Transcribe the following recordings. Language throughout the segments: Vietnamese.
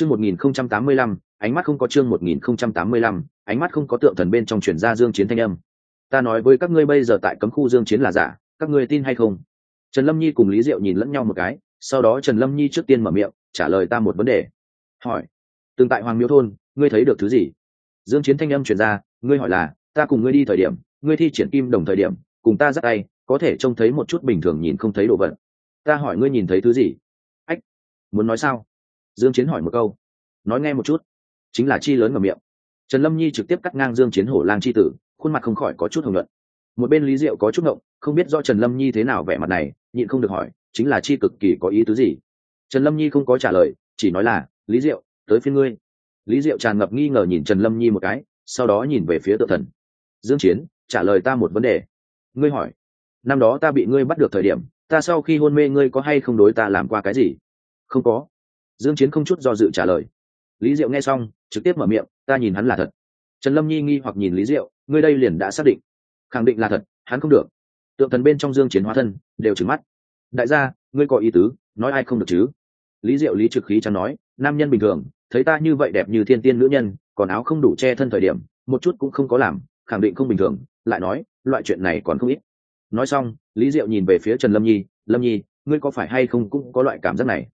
chương một nghìn không trăm tám mươi lăm, ánh mắt không có chương một nghìn không trăm tám mươi lăm, ánh mắt không có tượng thần bên trong truyền ra dương chiến thanh âm. Ta nói với các ngươi bây giờ tại cấm khu dương chiến là giả, các ngươi tin hay không? Trần lâm nhi cùng lý diệu nhìn lẫn nhau một cái, sau đó trần lâm nhi trước tiên mở miệng, trả lời ta một vấn đề. Hỏi từng tại hoàng miếu thôn, ngươi thấy được thứ gì? Dương chiến thanh âm truyền ra, ngươi hỏi là, ta cùng ngươi đi thời điểm, ngươi thi triển kim đồng thời điểm, cùng ta giắt tay, có thể trông thấy một chút bình thường nhìn không thấy đồ vật. Ta hỏi ngươi nhìn thấy thứ gì? Ách, muốn nói sao? Dương chiến hỏi một câu. Nói nghe một chút. Chính là chi lớn ngầm miệng. Trần lâm nhi trực tiếp cắt ngang dương chiến hổ lang chi tử, khuôn mặt không khỏi có chút hồng nhuận. Một bên lý diệu có chút ngộng, không biết do trần lâm nhi thế nào vẻ mặt này, nhịn không được hỏi, chính là chi cực kỳ có ý tứ gì? Trần lâm nhi không có trả lời, chỉ nói là, lý diệu, tới phiên ngươi. Lý diệu tràn ngập nghi ngờ nhìn trần lâm nhi một cái, sau đó nhìn về phía tự thần. Dương chiến, trả lời ta một vấn đề. Ngươi hỏi, năm đó ta bị ngươi bắt được thời điểm, ta sau khi hôn mê ngươi có hay không đối ta làm qua cái gì? Không có dương chiến không chút do dự trả lời. Lý diệu nghe xong, trực tiếp mở miệng, ta nhìn hắn là thật. Trần lâm nhi nghi hoặc nhìn lý diệu, ngươi đây liền đã xác định. Khẳng định là thật, hắn không được. Tượng thần bên trong dương chiến hóa thân, đều trừng mắt. Đại gia, ngươi có ý tứ, nói ai không được chứ? Lý diệu lý trực khí chẳng nói, nam nhân bình thường, thấy ta như vậy đẹp như thiên tiên nữ nhân, còn áo không đủ che thân thời điểm, một chút cũng không có làm, khẳng định không bình thường. Lại nói, loại chuyện này còn không ít. Nói xong, lý diệu nhìn về phía trần lâm nhi lâm nhi, ngươi có phải hay không cũng có loại cảm giác này?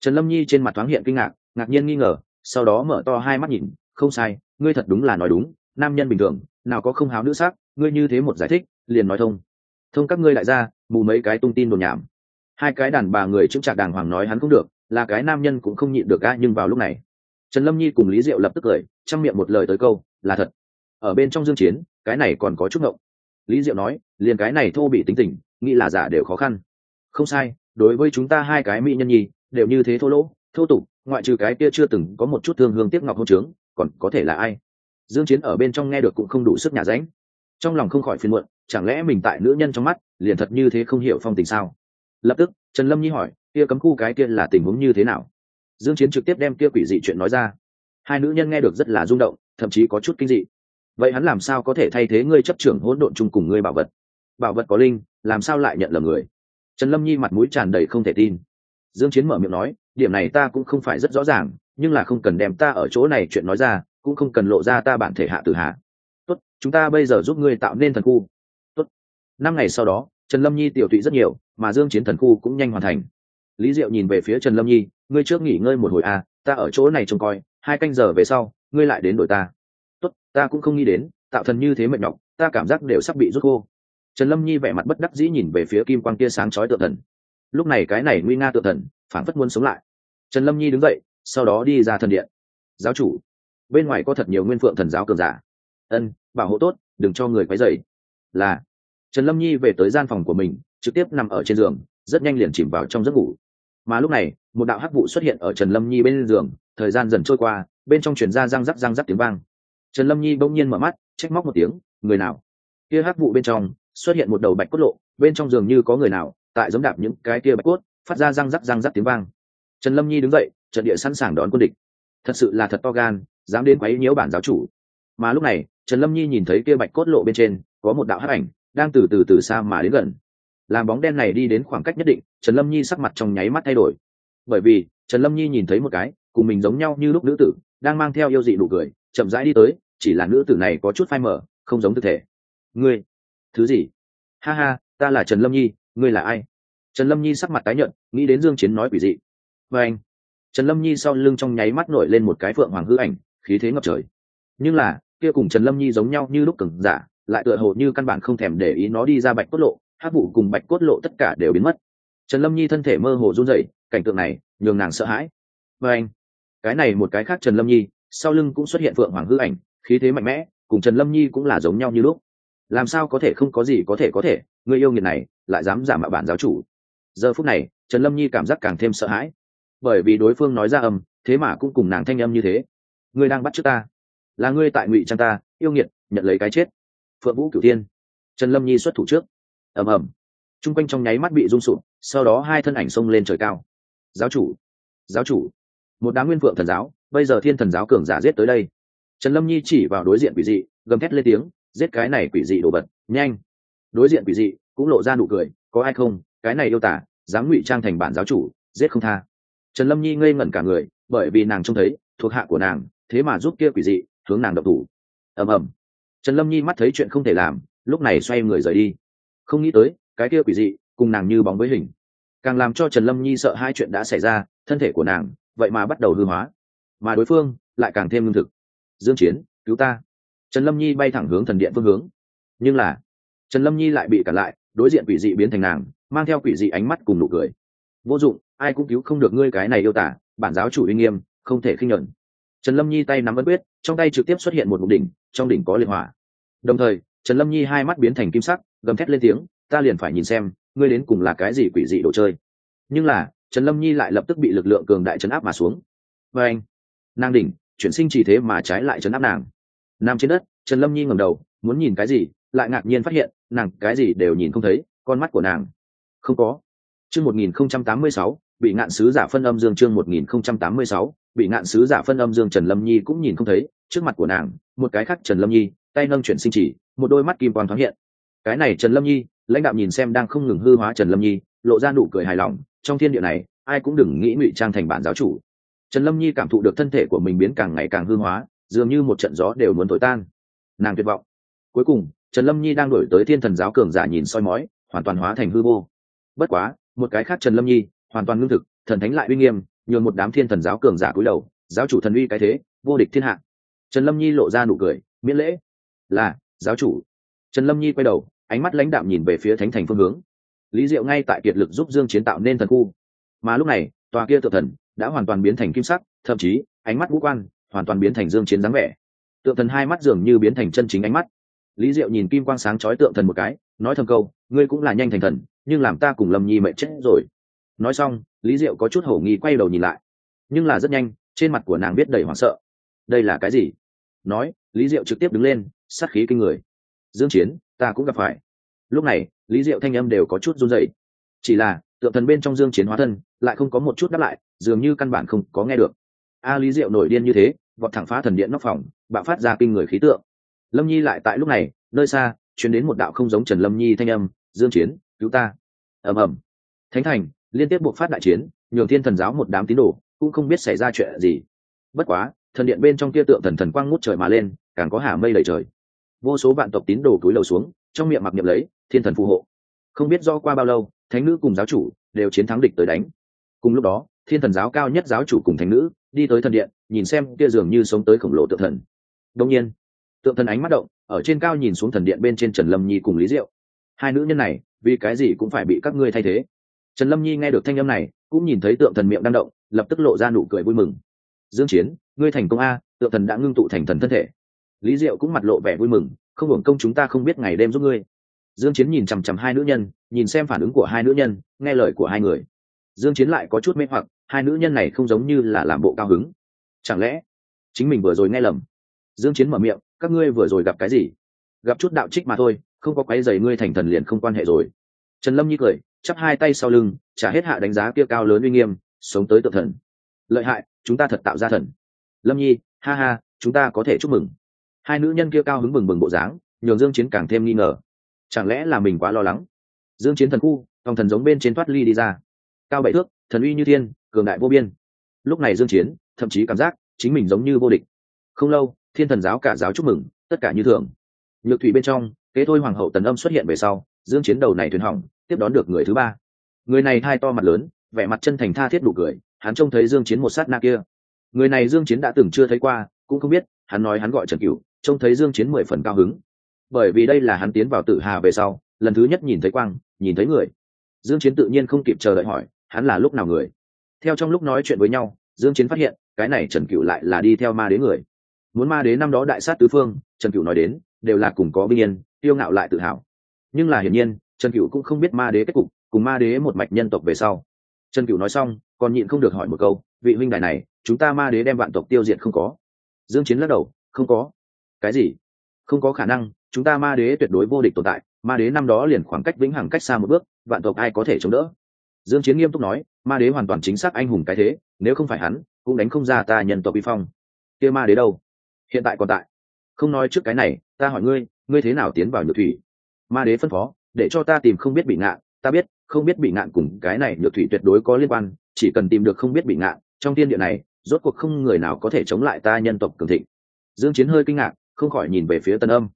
Trần lâm nhi trên mặt thoáng hiện kinh ngạc ngạc nhiên nghi ngờ, sau đó mở to hai mắt nhìn, không sai, ngươi thật đúng là nói đúng, nam nhân bình thường, nào có không háo nữ sắc, ngươi như thế một giải thích, liền nói thông. Thông các ngươi lại ra mù mấy cái tung tin đồn nhảm. Hai cái đàn bà người chững chạc đàng hoàng nói hắn cũng được, là cái nam nhân cũng không nhịn được a nhưng vào lúc này, trần lâm nhi cùng lý diệu lập tức cười, chăm miệng một lời tới câu, là thật. Ở bên trong dương chiến, cái này còn có chút ngộng. Lý diệu nói, liền cái này thô bị tính tình, nghĩ là giả đều khó khăn. Không sai, đối với chúng ta hai cái mỹ nhân nhi đều như thế thô lỗ, thô tục, ngoại trừ cái kia chưa từng có một chút thương hương tiếc ngọc hôn trướng, còn có thể là ai? Dương chiến ở bên trong nghe được cũng không đủ sức nhà ránh. Trong lòng không khỏi phiền muộn, chẳng lẽ mình tại nữ nhân trong mắt, liền thật như thế không hiểu phong tình sao? Lập tức, trần lâm nhi hỏi, kia cấm khu cái kia là tình huống như thế nào? Dương chiến trực tiếp đem kia quỷ dị chuyện nói ra. Hai nữ nhân nghe được rất là rung động, thậm chí có chút kinh dị. Vậy hắn làm sao có thể thay thế ngươi chấp trưởng hỗn độn chung cùng ngươi bảo vật? Bảo vật có linh, làm sao lại nhận lầm người? Trần lâm nhi mặt mũi tràn đầy không thể tin dương chiến mở miệng nói, điểm này ta cũng không phải rất rõ ràng, nhưng là không cần đem ta ở chỗ này chuyện nói ra, cũng không cần lộ ra ta bản thể hạ tử hạ. Tốt, chúng ta bây giờ giúp ngươi tạo nên thần khu. Tốt. Năm ngày sau đó, trần lâm nhi tiểu tụy rất nhiều, mà dương chiến thần khu cũng nhanh hoàn thành. Lý diệu nhìn về phía trần lâm nhi, ngươi trước nghỉ ngơi một hồi à ta ở chỗ này trông coi, hai canh giờ về sau, ngươi lại đến đổi ta. Tốt, ta cũng không nghĩ đến, tạo thần như thế mệt nhọc, ta cảm giác đều sắp bị rút khô. Trần lâm nhi vẻ mặt bất đắc dĩ nhìn về phía kim quang kia sáng chói tự thần lúc này cái này nguy nga tự thần phản phất muốn sống lại. Trần lâm nhi đứng dậy, sau đó đi ra thần điện. Giáo chủ, bên ngoài có thật nhiều nguyên phượng thần giáo cường giả. Ân, bảo hộ tốt, đừng cho người quấy dậy là, trần lâm nhi về tới gian phòng của mình, trực tiếp nằm ở trên giường, rất nhanh liền chìm vào trong giấc ngủ. Mà lúc này, một đạo hắc vụ xuất hiện ở trần lâm nhi bên giường, thời gian dần trôi qua, bên trong chuyển ra răng rắc răng rắc tiếng vang. Trần lâm nhi bỗng nhiên mở mắt, trách móc một tiếng, người nào? Kia hắc vụ bên trong, xuất hiện một đầu bạch cốt lộ, bên trong giường như có người nào tại giống đạp những cái kia bạch cốt, phát ra răng rắc răng rắc tiếng vang. Trần lâm nhi đứng dậy, trận địa sẵn sàng đón quân địch. Thật sự là thật to gan, dám đến quấy nhiễu bản giáo chủ. Mà lúc này, trần lâm nhi nhìn thấy kia bạch cốt lộ bên trên, có một đạo hắc ảnh, đang từ từ từ xa mà đến gần. Làm bóng đen này đi đến khoảng cách nhất định, trần lâm nhi sắc mặt trong nháy mắt thay đổi. Bởi vì, trần lâm nhi nhìn thấy một cái, cùng mình giống nhau như lúc nữ tử, đang mang theo yêu dị nụ cười, chậm rãi đi tới, chỉ là nữ tử này có chút phai mở không giống thực thể. Ngươi, thứ gì? Ha ha, ta là trần lâm nhi ngươi là ai? Trần lâm nhi sắc mặt tái nhợt, nghĩ đến dương chiến nói quỷ dị. Và anh, trần lâm nhi sau lưng trong nháy mắt nổi lên một cái phượng hoàng hư ảnh, khí thế ngập trời. Nhưng là, kia cùng trần lâm nhi giống nhau như lúc cứng giả, lại tựa hồ như căn bản không thèm để ý nó đi ra bạch cốt lộ, hát vụ cùng bạch cốt lộ tất cả đều biến mất. Trần lâm nhi thân thể mơ hồ run rẩy, cảnh tượng này, nhường nàng sợ hãi. Và anh, cái này một cái khác trần lâm nhi, sau lưng cũng xuất hiện phượng hoàng hư ảnh, khí thế mạnh mẽ, cùng trần lâm nhi cũng là giống nhau như lúc làm sao có thể không có gì có thể có thể, người yêu nghiệt này lại dám giả mạo bản giáo chủ? Giờ phút này, trần lâm nhi cảm giác càng thêm sợ hãi. Bởi vì đối phương nói ra âm, thế mà cũng cùng nàng thanh âm như thế. Ngươi đang bắt trước ta. Là ngươi tại ngụy trang ta, yêu nghiệt, nhận lấy cái chết. Phượng vũ cửu tiên trần lâm nhi xuất thủ trước. Ầm ầm. T r u n g quanh trong nháy mắt bị rung sụp, sau đó hai thân ảnh xông lên trời cao. Giáo chủ. Giáo chủ. Một đám nguyên phượng thần giáo, bây giờ thiên thần giáo cường giả giết tới đây. Trần lâm nhi chỉ vào đối diện quỷ dị, gầm thét lên tiếng giết cái này quỷ dị đồ vật, nhanh. Đối diện quỷ dị, cũng lộ ra nụ cười, có ai không? Cái này yêu tả, dám ngụy trang thành bản giáo chủ, giết không tha. Trần lâm nhi ngây ngẩn cả người, bởi vì nàng trông thấy, thuộc hạ của nàng, thế mà giúp kia quỷ dị, hướng nàng độc thủ. Ầm ầm. Trần lâm nhi mắt thấy chuyện không thể làm, lúc này xoay người rời đi. Không nghĩ tới, cái kia quỷ dị, cùng nàng như bóng với hình. Càng làm cho trần lâm nhi sợ hai chuyện đã xảy ra, thân thể của nàng, vậy mà bắt đầu hư hóa. Mà đối phương, lại càng thêm lương thực. Dương chiến, cứu ta trần lâm nhi bay thẳng hướng thần điện phương hướng. Nhưng là, trần lâm nhi lại bị cản lại, đối diện quỷ dị biến thành nàng, mang theo quỷ dị ánh mắt cùng nụ cười. Vô dụng, ai cũng cứu không được ngươi cái này yêu tả, bản giáo chủ uy nghiêm, không thể khinh nhẫn trần lâm nhi tay nắm ấn quyết, trong tay trực tiếp xuất hiện một mục đỉnh, trong đỉnh có liệt hỏa. Đồng thời, trần lâm nhi hai mắt biến thành kim sắc, gầm thét lên tiếng, ta liền phải nhìn xem, ngươi đến cùng là cái gì quỷ dị đồ chơi. Nhưng là, trần lâm nhi lại lập tức bị lực lượng cường đại chấn áp mà xuống. Và anh. Nàng đỉnh, chuyển sinh chỉ thế mà trái lại chấn áp nàng nằm trên đất, trần lâm nhi ngẩng đầu, muốn nhìn cái gì, lại ngạc nhiên phát hiện, nàng cái gì đều nhìn không thấy, con mắt của nàng không có. Chương một nghìn không trăm tám mươi sáu, bị ngạn sứ giả phân âm dương chương một nghìn không trăm tám mươi sáu, bị ngạn sứ giả phân âm dương trần lâm nhi cũng nhìn không thấy, trước mặt của nàng, một cái khác trần lâm nhi, tay nâng chuyển sinh chỉ, một đôi mắt kim quang thoáng hiện. Cái này trần lâm nhi, lãnh đạo nhìn xem đang không ngừng hư hóa trần lâm nhi, lộ ra nụ cười hài lòng, trong thiên địa này, ai cũng đừng nghĩ ngụy trang thành bản giáo chủ. Trần lâm nhi cảm thụ được thân thể của mình biến càng ngày càng hư hóa dường như một trận gió đều muốn tối tan. Nàng tuyệt vọng. Cuối cùng, trần lâm nhi đang đổi tới thiên thần giáo cường giả nhìn soi mói, hoàn toàn hóa thành hư vô. Bất quá, một cái khác trần lâm nhi, hoàn toàn ngưng thực, thần thánh lại uy nghiêm, nhường một đám thiên thần giáo cường giả cúi đầu, giáo chủ thần uy cái thế, vô địch thiên hạ. Trần lâm nhi lộ ra nụ cười, miễn lễ. Là, giáo chủ. Trần lâm nhi quay đầu, ánh mắt lãnh đạm nhìn về phía thánh thành phương hướng. Lý diệu ngay tại kiệt lực giúp dương chiến tạo nên thần khu. Mà lúc này, tòa kia tự thần đã hoàn toàn biến thành kim sắc, thậm chí, ánh mắt ngũ quan hoàn toàn biến thành dương chiến dáng vẻ. Tượng thần hai mắt dường như biến thành chân chính ánh mắt. Lý diệu nhìn kim quang sáng chói tượng thần một cái, nói thầm câu, ngươi cũng là nhanh thành thần, nhưng làm ta cùng lâm nhi mệnh chết rồi. Nói xong, lý diệu có chút hổ nghi quay đầu nhìn lại. Nhưng là rất nhanh, trên mặt của nàng biết đầy hoảng sợ. Đây là cái gì? Nói, lý diệu trực tiếp đứng lên, sát khí kinh người. Dương chiến, ta cũng gặp phải. Lúc này, lý diệu thanh âm đều có chút run rẩy. Chỉ là, tượng thần bên trong dương chiến hóa thân, lại không có một chút đáp lại, dường như căn bản không có nghe được a lý diệu nổi điên như thế, vọt thẳng phá thần điện nóc phòng, bạo phát ra kinh người khí tượng. Lâm nhi lại tại lúc này, nơi xa, truyền đến một đạo không giống trần lâm nhi thanh âm, dương chiến, cứu ta. Ầm ầm. Thánh thành, liên tiếp buộc phát đại chiến, nhường thiên thần giáo một đám tín đồ cũng không biết xảy ra chuyện gì. Bất quá, thần điện bên trong kia tượng thần thần quang ngút trời mà lên, càng có hà mây đầy trời. Vô số vạn tộc tín đồ túi lầu xuống, trong miệng mặc niệm lấy, thiên thần phù hộ. Không biết do qua bao lâu, thánh nữ cùng giáo chủ đều chiến thắng địch tới đánh. Cùng lúc đó thiên thần giáo cao nhất giáo chủ cùng thánh nữ, đi tới thần điện, nhìn xem kia dường như sống tới khổng lồ tượng thần. Đông nhiên, tượng thần ánh mắt động, ở trên cao nhìn xuống thần điện bên trên trần lâm nhi cùng lý diệu. Hai nữ nhân này, vì cái gì cũng phải bị các ngươi thay thế? Trần lâm nhi nghe được thanh âm này, cũng nhìn thấy tượng thần miệng đang động, lập tức lộ ra nụ cười vui mừng. Dương chiến, ngươi thành công a, tượng thần đã ngưng tụ thành thần thân thể. Lý diệu cũng mặt lộ vẻ vui mừng, không hưởng công chúng ta không biết ngày đêm giúp ngươi. Dương chiến nhìn chằm chằm hai nữ nhân, nhìn xem phản ứng của hai nữ nhân, nghe lời của hai người. Dương chiến lại có chút mê hoặc hai nữ nhân này không giống như là làm bộ cao hứng. Chẳng lẽ chính mình vừa rồi nghe lầm? Dương chiến mở miệng, các ngươi vừa rồi gặp cái gì? Gặp chút đạo trích mà thôi, không có quấy giày ngươi thành thần liền không quan hệ rồi. Trần lâm nhi cười, chắp hai tay sau lưng, trả hết hạ đánh giá kia cao lớn uy nghiêm, sống tới tự thần. Lợi hại, chúng ta thật tạo ra thần. Lâm nhi, ha ha, chúng ta có thể chúc mừng. Hai nữ nhân kia cao hứng bừng bừng bộ dáng, nhường dương chiến càng thêm nghi ngờ. Chẳng lẽ là mình quá lo lắng? Dương chiến thần khu, tòng thần giống bên trên thoát ly đi ra. Cao bảy thước, thần uy như thiên cường đại vô biên. Lúc này dương chiến, thậm chí cảm giác chính mình giống như vô địch. Không lâu, thiên thần giáo cả giáo chúc mừng, tất cả như thường. Nhược thủy bên trong, kế thôi hoàng hậu tần âm xuất hiện về sau, dương chiến đầu này thuyền hỏng, tiếp đón được người thứ ba. Người này hai to mặt lớn, vẻ mặt chân thành tha thiết đủ cười, hắn trông thấy dương chiến một sát na kia. Người này dương chiến đã từng chưa thấy qua, cũng không biết, hắn nói hắn gọi trần cửu, trông thấy dương chiến mười phần cao hứng. Bởi vì đây là hắn tiến vào tử hà về sau, lần thứ nhất nhìn thấy quang, nhìn thấy người. Dương chiến tự nhiên không kịp chờ đợi hỏi, hắn là lúc nào người? Theo trong lúc nói chuyện với nhau, dương chiến phát hiện, cái này trần cửu lại là đi theo ma đế người. Muốn ma đế năm đó đại sát tứ phương, trần cửu nói đến, đều là cùng có binh yên, tiêu ngạo lại tự hào. Nhưng là hiển nhiên, trần cửu cũng không biết ma đế kết cục, cùng ma đế một mạch nhân tộc về sau. Trần cửu nói xong, còn nhịn không được hỏi một câu, vị huynh đài này, chúng ta ma đế đem vạn tộc tiêu diệt không có? Dương chiến lắc đầu, không có. Cái gì? Không có khả năng, chúng ta ma đế tuyệt đối vô địch tồn tại, ma đế năm đó liền khoảng cách vĩnh hằng cách xa một bước, vạn tộc ai có thể chống đỡ? Dương chiến nghiêm túc nói ma đế hoàn toàn chính xác anh hùng cái thế, nếu không phải hắn, cũng đánh không ra ta nhân tộc vi phong. Kia ma đế đâu? Hiện tại còn tại. Không nói trước cái này, ta hỏi ngươi ngươi thế nào tiến vào nhược thủy? Ma đế phân phó, để cho ta tìm không biết bị ngạn ta biết, không biết bị ngạn cùng cái này nhược thủy tuyệt đối có liên quan, chỉ cần tìm được không biết bị ngạn trong tiên địa này, rốt cuộc không người nào có thể chống lại ta nhân tộc cường thịnh. Dương chiến hơi kinh ngạc, không khỏi nhìn về phía tần âm.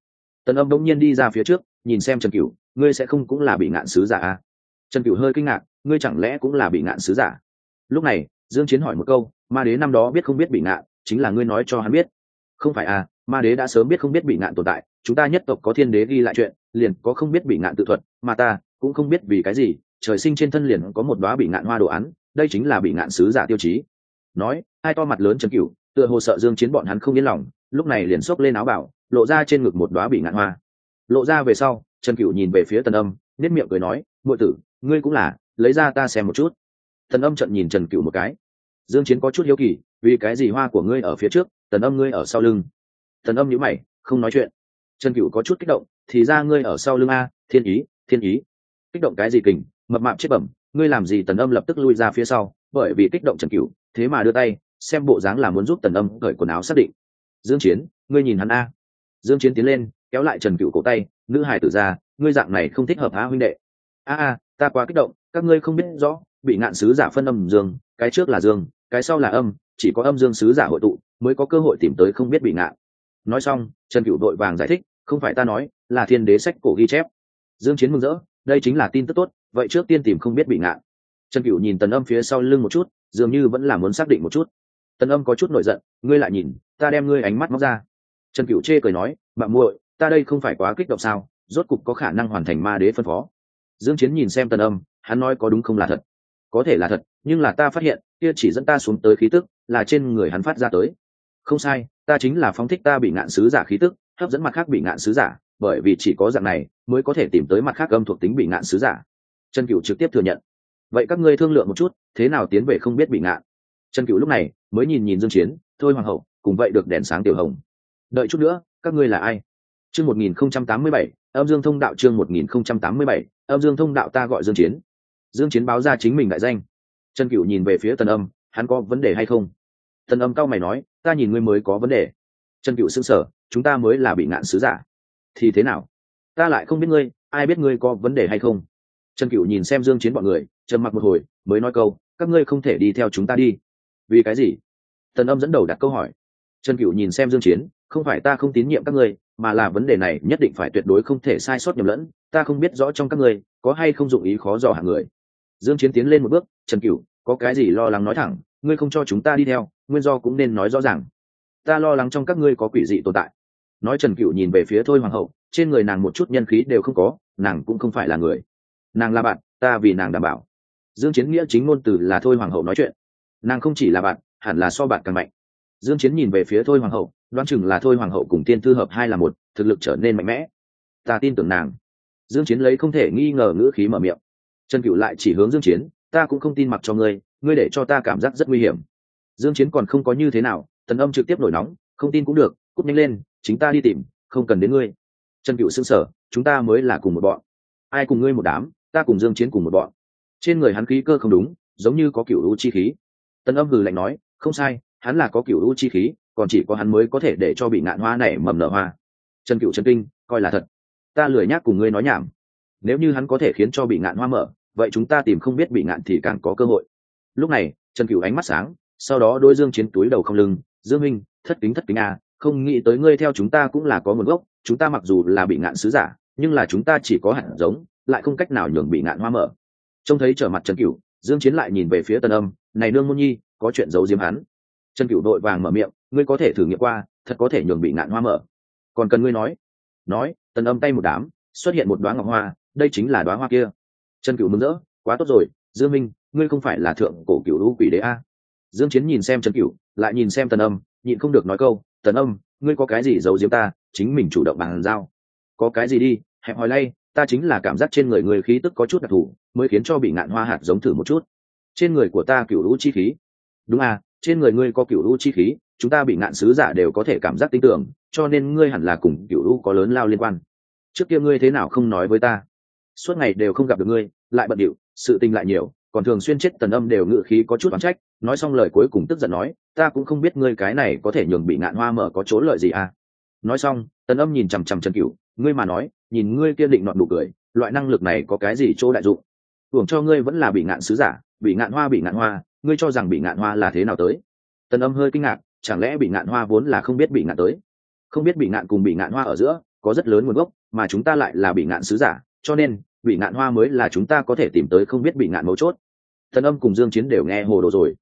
Tần âm đống nhiên đi ra phía trước, nhìn xem trần cửu, ngươi sẽ không cũng là bị ngạn sứ giả à? trần cửu hơi kinh ngạc ngươi chẳng lẽ cũng là bị ngạn sứ giả? Lúc này, dương chiến hỏi một câu, ma đế năm đó biết không biết bị ngạn, chính là ngươi nói cho hắn biết. Không phải à ma đế đã sớm biết không biết bị ngạn tồn tại, chúng ta nhất tộc có thiên đế ghi lại chuyện, liền có không biết bị ngạn tự thuật, mà ta cũng không biết vì cái gì, trời sinh trên thân liền có một đóa bị ngạn hoa đồ án, đây chính là bị ngạn sứ giả tiêu chí. Nói, hai to mặt lớn trần cửu, tựa hồ sợ dương chiến bọn hắn không yên lòng, lúc này liền xốc lên áo bảo, lộ ra trên ngực một đóa bị ngạn hoa. Lộ ra về sau trần cửu nhìn về phía tần âm nét miệng cười nói, muội tử, ngươi cũng là lấy ra ta xem một chút. Tần âm trận nhìn trần Cựu một cái. Dương chiến có chút hiếu kỳ, vì cái gì hoa của ngươi ở phía trước tần âm ngươi ở sau lưng? Tần âm nhíu mày, không nói chuyện. Trần Cựu có chút kích động, thì ra ngươi ở sau lưng a, thiên ý thiên ý. Kích động cái gì kình, mập mạp chết bẩm, ngươi làm gì tần âm lập tức lui ra phía sau, bởi vì kích động trần Cựu. thế mà đưa tay, xem bộ dáng là muốn giúp tần âm cởi quần áo xác định. Dương chiến, ngươi nhìn hắn a. Dương chiến tiến lên, kéo lại trần Cựu cổ tay, nữ hài tử ra, ngươi dạng này không thích hợp á huynh đệ. A a, ta quá kích động các ngươi không biết rõ, bị ngạn sứ giả phân âm dương, cái trước là dương, cái sau là âm, chỉ có âm dương sứ giả hội tụ mới có cơ hội tìm tới không biết bị ngạn. Nói xong, trần cửu đội vàng giải thích, không phải ta nói, là thiên đế sách cổ ghi chép. Dương chiến mừng rỡ, đây chính là tin tức tốt, vậy trước tiên tìm không biết bị ngạn. Trần cửu nhìn tần âm phía sau lưng một chút, dường như vẫn là muốn xác định một chút. Tần âm có chút nổi giận, ngươi lại nhìn, ta đem ngươi ánh mắt móc ra. Trần cửu chê cười nói, bạn muội, ta đây không phải quá kích động sao, rốt cục có khả năng hoàn thành ma đế phân phó. Dương chiến nhìn xem tần âm hắn nói có đúng không là thật? Có thể là thật, nhưng là ta phát hiện, kia chỉ dẫn ta xuống tới khí tức, là trên người hắn phát ra tới. Không sai, ta chính là phóng thích ta bị ngạn sứ giả khí tức, hấp dẫn mặt khác bị ngạn sứ giả, bởi vì chỉ có dạng này, mới có thể tìm tới mặt khác âm thuộc tính bị ngạn sứ giả. Trần cửu trực tiếp thừa nhận. Vậy các ngươi thương lượng một chút, thế nào tiến về không biết bị ngạn? Trần cửu lúc này mới nhìn nhìn dương chiến, thôi hoàng hậu, cùng vậy được đèn sáng tiểu hồng. Đợi chút nữa, các ngươi là ai? Chương 1087 âm dương thông đạo chương 1087 âm dương thông đạo ta gọi dương chiến dương chiến báo ra chính mình đại danh. Trần cửu nhìn về phía tần âm, hắn có vấn đề hay không? Tần âm cao mày nói, ta nhìn ngươi mới có vấn đề. Trần cửu sững sờ, chúng ta mới là bị ngạn sứ giả. Thì thế nào? Ta lại không biết ngươi, ai biết ngươi có vấn đề hay không? Trần cửu nhìn xem dương chiến bọn người, trầm mặc một hồi, mới nói câu, các ngươi không thể đi theo chúng ta đi. Vì cái gì? Tần âm dẫn đầu đặt câu hỏi. Trần cửu nhìn xem dương chiến, không phải ta không tín nhiệm các ngươi, mà là vấn đề này nhất định phải tuyệt đối không thể sai sót nhầm lẫn. Ta không biết rõ trong các ngươi, có hay không dụng ý khó dò hạng người dương chiến tiến lên một bước, trần cửu, có cái gì lo lắng nói thẳng, ngươi không cho chúng ta đi theo, nguyên do cũng nên nói rõ ràng. Ta lo lắng trong các ngươi có quỷ dị tồn tại. Nói trần cửu nhìn về phía thôi hoàng hậu, trên người nàng một chút nhân khí đều không có, nàng cũng không phải là người. Nàng là bạn, ta vì nàng đảm bảo. Dương chiến nghĩa chính ngôn từ là thôi hoàng hậu nói chuyện. Nàng không chỉ là bạn, hẳn là so bạn càng mạnh. Dương chiến nhìn về phía thôi hoàng hậu, đoán chừng là thôi hoàng hậu cùng tiên thư hợp hai là một, thực lực trở nên mạnh mẽ. Ta tin tưởng nàng. Dương chiến lấy không thể nghi ngờ ngữ khí mở miệng trần cựu lại chỉ hướng dương chiến, ta cũng không tin mặc cho ngươi ngươi để cho ta cảm giác rất nguy hiểm. Dương chiến còn không có như thế nào tần âm trực tiếp nổi nóng, không tin cũng được, cút nhanh lên, chính ta đi tìm, không cần đến ngươi. Trần cựu sững sờ, chúng ta mới là cùng một bọn. Ai cùng ngươi một đám, ta cùng dương chiến cùng một bọn. Trên người hắn khí cơ không đúng, giống như có cựu u chi khí. Tần âm hừ lạnh nói, không sai, hắn là có cựu u chi khí, còn chỉ có hắn mới có thể để cho bị ngạn hoa này mầm nở hoa. Trần cựu trần kinh, coi là thật, ta lười nhác cùng ngươi nói nhảm. Nếu như hắn có thể khiến cho bị ngạn hoa mở vậy chúng ta tìm không biết bị ngạn thì càng có cơ hội. Lúc này, trần cửu ánh mắt sáng, sau đó đôi dương chiến túi đầu không lưng, dương minh thất kính thất kính à không nghĩ tới ngươi theo chúng ta cũng là có nguồn gốc, chúng ta mặc dù là bị ngạn sứ giả, nhưng là chúng ta chỉ có hạt giống, lại không cách nào nhường bị ngạn hoa mở. Trông thấy trở mặt trần cửu, dương chiến lại nhìn về phía tần âm, này nương môn nhi, có chuyện giấu diếm hắn. Trần cửu đội vàng mở miệng, ngươi có thể thử nghiệm qua, thật có thể nhường bị ngạn hoa mở. Còn cần ngươi nói. Nói, tần âm tay một đám, xuất hiện một đoá ngọc hoa, đây chính là đoá hoa kia trần cửu mừng rỡ, quá tốt rồi, dương minh, ngươi không phải là thượng cổ cửu lũ quỷ đế a? Dương chiến nhìn xem trần cửu, lại nhìn xem tần âm, nhịn không được nói câu, tần âm, ngươi có cái gì giấu giếm ta, chính mình chủ động bàn giao. Có cái gì đi hẹp hỏi lay, ta chính là cảm giác trên người người khí tức có chút đặc thù, mới khiến cho bị ngạn hoa hạt giống thử một chút. Trên người của ta cửu lũ chi khí. Đúng à trên người ngươi có cửu lũ chi khí, chúng ta bị ngạn sứ giả đều có thể cảm giác tin tưởng, cho nên ngươi hẳn là cùng cửu lũ có lớn lao liên quan. Trước kia ngươi thế nào không nói với ta? Suốt ngày đều không gặp được ngươi lại bận điệu sự tình lại nhiều còn thường xuyên chết tần âm đều ngự khí có chút oán trách nói xong lời cuối cùng tức giận nói ta cũng không biết ngươi cái này có thể nhường bị ngạn hoa mở có chỗ lợi gì à nói xong tần âm nhìn chằm chằm trần cửu ngươi mà nói nhìn ngươi kia định nọn đủ cười loại năng lực này có cái gì chỗ đại dụng hưởng cho ngươi vẫn là bị ngạn sứ giả bị ngạn hoa bị ngạn hoa ngươi cho rằng bị ngạn hoa là thế nào tới tần âm hơi kinh ngạc chẳng lẽ bị ngạn hoa vốn là không biết bị ngạn tới không biết bị ngạn cùng bị ngạn hoa ở giữa có rất lớn nguồn gốc mà chúng ta lại là bị ngạn sứ giả cho nên bị ngạn hoa mới là chúng ta có thể tìm tới không biết bị ngạn mấu chốt. Thần âm cùng dương chiến đều nghe hồ đồ rồi.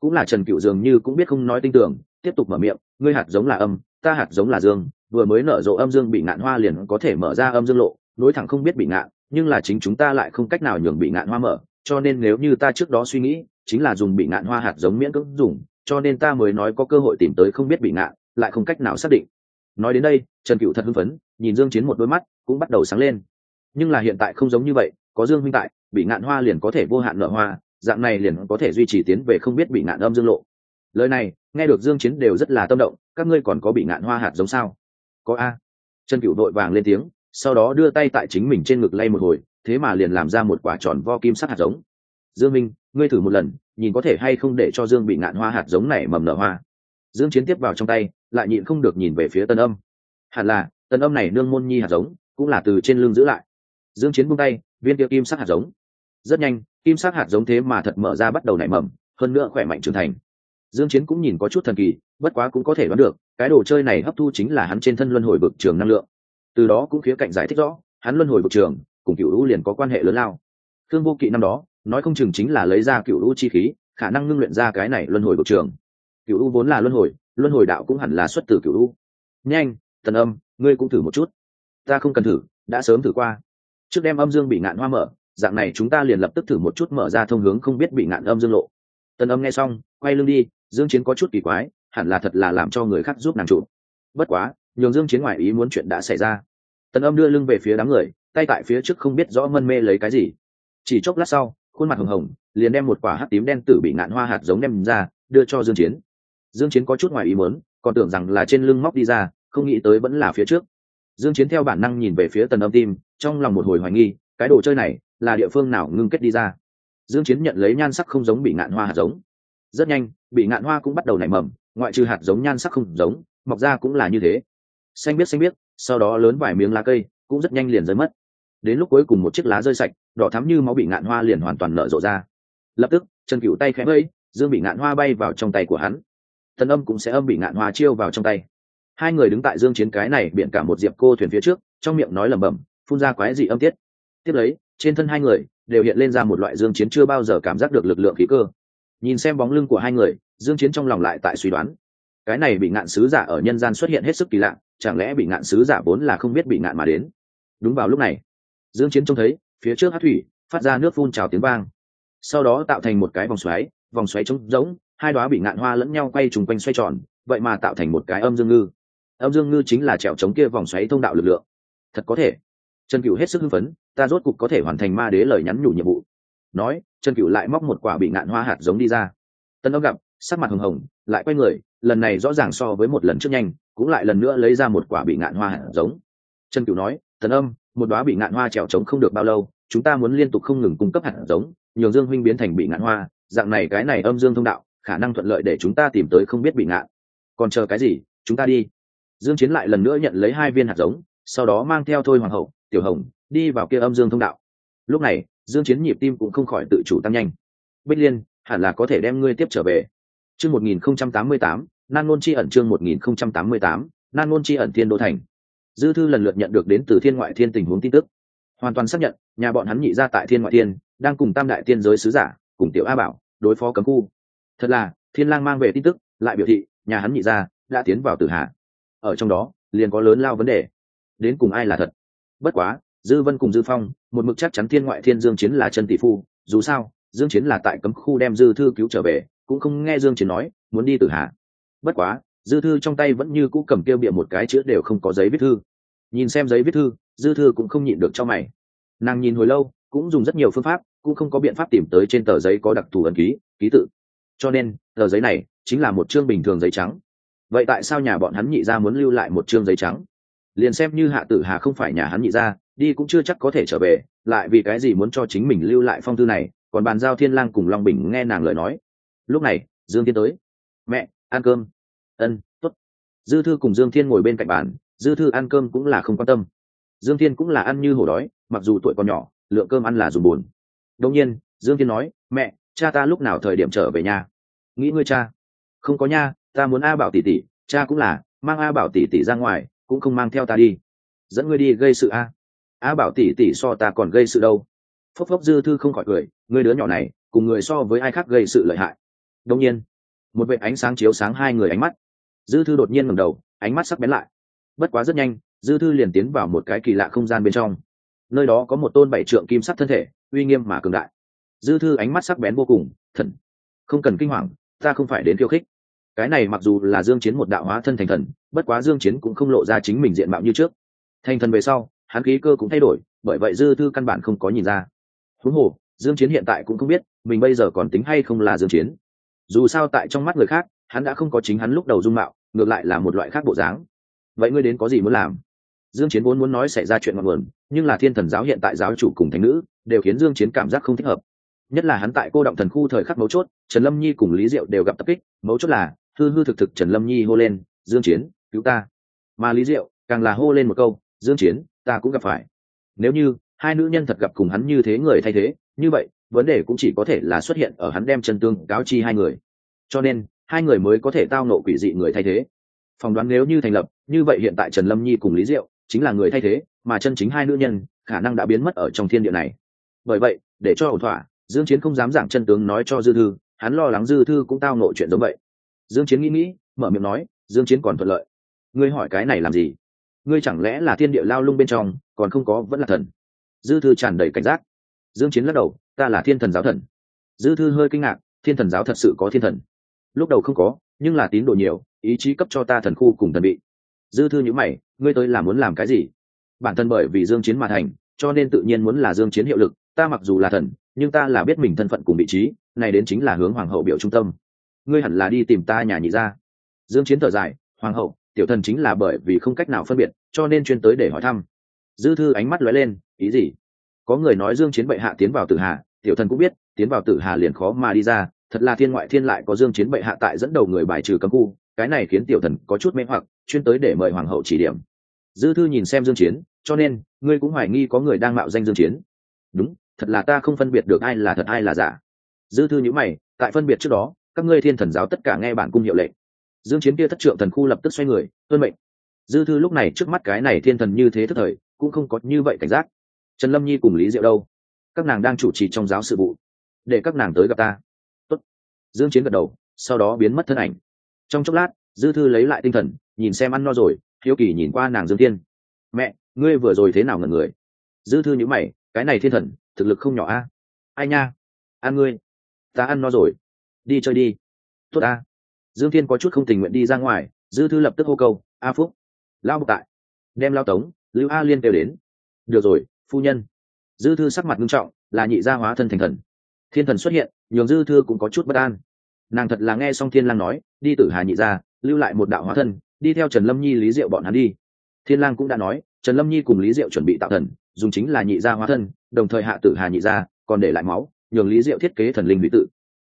Cũng là trần cựu dường như cũng biết không nói tinh tưởng, tiếp tục mở miệng, ngươi hạt giống là âm, ta hạt giống là dương, vừa mới nở rộ âm dương bị ngạn hoa liền có thể mở ra âm dương lộ, nối thẳng không biết bị ngạn, nhưng là chính chúng ta lại không cách nào nhường bị ngạn hoa mở, cho nên nếu như ta trước đó suy nghĩ, chính là dùng bị ngạn hoa hạt giống miễn cưỡng dùng, cho nên ta mới nói có cơ hội tìm tới không biết bị ngạn, lại không cách nào xác định. Nói đến đây, trần cựu thật hưng phấn, nhìn dương chiến một đôi mắt, cũng bắt đầu sáng lên nhưng là hiện tại không giống như vậy, có dương huynh tại bị ngạn hoa liền có thể vô hạn nở hoa, dạng này liền có thể duy trì tiến về không biết bị ngạn âm dương lộ. Lời này, nghe được dương chiến đều rất là tâm động, các ngươi còn có bị ngạn hoa hạt giống sao? Có a. Chân cửu đội vàng lên tiếng, sau đó đưa tay tại chính mình trên ngực lay một hồi, thế mà liền làm ra một quả tròn vo kim sắc hạt giống. Dương minh ngươi thử một lần, nhìn có thể hay không để cho dương bị ngạn hoa hạt giống này mầm nở hoa. Dương chiến tiếp vào trong tay, lại nhịn không được nhìn về phía tân âm. Hẳn là, tân âm này nương môn nhi hạt giống, cũng là từ trên lưng giữ lại dương chiến buông tay, viên kia kim sắc hạt giống. Rất nhanh, kim sắc hạt giống thế mà thật mở ra bắt đầu nảy mầm, hơn nữa khỏe mạnh trưởng thành. Dương chiến cũng nhìn có chút thần kỳ, bất quá cũng có thể đoán được, cái đồ chơi này hấp thu chính là hắn trên thân luân hồi vực trường năng lượng. Từ đó cũng khía cạnh giải thích rõ, hắn luân hồi vực trường cùng cựu lũ liền có quan hệ lớn lao. Thương vô kỵ năm đó, nói không chừng chính là lấy ra cựu lũ chi khí, khả năng ngưng luyện ra cái này luân hồi vực trường. Cựu lũ vốn là luân hồi luân hồi đạo cũng hẳn là xuất từ cựu lũ. Nhanh thần âm, ngươi cũng thử một chút. Ta không cần thử, đã sớm thử qua trước đem âm dương bị ngạn hoa mở, dạng này chúng ta liền lập tức thử một chút mở ra thông hướng không biết bị ngạn âm dương lộ. Tần âm nghe xong, quay lưng đi, dương chiến có chút kỳ quái, hẳn là thật là làm cho người khác giúp nàng chủ. Bất quá, nhường dương chiến ngoại ý muốn chuyện đã xảy ra. Tần âm đưa lưng về phía đám người, tay tại phía trước không biết rõ mân mê lấy cái gì. Chỉ chốc lát sau, khuôn mặt hồng hồng, liền đem một quả hạt tím đen tử bị ngạn hoa hạt giống đem ra, đưa cho dương chiến. Dương chiến có chút ngoài ý muốn, còn tưởng rằng là trên lưng móc đi ra, không nghĩ tới vẫn là phía trước. Dương chiến theo bản năng nhìn về phía tần âm tim trong lòng một hồi hoài nghi, cái đồ chơi này là địa phương nào ngưng kết đi ra. Dương chiến nhận lấy nhan sắc không giống bị ngạn hoa hạt giống. Rất nhanh, bị ngạn hoa cũng bắt đầu nảy mầm, ngoại trừ hạt giống nhan sắc không giống, mọc ra cũng là như thế. Xanh biết xanh biết, sau đó lớn vài miếng lá cây cũng rất nhanh liền rơi mất. Đến lúc cuối cùng một chiếc lá rơi sạch, đỏ thắm như máu bị ngạn hoa liền hoàn toàn nở rộ ra. Lập tức chân cửu tay khẽ bẫy dương bị ngạn hoa bay vào trong tay của hắn. Thần âm cũng sẽ âm bị ngạn hoa chiêu vào trong tay. Hai người đứng tại dương chiến cái này biển cả một diệp cô thuyền phía trước, trong miệng nói lẩm bẩm phun ra quái dị âm tiết. Tiếp lấy, trên thân hai người đều hiện lên ra một loại dương chiến chưa bao giờ cảm giác được lực lượng khí cơ. Nhìn xem bóng lưng của hai người, dương chiến trong lòng lại tại suy đoán. Cái này bị ngạn sứ giả ở nhân gian xuất hiện hết sức kỳ lạ, chẳng lẽ bị ngạn sứ giả vốn là không biết bị ngạn mà đến? Đúng vào lúc này, dương chiến trông thấy, phía trước hát thủy phát ra nước phun trào tiếng vang. Sau đó tạo thành một cái vòng xoáy vòng xoáy trống rỗng, hai đóa bị ngạn hoa lẫn nhau quay trùng quanh xoay tròn, vậy mà tạo thành một cái âm dương ngư. Âm dương ngư chính là trèo chống kia vòng xoáy thông đạo lực lượng. Thật có thể trần cựu hết sức hưng phấn, ta rốt cục có thể hoàn thành ma đế lời nhắn nhủ nhiệm vụ. Nói, trần cựu lại móc một quả bị ngạn hoa hạt giống đi ra. Tân ông gặp, sắc mặt hồng hồng, lại quay người, lần này rõ ràng so với một lần trước nhanh, cũng lại lần nữa lấy ra một quả bị ngạn hoa hạt giống. Trần cựu nói tần âm, một đoá bị ngạn hoa trèo trống không được bao lâu, chúng ta muốn liên tục không ngừng cung cấp hạt giống, nhường dương huynh biến thành bị ngạn hoa, dạng này cái này âm dương thông đạo, khả năng thuận lợi để chúng ta tìm tới không biết bị ngạn. Còn chờ cái gì, chúng ta đi. Dương chiến lại lần nữa nhận lấy hai viên hạt giống, sau đó mang theo thôi hoàng hậu tiểu hồng, đi vào kia âm dương thông đạo. Lúc này, dương chiến nhịp tim cũng không khỏi tự chủ tăng nhanh. Bích liên, hẳn là có thể đem ngươi tiếp trở về. Chương 1088 nan ngôn chi ẩn chương 1088 nan ngôn chi ẩn thiên đô thành. Dư thư lần lượt nhận được đến từ thiên ngoại thiên tình huống tin tức. Hoàn toàn xác nhận, nhà bọn hắn nhị ra tại thiên ngoại thiên, đang cùng tam đại tiên giới sứ giả, cùng tiểu a bảo, đối phó cấm khu. Thật là, thiên lang mang về tin tức, lại biểu thị, nhà hắn nhị ra đã tiến vào tử hạ. Ở trong đó, liền có lớn lao vấn đề. Đến cùng ai là thật? Bất quá, dư vân cùng dư phong, một mực chắc chắn thiên ngoại thiên dương chiến là chân tỷ phu, dù sao, dương chiến là tại cấm khu đem dư thư cứu trở về, cũng không nghe dương chiến nói, muốn đi tử hạ. Bất quá, dư thư trong tay vẫn như cũ cầm kêu bịa một cái chữ đều không có giấy viết thư. Nhìn xem giấy viết thư, dư thư cũng không nhịn được cho mày. Nàng nhìn hồi lâu, cũng dùng rất nhiều phương pháp, cũng không có biện pháp tìm tới trên tờ giấy có đặc thù ấn ký ký tự. Cho nên, tờ giấy này chính là một chương bình thường giấy trắng. Vậy tại sao nhà bọn hắn nhị ra muốn lưu lại một chương giấy trắng? Liền xem như hạ tử hà không phải nhà hắn nhị ra đi cũng chưa chắc có thể trở về, lại vì cái gì muốn cho chính mình lưu lại phong thư này, còn bàn giao thiên lang cùng long bình nghe nàng lời nói. Lúc này, dương thiên tới. Mẹ, ăn cơm. Ân, tốt. Dư thư cùng dương thiên ngồi bên cạnh bàn, dư thư ăn cơm cũng là không quan tâm. Dương thiên cũng là ăn như hổ đói, mặc dù tuổi còn nhỏ, lượng cơm ăn là dùng buồn. Đông nhiên, dương thiên nói, mẹ, cha ta lúc nào thời điểm trở về nhà? Nghĩ ngươi cha. Không có nha, ta muốn a bảo tỷ tỷ, cha cũng là, mang a bảo tỷ tỷ ra ngoài cũng không mang theo ta đi. Dẫn ngươi đi gây sự a. A bảo tỷ tỷ so ta còn gây sự đâu. Phốc phốc dư thư không khỏi cười, ngươi đứa nhỏ này, cùng người so với ai khác gây sự lợi hại. Đông nhiên, một vệ ánh sáng chiếu sáng hai người ánh mắt. Dư thư đột nhiên ngẩng đầu, ánh mắt sắc bén lại. Bất quá rất nhanh, dư thư liền tiến vào một cái kỳ lạ không gian bên trong. Nơi đó có một tôn bảy trượng kim sắc thân thể, uy nghiêm mà cường đại. Dư thư ánh mắt sắc bén vô cùng, thần. Không cần kinh hoàng, ta không phải đến khiêu khích cái này mặc dù là dương chiến một đạo hóa thân thành thần, bất quá dương chiến cũng không lộ ra chính mình diện mạo như trước. Thành thần về sau, hắn khí cơ cũng thay đổi, bởi vậy dư thư căn bản không có nhìn ra. Huống hồ, dương chiến hiện tại cũng không biết, mình bây giờ còn tính hay không là dương chiến. Dù sao tại trong mắt người khác, hắn đã không có chính hắn lúc đầu dung mạo, ngược lại là một loại khác bộ dáng. Vậy ngươi đến có gì muốn làm? Dương chiến vốn muốn nói xảy ra chuyện ngọn nguồn, nhưng là thiên thần giáo hiện tại giáo chủ cùng thánh nữ, đều khiến dương chiến cảm giác không thích hợp. Nhất là hắn tại cô động thần khu thời khắc mấu chốt, trần lâm nhi cùng lý diệu đều gặp tập kích, mấu chốt là hư hư thực thực trần lâm nhi hô lên, dương chiến, cứu ta. Mà lý diệu, càng là hô lên một câu, dương chiến, ta cũng gặp phải. Nếu như hai nữ nhân thật gặp cùng hắn như thế người thay thế, như vậy, vấn đề cũng chỉ có thể là xuất hiện ở hắn đem chân tương cáo chi hai người. Cho nên, hai người mới có thể tao nộ quỷ dị người thay thế. Phỏng đoán nếu như thành lập, như vậy hiện tại trần lâm nhi cùng lý diệu chính là người thay thế, mà chân chính hai nữ nhân khả năng đã biến mất ở trong thiên địa này. Bởi vậy, để cho ổn thỏa, dương chiến không dám giảng chân tướng nói cho dư thư, hắn lo lắng dư thư cũng tao nộ chuyện giống vậy dương chiến nghĩ nghĩ, mở miệng nói, dương chiến còn thuận lợi. Ngươi hỏi cái này làm gì? Ngươi chẳng lẽ là thiên địa lao lung bên trong, còn không có, vẫn là thần? Dư thư tràn đầy cảnh giác. Dương chiến lắc đầu, ta là thiên thần giáo thần. Dư thư hơi kinh ngạc, thiên thần giáo thật sự có thiên thần? Lúc đầu không có, nhưng là tín đồ nhiều, ý chí cấp cho ta thần khu cùng thần bị dư thư nhữ mày, ngươi tới là muốn làm cái gì? Bản thân bởi vì dương chiến mà thành, cho nên tự nhiên muốn là dương chiến hiệu lực, ta mặc dù là thần, nhưng ta là biết mình thân phận cùng vị trí, này đến chính là hướng hoàng hậu biểu trung tâm ngươi hẳn là đi tìm ta nhà nhị gia. Dương chiến thở dài, hoàng hậu, tiểu thần chính là bởi vì không cách nào phân biệt, cho nên chuyên tới để hỏi thăm. Dư thư ánh mắt lóe lên, ý gì? Có người nói dương chiến bệ hạ tiến vào tử hà, tiểu thần cũng biết, tiến vào tử hà liền khó mà đi ra, thật là thiên ngoại thiên lại có dương chiến bệ hạ tại dẫn đầu người bài trừ cấm khu, cái này khiến tiểu thần có chút mê hoặc, chuyên tới để mời hoàng hậu chỉ điểm. Dư thư nhìn xem dương chiến, cho nên, ngươi cũng hoài nghi có người đang mạo danh dương chiến? Đúng, thật là ta không phân biệt được ai là thật ai là giả. Dư thư nhíu mày, tại phân biệt trước đó các ngươi thiên thần giáo tất cả nghe bản cung hiệu lệnh. Dương chiến kia thất trượng thần khu lập tức xoay người, tuân mệnh. Dư thư lúc này trước mắt cái này thiên thần như thế thức thời, cũng không có như vậy cảnh giác. Trần lâm nhi cùng lý diệu đâu? Các nàng đang chủ trì trong giáo sự vụ. Để các nàng tới gặp ta. Tốt. dương chiến gật đầu, sau đó biến mất thân ảnh. Trong chốc lát, dư thư lấy lại tinh thần, nhìn xem ăn no rồi, hiếu kỳ nhìn qua nàng dương tiên mẹ, ngươi vừa rồi thế nào ngẩn người? Dư thư nhíu mày, cái này thiên thần, thực lực không nhỏ a. Ai nha? Ăn ngươi. Ta ăn no rồi đi chơi đi. Tốt a dương thiên có chút không tình nguyện đi ra ngoài, dư thư lập tức hô câu, a phúc. Lao bục tại đem lao tống, lưu a liên kêu đến. Được rồi, phu nhân. Dư thư sắc mặt nghiêm trọng, là nhị gia hóa thân thành thần. Thiên thần xuất hiện, nhường dư thư cũng có chút bất an. Nàng thật là nghe xong thiên lang nói, đi tử hà nhị gia, lưu lại một đạo hóa thân, đi theo trần lâm nhi lý diệu bọn hắn đi. Thiên lang cũng đã nói, trần lâm nhi cùng lý diệu chuẩn bị tạo thần, dùng chính là nhị gia hóa thân, đồng thời hạ tử hà nhị gia, còn để lại máu, nhường lý diệu thiết kế thần linh vị tự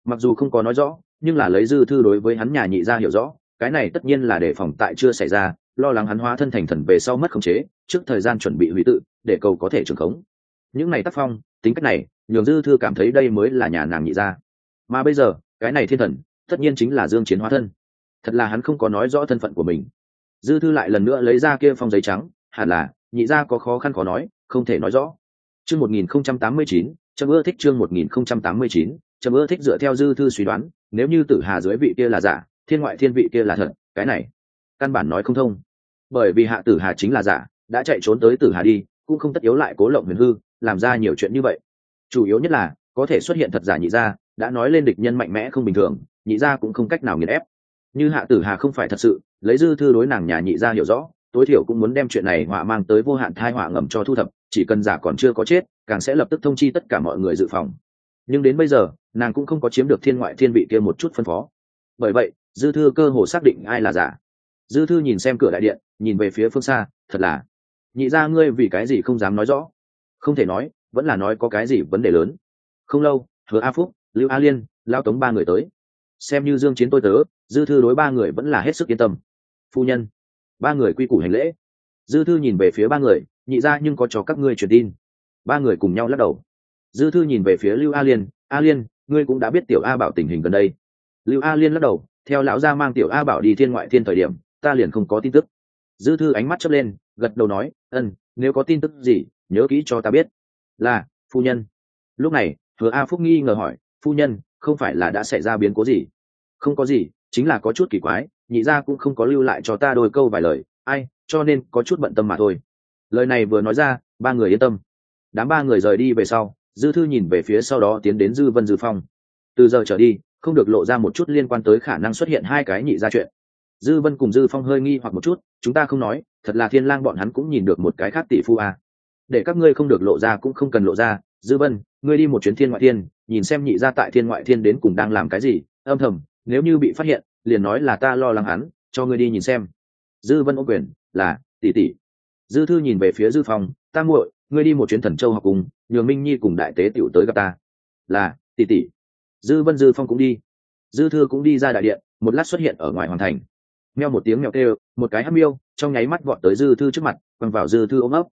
mặc dù không có nói rõ, nhưng là lấy dư thư đối với hắn nhà nhị gia hiểu rõ, cái này tất nhiên là để phòng tại chưa xảy ra, lo lắng hắn hóa thân thành thần về sau mất khống chế, trước thời gian chuẩn bị hủy tự, để cầu có thể trưởng khống. Những này tác phong, tính cách này, nhường dư thư cảm thấy đây mới là nhà nàng nhị gia. Mà bây giờ, cái này thiên thần, tất nhiên chính là dương chiến hóa thân. Thật là hắn không có nói rõ thân phận của mình. Dư thư lại lần nữa lấy ra kia phong giấy trắng, hẳn là, nhị gia có khó khăn khó nói, không thể nói rõ. Chương 1089 trầm ưa thích chương 1089 trầm ưa thích dựa theo dư thư suy đoán, nếu như tử hà dưới vị kia là giả, thiên ngoại thiên vị kia là thật, cái này, căn bản nói không thông. Bởi vì hạ tử hà chính là giả, đã chạy trốn tới tử hà đi, cũng không tất yếu lại cố lộng huyền hư, làm ra nhiều chuyện như vậy. Chủ yếu nhất là, có thể xuất hiện thật giả nhị gia, đã nói lên địch nhân mạnh mẽ không bình thường, nhị gia cũng không cách nào nghiền ép. Như hạ tử hà không phải thật sự, lấy dư thư đối nàng nhà nhị gia hiểu rõ, tối thiểu cũng muốn đem chuyện này họa mang tới vô hạn thai họa ngầm cho thu thập, chỉ cần giả còn chưa có chết càng sẽ lập tức thông chi tất cả mọi người dự phòng. Nhưng đến bây giờ, nàng cũng không có chiếm được thiên ngoại thiên vị kia một chút phân phó. Bởi vậy, dư thư cơ hồ xác định ai là giả. Dư thư nhìn xem cửa đại điện, nhìn về phía phương xa, thật là, nhị ra ngươi vì cái gì không dám nói rõ? Không thể nói, vẫn là nói có cái gì vấn đề lớn. Không lâu, hứa a phúc, lưu a liên, lao tống ba người tới. Xem như dương chiến tôi tớ, dư thư đối ba người vẫn là hết sức yên tâm. Phu nhân. Ba người quy củ hành lễ. Dư thư nhìn về phía ba người, nhị ra nhưng có cho các ngươi truyền tin ba người cùng nhau lắc đầu. Dư thư nhìn về phía lưu a liên a liên, ngươi cũng đã biết tiểu a bảo tình hình gần đây. Lưu a liên lắc đầu, theo lão gia mang tiểu a bảo đi thiên ngoại thiên thời điểm, ta liền không có tin tức. Dư thư ánh mắt chớp lên, gật đầu nói ân nếu có tin tức gì, nhớ kỹ cho ta biết. Là, phu nhân. Lúc này hứa a phúc nghi ngờ hỏi, phu nhân, không phải là đã xảy ra biến cố gì? Không có gì, chính là có chút kỳ quái, nhị gia cũng không có lưu lại cho ta đôi câu vài lời, ai, cho nên có chút bận tâm mà thôi. Lời này vừa nói ra, ba người yên tâm đám ba người rời đi về sau, dư thư nhìn về phía sau đó tiến đến dư vân dư phong. Từ giờ trở đi, không được lộ ra một chút liên quan tới khả năng xuất hiện hai cái nhị ra chuyện. Dư vân cùng dư phong hơi nghi hoặc một chút, chúng ta không nói, thật là thiên lang bọn hắn cũng nhìn được một cái khác tỷ phu à. để các ngươi không được lộ ra cũng không cần lộ ra, dư vân, ngươi đi một chuyến thiên ngoại thiên, nhìn xem nhị ra tại thiên ngoại thiên đến cùng đang làm cái gì, âm thầm, nếu như bị phát hiện, liền nói là ta lo lắng hắn, cho ngươi đi nhìn xem. Dư vân ô quyền, là, tỷ tỷ. Dư thư nhìn về phía dư phong, ta muội ngươi đi một chuyến thần châu học cùng, nhường minh nhi cùng đại tế tiểu tới gặp ta. Là, tỷ tỷ. Dư vân dư phong cũng đi. Dư thư cũng đi ra đại điện, một lát xuất hiện ở ngoài hoàn thành. Meo một tiếng mèo kêu, một cái hâm miêu, trong nháy mắt vọt tới dư thư trước mặt, quăng vào dư thư ôm ấp.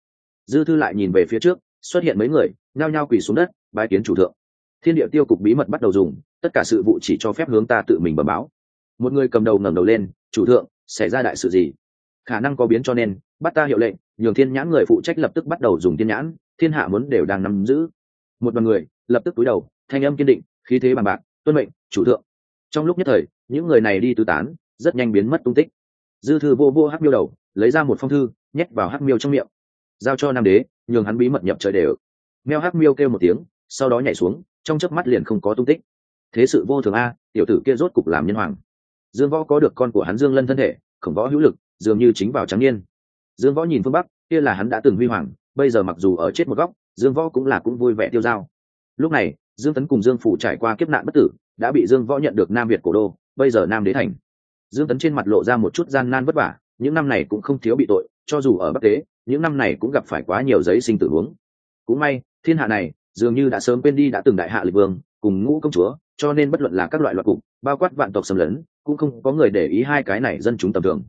Dư thư lại nhìn về phía trước, xuất hiện mấy người, nhao nhao quỳ xuống đất, bái kiến chủ thượng. Thiên địa tiêu cục bí mật bắt đầu dùng, tất cả sự vụ chỉ cho phép hướng ta tự mình bẩm báo. Một người cầm đầu ngẩng đầu lên, chủ thượng, xảy ra đại sự gì? Khả năng có biến cho nên, bắt ta hiệu lệnh nhường thiên nhãn người phụ trách lập tức bắt đầu dùng thiên nhãn, thiên hạ muốn đều đang nắm giữ. Một đoàn người, lập tức túi đầu, thanh âm kiên định, khí thế bằng bạc, tuân mệnh, chủ thượng. Trong lúc nhất thời, những người này đi tứ tán, rất nhanh biến mất tung tích. Dư thư vô vô hắc miêu đầu, lấy ra một phong thư, nhét vào hắc miêu trong miệng. Giao cho nam đế, nhường hắn bí mật nhập trời đều. Meo hắc miêu kêu một tiếng, sau đó nhảy xuống, trong chớp mắt liền không có tung tích. Thế sự vô thường a, tiểu tử kia rốt cục làm nhân hoàng. Dương võ có được con của hắn dương lân thân thể, khổng võ hữu lực, dường như chính vào trắng niên dương võ nhìn phương bắc, kia là hắn đã từng huy hoàng, bây giờ mặc dù ở chết một góc, dương võ cũng là cũng vui vẻ tiêu dao. Lúc này, dương tấn cùng dương phủ trải qua kiếp nạn bất tử, đã bị dương võ nhận được nam việt cổ đô, bây giờ nam đế thành. Dương tấn trên mặt lộ ra một chút gian nan vất vả, những năm này cũng không thiếu bị tội, cho dù ở bắc tế, những năm này cũng gặp phải quá nhiều giấy sinh tử huống. Cũng may, thiên hạ này, dường như đã sớm quên đi đã từng đại hạ lịch vương, cùng ngũ công chúa, cho nên bất luận là các loại loại cục, bao quát vạn tộc xâm lấn, cũng không có người để ý hai cái này dân chúng tầm thường.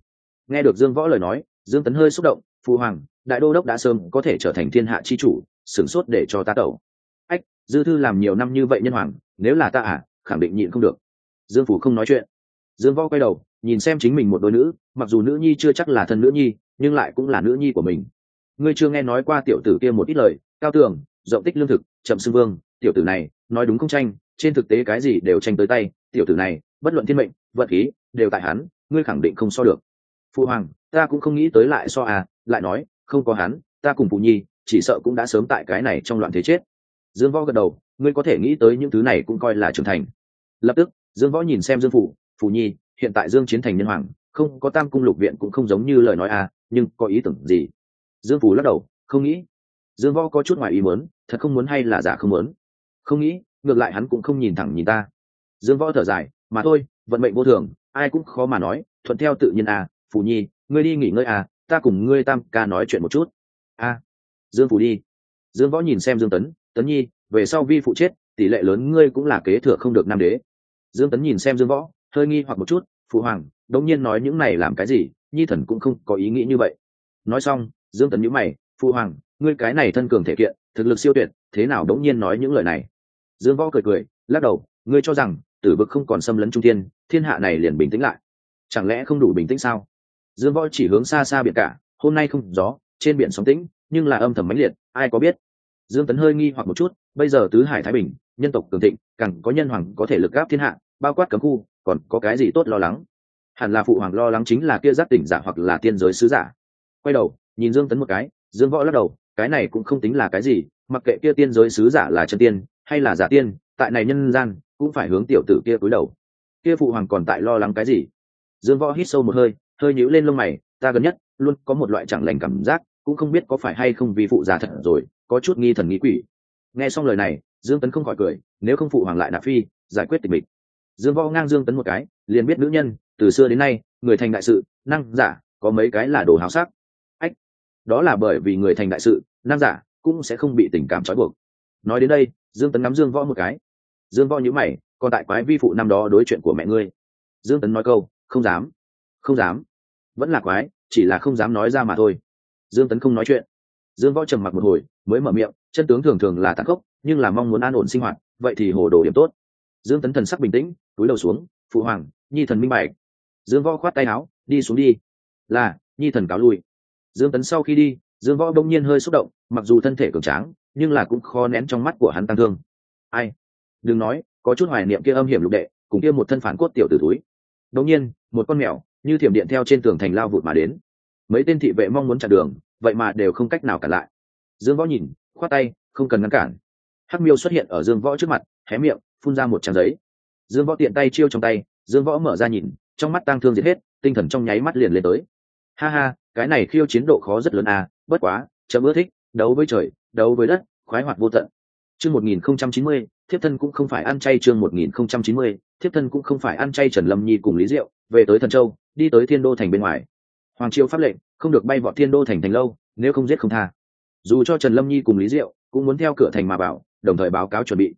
Nghe được dương võ lời nói dương tấn hơi xúc động, phu hoàng, đại đô đốc đã sớm có thể trở thành thiên hạ chi chủ, sửng sốt để cho ta tẩu. Ách, dư thư làm nhiều năm như vậy nhân hoàng, nếu là ta à khẳng định nhịn không được. Dương phủ không nói chuyện. Dương võ quay đầu, nhìn xem chính mình một đôi nữ, mặc dù nữ nhi chưa chắc là thân nữ nhi, nhưng lại cũng là nữ nhi của mình. Ngươi chưa nghe nói qua tiểu tử kia một ít lời, cao tường, rộng tích lương thực, chậm xưng vương, tiểu tử này, nói đúng không tranh, trên thực tế cái gì đều tranh tới tay, tiểu tử này, bất luận thiên mệnh vận khí, đều tại hắn, ngươi khẳng định không so được phụ hoàng, ta cũng không nghĩ tới lại so à lại nói, không có hắn, ta cùng phụ nhi, chỉ sợ cũng đã sớm tại cái này trong loạn thế chết. Dương võ gật đầu, ngươi có thể nghĩ tới những thứ này cũng coi là trưởng thành. Lập tức, dương võ nhìn xem dương phủ phụ nhi, hiện tại dương chiến thành nhân hoàng, không có tam cung lục viện cũng không giống như lời nói à nhưng có ý tưởng gì? Dương phủ lắc đầu, không nghĩ. Dương võ có chút ngoài ý muốn, thật không muốn hay là giả không muốn? Không nghĩ, ngược lại hắn cũng không nhìn thẳng nhìn ta. Dương võ thở dài, mà thôi, vận mệnh vô thường, ai cũng khó mà nói, thuận theo tự nhiên à phù nhi ngươi đi nghỉ ngơi à ta cùng ngươi tam ca nói chuyện một chút. A à, dương phù đi. Dương võ nhìn xem dương tấn tấn nhi về sau vi phụ chết tỷ lệ lớn ngươi cũng là kế thừa không được nam đế. Dương tấn nhìn xem dương võ hơi nghi hoặc một chút phụ hoàng đống nhiên nói những này làm cái gì nhi thần cũng không có ý nghĩ như vậy. Nói xong dương tấn nhíu mày phụ hoàng ngươi cái này thân cường thể kiện thực lực siêu tuyệt thế nào đống nhiên nói những lời này? Dương võ cười cười lắc đầu ngươi cho rằng tử vực không còn xâm lấn trung thiên thiên hạ này liền bình tĩnh lại. Chẳng lẽ không đủ bình tĩnh sao? Dương võ chỉ hướng xa xa biển cả, hôm nay không gió, trên biển sóng tĩnh, nhưng là âm thầm mãnh liệt, ai có biết? Dương tấn hơi nghi hoặc một chút, bây giờ tứ hải thái bình, nhân tộc cường thịnh, càng có nhân hoàng có thể lực gáp thiên hạ, bao quát cấm khu, còn có cái gì tốt lo lắng? Hẳn là phụ hoàng lo lắng chính là kia giác tỉnh giả hoặc là tiên giới sứ giả. Quay đầu, nhìn dương tấn một cái, dương võ lắc đầu, cái này cũng không tính là cái gì, mặc kệ kia tiên giới sứ giả là chân tiên, hay là giả tiên, tại này nhân gian, cũng phải hướng tiểu tử kia cúi đầu. Kia phụ hoàng còn tại lo lắng cái gì? Dương võ hít sâu một hơi hơi nhíu lên lông mày, ta gần nhất luôn có một loại chẳng lành cảm giác, cũng không biết có phải hay không vì phụ già thật rồi, có chút nghi thần nghĩ quỷ. Nghe xong lời này, dương tấn không khỏi cười, nếu không phụ hoàng lại nạp phi, giải quyết tình mình. Dương võ ngang dương tấn một cái, liền biết nữ nhân, từ xưa đến nay, người thành đại sự, năng giả, có mấy cái là đồ háo sắc. Ách, đó là bởi vì người thành đại sự, năng giả cũng sẽ không bị tình cảm trói buộc. Nói đến đây, dương tấn nắm dương võ một cái. Dương võ nhíu mày, còn tại quái vi phụ năm đó đối chuyện của mẹ ngươi. Dương tấn nói câu, không dám không dám vẫn là quái, chỉ là không dám nói ra mà thôi. Dương tấn không nói chuyện. Dương võ trầm mặc một hồi, mới mở miệng, chân tướng thường thường là tàn khốc, nhưng là mong muốn an ổn sinh hoạt, vậy thì hồ đồ điểm tốt. Dương tấn thần sắc bình tĩnh, túi đầu xuống, phụ hoàng, nhi thần minh bạch. Dương võ khoát tay áo, đi xuống đi. Là, nhi thần cáo lui. Dương tấn sau khi đi, dương võ đông nhiên hơi xúc động, mặc dù thân thể cường tráng, nhưng là cũng khó nén trong mắt của hắn tăng thương. Ai? Đừng nói, có chút hoài niệm kia âm hiểm lục đệ, cùng kia một thân phản cốt tiểu tử túi đông nhiên, một con mèo như thiểm điện theo trên tường thành lao vụt mà đến. Mấy tên thị vệ mong muốn chặn đường, vậy mà đều không cách nào cản lại. Dương võ nhìn, khoát tay, không cần ngăn cản. Hắc miêu xuất hiện ở dương võ trước mặt, hé miệng, phun ra một trang giấy. Dương võ tiện tay chiêu trong tay, dương võ mở ra nhìn, trong mắt tang thương diệt hết, tinh thần trong nháy mắt liền lên tới. Ha ha, cái này khiêu chiến độ khó rất lớn à bất quá, chấm ưa thích, đấu với trời, đấu với đất, khoái hoạt vô tận. Chương một nghìn không trăm chín mươi, thiếp thân cũng không phải ăn chay chương một nghìn không trăm chín mươi, thiếp thân cũng không phải ăn chay trần lâm nhi cùng lý diệu, về tới thần châu đi tới thiên đô thành bên ngoài. Hoàng triều pháp lệnh không được bay vọt thiên đô thành thành lâu, nếu không giết không tha. Dù cho trần lâm nhi cùng lý diệu cũng muốn theo cửa thành mà bảo đồng thời báo cáo chuẩn bị.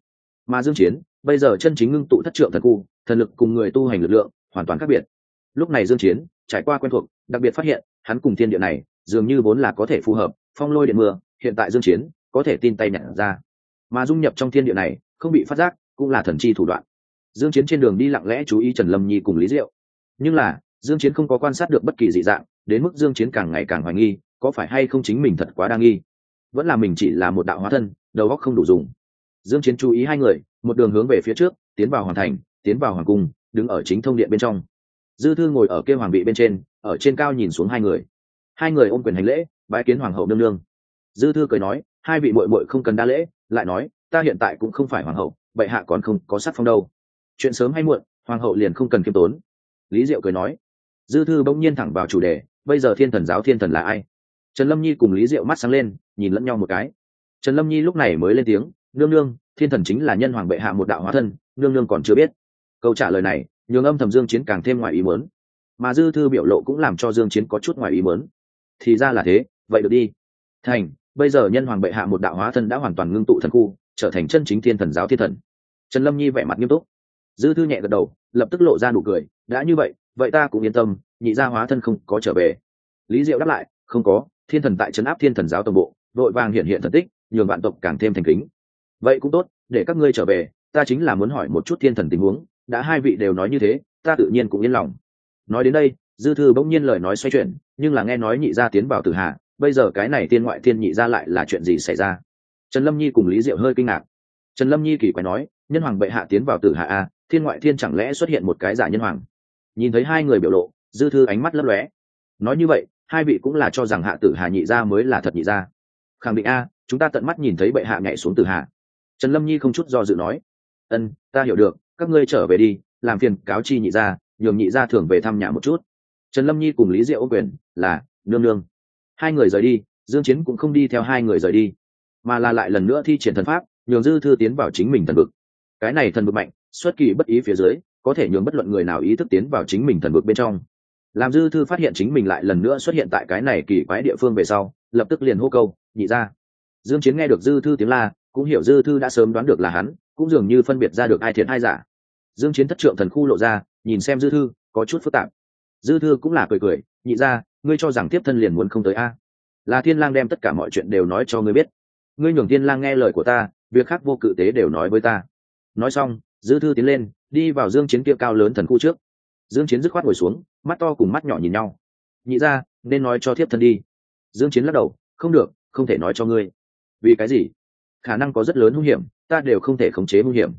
Mà dương chiến, bây giờ chân chính ngưng tụ thất trượng thần khu, thần lực cùng người tu hành lực lượng hoàn toàn khác biệt. Lúc này dương chiến trải qua quen thuộc, đặc biệt phát hiện, hắn cùng thiên địa này dường như vốn là có thể phù hợp, phong lôi điện mưa, hiện tại dương chiến có thể tin tay nhận ra. Mà dung nhập trong thiên địa này, không bị phát giác, cũng là thần chi thủ đoạn. Dương chiến trên đường đi lặng lẽ chú ý trần lâm nhi cùng lý diệu. Nhưng là dương chiến không có quan sát được bất kỳ dị dạng, đến mức dương chiến càng ngày càng hoài nghi, có phải hay không chính mình thật quá đa nghi. Vẫn là mình chỉ là một đạo hóa thân, đầu óc không đủ dùng. Dương chiến chú ý hai người, một đường hướng về phía trước, tiến vào hoàng thành, tiến vào hoàng cung, đứng ở chính thông điện bên trong. Dư thư ngồi ở kia hoàng vị bên trên, ở trên cao nhìn xuống hai người. Hai người ôm quyền hành lễ, bái kiến hoàng hậu nương nương. Dư thư cười nói, hai vị muội muội không cần đa lễ, lại nói, ta hiện tại cũng không phải hoàng hậu, bệ hạ còn không có sắc phong đâu. Chuyện sớm hay muộn, hoàng hậu liền không cần kiêm tốn. Lý diệu cười nói dư thư bỗng nhiên thẳng vào chủ đề, bây giờ thiên thần giáo thiên thần là ai? Trần lâm nhi cùng lý diệu mắt sáng lên, nhìn lẫn nhau một cái. Trần lâm nhi lúc này mới lên tiếng, nương nương, thiên thần chính là nhân hoàng bệ hạ một đạo hóa thân, nương nương còn chưa biết. Câu trả lời này, nhường âm thầm dương chiến càng thêm ngoài ý muốn. Mà dư thư biểu lộ cũng làm cho dương chiến có chút ngoài ý muốn. Thì ra là thế, vậy được đi. Thành, bây giờ nhân hoàng bệ hạ một đạo hóa thân đã hoàn toàn ngưng tụ thần khu, trở thành chân chính thiên thần giáo thiên thần. Trần lâm nhi vẻ mặt nghiêm túc. Dư thư nhẹ gật đầu, lập tức lộ ra nụ cười, đã như vậy vậy ta cũng yên tâm, nhị gia hóa thân không có trở về. Lý diệu đáp lại, không có, thiên thần tại trấn áp thiên thần giáo toàn bộ vội vàng hiện hiện thần tích, nhường vạn tộc càng thêm thành kính. Vậy cũng tốt, để các ngươi trở về, ta chính là muốn hỏi một chút thiên thần tình huống, đã hai vị đều nói như thế, ta tự nhiên cũng yên lòng. Nói đến đây, dư thư bỗng nhiên lời nói xoay chuyển, nhưng là nghe nói nhị gia tiến vào tử hạ bây giờ cái này tiên ngoại thiên nhị gia lại là chuyện gì xảy ra? Trần lâm nhi cùng lý diệu hơi kinh ngạc. Trần lâm nhi kỳ quái nói, nhân hoàng bệ hạ tiến vào tử hạ a, thiên ngoại thiên chẳng lẽ xuất hiện một cái giả nhân hoàng? Nhìn thấy hai người biểu lộ, dư thư ánh mắt lấp lóe. Nói như vậy, hai vị cũng là cho rằng hạ tử hà nhị gia mới là thật nhị gia. Khẳng định a, chúng ta tận mắt nhìn thấy bệ hạ nhảy xuống từ hạ trần lâm nhi không chút do dự nói. Ân, ta hiểu được, các ngươi trở về đi, làm phiền cáo chi nhị gia, nhường nhị gia thường về thăm nhà một chút. Trần lâm nhi cùng lý diệu ô quyền, là, nương nương. Hai người rời đi, dương chiến cũng không đi theo hai người rời đi, mà là lại lần nữa thi triển thần pháp, nhường dư thư tiến vào chính mình thần vực. Cái này thần vực mạnh, xuất kỳ bất ý phía dưới có thể nhường bất luận người nào ý thức tiến vào chính mình thần vực bên trong. Làm dư thư phát hiện chính mình lại lần nữa xuất hiện tại cái này kỳ quái địa phương về sau, lập tức liền hô câu, nhị ra dương chiến nghe được dư thư tiếng la, cũng hiểu dư thư đã sớm đoán được là hắn, cũng dường như phân biệt ra được ai thiệt ai giả. Dương chiến thất trượng thần khu lộ ra, nhìn xem dư thư, có chút phức tạp. Dư thư cũng là cười cười, nhị ra ngươi cho rằng tiếp thân liền muốn không tới a? Là thiên lang đem tất cả mọi chuyện đều nói cho ngươi biết. Ngươi nhường thiên lang nghe lời của ta, việc khác vô cự tế đều nói với ta. Nói xong dư thư tiến lên, đi vào dương chiến kia cao lớn thần khu trước. Dương chiến dứt khoát ngồi xuống, mắt to cùng mắt nhỏ nhìn nhau. Nhị ra nên nói cho thiếp thân đi. Dương chiến lắc đầu, không được, không thể nói cho ngươi. Vì cái gì? Khả năng có rất lớn hung hiểm, ta đều không thể khống chế hung hiểm.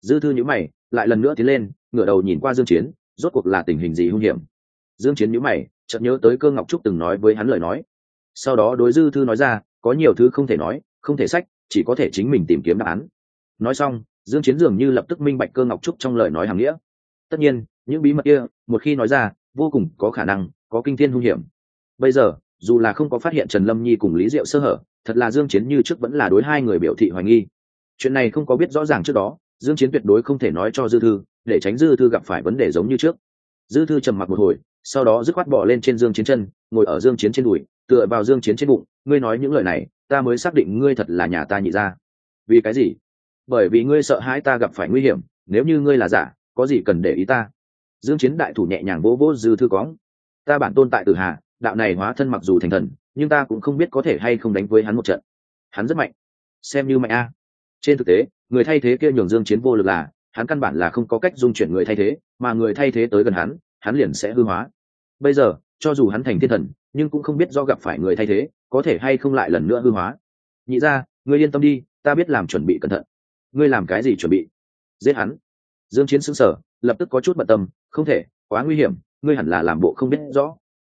Dư thư nhíu mày, lại lần nữa tiến lên, ngửa đầu nhìn qua dương chiến, rốt cuộc là tình hình gì hung hiểm? Dương chiến nhíu mày, chợt nhớ tới cơ ngọc trúc từng nói với hắn lời nói. Sau đó đối dư thư nói ra, có nhiều thứ không thể nói, không thể sách, chỉ có thể chính mình tìm kiếm đáp án. Nói xong dương chiến dường như lập tức minh bạch cơ ngọc trúc trong lời nói hàng nghĩa. Tất nhiên, những bí mật kia, một khi nói ra, vô cùng có khả năng có kinh thiên hung hiểm. Bây giờ, dù là không có phát hiện trần lâm nhi cùng lý diệu sơ hở, thật là dương chiến như trước vẫn là đối hai người biểu thị hoài nghi. Chuyện này không có biết rõ ràng trước đó, dương chiến tuyệt đối không thể nói cho dư thư, để tránh dư thư gặp phải vấn đề giống như trước. Dư thư trầm mặc một hồi, sau đó dứt khoát bỏ lên trên dương chiến chân, ngồi ở dương chiến trên đùi, tựa vào dương chiến trên bụng, ngươi nói những lời này, ta mới xác định ngươi thật là nhà ta nhị ra vì cái gì? Bởi vì ngươi sợ hãi ta gặp phải nguy hiểm, nếu như ngươi là giả, có gì cần để ý ta? Dương chiến đại thủ nhẹ nhàng vỗ vỗ dư thư cóng ta bản tôn tại tử hà, đạo này hóa thân mặc dù thành thần, nhưng ta cũng không biết có thể hay không đánh với hắn một trận. Hắn rất mạnh. Xem như mạnh a. Trên thực tế, người thay thế kia nhường dương chiến vô lực là, hắn căn bản là không có cách dung chuyển người thay thế, mà người thay thế tới gần hắn hắn liền sẽ hư hóa. Bây giờ, cho dù hắn thành thiên thần, nhưng cũng không biết do gặp phải người thay thế, có thể hay không lại lần nữa hư hóa. Nhị ra, ngươi yên tâm đi, ta biết làm chuẩn bị cẩn thận ngươi làm cái gì chuẩn bị? Giết hắn. Dương chiến sững sờ, lập tức có chút bận tâm, không thể, quá nguy hiểm, ngươi hẳn là làm bộ không biết rõ.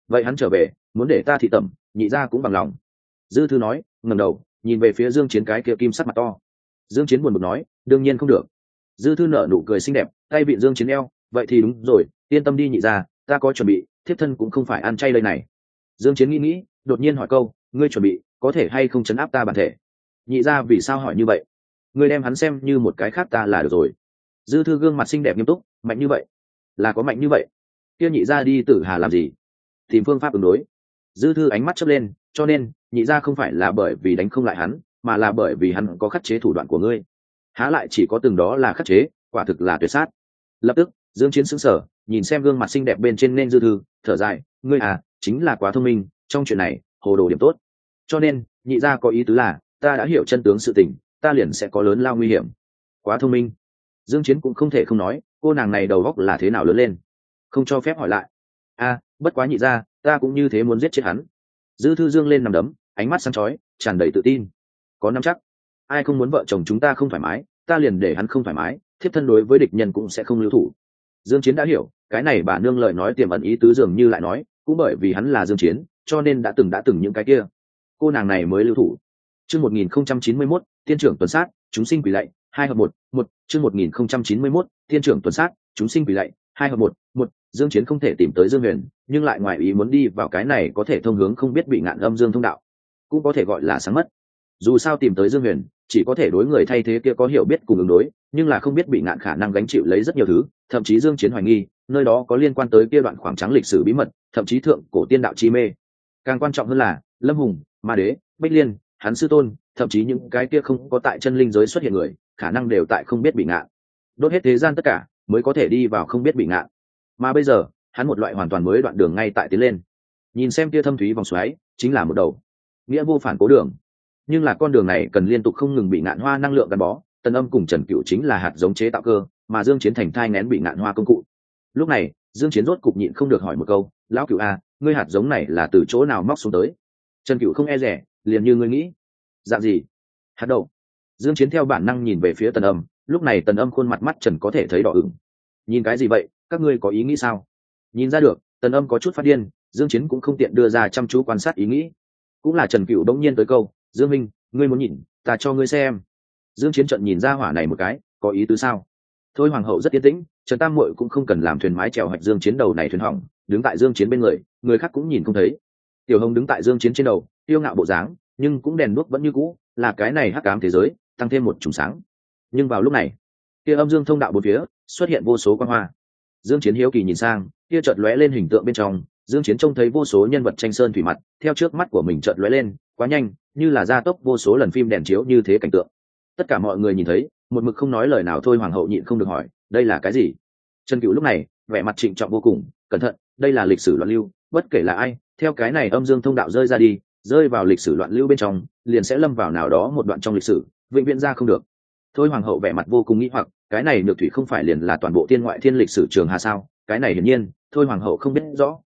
Vậy hắn trở về, muốn để ta thị tẩm, nhị ra cũng bằng lòng. Dư thư nói, ngẩng đầu, nhìn về phía dương chiến cái kia kim sắt mặt to. Dương chiến buồn bực nói, đương nhiên không được. Dư thư nở nụ cười xinh đẹp, tay bị dương chiến eo, vậy thì đúng rồi, yên tâm đi nhị ra ta có chuẩn bị, thiếp thân cũng không phải ăn chay đây này. Dương chiến nghĩ nghĩ, đột nhiên hỏi câu, ngươi chuẩn bị, có thể hay không chấn áp ta bản thể? Nhị ra vì sao hỏi như vậy? Ngươi đem hắn xem như một cái khác ta là được rồi. Dư thư gương mặt xinh đẹp nghiêm túc, mạnh như vậy? Là có mạnh như vậy? Kia nhị ra đi tử hà làm gì? Tìm phương pháp ứng đối. Dư thư ánh mắt chớp lên, cho nên, nhị ra không phải là bởi vì đánh không lại hắn, mà là bởi vì hắn có khắc chế thủ đoạn của ngươi. Há lại chỉ có từng đó là khắc chế, quả thực là tuyệt sát. Lập tức, dương chiến sững sờ, nhìn xem gương mặt xinh đẹp bên trên nên dư thư, thở dài, ngươi à chính là quá thông minh, trong chuyện này, hồ đồ điểm tốt. Cho nên, nhị gia có ý tứ là, ta đã hiểu chân tướng sự tình ta liền sẽ có lớn lao nguy hiểm. Quá thông minh. Dương chiến cũng không thể không nói, cô nàng này đầu óc là thế nào lớn lên? Không cho phép hỏi lại. A bất quá nhị gia, ta cũng như thế muốn giết chết hắn. Dư thư dương lên nằm đấm, ánh mắt sáng chói, tràn đầy tự tin. Có nắm chắc. Ai không muốn vợ chồng chúng ta không thoải mái, ta liền để hắn không thoải mái, thiếp thân đối với địch nhân cũng sẽ không lưu thủ. Dương chiến đã hiểu, cái này bà nương lời nói tiềm ẩn ý tứ dường như lại nói, cũng bởi vì hắn là dương chiến, cho nên đã từng đã từng những cái kia. Cô nàng này mới lưu thủ chương 1091 tiên trưởng tuần sát, chúng sinh quỷ lạy, hai hợp một một, chương 1091 tiên trưởng tuần sát, chúng sinh quỷ lạy, hai hợp một một, dương chiến không thể tìm tới dương huyền, nhưng lại ngoài ý muốn đi vào cái này có thể thông hướng không biết bị ngạn âm dương thông đạo, cũng có thể gọi là sáng mất. Dù sao tìm tới dương huyền, chỉ có thể đối người thay thế kia có hiểu biết cùng ứng đối, nhưng là không biết bị ngạn khả năng gánh chịu lấy rất nhiều thứ, thậm chí dương chiến hoài nghi, nơi đó có liên quan tới kia đoạn khoảng trắng lịch sử bí mật, thậm chí thượng cổ tiên đạo chi mê. Càng quan trọng hơn là, lâm hùng, ma đế bách liên hắn sư tôn, thậm chí những cái kia không có tại chân linh giới xuất hiện người, khả năng đều tại không biết bị ngạn đốt hết thế gian tất cả, mới có thể đi vào không biết bị ngạn mà bây giờ, hắn một loại hoàn toàn mới đoạn đường ngay tại tiến lên. Nhìn xem kia thâm thúy vòng xoáy, chính là một đầu. Nghĩa vô phản cố đường. Nhưng là con đường này cần liên tục không ngừng bị ngạn hoa năng lượng gắn bó, tần âm cùng trần cựu chính là hạt giống chế tạo cơ, mà dương chiến thành thai nén bị ngạn hoa công cụ. Lúc này, dương chiến rốt cục nhịn không được hỏi một câu, lão cựu a à, ngươi hạt giống này là từ chỗ nào móc xuống tới? Trần cựu không e rẻ liền như ngươi nghĩ. Dạng gì? Hạt đậu. Dương chiến theo bản năng nhìn về phía tần âm, lúc này tần âm khuôn mặt mắt trần có thể thấy đỏ ửng. Nhìn cái gì vậy? Các ngươi có ý nghĩ sao? Nhìn ra được, tần âm có chút phát điên, dương chiến cũng không tiện đưa ra chăm chú quan sát ý nghĩ. Cũng là trần cựu đống nhiên tới câu, dương minh, ngươi muốn nhìn, ta cho ngươi xem. Dương chiến trận nhìn ra hỏa này một cái, có ý tứ sao? Thôi hoàng hậu rất yên tĩnh, trần tam muội cũng không cần làm thuyền mái chèo hạch dương chiến đầu này thuyền hỏng, đứng tại dương chiến bên người người khác cũng nhìn không thấy tiểu hồng đứng tại dương chiến trên đầu yêu ngạo bộ dáng, nhưng cũng đèn đuốc vẫn như cũ, là cái này hắc ám thế giới, tăng thêm một trùng sáng. Nhưng vào lúc này, kia âm dương thông đạo bốn phía, xuất hiện vô số quan hoa. Dương chiến hiếu kỳ nhìn sang, kia chợt lóe lên hình tượng bên trong, dương chiến trông thấy vô số nhân vật tranh sơn thủy mặt, theo trước mắt của mình chợt lóe lên, quá nhanh, như là gia tốc vô số lần phim đèn chiếu như thế cảnh tượng. Tất cả mọi người nhìn thấy, một mực không nói lời nào thôi hoàng hậu nhịn không được hỏi, đây là cái gì? Trần cựu lúc này, vẻ mặt trịnh trọng vô cùng, cẩn thận, đây là lịch sử loạn lưu bất kể là ai, theo cái này âm dương thông đạo rơi ra đi, rơi vào lịch sử loạn lưu bên trong, liền sẽ lâm vào nào đó một đoạn trong lịch sử, vĩnh viễn ra không được. Thôi hoàng hậu vẻ mặt vô cùng nghĩ hoặc, cái này nhược thủy không phải liền là toàn bộ thiên ngoại thiên lịch sử trường hà sao? Cái này hiển nhiên, thôi hoàng hậu không biết rõ.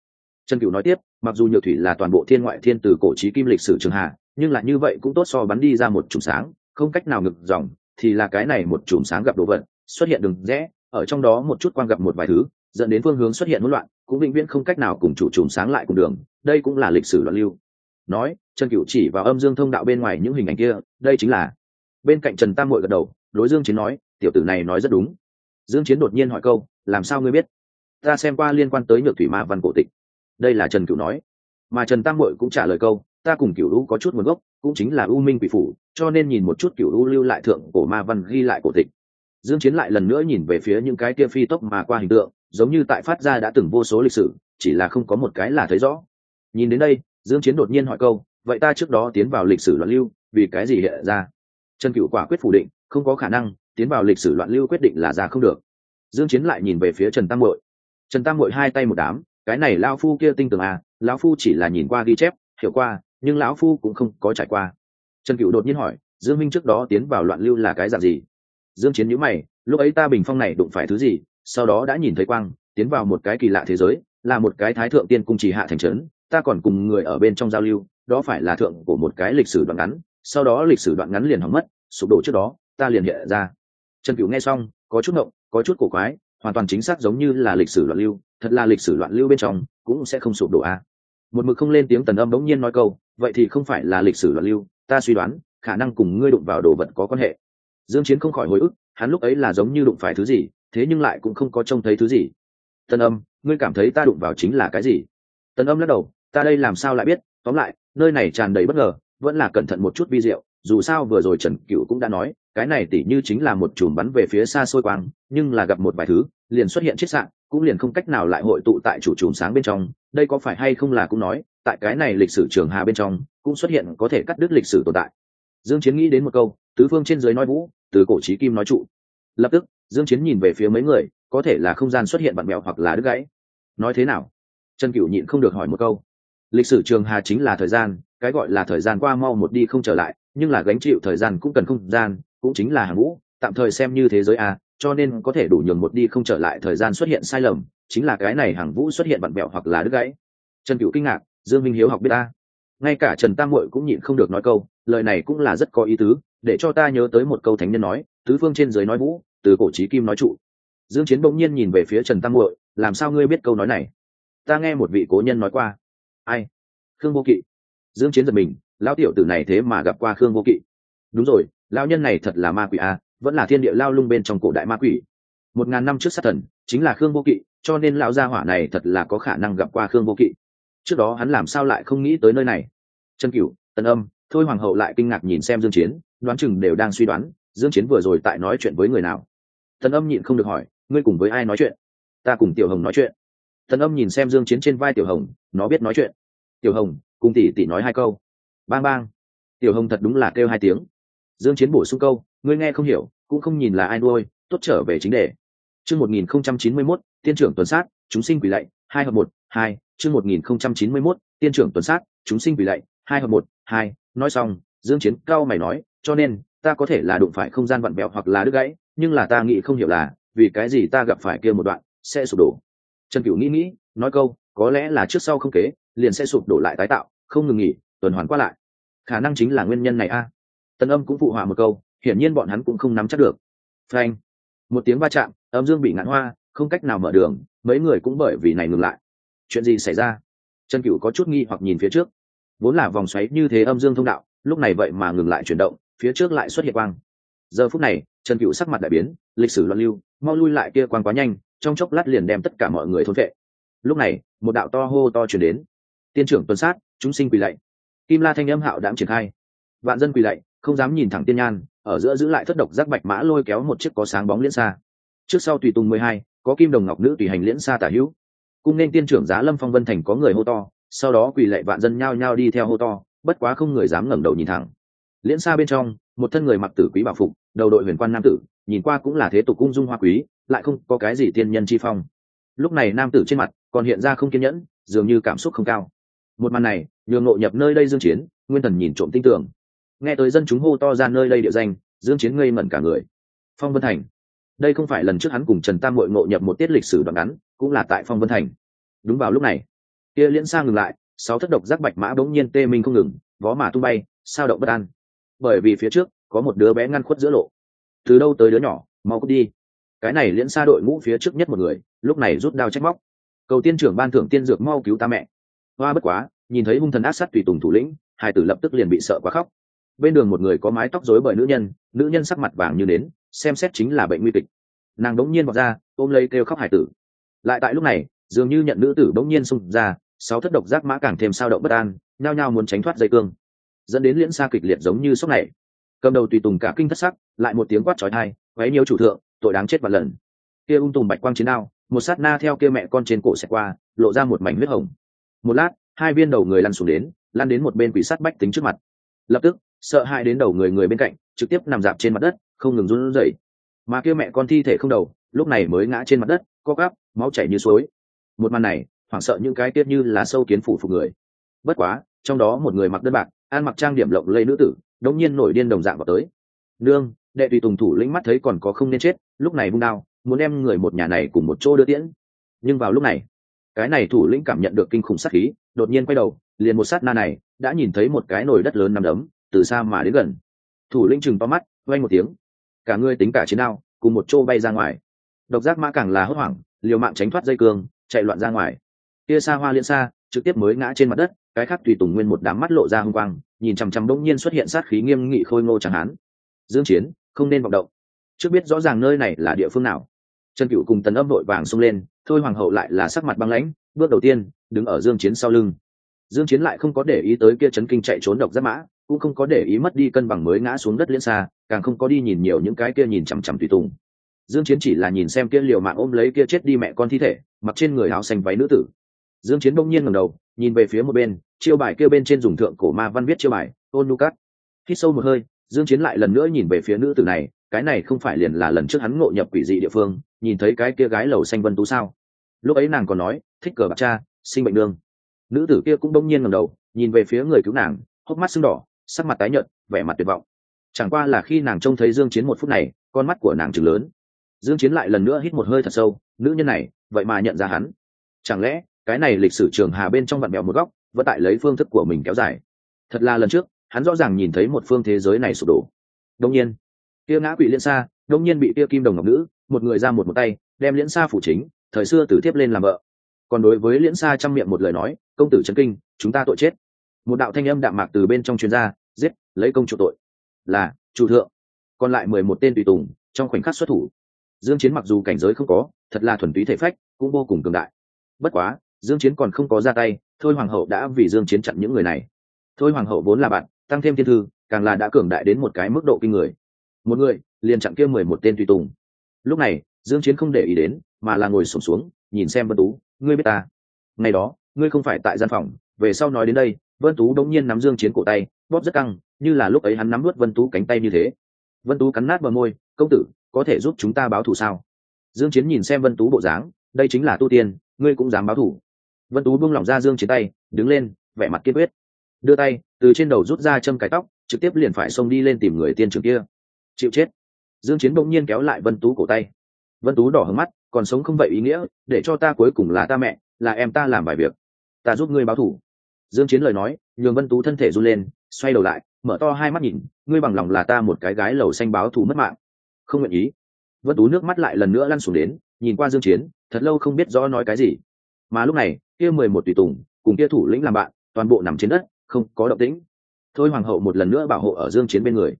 Trần cửu nói tiếp, mặc dù nhược thủy là toàn bộ thiên ngoại thiên từ cổ trí kim lịch sử trường hà, nhưng là như vậy cũng tốt so bắn đi ra một chùm sáng, không cách nào ngực dòng, thì là cái này một chùm sáng gặp đồ vật, xuất hiện đường rẽ, ở trong đó một chút quang gặp một vài thứ, dẫn đến phương hướng xuất hiện hỗn loạn cũng vĩnh viễn không cách nào cùng chủ chùm sáng lại cùng đường, đây cũng là lịch sử loạn lưu. Nói, trần cựu chỉ vào âm dương thông đạo bên ngoài những hình ảnh kia, đây chính là bên cạnh trần tam muội gật đầu, đối dương chiến nói, tiểu tử này nói rất đúng. Dương chiến đột nhiên hỏi câu, làm sao ngươi biết? Ta xem qua liên quan tới nhược thủy ma văn cổ tịch. Đây là trần cựu nói. Mà trần tam muội cũng trả lời câu, ta cùng cựu u có chút nguồn gốc, cũng chính là u minh quỷ phủ, cho nên nhìn một chút cựu u lưu lại thượng cổ ma văn ghi lại cổ tịch. Dương chiến lại lần nữa nhìn về phía những cái kia phi tốc mà qua hình tượng giống như tại phát ra đã từng vô số lịch sử, chỉ là không có một cái là thấy rõ. Nhìn đến đây, dương chiến đột nhiên hỏi câu, vậy ta trước đó tiến vào lịch sử loạn lưu, vì cái gì hiện ra? Trần cửu quả quyết phủ định, không có khả năng, tiến vào lịch sử loạn lưu quyết định là ra không được. Dương chiến lại nhìn về phía trần tam muội. Trần tam muội hai tay một đám, cái này lão phu kia tinh tường à lão phu chỉ là nhìn qua ghi chép, hiểu qua, nhưng lão phu cũng không có trải qua. Trần cựu đột nhiên hỏi, dương minh trước đó tiến vào loạn lưu là cái dạng gì? Dương chiến nhíu mày, lúc ấy ta bình phong này đụng phải thứ gì sau đó đã nhìn thấy quang, tiến vào một cái kỳ lạ thế giới, là một cái thái thượng tiên cung trì hạ thành trấn, ta còn cùng người ở bên trong giao lưu, đó phải là thượng của một cái lịch sử đoạn ngắn, sau đó lịch sử đoạn ngắn liền hỏng mất, sụp đổ trước đó, ta liền hiện ra trần cửu nghe xong, có chút ngộng, có chút cổ quái, hoàn toàn chính xác giống như là lịch sử loạn lưu, thật là lịch sử loạn lưu bên trong, cũng sẽ không sụp đổ a à. một mực không lên tiếng tần âm bỗng nhiên nói câu, vậy thì không phải là lịch sử loạn lưu, ta suy đoán, khả năng cùng ngươi đụng vào đồ vật có quan hệ dương chiến không khỏi hồi ức, hắn lúc ấy là giống như đụng phải thứ gì thế nhưng lại cũng không có trông thấy thứ gì. Tần âm, ngươi cảm thấy ta đụng vào chính là cái gì? Tần âm lắc đầu, ta đây làm sao lại biết? Tóm lại, nơi này tràn đầy bất ngờ, vẫn là cẩn thận một chút vi diệu, dù sao vừa rồi trần cựu cũng đã nói, cái này tỉ như chính là một chùm bắn về phía xa xôi quang, nhưng là gặp một vài thứ, liền xuất hiện chiết sạn cũng liền không cách nào lại hội tụ tại chủ chùm sáng bên trong. Đây có phải hay không là cũng nói, tại cái này lịch sử trường hà bên trong, cũng xuất hiện có thể cắt đứt lịch sử tồn tại. Dương chiến nghĩ đến một câu, tứ phương trên dưới nói vũ, từ cổ trí kim nói trụ lập tức, dương chiến nhìn về phía mấy người, có thể là không gian xuất hiện vặn mèo hoặc là đứt gãy. Nói thế nào? Trần cửu nhịn không được hỏi một câu. Lịch sử trường hà chính là thời gian, cái gọi là thời gian qua mau một đi không trở lại, nhưng là gánh chịu thời gian cũng cần không gian, cũng chính là hàng ngũ, tạm thời xem như thế giới a, cho nên có thể đủ nhường một đi không trở lại thời gian xuất hiện sai lầm, chính là cái này hàng vũ xuất hiện vặn vẹo hoặc là đứt gãy. Trần cửu kinh ngạc, dương minh hiếu học biết ta ngay cả trần tam muội cũng nhịn không được nói câu, lời này cũng là rất có ý tứ, để cho ta nhớ tới một câu thánh nhân nói tứ phương trên dưới nói vũ từ cổ trí kim nói trụ. Dương chiến bỗng nhiên nhìn về phía trần tam muội làm sao ngươi biết câu nói này? Ta nghe một vị cố nhân nói qua. Ai? Khương vô kỵ. Dương chiến giật mình lão tiểu tử này thế mà gặp qua khương vô kỵ. Đúng rồi lão nhân này thật là ma quỷ a à, vẫn là thiên địa lao lung bên trong cổ đại ma quỷ. Một ngàn năm trước sát thần chính là khương vô kỵ cho nên lão gia hỏa này thật là có khả năng gặp qua khương vô kỵ. Trước đó hắn làm sao lại không nghĩ tới nơi này? Chân cửu tân âm thôi hoàng hậu lại kinh ngạc nhìn xem dương chiến đoán chừng đều đang suy đoán dương chiến vừa rồi tại nói chuyện với người nào? Thần âm nhịn không được hỏi, ngươi cùng với ai nói chuyện? Ta cùng tiểu hồng nói chuyện. Thần âm nhìn xem dương chiến trên vai tiểu hồng, nó biết nói chuyện. Tiểu hồng, cùng tỷ tỷ nói hai câu. Bang bang. Tiểu hồng thật đúng là kêu hai tiếng. Dương chiến bổ sung câu, ngươi nghe không hiểu, cũng không nhìn là ai nuôi, tốt trở về chính đề. Chương 1091 tiên trưởng tuần sát, chúng sinh quỷ lạy, hai hợp một, hai. Chương 1091 tiên trưởng tuần sát, chúng sinh quỷ lạy, hai hợp một, hai. Nói xong, dương chiến cao mày nói, cho nên ta có thể là đụng phải không gian vặn vẹo hoặc là đứt gãy, nhưng là ta nghĩ không hiểu là, vì cái gì ta gặp phải kia một đoạn, sẽ sụp đổ. Trần cửu nghĩ nghĩ, nói câu, có lẽ là trước sau không kế, liền sẽ sụp đổ lại tái tạo, không ngừng nghỉ, tuần hoàn qua lại. Khả năng chính là nguyên nhân này a. À. tân âm cũng phụ họa một câu, hiển nhiên bọn hắn cũng không nắm chắc được. Frank một tiếng va chạm, âm dương bị ngạn hoa, không cách nào mở đường, mấy người cũng bởi vì này ngừng lại. Chuyện gì xảy ra? Trần cựu có chút nghi hoặc nhìn phía trước. Vốn là vòng xoáy như thế âm dương thông đạo, lúc này vậy mà ngừng lại chuyển động phía trước lại xuất hiện quang. Giờ phút này, trần cựu sắc mặt đại biến, lịch sử loạn lưu, mau lui lại kia quang quá nhanh, trong chốc lát liền đem tất cả mọi người thôn vệ. Lúc này, một đạo to hô to chuyển đến. Tiên trưởng tuần sát, chúng sinh quỳ lạy. Kim la thanh âm hạo đạm triển khai. Vạn dân quỳ lạy, không dám nhìn thẳng tiên nhan, ở giữa giữ lại thất độc giác bạch mã lôi kéo một chiếc có sáng bóng liễn xa. Trước sau tùy tùng mười hai, có kim đồng ngọc nữ tùy hành liễn xa tả hữu. Cung nên tiên trưởng giá lâm phong vân thành có người hô to, sau đó quỳ lạy vạn dân nhao nhao đi theo hô to, bất quá không người dám ngẩng đầu nhìn thẳng liễn xa bên trong, một thân người mặc tử quý bảo phục, đầu đội huyền quan nam tử, nhìn qua cũng là thế tục cung dung hoa quý, lại không có cái gì tiên nhân chi phong. Lúc này nam tử trên mặt còn hiện ra không kiên nhẫn, dường như cảm xúc không cao. Một màn này, nhường ngộ nhập nơi đây dương chiến, nguyên thần nhìn trộm tinh tưởng. Nghe tới dân chúng hô to ra nơi đây địa danh, dương chiến ngây ngẩn cả người. Phong vân thành. Đây không phải lần trước hắn cùng trần tam muội ngộ nhập một tiết lịch sử đoạn ngắn, cũng là tại phong vân thành. Đúng vào lúc này, kia liễn sang ngừng lại, sáu thất độc giác bạch mã bỗng nhiên tê minh không ngừng, vó mà tung bay, sao động bất an bởi vì phía trước có một đứa bé ngăn khuất giữa lộ. Từ đâu tới đứa nhỏ, mau cút đi. Cái này liễn xa đội ngũ phía trước nhất một người, lúc này rút đao trách móc. Cầu tiên trưởng ban thưởng tiên dược mau cứu ta mẹ. Hoa bất quá, nhìn thấy hung thần ác sát tùy tùng thủ lĩnh hải tử lập tức liền bị sợ quá khóc. Bên đường một người có mái tóc rối bởi nữ nhân nữ nhân sắc mặt vàng như nến, xem xét chính là bệnh nguy kịch. Nàng đống nhiên vọt ra, ôm lấy kêu khóc hải tử. Lại tại lúc này, dường như nhận nữ tử đống nhiên xung ra, sáu thất độc giác mã càng thêm sao động bất an, nhao nhao muốn tránh thoát dây cương dẫn đến liễn xa kịch liệt giống như sốc này. Cầm đầu tùy tùng cả kinh thất sắc, lại một tiếng quát trói thai quấy nhiều chủ thượng, tội đáng chết và lần. Kia ung tùng bạch quang chiến đao, một sát na theo kia mẹ con trên cổ xẹt qua, lộ ra một mảnh huyết hồng. Một lát, hai viên đầu người lăn xuống đến, lăn đến một bên quỷ sát bách tính trước mặt. Lập tức, sợ hãi đến đầu người người bên cạnh, trực tiếp nằm dạp trên mặt đất, không ngừng run rẩy. Mà kia mẹ con thi thể không đầu, lúc này mới ngã trên mặt đất, co gắp máu chảy như suối. Một màn này, hoảng sợ những cái tiết như là sâu kiến phủ phục người. Bất quá, trong đó một người mặc đơn bạc An mặc trang điểm lộng lây nữ tử, đống nhiên nổi điên đồng dạng vào tới. Nương, đệ tùy tùng thủ lĩnh mắt thấy còn có không nên chết, lúc này vung đao, muốn đem người một nhà này cùng một chỗ đưa tiễn. Nhưng vào lúc này, cái này thủ lĩnh cảm nhận được kinh khủng sát khí, đột nhiên quay đầu, liền một sát na này, đã nhìn thấy một cái nồi đất lớn nằm đấm, từ xa mà đến gần. Thủ lĩnh chừng to mắt, vang một tiếng. Cả người tính cả chiến đao, cùng một chỗ bay ra ngoài. Độc giác mã càng là hốt hoảng, liều mạng tránh thoát dây cương, chạy loạn ra ngoài. Kia xa hoa liên xa, trực tiếp mới ngã trên mặt đất cái khác tùy tùng nguyên một đám mắt lộ ra hung quang, nhìn chằm chằm đông nhiên xuất hiện sát khí nghiêm nghị khôi ngô chẳng hán. Dương chiến, không nên vọng động. Trước biết rõ ràng nơi này là địa phương nào. Trần cửu cùng tần âm đội vàng xông lên, thôi hoàng hậu lại là sắc mặt băng lãnh, bước đầu tiên, đứng ở dương chiến sau lưng. Dương chiến lại không có để ý tới kia chấn kinh chạy trốn độc giáp mã, cũng không có để ý mất đi cân bằng mới ngã xuống đất liên xa, càng không có đi nhìn nhiều những cái kia nhìn chằm chằm tùy tùng. Dương chiến chỉ là nhìn xem kia liều mạng ôm lấy kia chết đi mẹ con thi thể, mặc trên người áo xanh váy nữ tử dương chiến bỗng nhiên ngẩng đầu, nhìn về phía một bên, chiêu bài kia bên trên dùng thượng cổ ma văn viết chiêu bài ôn nu cắt hít sâu một hơi, dương chiến lại lần nữa nhìn về phía nữ tử này, cái này không phải liền là lần trước hắn ngộ nhập quỷ dị địa phương, nhìn thấy cái kia gái lầu xanh vân tú sao? Lúc ấy nàng còn nói, thích cờ bạc cha, sinh bệnh đương nữ tử kia cũng bỗng nhiên ngẩng đầu, nhìn về phía người cứu nàng, hốc mắt sưng đỏ, sắc mặt tái nhợt, vẻ mặt tuyệt vọng. Chẳng qua là khi nàng trông thấy dương chiến một phút này, con mắt của nàng trừng lớn. Dương chiến lại lần nữa hít một hơi thật sâu, nữ nhân này, vậy mà nhận ra hắn. Chẳng lẽ cái này lịch sử trường hà bên trong vạn mèo một góc, vẫn tại lấy phương thức của mình kéo dài. Thật là lần trước, hắn rõ ràng nhìn thấy một phương thế giới này sụp đổ. Đông nhiên, kia ngã quỷ liên xa đông nhiên bị kia kim đồng ngọc nữ, một người ra một một tay, đem liễn xa phủ chính, thời xưa tử thiếp lên làm vợ. Còn đối với liễn xa chăm miệng một lời nói, công tử trấn kinh, chúng ta tội chết. Một đạo thanh âm đạm mạc từ bên trong chuyên gia giết, lấy công chủ tội. Là, chủ thượng. Còn lại mười một tên tùy tùng, trong khoảnh khắc xuất thủ. Dương chiến mặc dù cảnh giới không có, thật là thuần túy thể phách, cũng vô cùng cường đại. Bất quá dương chiến còn không có ra tay thôi hoàng hậu đã vì dương chiến chặn những người này. Thôi hoàng hậu vốn là bạn tăng thêm thiên thư càng là đã cường đại đến một cái mức độ kinh người. Một người liền chặn kia mười một tên tùy tùng. Lúc này dương chiến không để ý đến mà là ngồi sụp xuống, xuống nhìn xem vân tú ngươi biết ta? Ngày đó ngươi không phải tại gian phòng về sau nói đến đây vân tú đống nhiên nắm dương chiến cổ tay bóp rất căng như là lúc ấy hắn nắm nuốt vân tú cánh tay như thế. Vân tú cắn nát bờ môi công tử có thể giúp chúng ta báo thù sao? Dương chiến nhìn xem vân tú bộ dáng đây chính là tu tiên ngươi cũng dám báo thù vân tú buông lỏng ra dương chiến tay, đứng lên, vẻ mặt kiên quyết. Đưa tay, từ trên đầu rút ra châm cái tóc, trực tiếp liền phải xông đi lên tìm người tiên trưởng kia. Chịu chết. Dương chiến bỗng nhiên kéo lại vân tú cổ tay. Vân tú đỏ hứng mắt, còn sống không vậy ý nghĩa, để cho ta cuối cùng là ta mẹ, là em ta làm vài việc. Ta giúp ngươi báo thù dương chiến lời nói, nhường vân tú thân thể run lên, xoay đầu lại, mở to hai mắt nhìn, ngươi bằng lòng là ta một cái gái lầu xanh báo thù mất mạng. Không nguyện ý. Vân tú nước mắt lại lần nữa lăn xuống đến, nhìn qua dương chiến, thật lâu không biết rõ nói cái gì. Mà lúc này kia mười một tùy tùng, cùng kia thủ lĩnh làm bạn, toàn bộ nằm trên đất, không có động tĩnh. Thôi hoàng hậu một lần nữa bảo hộ ở dương chiến bên người.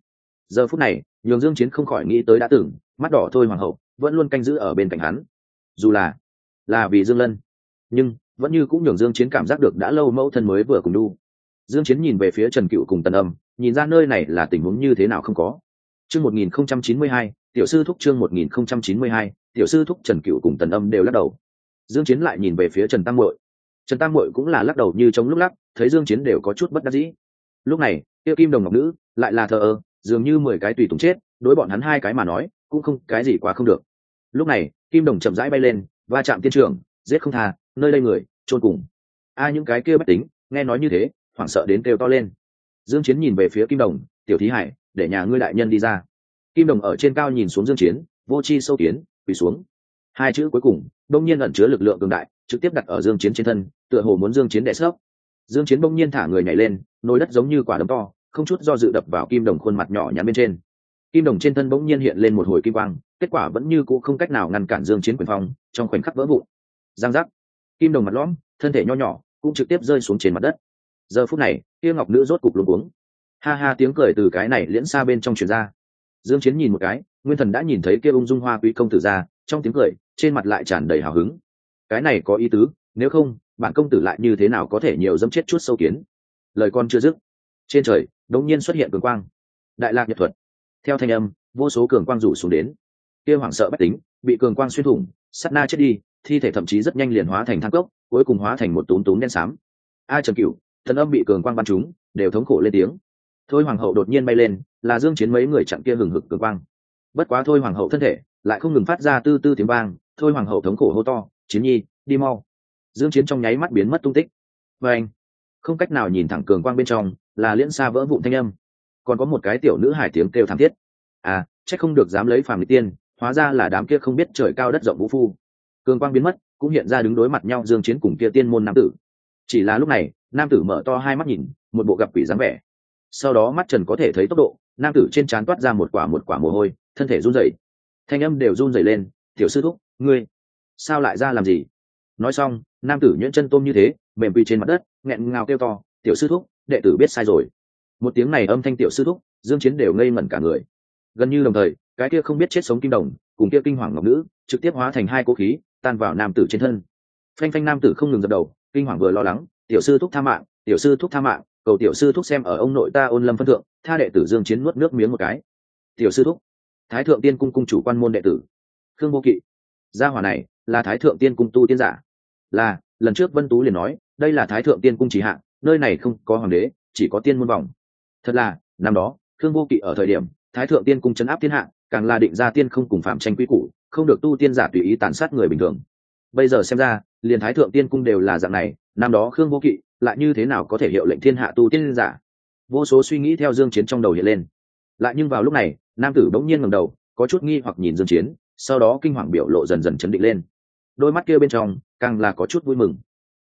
Giờ phút này, nhường dương chiến không khỏi nghĩ tới đã từng, mắt đỏ thôi hoàng hậu, vẫn luôn canh giữ ở bên cạnh hắn. Dù là là vì dương lân, nhưng vẫn như cũng nhường dương chiến cảm giác được đã lâu mẫu thân mới vừa cùng đu. Dương chiến nhìn về phía trần cựu cùng tần âm, nhìn ra nơi này là tình huống như thế nào không có. Chương 1092 tiểu sư thúc chương 1092 tiểu sư thúc trần cựu cùng tần âm đều lắc đầu. Dương chiến lại nhìn về phía trần tăng muội trần tam mội cũng là lắc đầu như trong lúc lắc, thấy dương chiến đều có chút bất đắc dĩ. Lúc này tiêu kim đồng ngọc nữ lại là thờ ơ, dường như mười cái tùy tùng chết, đối bọn hắn hai cái mà nói, cũng không, cái gì quá không được. Lúc này, kim đồng chậm rãi bay lên, va chạm tiên trường, giết không tha, nơi đây người trôn cùng. A, những cái kia bất tính, nghe nói như thế, hoảng sợ đến kêu to lên. Dương chiến nhìn về phía kim đồng, tiểu thí hải, để nhà ngươi đại nhân đi ra. Kim đồng ở trên cao nhìn xuống dương chiến, vô chi sâu kiến, quỳ xuống. Hai chữ cuối cùng đông nhiên ẩn chứa lực lượng cường đại, trực tiếp đặt ở dương chiến trên thân, tựa hồ muốn dương chiến đè sấp. Dương chiến bỗng nhiên thả người nhảy lên, nồi đất giống như quả đấm to, không chút do dự đập vào kim đồng khuôn mặt nhỏ nhắn bên trên. Kim đồng trên thân bỗng nhiên hiện lên một hồi kim quang, kết quả vẫn như cũ không cách nào ngăn cản dương chiến quyền phong, trong khoảnh khắc vỡ vụn. Giang giác. Kim đồng mặt lõm, thân thể nho nhỏ, cũng trực tiếp rơi xuống trên mặt đất. Giờ phút này kia ngọc nữ rốt cục luống cuống. Ha ha, tiếng cười từ cái này liễn xa bên trong truyền ra. Dương chiến nhìn một cái, nguyên thần đã nhìn thấy kia ung dung hoa quý công tử ra, trong tiếng cười trên mặt lại tràn đầy hào hứng. Cái này có ý tứ, nếu không, bản công tử lại như thế nào có thể nhiều dẫm chết chút sâu kiến? Lời con chưa dứt, trên trời đột nhiên xuất hiện cường quang. Đại lạc nhật thuật. Theo thanh âm, vô số cường quang rủ xuống đến. Kia hoảng sợ bách tính, bị cường quang xuyên thủng sắt na chết đi, thi thể thậm chí rất nhanh liền hóa thành thang cốc, cuối cùng hóa thành một túm túm đen xám. A trần cựu thần âm bị cường quang bắn chúng đều thống khổ lên tiếng. Thôi hoàng hậu đột nhiên bay lên, là dương chiến mấy người chặn kia hừng hực cường quang. Bất quá thôi hoàng hậu thân thể lại không ngừng phát ra tư tư tiếng vang thôi hoàng hậu thống khổ hô to, chiến nhi, đi mau. Dương chiến trong nháy mắt biến mất tung tích. Và anh, không cách nào nhìn thẳng cường quang bên trong, là liễn xa vỡ vụn thanh âm. Còn có một cái tiểu nữ hải tiếng kêu thảm thiết. À chắc không được dám lấy phàm mỹ tiên, hóa ra là đám kia không biết trời cao đất rộng vũ phu. Cường quang biến mất, cũng hiện ra đứng đối mặt nhau dương chiến cùng kia tiên môn nam tử. Chỉ là lúc này, nam tử mở to hai mắt nhìn, một bộ gặp quỷ dáng vẻ. Sau đó mắt trần có thể thấy tốc độ, nam tử trên trán toát ra một quả một quả mồ hôi, thân thể run rẩy. Thanh âm đều run rẩy lên, tiểu sư thúc ngươi, sao lại ra làm gì? Nói xong, nam tử nhuyễn chân tôm như thế, mềm quỳ trên mặt đất, nghẹn ngào kêu to, tiểu sư thúc, đệ tử biết sai rồi. Một tiếng này âm thanh tiểu sư thúc, dương chiến đều ngây ngẩn cả người. Gần như đồng thời, cái kia không biết chết sống kim đồng, cùng kia kinh hoàng ngọc nữ, trực tiếp hóa thành hai cỗ khí, tan vào nam tử trên thân. Phanh phanh nam tử không ngừng dập đầu, kinh hoàng vừa lo lắng, tiểu sư thúc tha mạng, tiểu sư thúc tha mạng, cầu tiểu sư thúc xem ở ông nội ta ôn lâm phân thượng, tha đệ tử dương chiến nuốt nước miếng một cái. Tiểu sư thúc, thái thượng tiên cung cung chủ quan môn đệ tử. Khương vô kỵ gia hỏa này là thái thượng tiên cung tu tiên giả. Là, lần trước vân tú liền nói, đây là thái thượng tiên cung chỉ hạng nơi này không có hoàng đế, chỉ có tiên môn vòng thật là, năm đó thương vô kỵ ở thời điểm, thái thượng tiên cung chấn áp thiên hạ, càng là định ra tiên không cùng phạm tranh quy củ, không được tu tiên giả tùy ý tàn sát người bình thường. Bây giờ xem ra, liền thái thượng tiên cung đều là dạng này, năm đó khương vô kỵ lại như thế nào có thể hiệu lệnh thiên hạ tu tiên giả? Vô số suy nghĩ theo dương chiến trong đầu hiện lên. Lại nhưng vào lúc này, nam tử bỗng nhiên ngẩng đầu, có chút nghi hoặc nhìn dương chiến sau đó kinh hoàng biểu lộ dần dần chấn định lên. Đôi mắt kia bên trong, càng là có chút vui mừng.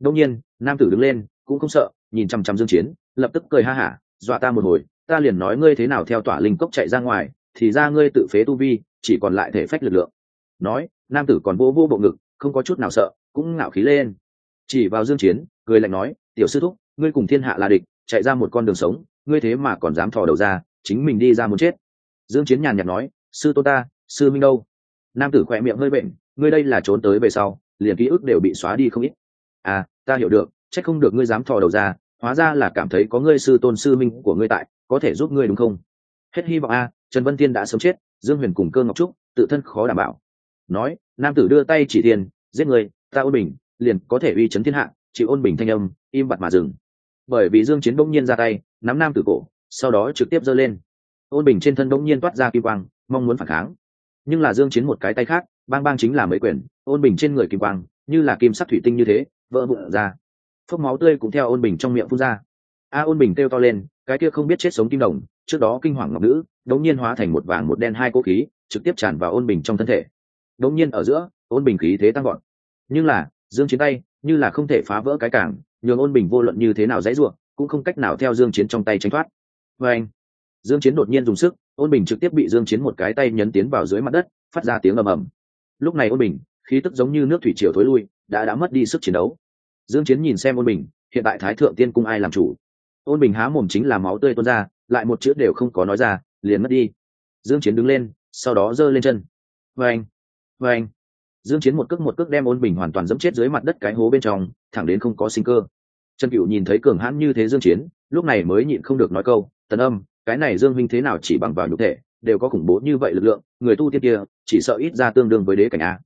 Đông nhiên, nam tử đứng lên, cũng không sợ, nhìn chằm chằm dương chiến, lập tức cười ha hả, dọa ta một hồi, ta liền nói ngươi thế nào theo tỏa linh cốc chạy ra ngoài, thì ra ngươi tự phế tu vi, chỉ còn lại thể phách lực lượng. Nói, nam tử còn vô vô bộ ngực, không có chút nào sợ, cũng ngạo khí lên. Chỉ vào dương chiến, cười lạnh nói, tiểu sư thúc, ngươi cùng thiên hạ là địch, chạy ra một con đường sống, ngươi thế mà còn dám thò đầu ra, chính mình đi ra muốn chết. Dương chiến nhàn nhạt nói, sư tôn ta, sư minh đâu? Nam tử khỏe miệng hơi bệnh, ngươi đây là trốn tới về sau, liền ký ức đều bị xóa đi không ít. À ta hiểu được, chắc không được ngươi dám thò đầu ra, hóa ra là cảm thấy có ngươi sư tôn sư minh của ngươi tại, có thể giúp ngươi đúng không? Hết hy vọng a, trần vân thiên đã sống chết, dương huyền cùng cơ ngọc trúc, tự thân khó đảm bảo. Nói, nam tử đưa tay chỉ tiền, giết người, ta ôn bình, liền có thể uy chấn thiên hạ, chịu ôn bình thanh âm, im bặt mà dừng. Bởi vì dương chiến bỗng nhiên ra tay, nắm nam tử cổ, sau đó trực tiếp giơ lên. Ôn bình trên thân bỗng nhiên toát ra kim quang, mong muốn phản kháng nhưng là dương chiến một cái tay khác, bang bang chính là mấy quyền, ôn bình trên người kim quang, như là kim sắc thủy tinh như thế, vỡ vụn ra. Phốc máu tươi cũng theo ôn bình trong miệng phun ra. A ôn bình kêu to lên, cái kia không biết chết sống kim đồng, trước đó kinh hoàng ngọc nữ, đống nhiên hóa thành một vàng một đen hai cố khí, trực tiếp tràn vào ôn bình trong thân thể. Đống nhiên ở giữa, ôn bình khí thế tăng gọn nhưng là, dương chiến tay, như là không thể phá vỡ cái cảng, nhường ôn bình vô luận như thế nào dãy ruộng cũng không cách nào theo dương chiến trong tay tránh thoát. Với anh, dương chiến đột nhiên dùng sức ôn bình trực tiếp bị dương chiến một cái tay nhấn tiến vào dưới mặt đất, phát ra tiếng ầm ầm. Lúc này ôn bình, khí tức giống như nước thủy triều thối lui, đã đã mất đi sức chiến đấu. Dương chiến nhìn xem ôn bình, hiện tại thái thượng tiên cung ai làm chủ? Ôn bình há mồm chính là máu tươi tuôn ra, lại một chữ đều không có nói ra, liền mất đi. Dương chiến đứng lên, sau đó giơ lên chân. Vang vang dương chiến một cước một cước đem ôn bình hoàn toàn dẫm chết dưới mặt đất cái hố bên trong, thẳng đến không có sinh cơ. Trần cựu nhìn thấy cường hãn như thế dương chiến, lúc này mới nhịn không được nói câu, tần âm cái này dương minh thế nào chỉ bằng vào nhục thể, đều có khủng bố như vậy lực lượng, người tu tiên kia, chỉ sợ ít ra tương đương với đế cảnh a.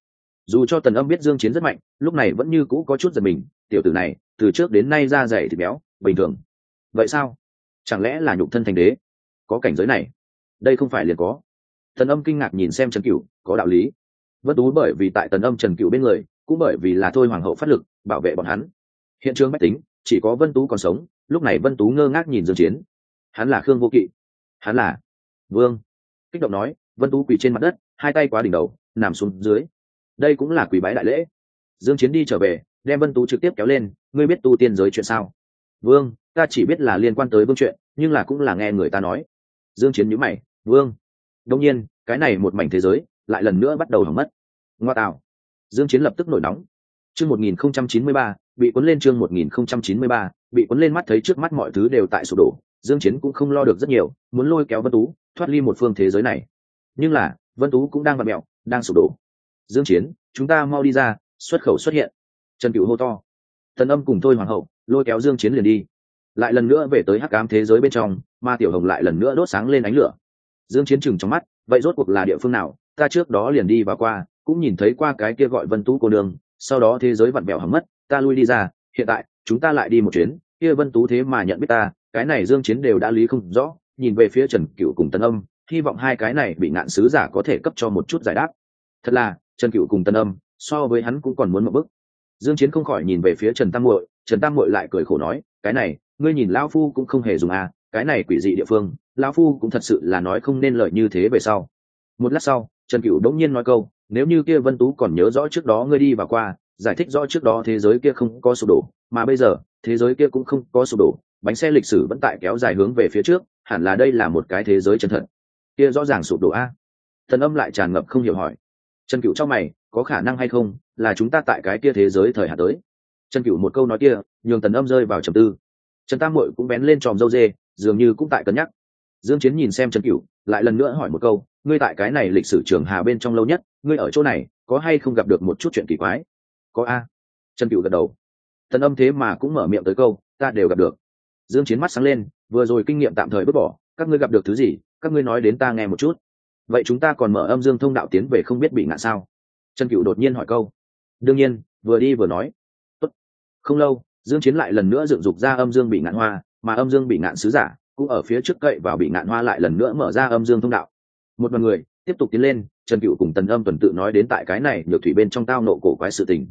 Dù cho tần âm biết dương chiến rất mạnh, lúc này vẫn như cũ có chút giật mình, tiểu tử này, từ trước đến nay ra dày thì béo, bình thường. Vậy sao? Chẳng lẽ là nhục thân thành đế? Có cảnh giới này? Đây không phải liền có. Tần âm kinh ngạc nhìn xem trần cửu, có đạo lý. Vân tú bởi vì tại tần âm trần cửu bên người, cũng bởi vì là thôi hoàng hậu phát lực, bảo vệ bọn hắn. Hiện trường bách tính, chỉ có vân tú còn sống, lúc này vân tú ngơ ngác nhìn dương chiến hắn là khương vô kỵ. Hắn là vương. Kích động nói, vân tú quỳ trên mặt đất, hai tay quá đỉnh đầu, nằm xuống dưới. Đây cũng là quỳ bái đại lễ. Dương chiến đi trở về, đem vân tú trực tiếp kéo lên, ngươi biết tu tiên giới chuyện sao? Vương, ta chỉ biết là liên quan tới vương chuyện, nhưng là cũng là nghe người ta nói. Dương chiến nhíu mày, vương. Đương nhiên, cái này một mảnh thế giới, lại lần nữa bắt đầu hỏng mất. Ngoa tạo. Dương chiến lập tức nổi nóng. Chương 1093 bị cuốn lên chương 1093 bị cuốn lên mắt thấy trước mắt mọi thứ đều tại sụp đổ dương chiến cũng không lo được rất nhiều, muốn lôi kéo vân tú, thoát ly một phương thế giới này. Nhưng là, vân tú cũng đang vặn mẹo, đang sụp đổ. Dương chiến, chúng ta mau đi ra, xuất khẩu xuất hiện. Trần cửu hô to. Thần âm cùng thôi hoàng hậu, lôi kéo dương chiến liền đi. Lại lần nữa về tới hắc ám thế giới bên trong, ma tiểu hồng lại lần nữa đốt sáng lên ánh lửa. Dương chiến chừng trong mắt, vậy rốt cuộc là địa phương nào? Ta trước đó liền đi và qua, cũng nhìn thấy qua cái kia gọi vân tú cô đường sau đó thế giới vặn vẹo hỏng mất, ta lui đi ra, hiện tại, chúng ta lại đi một chuyến, kia vân tú thế mà nhận biết ta cái này dương chiến đều đã lý không rõ, nhìn về phía trần cựu cùng tân âm, hy vọng hai cái này bị ngạn sứ giả có thể cấp cho một chút giải đáp. Thật là, trần cựu cùng tân âm, so với hắn cũng còn muốn một bước. Dương chiến không khỏi nhìn về phía trần tam muội, trần tam muội lại cười khổ nói, cái này, ngươi nhìn lão phu cũng không hề dùng à cái này quỷ dị địa phương, lão phu cũng thật sự là nói không nên lời như thế về sau. Một lát sau, trần cựu đống nhiên nói câu, nếu như kia vân tú còn nhớ rõ trước đó ngươi đi và qua, giải thích rõ trước đó thế giới kia không có sụp đổ, mà bây giờ, thế giới kia cũng không có sụp đổ bánh xe lịch sử vẫn tại kéo dài hướng về phía trước, hẳn là đây là một cái thế giới chân thật. Kia rõ ràng sụp đổ a. Thần âm lại tràn ngập không hiểu hỏi. Trần cựu trong mày, có khả năng hay không, là chúng ta tại cái kia thế giới thời hạ tới? Trần cựu một câu nói kia, nhường tần âm rơi vào trầm tư. Trần tam mội cũng bén lên tròm dâu dê, dường như cũng tại cân nhắc. Dương chiến nhìn xem trần cựu lại lần nữa hỏi một câu, ngươi tại cái này lịch sử trường hà bên trong lâu nhất, ngươi ở chỗ này, có hay không gặp được một chút chuyện kỳ quái? Có a. Trần cựu gật đầu. Tần âm thế mà cũng mở miệng tới câu, ta đều gặp được dương chiến mắt sáng lên, vừa rồi kinh nghiệm tạm thời vứt bỏ, các ngươi gặp được thứ gì, các ngươi nói đến ta nghe một chút. Vậy chúng ta còn mở âm dương thông đạo tiến về không biết bị ngạn sao? Trần cựu đột nhiên hỏi câu. Đương nhiên, vừa đi vừa nói. Tốt. không lâu, dương chiến lại lần nữa dựng dục ra âm dương bị ngạn hoa, mà âm dương bị ngạn sứ giả cũng ở phía trước cậy vào bị ngạn hoa lại lần nữa mở ra âm dương thông đạo. Một đoàn người tiếp tục tiến lên, trần cựu cùng tần âm tuần tự nói đến tại cái này nhược thủy bên trong tao nộ cổ quái sự tình.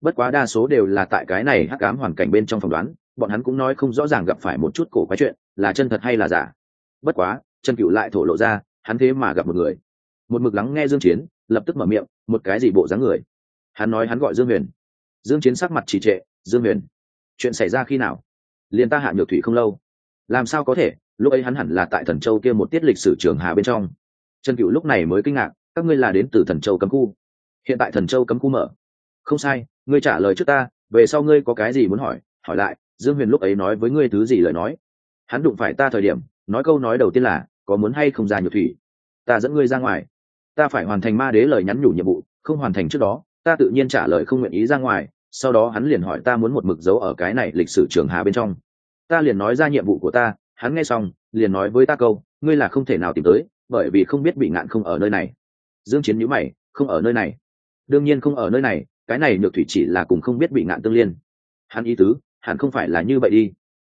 Bất quá đa số đều là tại cái này hắc ám hoàn cảnh bên trong phỏng đoán bọn hắn cũng nói không rõ ràng gặp phải một chút cổ quái chuyện, là chân thật hay là giả. Bất quá, trần cựu lại thổ lộ ra, hắn thế mà gặp một người. Một mực lắng nghe dương chiến, lập tức mở miệng, một cái gì bộ dáng người? Hắn nói hắn gọi dương huyền. Dương chiến sắc mặt trì trệ, dương huyền, chuyện xảy ra khi nào? Liền ta hạ nhược thủy không lâu. Làm sao có thể? Lúc ấy hắn hẳn là tại thần châu kia một tiết lịch sử trường hà bên trong. Trần cựu lúc này mới kinh ngạc, các ngươi là đến từ thần châu cấm khu? Hiện tại thần châu cấm khu mở. Không sai, ngươi trả lời trước ta, về sau ngươi có cái gì muốn hỏi hỏi lại dương huyền lúc ấy nói với ngươi thứ gì lời nói? Hắn đụng phải ta thời điểm, nói câu nói đầu tiên là, có muốn hay không ra nhược thủy? Ta dẫn ngươi ra ngoài. Ta phải hoàn thành ma đế lời nhắn nhủ nhiệm vụ, không hoàn thành trước đó, ta tự nhiên trả lời không nguyện ý ra ngoài. Sau đó hắn liền hỏi ta muốn một mực dấu ở cái này lịch sử trường hà bên trong. Ta liền nói ra nhiệm vụ của ta, hắn nghe xong, liền nói với ta câu, ngươi là không thể nào tìm tới, bởi vì không biết bị ngạn không ở nơi này. Dương chiến nhíu mày, không ở nơi này. Đương nhiên không ở nơi này, cái này nhược thủy chỉ là cùng không biết bị ngạn tương liên. Hắn ý tứ hẳn không phải là như vậy đi.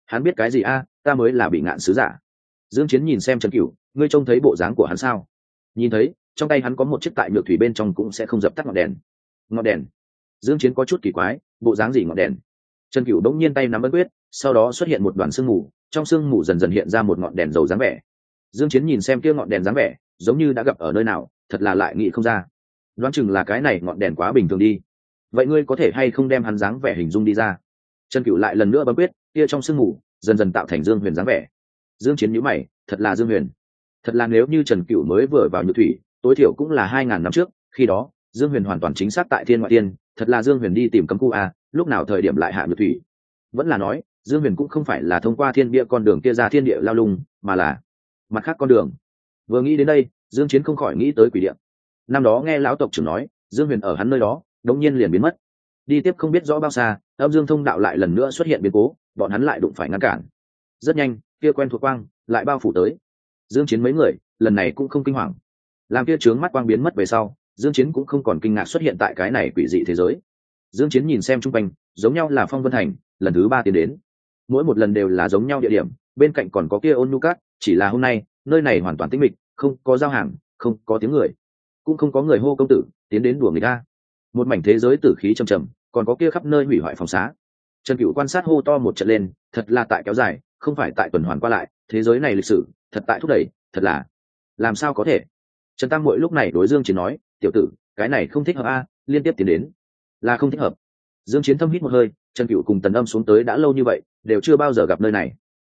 Hắn biết cái gì a, ta mới là bị ngạn sứ giả. Dương chiến nhìn xem trần cửu, ngươi trông thấy bộ dáng của hắn sao? Nhìn thấy, trong tay hắn có một chiếc tại nhược thủy bên trong cũng sẽ không dập tắt ngọn đèn. Ngọn đèn? Dương chiến có chút kỳ quái, bộ dáng gì ngọn đèn? Trần cửu đống nhiên tay nắm ấn quyết, sau đó xuất hiện một đoàn sương mù, trong sương mù dần dần hiện ra một ngọn đèn dầu dáng vẻ. Dương chiến nhìn xem kia ngọn đèn dáng vẻ, giống như đã gặp ở nơi nào, thật là lại nghĩ không ra. Đoán chừng là cái này ngọn đèn quá bình thường đi. Vậy ngươi có thể hay không đem hắn dáng vẻ hình dung đi ra? Trần cửu lại lần nữa bấm quyết kia trong sương mù dần dần tạo thành dương huyền dáng vẻ. Dương chiến nhíu mày, thật là dương huyền. Thật là nếu như trần cửu mới vừa vào nhược thủy, tối thiểu cũng là hai ngàn năm trước, khi đó, dương huyền hoàn toàn chính xác tại thiên ngoại tiên, thật là dương huyền đi tìm cấm khu a, lúc nào thời điểm lại hạ nhược thủy. Vẫn là nói, dương huyền cũng không phải là thông qua thiên bia con đường kia ra thiên địa lao lung, mà là mặt khác con đường. Vừa nghĩ đến đây, dương chiến không khỏi nghĩ tới quỷ Điện. năm đó nghe lão tộc trưởng nói, dương huyền ở hắn nơi đó, đống nhiên liền biến mất đi tiếp không biết rõ bao xa, âm dương thông đạo lại lần nữa xuất hiện biến cố, bọn hắn lại đụng phải ngăn cản. Rất nhanh, kia quen thuộc quang lại bao phủ tới. Dương chiến mấy người, lần này cũng không kinh hoàng. Làm kia trướng mắt quang biến mất về sau, dương chiến cũng không còn kinh ngạc xuất hiện tại cái này quỷ dị thế giới. Dương chiến nhìn xem trung quanh, giống nhau là phong vân thành, lần thứ ba tiến đến. Mỗi một lần đều là giống nhau địa điểm, bên cạnh còn có kia ôn nhu cát, chỉ là hôm nay, nơi này hoàn toàn tĩnh mịch, không có giao hàng, không có tiếng người. Cũng không có người hô công tử, tiến đến đùa người ta. Một mảnh thế giới tử khí trầm trầm còn có kia khắp nơi hủy hoại phòng xá. Trần cựu quan sát hô to một trận lên, thật là tại kéo dài, không phải tại tuần hoàn qua lại, thế giới này lịch sử, thật tại thúc đẩy, thật là. Làm sao có thể? Trần tam mỗi lúc này đối dương chiến nói, tiểu tử, cái này không thích hợp a, liên tiếp tiến đến. Là không thích hợp. Dương chiến thâm hít một hơi, trần cựu cùng tần âm xuống tới đã lâu như vậy, đều chưa bao giờ gặp nơi này.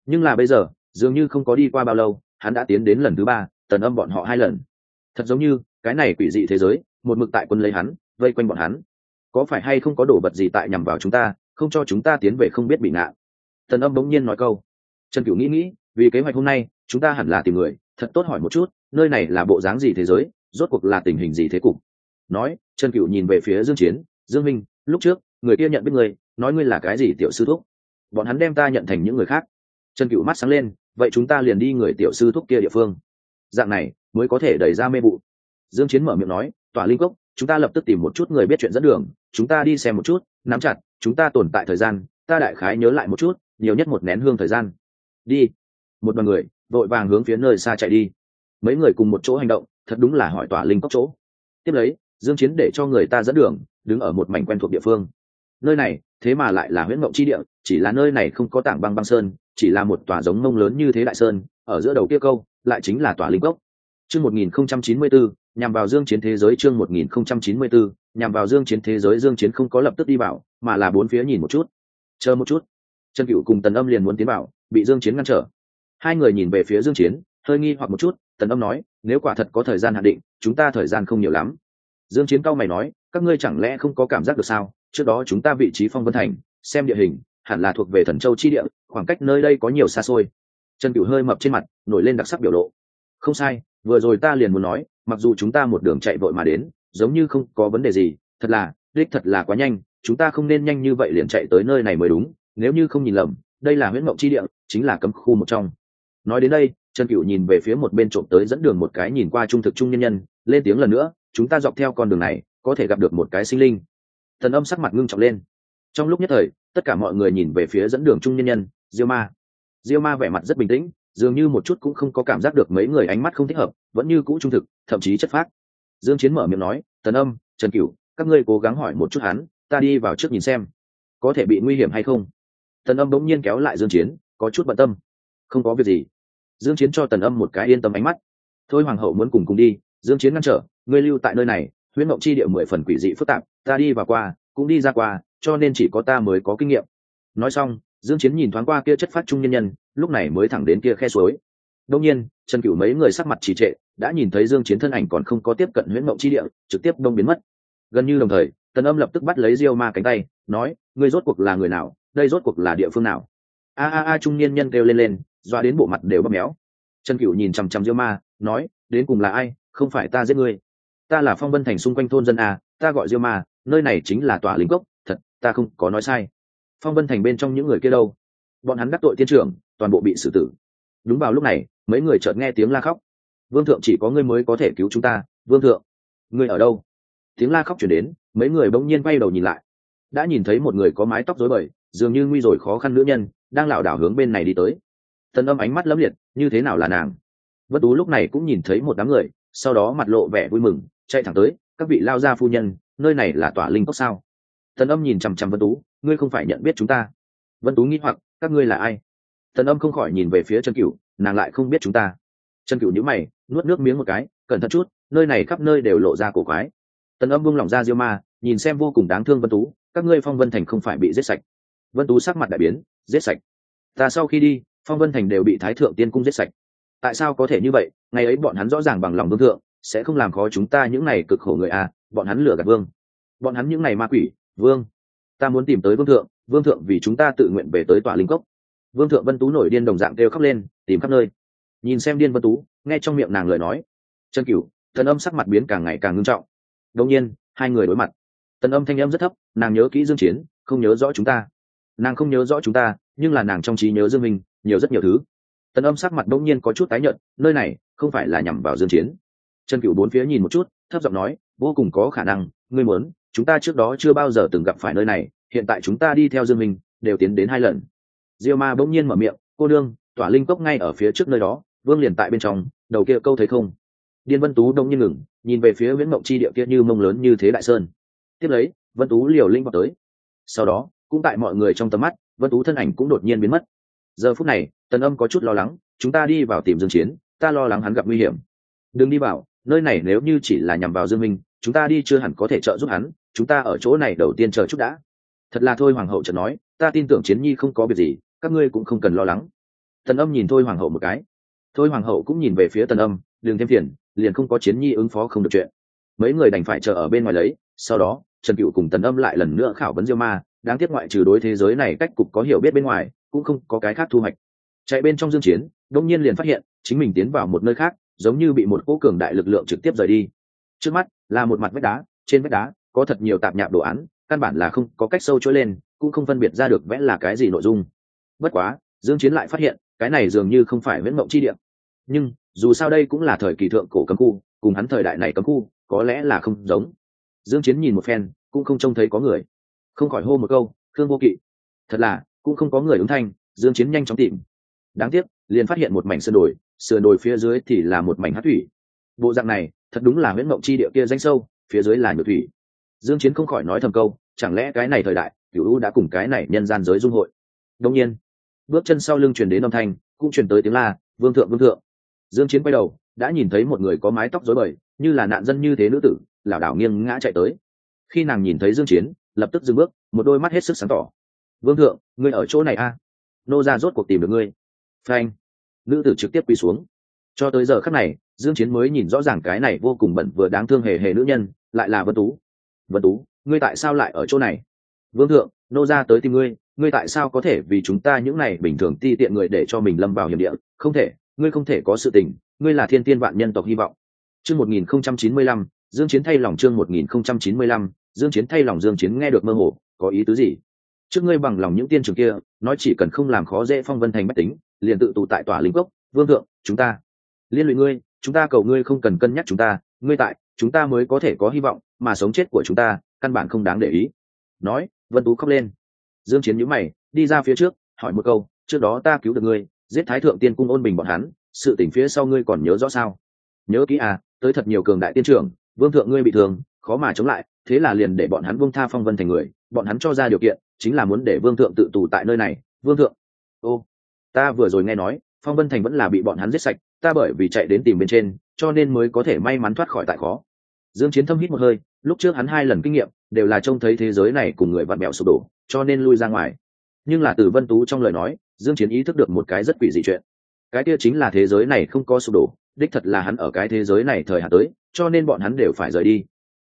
Nhưng là bây giờ, dường như không có đi qua bao lâu, hắn đã tiến đến lần thứ ba, tần âm bọn họ hai lần. Thật giống như, cái này quỷ dị thế giới, một mực tại quân lấy hắn, vây quanh bọn hắn có phải hay không có đồ vật gì tại nhằm vào chúng ta, không cho chúng ta tiến về không biết bị nạn. tần âm bỗng nhiên nói câu. Trần cửu nghĩ nghĩ, vì kế hoạch hôm nay, chúng ta hẳn là tìm người, thật tốt hỏi một chút, nơi này là bộ dáng gì thế giới, rốt cuộc là tình hình gì thế cục? Nói, trần cửu nhìn về phía dương chiến, dương minh, lúc trước, người kia nhận biết người nói ngươi là cái gì tiểu sư thúc? Bọn hắn đem ta nhận thành những người khác. Trần cửu mắt sáng lên, vậy chúng ta liền đi người tiểu sư thúc kia địa phương. Dạng này, mới có thể đẩy ra mê vụ. Dương chiến mở miệng nói, tỏa linh cốc chúng ta lập tức tìm một chút người biết chuyện dẫn đường chúng ta đi xem một chút nắm chặt chúng ta tồn tại thời gian ta đại khái nhớ lại một chút nhiều nhất một nén hương thời gian. Đi. Một đoàn người vội vàng hướng phía nơi xa chạy đi. Mấy người cùng một chỗ hành động thật đúng là hỏi tỏa linh cốc chỗ. Tiếp lấy dương chiến để cho người ta dẫn đường đứng ở một mảnh quen thuộc địa phương. Nơi này thế mà lại là huyễn mộng chi địa chỉ là nơi này không có tảng băng băng sơn chỉ là một tòa giống mông lớn như thế đại sơn ở giữa đầu kia câu lại chính là tòa linh cốc. Chương 1094, nhằm vào dương chiến thế giới chương 1094, nhằm vào dương chiến thế giới dương chiến không có lập tức đi vào mà là bốn phía nhìn một chút. Chờ một chút. Trần Cửu cùng tần âm liền muốn tiến vào bị dương chiến ngăn trở. Hai người nhìn về phía dương chiến hơi nghi hoặc một chút tần âm nói nếu quả thật có thời gian hạn định chúng ta thời gian không nhiều lắm. Dương chiến cao mày nói các ngươi chẳng lẽ không có cảm giác được sao? Trước đó chúng ta vị trí phong vân thành xem địa hình hẳn là thuộc về thần châu chi địa khoảng cách nơi đây có nhiều xa xôi. Trần cửu hơi mập trên mặt nổi lên đặc sắc biểu lộ. Không sai vừa rồi ta liền muốn nói mặc dù chúng ta một đường chạy vội mà đến, giống như không có vấn đề gì, thật là, đích thật là quá nhanh, chúng ta không nên nhanh như vậy liền chạy tới nơi này mới đúng, nếu như không nhìn lầm, đây là huyễn mộng chi địa, chính là cấm khu một trong. Nói đến đây, trần Cựu nhìn về phía một bên trộm tới dẫn đường một cái nhìn qua trung thực trung nhân nhân, lên tiếng lần nữa, chúng ta dọc theo con đường này, có thể gặp được một cái sinh linh. Thần âm sắc mặt ngưng trọng lên. Trong lúc nhất thời, tất cả mọi người nhìn về phía dẫn đường trung nhân nhân, diêu ma. Diêu ma vẻ mặt rất bình tĩnh dường như một chút cũng không có cảm giác được mấy người ánh mắt không thích hợp, vẫn như cũ trung thực, thậm chí chất phác. Dương chiến mở miệng nói, tần âm, trần cửu, các ngươi cố gắng hỏi một chút hắn, ta đi vào trước nhìn xem. Có thể bị nguy hiểm hay không? Tần âm bỗng nhiên kéo lại dương chiến, có chút bận tâm. Không có việc gì. Dương chiến cho tần âm một cái yên tâm ánh mắt. Thôi hoàng hậu muốn cùng cùng đi. Dương chiến ngăn trở, ngươi lưu tại nơi này, huyễn mộng chi địa mười phần quỷ dị phức tạp, ta đi và qua, cũng đi ra qua, cho nên chỉ có ta mới có kinh nghiệm. Nói xong dương chiến nhìn thoáng qua kia chất phát trung nhân nhân, lúc này mới thẳng đến kia khe suối. Đông nhiên, trần cửu mấy người sắc mặt trì trệ, đã nhìn thấy dương chiến thân ảnh còn không có tiếp cận huyễn mộng chi địa, trực tiếp đông biến mất. Gần như đồng thời, tần âm lập tức bắt lấy diêu ma cánh tay, nói, ngươi rốt cuộc là người nào? Đây rốt cuộc là địa phương nào? A a a, trung niên nhân kêu lên lên doa đến bộ mặt đều bóp méo. Trần cửu nhìn chằm chằm diêu ma, nói, đến cùng là ai? Không phải ta giết ngươi. Ta là phong vân thành xung quanh thôn dân a, ta gọi diêu ma, nơi này chính là tòa lính gốc thật, ta không có nói sai phong vân thành bên trong những người kia đâu? Bọn hắn đắc tội tiên trưởng, toàn bộ bị xử tử. Đúng vào lúc này, mấy người chợt nghe tiếng la khóc. Vương thượng chỉ có ngươi mới có thể cứu chúng ta, vương thượng. Ngươi ở đâu? Tiếng la khóc chuyển đến, mấy người bỗng nhiên quay đầu nhìn lại. Đã nhìn thấy một người có mái tóc rối bời, dường như nguy rồi khó khăn nữ nhân, đang lảo đảo hướng bên này đi tới. Tần âm ánh mắt lấm liệt, như thế nào là nàng? Vân tú lúc này cũng nhìn thấy một đám người, sau đó mặt lộ vẻ vui mừng, chạy thẳng tới, các vị lao gia phu nhân, nơi này là tòa linh cốc sao? Tần âm nhìn chằm chằm vân tú, ngươi không phải nhận biết chúng ta? Vân tú nghĩ hoặc, các ngươi là ai? Tần âm không khỏi nhìn về phía trần cửu, nàng lại không biết chúng ta. Trần cửu nhíu mày, nuốt nước miếng một cái, cẩn thận chút, nơi này khắp nơi đều lộ ra cổ quái. Tần âm buông lỏng ra diêu ma, nhìn xem vô cùng đáng thương vân tú, các ngươi phong vân thành không phải bị giết sạch. Vân tú sắc mặt đại biến, giết sạch? Ta sau khi đi, phong vân thành đều bị thái thượng tiên cung giết sạch. Tại sao có thể như vậy? Ngày ấy bọn hắn rõ ràng bằng lòng vương thượng, sẽ không làm khó chúng ta những n à y cực khổ người à bọn hắn lừa gạt vương. Bọn hắn những n à y ma quỷ vương, ta muốn tìm tới vương thượng vương thượng vì chúng ta tự nguyện về tới tòa linh cốc. Vương thượng vân tú nổi điên đồng dạng kêu khóc lên, tìm khắp nơi. Nhìn xem điên vân tú, nghe trong miệng nàng lời nói. Trần cửu, thần âm sắc mặt biến càng ngày càng ngưng trọng. Đông nhiên, hai người đối mặt. Tần âm thanh âm rất thấp, nàng nhớ kỹ dương chiến, không nhớ rõ chúng ta. Nàng không nhớ rõ chúng ta, nhưng là nàng trong trí nhớ dương minh, nhiều rất nhiều thứ. Tần âm sắc mặt đông nhiên có chút tái nhợt, nơi này không phải là nhằm vào dương chiến. Trần cửu bốn phía nhìn một chút, thấp giọng nói, vô cùng có khả năng ngươi muốn, chúng ta trước đó chưa bao giờ từng gặp phải nơi này, hiện tại chúng ta đi theo dương minh, đều tiến đến hai lần. Diêu ma bỗng nhiên mở miệng, cô đương tỏa linh cốc ngay ở phía trước nơi đó, vương liền tại bên trong, đầu kia câu thấy không? Điên vân tú đông nhiên ngừng, nhìn về phía viễn mộng chi địa kia như mông lớn như thế đại sơn. Tiếp lấy, vân tú liều linh vào tới. Sau đó, cũng tại mọi người trong tầm mắt, vân tú thân ảnh cũng đột nhiên biến mất. Giờ phút này, tần âm có chút lo lắng, chúng ta đi vào tìm dương chiến, ta lo lắng hắn gặp nguy hiểm. Đừng đi vào, nơi này nếu như chỉ là nhằm vào dương minh chúng ta đi chưa hẳn có thể trợ giúp hắn, chúng ta ở chỗ này đầu tiên chờ chút đã. Thật là thôi hoàng hậu chợt nói, ta tin tưởng chiến nhi không có việc gì, các ngươi cũng không cần lo lắng. Tần âm nhìn thôi hoàng hậu một cái. Thôi hoàng hậu cũng nhìn về phía tần âm, đừng thêm phiền, liền không có chiến nhi ứng phó không được chuyện. Mấy người đành phải chờ ở bên ngoài lấy, sau đó, trần cựu cùng tần âm lại lần nữa khảo vấn diêu ma, đáng tiếc ngoại trừ đối thế giới này cách cục có hiểu biết bên ngoài, cũng không có cái khác thu hoạch. Chạy bên trong dương chiến đông nhiên liền phát hiện, chính mình tiến vào một nơi khác, giống như bị một cỗ cường đại lực lượng trực tiếp rời đi. Trước mắt là một mặt vách đá, trên vách đá có thật nhiều tạp nhạp đồ án, căn bản là không có cách sâu chối lên, cũng không phân biệt ra được vẽ là cái gì nội dung. Bất quá, dương chiến lại phát hiện, cái này dường như không phải viễn mộng chi địa. Nhưng, dù sao đây cũng là thời kỳ thượng cổ cấm khu, cùng hắn thời đại này cấm khu, có lẽ là không giống. Dương chiến nhìn một phen, cũng không trông thấy có người. Không khỏi hô một câu Thương vô kỵ. Thật là, cũng không có người ứng thanh, dương chiến nhanh chóng tìm. Đáng tiếc, liền phát hiện một mảnh sơn đồi, sườn đồi phía dưới thì là một mảnh hắc thủy. Bộ dạng này thật đúng là huyễn mộng chi địa kia danh sâu, phía dưới là nhược thủy. Dương chiến không khỏi nói thầm câu, chẳng lẽ cái này thời đại, cửu u đã cùng cái này nhân gian giới dung hội? Đương nhiên. Bước chân sau lưng truyền đến âm thanh, cũng truyền tới tiếng la, vương thượng vương thượng. Dương chiến quay đầu, đã nhìn thấy một người có mái tóc rối bời, như là nạn dân như thế nữ tử, lảo đảo nghiêng ngã chạy tới. Khi nàng nhìn thấy dương chiến, lập tức dừng bước, một đôi mắt hết sức sáng tỏ. Vương thượng, ngươi ở chỗ này a? À? nô gia rốt cuộc tìm được ngươi. Phanh. Nữ tử trực tiếp quỳ xuống cho tới giờ khắc này, dương chiến mới nhìn rõ ràng cái này vô cùng bẩn vừa đáng thương hề hề nữ nhân, lại là vân tú. Vân tú, ngươi tại sao lại ở chỗ này? Vương thượng, nô gia tới tìm ngươi ngươi tại sao có thể vì chúng ta những này bình thường ti tiện người để cho mình lâm vào hiểm địa? Không thể, ngươi không thể có sự tình, ngươi là thiên tiên vạn nhân tộc hy vọng. Chương 1095 dương chiến thay lòng chương 1095 dương chiến thay lòng dương chiến nghe được mơ hồ, có ý tứ gì? Trước ngươi bằng lòng những tiên trường kia, nói chỉ cần không làm khó dễ phong vân thành bách tính, liền tự tụ tại tòa linh cốc. Vương thượng, chúng ta liên lụy ngươi, chúng ta cầu ngươi không cần cân nhắc chúng ta, ngươi tại, chúng ta mới có thể có hy vọng, mà sống chết của chúng ta, căn bản không đáng để ý. Nói, vân tú khóc lên. Dương chiến nhíu mày, đi ra phía trước, hỏi một câu, trước đó ta cứu được ngươi, giết thái thượng tiên cung ôn bình bọn hắn, sự tình phía sau ngươi còn nhớ rõ sao? Nhớ kỹ à tới thật nhiều cường đại tiên trưởng, vương thượng ngươi bị thương, khó mà chống lại, thế là liền để bọn hắn vương tha phong vân thành người, bọn hắn cho ra điều kiện, chính là muốn để vương thượng tự tù tại nơi này. Vương thượng. Ô, ta vừa rồi nghe nói, phong vân thành vẫn là bị bọn hắn giết sạch ta bởi vì chạy đến tìm bên trên, cho nên mới có thể may mắn thoát khỏi tại khó. Dương chiến thâm hít một hơi, lúc trước hắn hai lần kinh nghiệm, đều là trông thấy thế giới này cùng người vặn mẹo sụp đổ, cho nên lui ra ngoài. Nhưng là từ vân tú trong lời nói, dương chiến ý thức được một cái rất quỷ dị chuyện. Cái kia chính là thế giới này không có sụp đổ, đích thật là hắn ở cái thế giới này thời hạn tới, cho nên bọn hắn đều phải rời đi.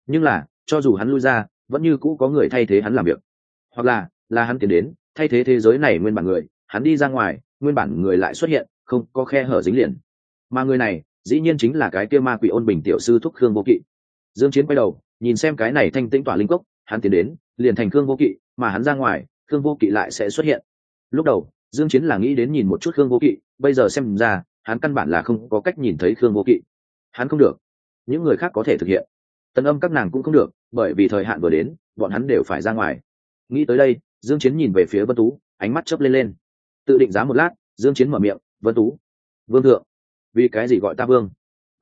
Nhưng là, cho dù hắn lui ra, vẫn như cũ có người thay thế hắn làm việc. Hoặc là là hắn tiến đến, thay thế thế giới này nguyên bản người, hắn đi ra ngoài, nguyên bản người lại xuất hiện, không có khe hở dính liền mà người này, dĩ nhiên chính là cái kia ma quỷ ôn bình tiểu sư thúc khương vô kỵ. Dương chiến quay đầu, nhìn xem cái này thanh tĩnh tỏa linh cốc, hắn tiến đến, liền thành khương vô kỵ, mà hắn ra ngoài, khương vô kỵ lại sẽ xuất hiện. Lúc đầu, dương chiến là nghĩ đến nhìn một chút khương vô kỵ, bây giờ xem ra, hắn căn bản là không có cách nhìn thấy khương vô kỵ. Hắn không được. Những người khác có thể thực hiện. Tần âm các nàng cũng không được, bởi vì thời hạn vừa đến, bọn hắn đều phải ra ngoài. Nghĩ tới đây, dương chiến nhìn về phía vân tú, ánh mắt chớp lên lên. Tự định giá một lát, dương chiến mở miệng, vân tú, vương thượng vì cái gì gọi ta vương?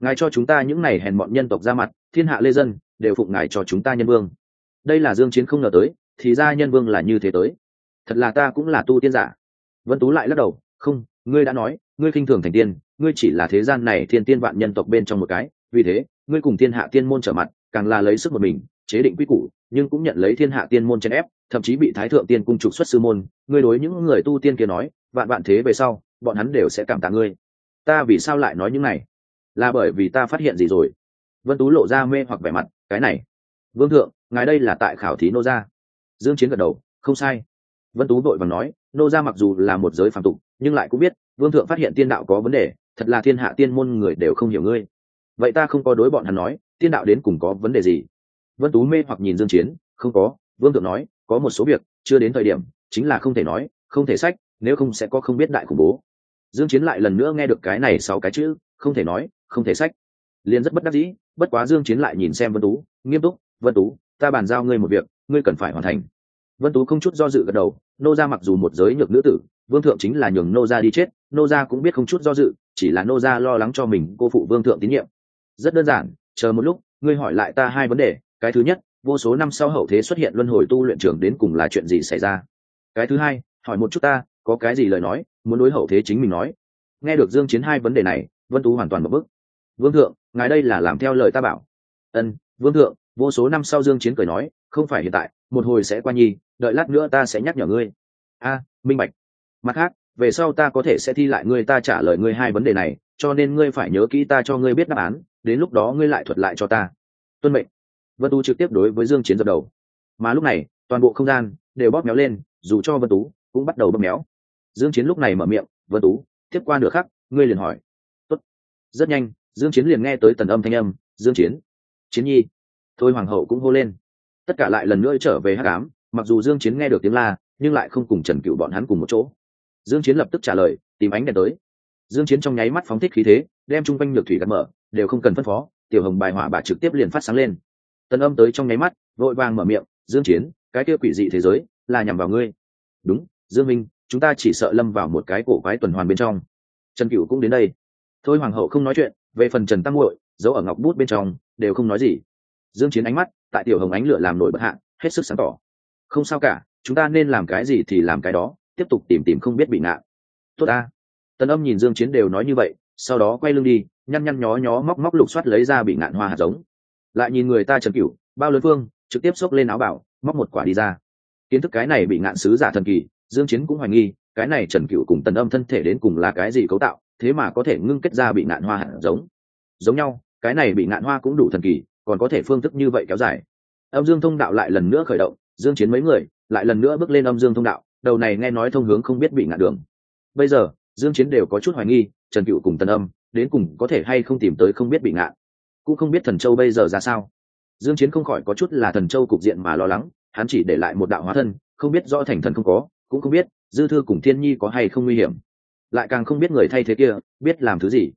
Ngài cho chúng ta những này hèn mọn nhân tộc ra mặt, thiên hạ lê dân, đều phụng ngài cho chúng ta nhân vương. Đây là dương chiến không ngờ tới, thì ra nhân vương là như thế tới. Thật là ta cũng là tu tiên giả. Vân tú lại lắc đầu, không, ngươi đã nói, ngươi khinh thường thành tiên, ngươi chỉ là thế gian này thiên tiên vạn nhân tộc bên trong một cái, vì thế, ngươi cùng thiên hạ tiên môn trở mặt, càng là lấy sức một mình, chế định quy củ, nhưng cũng nhận lấy thiên hạ tiên môn chèn ép, thậm chí bị thái thượng tiên cung trục xuất sư môn. Ngươi đối những người tu tiên kia nói, vạn vạn thế về sau, bọn hắn đều sẽ cảm tạ ngươi ta vì sao lại nói những này? Là bởi vì ta phát hiện gì rồi? Vân tú lộ ra mê hoặc vẻ mặt, cái này. Vương thượng, ngài đây là tại khảo thí nô gia. Dương chiến gật đầu, không sai. Vân tú đội và nói, nô gia mặc dù là một giới phàm tục, nhưng lại cũng biết, vương thượng phát hiện tiên đạo có vấn đề, thật là thiên hạ tiên môn người đều không hiểu ngươi. Vậy ta không có đối bọn hắn nói, tiên đạo đến cùng có vấn đề gì? Vân tú mê hoặc nhìn dương chiến, không có. Vương thượng nói, có một số việc, chưa đến thời điểm, chính là không thể nói, không thể sách, nếu không sẽ có không biết đại khủng bố dương chiến lại lần nữa nghe được cái này sáu cái chữ, không thể nói, không thể sách. Liền rất bất đắc dĩ, bất quá dương chiến lại nhìn xem vân tú, nghiêm túc, vân tú, ta bàn giao ngươi một việc, ngươi cần phải hoàn thành. Vân tú không chút do dự gật đầu, nô gia mặc dù một giới nhược nữ tử, vương thượng chính là nhường nô gia đi chết, nô gia cũng biết không chút do dự, chỉ là nô gia lo lắng cho mình cô phụ vương thượng tín nhiệm. Rất đơn giản, chờ một lúc, ngươi hỏi lại ta hai vấn đề, cái thứ nhất, vô số năm sau hậu thế xuất hiện luân hồi tu luyện trưởng đến cùng là chuyện gì xảy ra? Cái thứ hai, hỏi một chút ta, có cái gì lời nói? Muốn đối hậu thế chính mình nói. Nghe được dương chiến hai vấn đề này, vân tú hoàn toàn một bức vương thượng, ngài đây là làm theo lời ta bảo. Ân, vương thượng, vô số năm sau dương chiến cười nói, không phải hiện tại, một hồi sẽ qua nhi, đợi lát nữa ta sẽ nhắc nhở ngươi. A, minh bạch. Mặt khác, về sau ta có thể sẽ thi lại ngươi ta trả lời ngươi hai vấn đề này, cho nên ngươi phải nhớ kỹ ta cho ngươi biết đáp án, đến lúc đó ngươi lại thuật lại cho ta. Tuân mệnh. Vân tú trực tiếp đối với dương chiến dập đầu. Mà lúc này, toàn bộ không gian đều bóp méo lên, dù cho vân tú cũng bắt đầu bóp méo dương chiến lúc này mở miệng, vân tú, tiếp qua nửa khắc, ngươi liền hỏi. Tốt. rất nhanh, dương chiến liền nghe tới tần âm thanh âm, dương chiến chiến nhi. Thôi hoàng hậu cũng hô lên. Tất cả lại lần nữa trở về hắc ám, mặc dù dương chiến nghe được tiếng la, nhưng lại không cùng trần cựu bọn hắn cùng một chỗ. Dương chiến lập tức trả lời, tìm ánh đèn tới. Dương chiến trong nháy mắt phóng thích khí thế, đem trung quanh nhược thủy gạt mở, đều không cần phân phó, tiểu hồng bài hỏa bà trực tiếp liền phát sáng lên. Tần âm tới trong nháy mắt, vội vàng mở miệng, dương chiến, cái kia quỷ dị thế giới là nhằm vào ngươi. Đúng, dương minh chúng ta chỉ sợ lâm vào một cái cổ quái tuần hoàn bên trong. Trần cựu cũng đến đây. Thôi hoàng hậu không nói chuyện về phần trần tăng muội giấu ở ngọc bút bên trong đều không nói gì. Dương chiến ánh mắt tại tiểu hồng ánh lửa làm nổi bật hạ, hết sức sáng tỏ. Không sao cả chúng ta nên làm cái gì thì làm cái đó tiếp tục tìm tìm không biết bị nạn. Tốt ta. Tần âm nhìn dương chiến đều nói như vậy sau đó quay lưng đi nhăn nhăn nhó nhó móc móc lục soát lấy ra bị ngạn hoa hạt giống. Lại nhìn người ta trần cửu bao lớn phương trực tiếp xốc lên áo bảo móc một quả đi ra. Kiến thức cái này bị ngạn sứ giả thần kỳ dương chiến cũng hoài nghi, cái này trần cửu cùng tần âm thân thể đến cùng là cái gì cấu tạo, thế mà có thể ngưng kết ra bị ngạn hoa hạt giống. Giống nhau, cái này bị ngạn hoa cũng đủ thần kỳ, còn có thể phương thức như vậy kéo dài. Âm dương thông đạo lại lần nữa khởi động, dương chiến mấy người lại lần nữa bước lên âm dương thông đạo, đầu này nghe nói thông hướng không biết bị ngạn đường. Bây giờ, dương chiến đều có chút hoài nghi, trần cựu cùng tần âm đến cùng có thể hay không tìm tới không biết bị ngạn. Cũng không biết thần châu bây giờ ra sao. Dương chiến không khỏi có chút là thần châu cục diện mà lo lắng, hắn chỉ để lại một đạo hóa thân, không biết rõ thành thần không có cũng không biết dư thư cùng thiên nhi có hay không nguy hiểm. Lại càng không biết người thay thế kia biết làm thứ gì.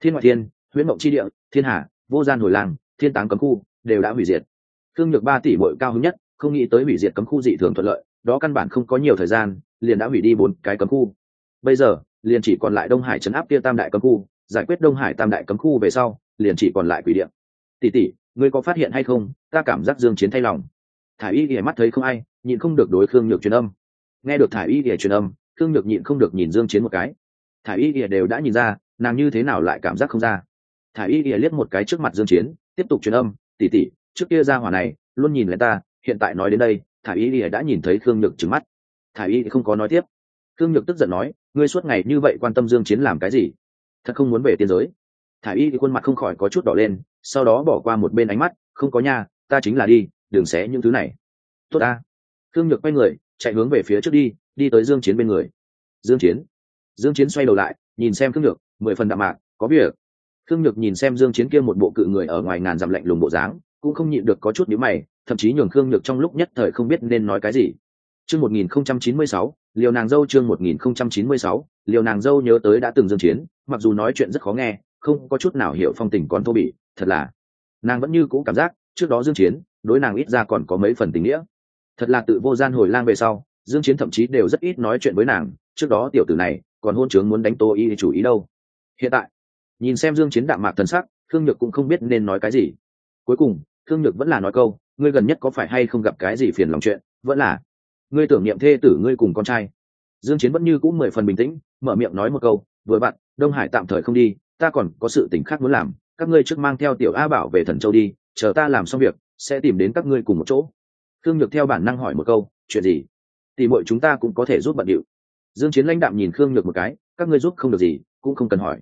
Thiên ngoại thiên, huyễn mộng chi địa, thiên hà, vô gian hồi làng, thiên táng cấm khu, đều đã hủy diệt. Thương nhược ba tỷ bội cao hứng nhất, không nghĩ tới hủy diệt cấm khu dị thường thuận lợi, đó căn bản không có nhiều thời gian, liền đã hủy đi bốn cái cấm khu. Bây giờ, liền chỉ còn lại đông hải chấn áp kia tam đại cấm khu, giải quyết đông hải tam đại cấm khu về sau, liền chỉ còn lại quỷ điện tỷ tỷ, ngươi có phát hiện hay không? Ta cảm giác dương chiến thay lòng. Thả y ghẻ mắt thấy không ai, nhịn không được đối khương nhược truyền âm nghe được thả y ỉa truyền âm Thương nhược nhịn không được nhìn dương chiến một cái. Thả y ỉa đều đã nhìn ra, nàng như thế nào lại cảm giác không ra. Thả y ỉa liếc một cái trước mặt dương chiến, tiếp tục truyền âm, tỷ tỷ, trước kia ra hỏa này luôn nhìn lại ta, hiện tại nói đến đây thả y ỉa đã nhìn thấy khương nhược trừng mắt. Thả y không có nói tiếp. Khương nhược tức giận nói, ngươi suốt ngày như vậy quan tâm dương chiến làm cái gì? Thật không muốn về tiên giới. Thả y thì khuôn mặt không khỏi có chút đỏ lên, sau đó bỏ qua một bên ánh mắt, không có nha, ta chính là đi, đừng xé những thứ này. Tốt ta. Khương nhược quay người chạy hướng về phía trước đi đi tới dương chiến bên người. Dương chiến. Dương chiến xoay đầu lại, nhìn xem khương nhược, mười phần đạm mạc, có việc. Khương nhược nhìn xem dương chiến kia một bộ cự người ở ngoài ngàn dặm lạnh lùng bộ dáng, cũng không nhịn được có chút nhíu mày, thậm chí nhường khương nhược trong lúc nhất thời không biết nên nói cái gì. Chương 1096 liều nàng dâu chương 1096 liều nàng dâu nhớ tới đã từng dương chiến, mặc dù nói chuyện rất khó nghe, không có chút nào hiểu phong tình còn thô bỉ, thật là. Nàng vẫn như cũ cảm giác, trước đó dương chiến, đối nàng ít ra còn có mấy phần tình nghĩa thật là tự vô gian hồi lang về sau, dương chiến thậm chí đều rất ít nói chuyện với nàng, trước đó tiểu tử này còn hôn trướng muốn đánh tô y chủ ý đâu. Hiện tại, nhìn xem dương chiến đạm mạc thần sắc Thương nhược cũng không biết nên nói cái gì. Cuối cùng Thương nhược vẫn là nói câu, ngươi gần nhất có phải hay không gặp cái gì phiền lòng chuyện? Vẫn là, ngươi tưởng niệm thê tử ngươi cùng con trai. Dương chiến vẫn như cũ mười phần bình tĩnh, mở miệng nói một câu, vừa bạn đông hải tạm thời không đi, ta còn có sự tình khác muốn làm, các ngươi trước mang theo tiểu a bảo về thần châu đi, chờ ta làm xong việc, sẽ tìm đến các ngươi cùng một chỗ khương nhược theo bản năng hỏi một câu, chuyện gì? Thì mọi chúng ta cũng có thể giúp bận điệu. Dương chiến lãnh đạm nhìn khương nhược một cái, các ngươi giúp không được gì, cũng không cần hỏi.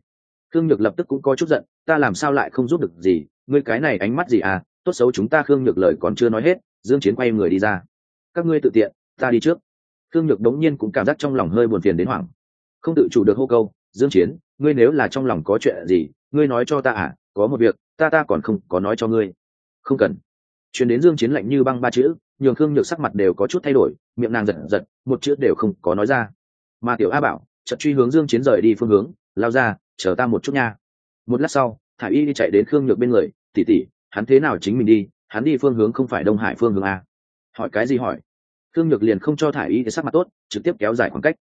Khương nhược lập tức cũng có chút giận, ta làm sao lại không giúp được gì? Ngươi cái này ánh mắt gì à? Tốt xấu chúng ta khương nhược lời còn chưa nói hết, dương chiến quay người đi ra. Các ngươi tự tiện, ta đi trước. Khương nhược đống nhiên cũng cảm giác trong lòng hơi buồn phiền đến hoảng. Không tự chủ được hô câu, dương chiến, ngươi nếu là trong lòng có chuyện gì, ngươi nói cho ta à có một việc, ta ta còn không có nói cho ngươi. Không cần chuyển đến dương chiến lạnh như băng ba chữ, nhường khương nhược sắc mặt đều có chút thay đổi, miệng nàng giật giật, một chữ đều không có nói ra. Mà tiểu a bảo, chợt truy hướng dương chiến rời đi phương hướng, lao ra, chờ ta một chút nha. Một lát sau, thải y đi chạy đến khương nhược bên người, tỷ tỷ, hắn thế nào chính mình đi? Hắn đi phương hướng không phải đông hải phương hướng a. Hỏi cái gì hỏi? Khương nhược liền không cho thải y sắc mặt tốt, trực tiếp kéo dài khoảng cách.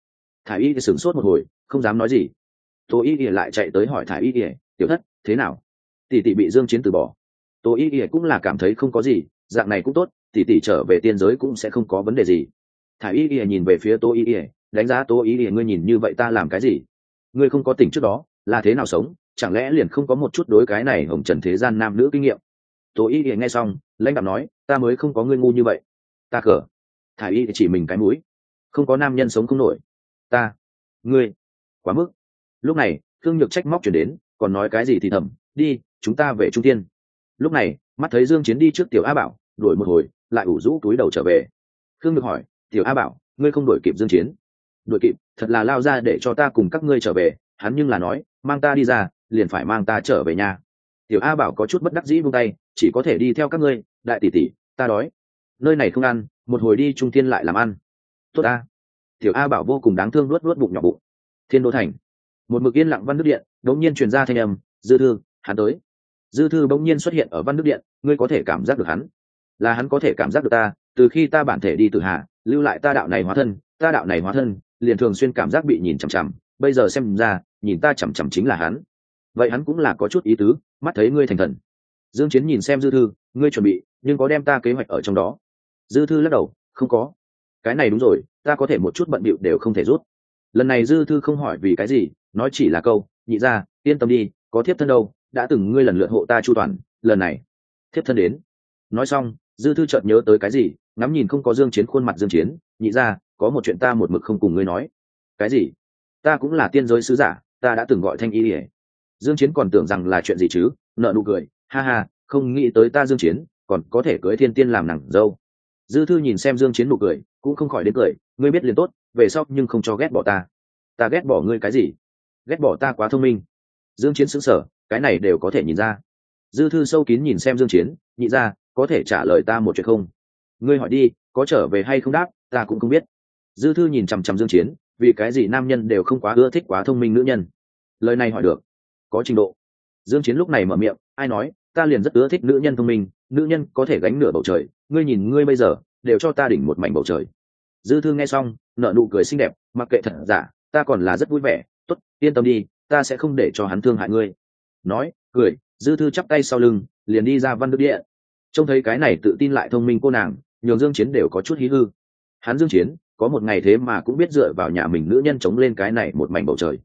Thải y thì sửng sốt một hồi, không dám nói gì. Tô y lại chạy tới hỏi thải y ỉa tiểu thất, thế nào? Tỷ tỷ bị dương chiến từ bỏ tô y ỉa cũng là cảm thấy không có gì, dạng này cũng tốt tỷ tỷ trở về tiên giới cũng sẽ không có vấn đề gì. Thả y ỉa nhìn về phía tô y ỉa đánh giá tô y ỉa ngươi nhìn như vậy ta làm cái gì? Ngươi không có tỉnh trước đó, là thế nào sống? Chẳng lẽ liền không có một chút đối cái này hồng trần thế gian nam nữ kinh nghiệm? Tô y ỉa nghe xong, lãnh đạo nói, ta mới không có ngươi ngu như vậy. Ta cờ. Thả y chỉ mình cái mũi. Không có nam nhân sống không nổi. Ta. Ngươi. Quá mức. Lúc này thương nhược trách móc chuyển đến, còn nói cái gì thì thầm, đi, chúng ta về trung tiên lúc này mắt thấy dương chiến đi trước tiểu a bảo đuổi một hồi lại ủ rũ túi đầu trở về. Thương được hỏi tiểu a bảo ngươi không đuổi kịp dương chiến? Đuổi kịp thật là lao ra để cho ta cùng các ngươi trở về hắn nhưng là nói mang ta đi ra liền phải mang ta trở về nhà. Tiểu a bảo có chút bất đắc dĩ buông tay chỉ có thể đi theo các ngươi đại tỷ tỷ ta đói. Nơi này không ăn một hồi đi trung thiên lại làm ăn. Tốt a tiểu a bảo vô cùng đáng thương luốt luốt bụng nhỏ bụng. Thiên đô thành. Một mực yên lặng văn đức điện đống nhiên truyền ra thanh âm dư thương, hắn tới dư thư bỗng nhiên xuất hiện ở văn đức điện ngươi có thể cảm giác được hắn. Là hắn có thể cảm giác được ta từ khi ta bản thể đi từ hạ, lưu lại ta đạo này hóa thân ta đạo này hóa thân liền thường xuyên cảm giác bị nhìn chằm chằm bây giờ xem ra nhìn ta chằm chằm chính là hắn. Vậy hắn cũng là có chút ý tứ mắt thấy ngươi thành thần. Dương chiến nhìn xem dư thư ngươi chuẩn bị nhưng có đem ta kế hoạch ở trong đó. Dư thư lắc đầu không có. Cái này đúng rồi ta có thể một chút bận bịu đều không thể rút. Lần này dư thư không hỏi vì cái gì nói chỉ là câu nhị ra yên tâm đi có thiếp thân đâu đã từng ngươi lần lượt hộ ta chu toàn, lần này, thiếp thân đến. Nói xong, dư thư chợt nhớ tới cái gì, ngắm nhìn không có dương chiến khuôn mặt dương chiến, nhị ra, có một chuyện ta một mực không cùng ngươi nói. Cái gì? Ta cũng là tiên giới sứ giả, ta đã từng gọi thanh y ỉa dương chiến còn tưởng rằng là chuyện gì chứ, nợ nụ cười, ha ha, không nghĩ tới ta dương chiến, còn có thể cưới thiên tiên làm nàng dâu. Dư thư nhìn xem dương chiến nụ cười, cũng không khỏi đến cười, ngươi biết liền tốt, về sau nhưng không cho ghét bỏ ta. Ta ghét bỏ ngươi cái gì? Ghét bỏ ta quá thông minh. Dương chiến sững sờ cái này đều có thể nhìn ra. Dư thư sâu kín nhìn xem dương chiến, nhị ra, có thể trả lời ta một chuyện không? Ngươi hỏi đi, có trở về hay không đáp, ta cũng không biết. Dư thư nhìn chằm chằm dương chiến, vì cái gì nam nhân đều không quá ưa thích quá thông minh nữ nhân? Lời này hỏi được. Có trình độ. Dương chiến lúc này mở miệng, ai nói, ta liền rất ưa thích nữ nhân thông minh, nữ nhân có thể gánh nửa bầu trời, ngươi nhìn ngươi bây giờ, đều cho ta đỉnh một mảnh bầu trời. Dư thư nghe xong, nở nụ cười xinh đẹp, mặc kệ thật giả, ta còn là rất vui vẻ, tốt, yên tâm đi, ta sẽ không để cho hắn thương hại ngươi nói, cười, dư thư chắp tay sau lưng, liền đi ra văn đức địa trông thấy cái này tự tin lại thông minh cô nàng, nhường dương chiến đều có chút hí hư. Hắn dương chiến, có một ngày thế mà cũng biết dựa vào nhà mình nữ nhân chống lên cái này một mảnh bầu trời.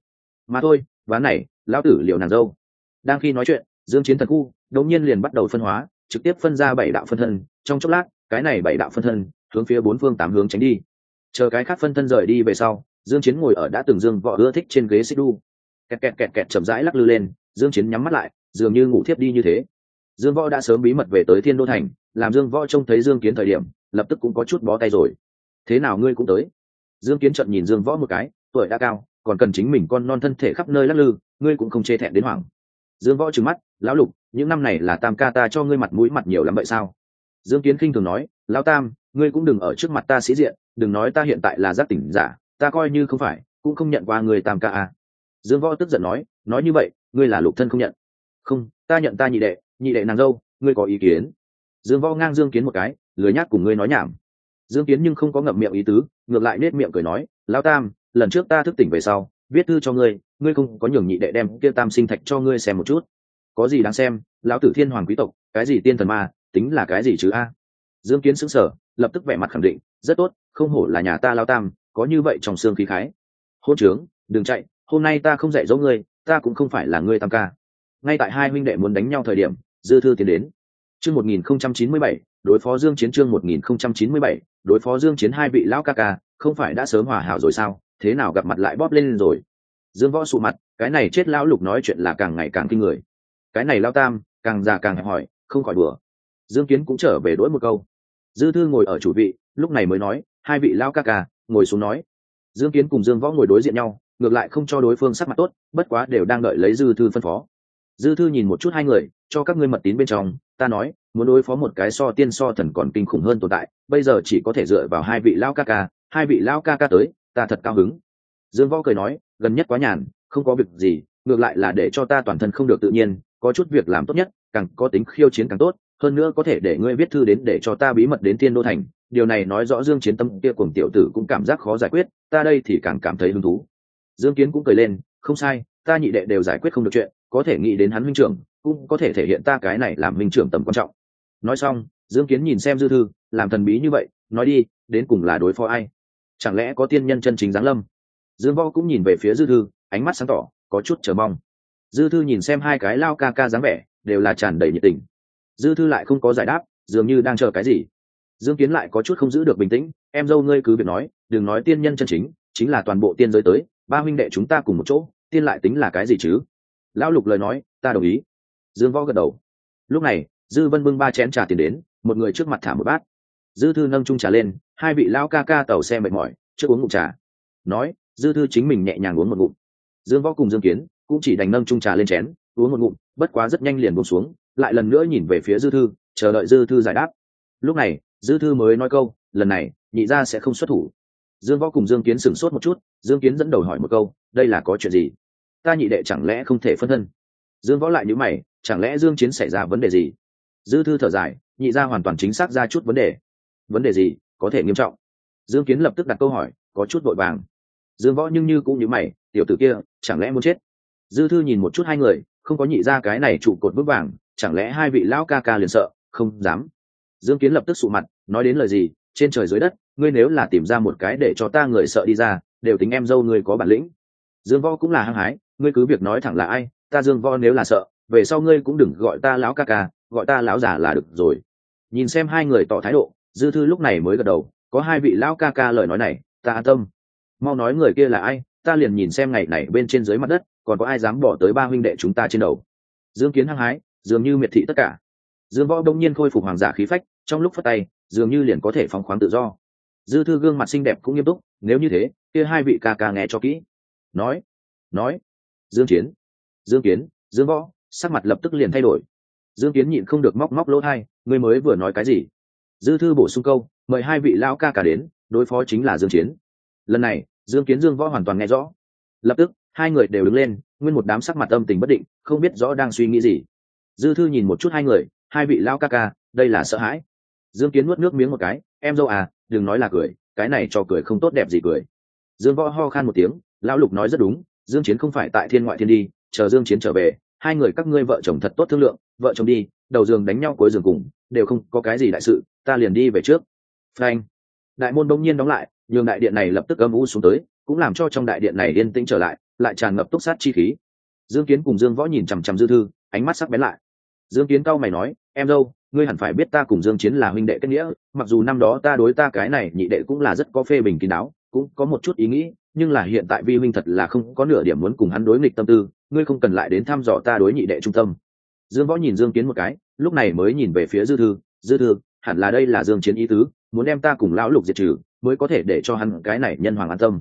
Mà thôi, ván này, lão tử liệu nàng dâu. Đang khi nói chuyện, dương chiến thần khu đột nhiên liền bắt đầu phân hóa, trực tiếp phân ra bảy đạo phân thân. Trong chốc lát, cái này bảy đạo phân thân, hướng phía bốn phương tám hướng tránh đi. Chờ cái khác phân thân rời đi về sau, dương chiến ngồi ở đã từng dương võ ưa thích trên ghế xích đu kẹt kẹt kẹt kẹt chậm rãi lắc lư lên dương chiến nhắm mắt lại, dường như ngủ thiếp đi như thế. Dương võ đã sớm bí mật về tới thiên đô thành, làm dương võ trông thấy dương kiến thời điểm, lập tức cũng có chút bó tay rồi. Thế nào ngươi cũng tới. Dương kiến trận nhìn dương võ một cái, tuổi đã cao, còn cần chính mình con non thân thể khắp nơi lắc lư, ngươi cũng không chê thẹn đến hoảng. Dương võ trừng mắt, lão lục, những năm này là tam ca ta cho ngươi mặt mũi mặt nhiều lắm vậy sao? Dương kiến khinh thường nói, lão tam, ngươi cũng đừng ở trước mặt ta sĩ diện, đừng nói ta hiện tại là giác tỉnh giả, ta coi như không phải, cũng không nhận qua người tam ca à? dương võ tức giận nói nói như vậy ngươi là lục thân không nhận. Không, ta nhận ta nhị đệ nhị đệ nàng dâu, ngươi có ý kiến? Dương võ ngang dương kiến một cái, lười nhác cùng ngươi nói nhảm. Dương kiến nhưng không có ngậm miệng ý tứ, ngược lại nết miệng cười nói, lão tam, lần trước ta thức tỉnh về sau, viết thư cho ngươi ngươi không có nhường nhị đệ đem kia tam sinh thạch cho ngươi xem một chút. Có gì đáng xem, lão tử thiên hoàng quý tộc, cái gì tiên thần ma, tính là cái gì chứ a? Dương kiến sững sờ, lập tức vẻ mặt khẳng định, rất tốt, không hổ là nhà ta lao tam, có như vậy trong xương khí khái. Hôn trướng, đừng chạy, hôm nay ta không dạy dỗ ngươi ta cũng không phải là ngươi tam ca. Ngay tại hai huynh đệ muốn đánh nhau thời điểm, dư thư tiến đến. Chương một nghìn không trăm chín mươi bảy, đối phó dương chiến chương một nghìn không trăm chín mươi bảy, đối phó dương chiến hai vị lão ca ca, không phải đã sớm hòa hảo rồi sao? Thế nào gặp mặt lại bóp lên rồi? Dương võ sụ mặt, cái này chết lão lục nói chuyện là càng ngày càng kinh người. Cái này lao tam, càng già càng hỏi không khỏi bừa dương kiến cũng trở về đỗi một câu. Dư thư ngồi ở chủ vị, lúc này mới nói, hai vị lao ca ca, ngồi xuống nói. Dương kiến cùng dương võ ngồi đối diện nhau ngược lại không cho đối phương sắc mặt tốt, bất quá đều đang đợi lấy dư thư phân phó. Dư thư nhìn một chút hai người, cho các ngươi mật tín bên trong, ta nói, muốn đối phó một cái so tiên so thần còn kinh khủng hơn tồn tại, bây giờ chỉ có thể dựa vào hai vị lao ca ca, hai vị lao ca ca tới, ta thật cao hứng. Dương võ cười nói, gần nhất quá nhàn, không có việc gì, ngược lại là để cho ta toàn thân không được tự nhiên, có chút việc làm tốt nhất, càng có tính khiêu chiến càng tốt, hơn nữa có thể để ngươi viết thư đến để cho ta bí mật đến tiên đô thành, điều này nói rõ dương chiến tâm kia cùng tiểu tử cũng cảm giác khó giải quyết, ta đây thì càng cảm thấy hứng thú dương kiến cũng cười lên, không sai, ta nhị đệ đều giải quyết không được chuyện, có thể nghĩ đến hắn minh trưởng, cũng có thể thể hiện ta cái này làm minh trưởng tầm quan trọng. Nói xong, dương kiến nhìn xem dư thư, làm thần bí như vậy, nói đi, đến cùng là đối phó ai? Chẳng lẽ có tiên nhân chân chính giáng lâm? Dương võ cũng nhìn về phía dư thư, ánh mắt sáng tỏ, có chút chờ mong. Dư thư nhìn xem hai cái lao ca ca dáng vẻ, đều là tràn đầy nhiệt tình. Dư thư lại không có giải đáp, dường như đang chờ cái gì. Dương kiến lại có chút không giữ được bình tĩnh, em dâu ngươi cứ việc nói, đừng nói tiên nhân chân chính chính là toàn bộ tiên giới tới ba huynh đệ chúng ta cùng một chỗ, tiên lại tính là cái gì chứ? Lão lục lời nói, ta đồng ý. Dương võ gật đầu. Lúc này, dư vân bưng ba chén trà tiền đến, một người trước mặt thả một bát. Dư thư nâng trung trà lên, hai vị lão ca ca tàu xe mệt mỏi, trước uống ngụm trà. Nói, dư thư chính mình nhẹ nhàng uống một ngụm. Dương võ cùng dương kiến cũng chỉ đành nâng trung trà lên chén, uống một ngụm, bất quá rất nhanh liền buông xuống, lại lần nữa nhìn về phía dư thư, chờ đợi dư thư giải đáp. Lúc này, dư thư mới nói câu, lần này, nhị gia sẽ không xuất thủ dương võ cùng dương kiến sửng sốt một chút, dương kiến dẫn đầu hỏi một câu, đây là có chuyện gì? Ta nhị đệ chẳng lẽ không thể phân thân? Dương võ lại nhữ mày, chẳng lẽ dương chiến xảy ra vấn đề gì? Dư thư thở dài, nhị gia hoàn toàn chính xác ra chút vấn đề. Vấn đề gì? Có thể nghiêm trọng. Dương kiến lập tức đặt câu hỏi, có chút vội vàng. Dương võ nhưng như cũng nhữ mày, tiểu tử kia, chẳng lẽ muốn chết? Dư thư nhìn một chút hai người, không có nhị ra cái này trụ cột vững vàng, chẳng lẽ hai vị lão ca ca liền sợ? Không dám. Dương kiến lập tức sụ mặt, nói đến lời gì? Trên trời dưới đất ngươi nếu là tìm ra một cái để cho ta người sợ đi ra, đều tính em dâu ngươi có bản lĩnh. Dương võ cũng là hăng hái, ngươi cứ việc nói thẳng là ai, ta dương võ nếu là sợ, về sau ngươi cũng đừng gọi ta lão ca ca, gọi ta lão già là được rồi. Nhìn xem hai người tỏ thái độ, dư thư lúc này mới gật đầu, có hai vị lão ca ca lời nói này, ta an tâm. Mau nói người kia là ai, ta liền nhìn xem ngày này bên trên dưới mặt đất, còn có ai dám bỏ tới ba huynh đệ chúng ta trên đầu. Dương kiến hăng hái, dường như miệt thị tất cả. Dương võ đông nhiên khôi phục hoàng giả khí phách, trong lúc phất tay, dường như liền có thể phóng khoáng tự do dư thư gương mặt xinh đẹp cũng nghiêm túc, nếu như thế, kia hai vị ca ca nghe cho kỹ. Nói nói. Dương chiến dương kiến, dương võ. Sắc mặt lập tức liền thay đổi. Dương kiến nhịn không được móc móc lỗ thai, ngươi mới vừa nói cái gì? Dư thư bổ sung câu, mời hai vị lão ca cả đến, đối phó chính là dương chiến lần này, dương kiến, dương võ hoàn toàn nghe rõ. Lập tức, hai người đều đứng lên, nguyên một đám sắc mặt âm tình bất định, không biết rõ đang suy nghĩ gì. Dư thư nhìn một chút hai người, hai vị lão ca ca, đây là sợ hãi. Dương kiến nuốt nước miếng một cái, em dâu à đừng nói là cười, cái này cho cười không tốt đẹp gì cười. Dương võ ho khan một tiếng, lão lục nói rất đúng, dương chiến không phải tại thiên ngoại thiên đi, chờ dương chiến trở về, hai người các ngươi vợ chồng thật tốt thương lượng, vợ chồng đi, đầu giường đánh nhau cuối giường cùng, đều không có cái gì đại sự, ta liền đi về trước. Phanh. Đại môn bỗng nhiên đóng lại, nhường đại điện này lập tức âm u xuống tới, cũng làm cho trong đại điện này yên tĩnh trở lại lại tràn ngập túc sát chi khí. Dương kiến cùng dương võ nhìn chằm chằm dư thư, ánh mắt sắc bén lại. Dương kiến cao mày nói, em dâu ngươi hẳn phải biết ta cùng dương chiến là huynh đệ kết nghĩa, mặc dù năm đó ta đối ta cái này nhị đệ cũng là rất có phê bình kín đáo, cũng có một chút ý nghĩ, nhưng là hiện tại vi huynh thật là không có nửa điểm muốn cùng hắn đối nghịch tâm tư, ngươi không cần lại đến thăm dò ta đối nhị đệ trung tâm. Dương võ nhìn dương kiến một cái, lúc này mới nhìn về phía dư thư dư thư, hẳn là đây là dương chiến ý tứ, muốn đem ta cùng lão lục diệt trừ, mới có thể để cho hắn cái này nhân hoàng an tâm.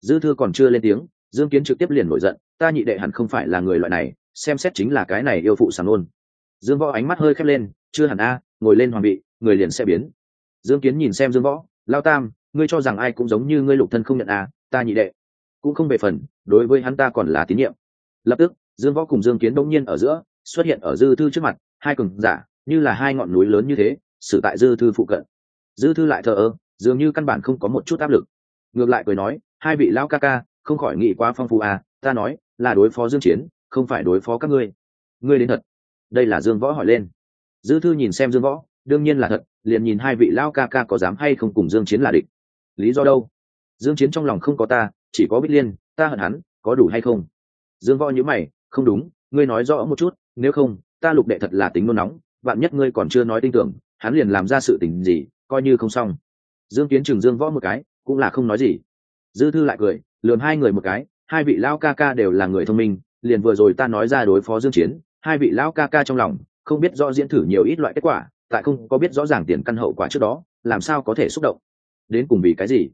Dư thư còn chưa lên tiếng, dương kiến trực tiếp liền nổi giận, ta nhị đệ hẳn không phải là người loại này, xem xét chính là cái này yêu phụ sàng luôn dương võ ánh mắt hơi khép lên chưa hẳn a, ngồi lên hoàng vị, người liền sẽ biến. Dương kiến nhìn xem dương võ, lao tam, ngươi cho rằng ai cũng giống như ngươi lục thân không nhận a, ta nhị đệ, cũng không về phần, đối với hắn ta còn là tín nhiệm. Lập tức, dương võ cùng dương kiến đông nhiên ở giữa, xuất hiện ở dư thư trước mặt, hai cường giả, như là hai ngọn núi lớn như thế, xử tại dư thư phụ cận. Dư thư lại thờ ơ, dường như căn bản không có một chút áp lực. Ngược lại cười nói, hai vị lão ca ca, không khỏi nghĩ quá phong phú à ta nói, là đối phó dương chiến không phải đối phó các ngươi. Ngươi đến thật? Đây là dương võ hỏi lên dư thư nhìn xem dương võ, đương nhiên là thật, liền nhìn hai vị lão ca ca có dám hay không cùng dương chiến là địch. Lý do đâu? Dương chiến trong lòng không có ta, chỉ có bích liên, ta hận hắn, có đủ hay không? Dương võ nhíu mày, không đúng, ngươi nói rõ một chút, nếu không, ta lục đệ thật là tính nôn nóng, vạn nhất ngươi còn chưa nói tin tưởng, hắn liền làm ra sự tình gì, coi như không xong. Dương kiến chừng dương võ một cái, cũng là không nói gì. Dư thư lại cười, lườm hai người một cái, hai vị lão ca ca đều là người thông minh, liền vừa rồi ta nói ra đối phó dương chiến, hai vị lão ca ca trong lòng không biết rõ diễn thử nhiều ít loại kết quả, tại không có biết rõ ràng tiền căn hậu quả trước đó, làm sao có thể xúc động? Đến cùng vì cái gì?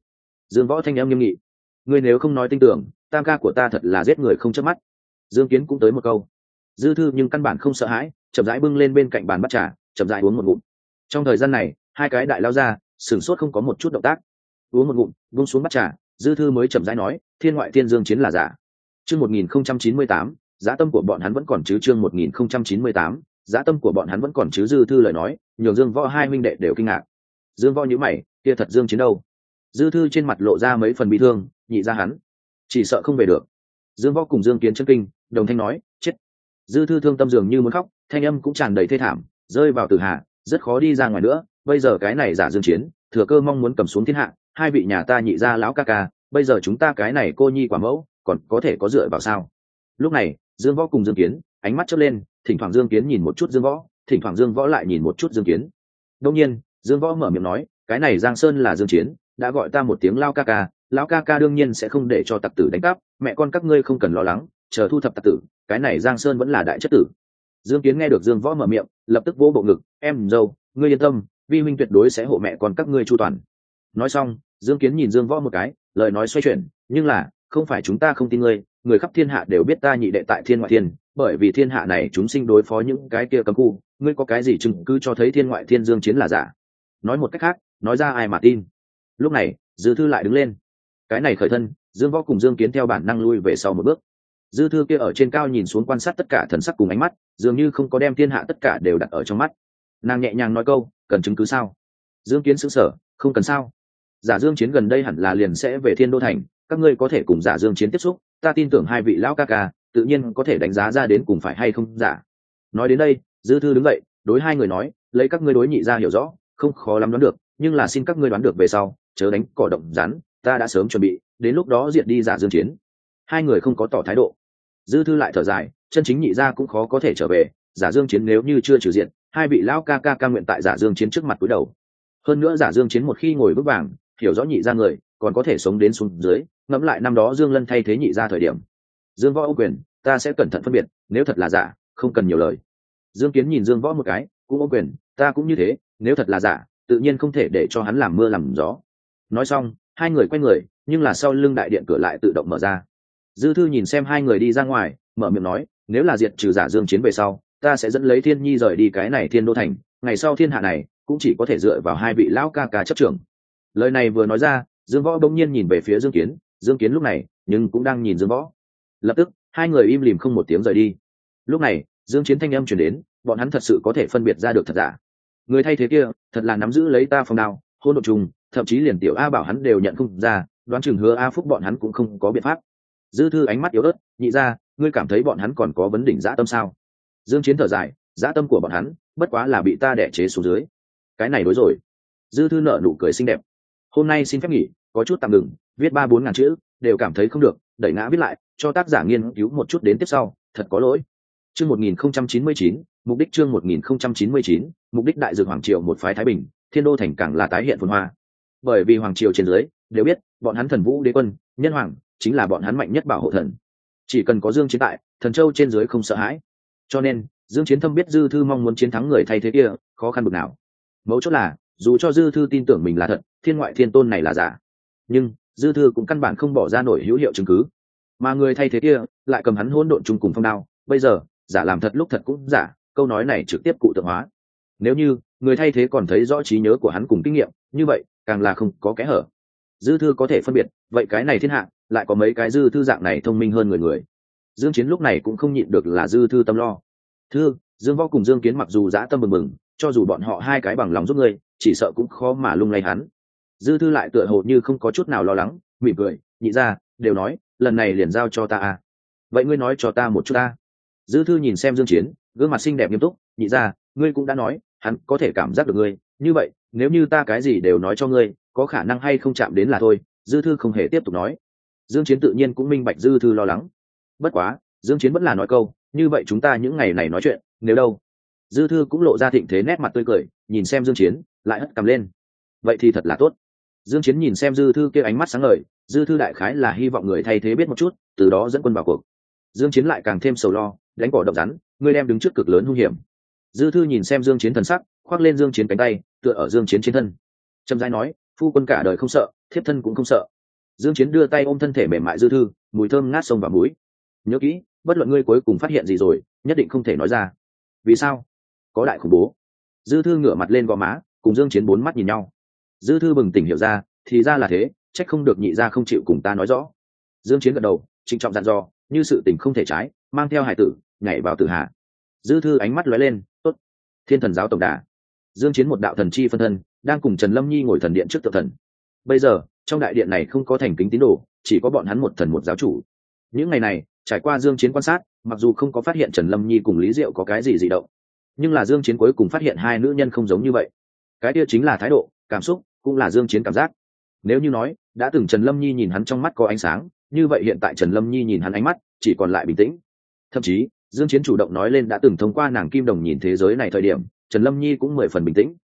Dương võ thanh em nghiêm nghị. Ngươi nếu không nói tin tưởng, tam ca của ta thật là giết người không chớp mắt. Dương kiến cũng tới một câu. Dư thư nhưng căn bản không sợ hãi, chậm rãi bưng lên bên cạnh bàn bắt trà, chậm rãi uống một ngụm. Trong thời gian này, hai cái đại lao ra, sửng sốt không có một chút động tác. Uống một ngụm vung xuống bắt trà, dư thư mới chậm rãi nói, thiên ngoại thiên dương chiến là giả. Chương một nghìn không trăm chín mươi tám, giá tâm của bọn hắn vẫn còn chứ chương một nghìn không trăm chín mươi tám dã tâm của bọn hắn vẫn còn chứ dư thư lời nói, nhường dương võ hai minh đệ đều kinh ngạc. Dương võ nhữ mày, kia thật dương chiến đâu? Dư thư trên mặt lộ ra mấy phần bị thương, nhị ra hắn. Chỉ sợ không về được. Dương võ cùng dương kiến chân kinh, đồng thanh nói, chết. Dư thư thương tâm dường như muốn khóc, thanh âm cũng tràn đầy thê thảm, rơi vào tử hạ, rất khó đi ra ngoài nữa. Bây giờ cái này giả dương chiến, thừa cơ mong muốn cầm xuống thiên hạ, hai vị nhà ta nhị ra lão ca ca, bây giờ chúng ta cái này cô nhi quả mẫu, còn có thể có dựa vào sao? Lúc này, dương võ cùng dương kiến, ánh mắt chớp lên thỉnh thoảng dương kiến nhìn một chút dương võ, thỉnh thoảng dương võ lại nhìn một chút dương kiến. Đông nhiên, dương võ mở miệng nói, cái này giang sơn là dương chiến, đã gọi ta một tiếng lao ca ca, lão ca ca đương nhiên sẽ không để cho tặc tử đánh cắp, mẹ con các ngươi không cần lo lắng, chờ thu thập tặc tử, cái này giang sơn vẫn là đại chất tử. Dương kiến nghe được dương võ mở miệng, lập tức vỗ bộ ngực, em dâu, ngươi yên tâm, vi huynh tuyệt đối sẽ hộ mẹ con các ngươi chu toàn. Nói xong, dương kiến nhìn dương võ một cái, lời nói xoay chuyển, nhưng là, không phải chúng ta không tin ngươi, người khắp thiên hạ đều biết ta nhị đệ tại thiên ngoại thiên bởi vì thiên hạ này chúng sinh đối phó những cái kia cấm khu, ngươi có cái gì chứng cứ cho thấy thiên ngoại thiên dương chiến là giả. Nói một cách khác, nói ra ai mà tin. Lúc này, dư thư lại đứng lên. Cái này khởi thân, dương võ cùng dương kiến theo bản năng lui về sau một bước. Dư thư kia ở trên cao nhìn xuống quan sát tất cả thần sắc cùng ánh mắt, dường như không có đem thiên hạ tất cả đều đặt ở trong mắt. Nàng nhẹ nhàng nói câu, cần chứng cứ sao? Dương kiến xứng sở không cần sao. Giả dương chiến gần đây hẳn là liền sẽ về thiên đô thành, các ngươi có thể cùng giả dương chiến tiếp xúc, ta tin tưởng hai vị lão ca ca tự nhiên có thể đánh giá ra đến cùng phải hay không giả. Nói đến đây, dư thư đứng dậy, đối hai người nói, lấy các ngươi đối nhị ra hiểu rõ, không khó lắm đoán được, nhưng là xin các ngươi đoán được về sau, chớ đánh cỏ động rắn, ta đã sớm chuẩn bị, đến lúc đó diệt đi giả dương chiến. Hai người không có tỏ thái độ. Dư thư lại thở dài, chân chính nhị gia cũng khó có thể trở về, giả dương chiến nếu như chưa trừ diện, hai vị lão ca ca ca nguyện tại giả dương chiến trước mặt cúi đầu. Hơn nữa giả dương chiến một khi ngồi bước vàng, hiểu rõ nhị gia người, còn có thể sống đến xuống dưới, ngẫm lại năm đó dương lân thay thế nhị gia thời điểm dương võ ô quyền, ta sẽ cẩn thận phân biệt, nếu thật là giả, không cần nhiều lời. Dương kiến nhìn dương võ một cái, cũng ô quyền, ta cũng như thế, nếu thật là giả, tự nhiên không thể để cho hắn làm mưa làm gió. Nói xong, hai người quay người, nhưng là sau lưng đại điện cửa lại tự động mở ra. Dư thư nhìn xem hai người đi ra ngoài, mở miệng nói, nếu là diệt trừ giả dương chiến về sau, ta sẽ dẫn lấy thiên nhi rời đi cái này thiên đô thành, ngày sau thiên hạ này, cũng chỉ có thể dựa vào hai vị lão ca ca chấp trưởng. Lời này vừa nói ra, dương võ bỗng nhiên nhìn về phía dương kiến. Dương kiến lúc này, nhưng cũng đang nhìn dương võ lập tức, hai người im lìm không một tiếng rời đi. Lúc này, dương chiến thanh âm truyền đến, bọn hắn thật sự có thể phân biệt ra được thật giả. Người thay thế kia, thật là nắm giữ lấy ta phong đao hôn độ trùng, thậm chí liền tiểu a bảo hắn đều nhận không ra, đoán chừng hứa a phúc bọn hắn cũng không có biện pháp. Dư thư ánh mắt yếu ớt, nhị ra, ngươi cảm thấy bọn hắn còn có vấn đỉnh dã tâm sao? Dương chiến thở dài, dã tâm của bọn hắn, bất quá là bị ta đẻ chế xuống dưới. Cái này đối rồi. Dư thư nợ nụ cười xinh đẹp. Hôm nay xin phép nghỉ, có chút tạm ngừng, viết ba bốn ngàn chữ đều cảm thấy không được, đẩy ngã viết lại, cho tác giả nghiên cứu một chút đến tiếp sau, thật có lỗi. Chương một nghìn không trăm chín mươi chín, mục đích chương một nghìn không trăm chín mươi chín, mục đích đại dược hoàng triều một phái thái bình, thiên đô thành càng là tái hiện phồn hoa. Bởi vì hoàng triều trên dưới, đều biết, bọn hắn thần vũ đế quân, nhân hoàng, chính là bọn hắn mạnh nhất bảo hộ thần. Chỉ cần có dương chiến tại, thần châu trên dưới không sợ hãi. Cho nên, dương chiến thâm biết dư thư mong muốn chiến thắng người thay thế kia, khó khăn bực nào. Mấu chốt là, dù cho dư thư tin tưởng mình là thật, thiên ngoại thiên tôn này là giả. Nhưng dư thư cũng căn bản không bỏ ra nổi hữu hiệu chứng cứ. Mà người thay thế kia lại cầm hắn hỗn độn chung cùng phong đao. Bây giờ, giả làm thật lúc thật cũng giả, câu nói này trực tiếp cụ tượng hóa. Nếu như người thay thế còn thấy rõ trí nhớ của hắn cùng kinh nghiệm, như vậy, càng là không có kẽ hở. Dư thư có thể phân biệt, vậy cái này thiên hạ, lại có mấy cái dư thư dạng này thông minh hơn người người. Dương chiến lúc này cũng không nhịn được là dư thư tâm lo. Thư, dương võ cùng dương kiến mặc dù dã tâm mừng mừng cho dù bọn họ hai cái bằng lòng giúp ngươi, chỉ sợ cũng khó mà lung lay hắn dư thư lại tựa hồ như không có chút nào lo lắng, mỉm cười, nhị ra đều nói, lần này liền giao cho ta à. Vậy ngươi nói cho ta một chút ta. Dư thư nhìn xem dương chiến, gương mặt xinh đẹp nghiêm túc, nhị ra ngươi cũng đã nói, hắn có thể cảm giác được ngươi. Như vậy, nếu như ta cái gì đều nói cho ngươi, có khả năng hay không chạm đến là thôi? Dư thư không hề tiếp tục nói. Dương chiến tự nhiên cũng minh bạch dư thư lo lắng. Bất quá, dương chiến vẫn là nói câu, như vậy chúng ta những ngày này nói chuyện, nếu đâu? Dư thư cũng lộ ra thịnh thế nét mặt tươi cười, nhìn xem dương chiến, lại hất cầm lên. Vậy thì thật là tốt dương chiến nhìn xem dư thư kia ánh mắt sáng ngời, dư thư đại khái là hy vọng người thay thế biết một chút, từ đó dẫn quân vào cuộc. Dương chiến lại càng thêm sầu lo, đánh cỏ động rắn ngươi đem đứng trước cực lớn hung hiểm. Dư thư nhìn xem dương chiến thần sắc, khoác lên dương chiến cánh tay, tựa ở dương chiến trên thân. Trầm rãi nói, phu quân cả đời không sợ, thiếp thân cũng không sợ. Dương chiến đưa tay ôm thân thể mềm mại dư thư, mùi thơm ngát sông vào mũi. Nhớ kỹ, bất luận ngươi cuối cùng phát hiện gì rồi, nhất định không thể nói ra. Vì sao? Có đại khủng bố. Dư thư ngửa mặt lên gò má, cùng dương chiến bốn mắt nhìn nhau dư thư bừng tỉnh hiểu ra, thì ra là thế, trách không được nhị ra không chịu cùng ta nói rõ. Dương chiến gật đầu, trịnh trọng dặn dò, như sự tình không thể trái, mang theo hải tử, nhảy vào tử hạ. Dư thư ánh mắt lóe lên, tốt, thiên thần giáo tổng đà. Dương chiến một đạo thần chi phân thân, đang cùng trần lâm nhi ngồi thần điện trước tự thần. Bây giờ, trong đại điện này không có thành kính tín đồ, chỉ có bọn hắn một thần một giáo chủ. Những ngày này, trải qua dương chiến quan sát, mặc dù không có phát hiện trần lâm nhi cùng lý diệu có cái gì dị động, nhưng là dương chiến cuối cùng phát hiện hai nữ nhân không giống như vậy. Cái kia chính là thái độ cảm xúc cũng là dương chiến cảm giác. Nếu như nói, đã từng trần lâm nhi nhìn hắn trong mắt có ánh sáng, như vậy hiện tại trần lâm nhi nhìn hắn ánh mắt chỉ còn lại bình tĩnh. Thậm chí, dương chiến chủ động nói lên đã từng thông qua nàng kim đồng nhìn thế giới này thời điểm, trần lâm nhi cũng mười phần bình tĩnh.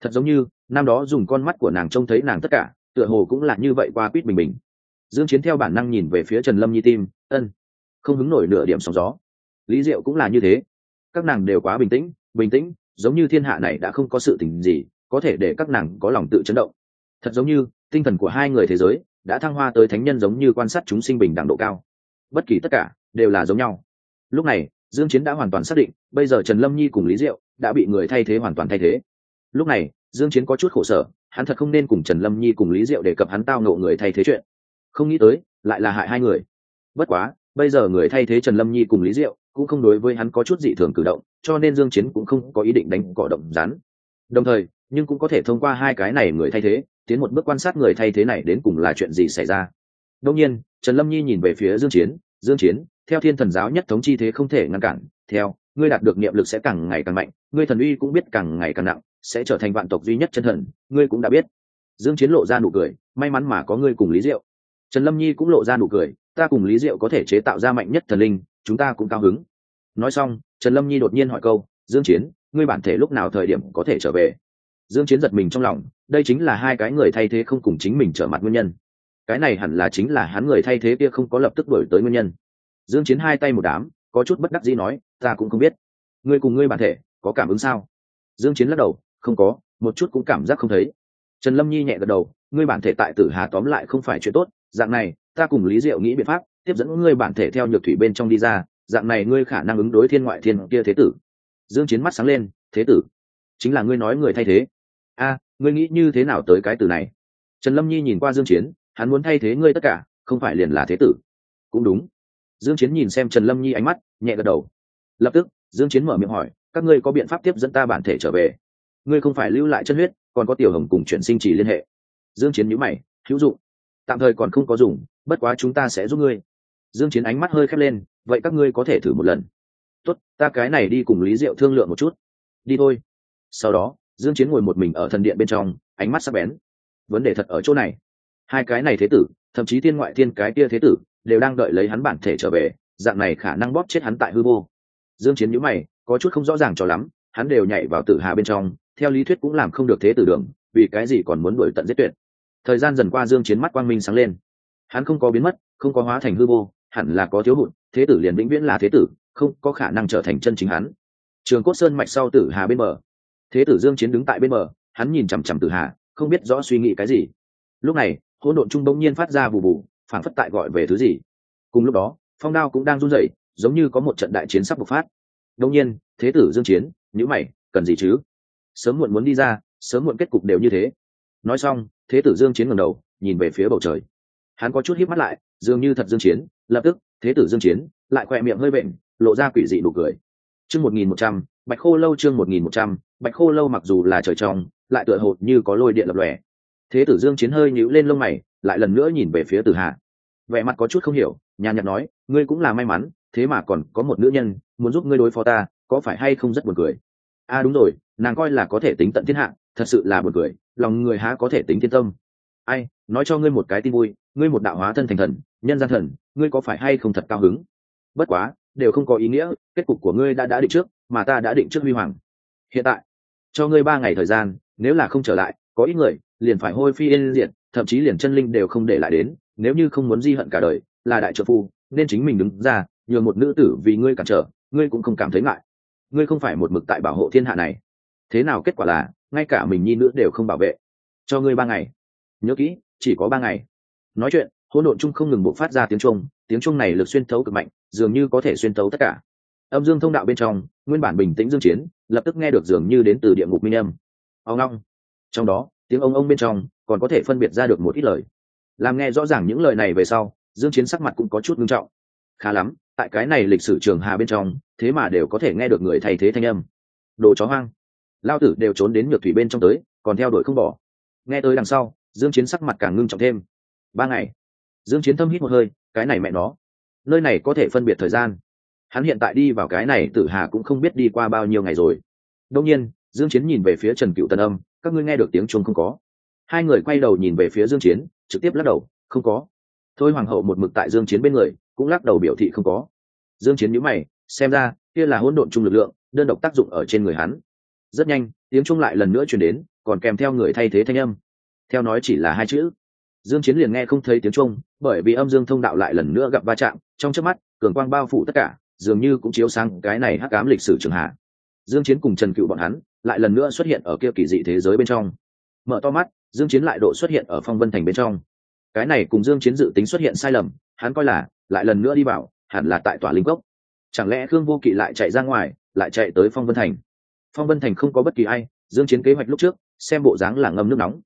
Thật giống như, năm đó dùng con mắt của nàng trông thấy nàng tất cả, tựa hồ cũng là như vậy qua quýt bình bình. Dương chiến theo bản năng nhìn về phía trần lâm nhi tim, ân, không hứng nổi nửa điểm sóng gió. Lý diệu cũng là như thế. Các nàng đều quá bình tĩnh bình tĩnh, giống như thiên hạ này đã không có sự tình gì có thể để các nàng có lòng tự chấn động. Thật giống như, tinh thần của hai người thế giới đã thăng hoa tới thánh nhân giống như quan sát chúng sinh bình đẳng độ cao. Bất kỳ tất cả đều là giống nhau. Lúc này, dương chiến đã hoàn toàn xác định, bây giờ trần lâm nhi cùng lý diệu đã bị người thay thế hoàn toàn thay thế. Lúc này, dương chiến có chút khổ sở, hắn thật không nên cùng trần lâm nhi cùng lý diệu đề cập hắn tao ngộ người thay thế chuyện. Không nghĩ tới, lại là hại hai người. Bất quá, bây giờ người thay thế trần lâm nhi cùng lý diệu cũng không đối với hắn có chút dị thường cử động, cho nên dương chiến cũng không có ý định đánh cỏ động rắn đồng thời, nhưng cũng có thể thông qua hai cái này người thay thế, tiến một bước quan sát người thay thế này đến cùng là chuyện gì xảy ra. Đông nhiên, trần lâm nhi nhìn về phía dương chiến dương chiến, theo thiên thần giáo nhất thống chi thế không thể ngăn cản, theo, ngươi đạt được niệm lực sẽ càng ngày càng mạnh, ngươi thần uy cũng biết càng ngày càng nặng, sẽ trở thành vạn tộc duy nhất chân thần, ngươi cũng đã biết. Dương chiến lộ ra nụ cười, may mắn mà có ngươi cùng lý diệu. Trần lâm nhi cũng lộ ra nụ cười, ta cùng lý diệu có thể chế tạo ra mạnh nhất thần linh, chúng ta cũng cao hứng. Nói xong, trần lâm nhi đột nhiên hỏi câu, dương chiến ngươi bản thể lúc nào thời điểm có thể trở về? Dương chiến giật mình trong lòng, đây chính là hai cái người thay thế không cùng chính mình trở mặt nguyên nhân. Cái này hẳn là chính là hắn người thay thế kia không có lập tức đổi tới nguyên nhân. Dương chiến hai tay một đám, có chút bất đắc dĩ nói, ta cũng không biết. Ngươi cùng ngươi bản thể, có cảm ứng sao? Dương chiến lắc đầu, không có, một chút cũng cảm giác không thấy. Trần lâm nhi nhẹ gật đầu, ngươi bản thể tại tử hà tóm lại không phải chuyện tốt, dạng này, ta cùng lý diệu nghĩ biện pháp, tiếp dẫn ngươi bản thể theo nhược thủy bên trong đi ra, dạng này ngươi khả năng ứng đối thiên ngoại thiên kia thế tử dương chiến mắt sáng lên, thế tử, chính là ngươi nói người thay thế. A, ngươi nghĩ như thế nào tới cái từ này? Trần lâm nhi nhìn qua dương chiến, hắn muốn thay thế ngươi tất cả, không phải liền là thế tử. Cũng đúng. Dương chiến nhìn xem trần lâm nhi ánh mắt, nhẹ gật đầu. Lập tức, dương chiến mở miệng hỏi, các ngươi có biện pháp tiếp dẫn ta bản thể trở về? Ngươi không phải lưu lại chân huyết, còn có tiểu hồng cùng chuyển sinh chỉ liên hệ. Dương chiến nhíu mày, hữu dụng. Tạm thời còn không có dùng, bất quá chúng ta sẽ giúp ngươi. Dương chiến ánh mắt hơi khép lên, vậy các ngươi có thể thử một lần tốt, ta cái này đi cùng lý diệu thương lượng một chút. Đi thôi. Sau đó, dương chiến ngồi một mình ở thần điện bên trong, ánh mắt sắc bén. Vấn đề thật ở chỗ này. Hai cái này thế tử, thậm chí thiên ngoại thiên cái kia thế tử, đều đang đợi lấy hắn bản thể trở về, dạng này khả năng bóp chết hắn tại hư vô. Dương chiến nhíu mày, có chút không rõ ràng cho lắm, hắn đều nhảy vào tử hà bên trong, theo lý thuyết cũng làm không được thế tử đường, vì cái gì còn muốn đuổi tận giết tuyệt. Thời gian dần qua dương chiến mắt quang minh sáng lên. Hắn không có biến mất, không có hóa thành hư vô, hẳn là có thiếu hụt, thế tử liền vĩnh viễn là thế tử không có khả năng trở thành chân chính hắn. Trường cốt sơn mạch sau tử hà bên bờ. Thế tử dương chiến đứng tại bên bờ, hắn nhìn chằm chằm tử hà, không biết rõ suy nghĩ cái gì. Lúc này, hỗn độn trung bỗng nhiên phát ra bù bù, phảng phất tại gọi về thứ gì. Cùng lúc đó, phong đao cũng đang run rẩy, giống như có một trận đại chiến sắp bộc phát. Đông nhiên, thế tử dương chiến nhữ mày, cần gì chứ? Sớm muộn muốn đi ra, sớm muộn kết cục đều như thế. Nói xong, thế tử dương chiến ngẩng đầu, nhìn về phía bầu trời. Hắn có chút híp mắt lại, dường như thật dương chiến, lập tức, thế tử dương chiến lại khoe miệng hơi bệnh lộ ra quỷ dị đủ cười. Chương 1100 bạch khô lâu chương 1100 bạch khô lâu mặc dù là trời trong, lại tựa hột như có lôi điện lập lòe. Thế tử dương chiến hơi nhíu lên lông mày, lại lần nữa nhìn về phía tử hạ vẻ mặt có chút không hiểu, nhàn nhạt nói, ngươi cũng là may mắn, thế mà còn có một nữ nhân muốn giúp ngươi đối phó ta, có phải hay không rất buồn cười? A à đúng rồi, nàng coi là có thể tính tận thiên hạ, thật sự là buồn cười, lòng người há có thể tính thiên tâm. Ai, nói cho ngươi một cái tin vui, ngươi một đạo hóa thân thành thần, nhân gian thần, ngươi có phải hay không thật cao hứng? Bất quá đều không có ý nghĩa, kết cục của ngươi đã đã định trước, mà ta đã định trước huy hoàng. Hiện tại, cho ngươi ba ngày thời gian, nếu là không trở lại, có ít người liền phải hôi phi yên diện thậm chí liền chân linh đều không để lại đến, nếu như không muốn di hận cả đời, là đại trợ phu, nên chính mình đứng ra, nhường một nữ tử vì ngươi cản trở, ngươi cũng không cảm thấy ngại. Ngươi không phải một mực tại bảo hộ thiên hạ này. Thế nào kết quả là, ngay cả mình nhi nữ đều không bảo vệ. Cho ngươi ba ngày. Nhớ kỹ, chỉ có ba ngày. Nói chuyện, hỗn độn chung không ngừng bộc phát ra tiếng trung tiếng chuông này lực xuyên thấu cực mạnh, dường như có thể xuyên thấu tất cả. Âm dương thông đạo bên trong, nguyên bản bình tĩnh dương chiến, lập tức nghe được dường như đến từ địa ngục minh âm. Ông long trong đó, tiếng ông ông bên trong, còn có thể phân biệt ra được một ít lời. Làm nghe rõ ràng những lời này về sau, dương chiến sắc mặt cũng có chút nghiêm trọng. Khá lắm, tại cái này lịch sử trường hà bên trong, thế mà đều có thể nghe được người thay thế thanh âm. Đồ chó hoang. Lao tử đều trốn đến nhược thủy bên trong tới, còn theo đuổi không bỏ. Nghe tới đằng sau, dương chiến sắc mặt càng ngưng trọng thêm. Ba ngày dương chiến thâm hít một hơi, cái này mẹ nó. Nơi này có thể phân biệt thời gian. Hắn hiện tại đi vào cái này tử hà cũng không biết đi qua bao nhiêu ngày rồi. Đông nhiên, dương chiến nhìn về phía trần cựu tân âm, các ngươi nghe được tiếng chuông không có? Hai người quay đầu nhìn về phía dương chiến, trực tiếp lắc đầu, không có. Thôi hoàng hậu một mực tại dương chiến bên người, cũng lắc đầu biểu thị không có. Dương chiến nhíu mày, xem ra, kia là hỗn độn chung lực lượng, đơn độc tác dụng ở trên người hắn. Rất nhanh, tiếng chuông lại lần nữa truyền đến, còn kèm theo người thay thế thanh âm. Theo nói chỉ là hai chữ dương chiến liền nghe không thấy tiếng chuông bởi vì âm dương thông đạo lại lần nữa gặp va chạm, trong chớp mắt, cường quang bao phủ tất cả, dường như cũng chiếu sang cái này hắc ám lịch sử trường hạ. Dương chiến cùng trần cựu bọn hắn lại lần nữa xuất hiện ở kia kỳ dị thế giới bên trong. Mở to mắt, dương chiến lại độ xuất hiện ở phong vân thành bên trong. Cái này cùng dương chiến dự tính xuất hiện sai lầm, hắn coi là lại lần nữa đi vào, hẳn là tại tòa linh cốc. Chẳng lẽ khương vô kỵ lại chạy ra ngoài, lại chạy tới phong vân thành? Phong vân thành không có bất kỳ ai, dương chiến kế hoạch lúc trước, xem bộ dáng là ngâm nước nóng.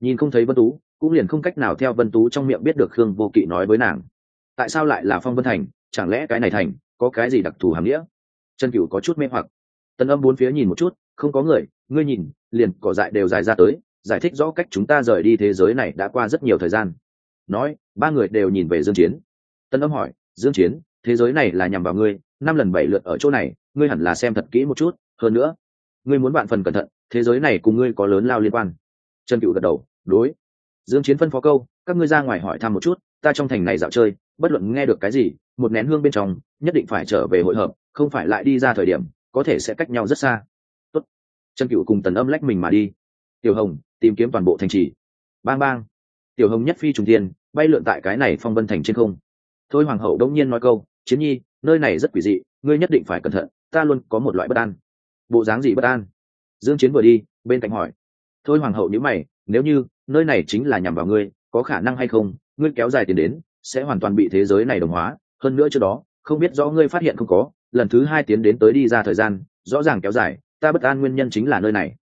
Nhìn không thấy vân tú cũng liền không cách nào theo vân tú trong miệng biết được khương vô kỵ nói với nàng. Tại sao lại là phong vân thành? Chẳng lẽ cái này thành có cái gì đặc thù hàm nghĩa? Chân cửu có chút mê hoặc. Tân âm bốn phía nhìn một chút, không có người, ngươi nhìn, liền cỏ dại đều dài ra tới, giải thích rõ cách chúng ta rời đi thế giới này đã qua rất nhiều thời gian. Nói, ba người đều nhìn về dương chiến. Tân âm hỏi, dương chiến, thế giới này là nhằm vào ngươi, năm lần bảy lượt ở chỗ này, ngươi hẳn là xem thật kỹ một chút, hơn nữa, ngươi muốn bạn phần cẩn thận, thế giới này cùng ngươi có lớn lao liên quan. Trần cựu gật đầu, đối dương chiến phân phó câu, các ngươi ra ngoài hỏi thăm một chút, ta trong thành này dạo chơi, bất luận nghe được cái gì, một nén hương bên trong, nhất định phải trở về hội hợp, không phải lại đi ra thời điểm, có thể sẽ cách nhau rất xa. Tốt. trần cựu cùng tần âm lách mình mà đi. Tiểu hồng, tìm kiếm toàn bộ thành trì. Bang bang. Tiểu hồng nhất phi trùng tiên bay lượn tại cái này phong vân thành trên không. Thôi hoàng hậu đông nhiên nói câu, chiến nhi, nơi này rất quỷ dị, ngươi nhất định phải cẩn thận, ta luôn có một loại bất an. Bộ dáng gì bất an? Dương chiến vừa đi, bên cạnh hỏi. Thôi hoàng hậu nhíu mày, nếu như nơi này chính là nhằm vào ngươi, có khả năng hay không, ngươi kéo dài tiền đến, sẽ hoàn toàn bị thế giới này đồng hóa. Hơn nữa trước đó, không biết rõ ngươi phát hiện không có, lần thứ hai tiến đến tới đi ra thời gian, rõ ràng kéo dài, ta bất an nguyên nhân chính là nơi này.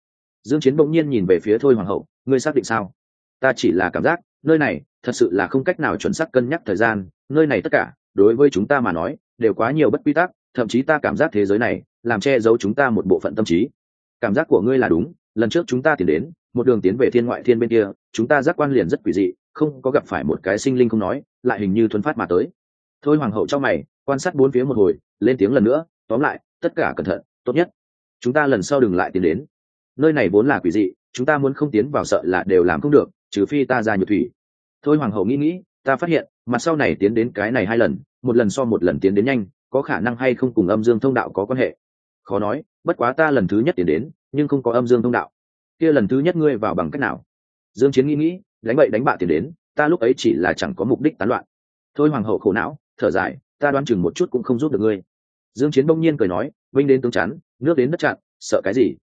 Dương chiến bỗng nhiên nhìn về phía thôi hoàng hậu, ngươi xác định sao? Ta chỉ là cảm giác, nơi này, thật sự là không cách nào chuẩn xác cân nhắc thời gian, nơi này tất cả, đối với chúng ta mà nói, đều quá nhiều bất quy tắc, thậm chí ta cảm giác thế giới này, làm che giấu chúng ta một bộ phận tâm trí. Cảm giác của ngươi là đúng, lần trước chúng ta tiến đến một đường tiến về thiên ngoại thiên bên kia, chúng ta giác quan liền rất quỷ dị, không có gặp phải một cái sinh linh không nói, lại hình như thuấn phát mà tới. Thôi hoàng hậu cho mày, quan sát bốn phía một hồi, lên tiếng lần nữa, tóm lại, tất cả cẩn thận, tốt nhất. Chúng ta lần sau đừng lại tiến đến. Nơi này vốn là quỷ dị, chúng ta muốn không tiến vào sợ là đều làm không được, trừ phi ta ra nhược thủy. Thôi hoàng hậu nghĩ nghĩ, ta phát hiện, mặt sau này tiến đến cái này hai lần, một lần so một lần tiến đến nhanh, có khả năng hay không cùng âm dương thông đạo có quan hệ. Khó nói, bất quá ta lần thứ nhất tiến đến, nhưng không có âm dương thông đạo kia lần thứ nhất ngươi vào bằng cách nào? Dương chiến nghĩ nghĩ, đánh bậy đánh bạ tiền đến, ta lúc ấy chỉ là chẳng có mục đích tán loạn. Thôi hoàng hậu khổ não, thở dài, ta đoán chừng một chút cũng không giúp được ngươi. Dương chiến bỗng nhiên cười nói, vinh đến tướng chắn, nước đến đất chặn, sợ cái gì?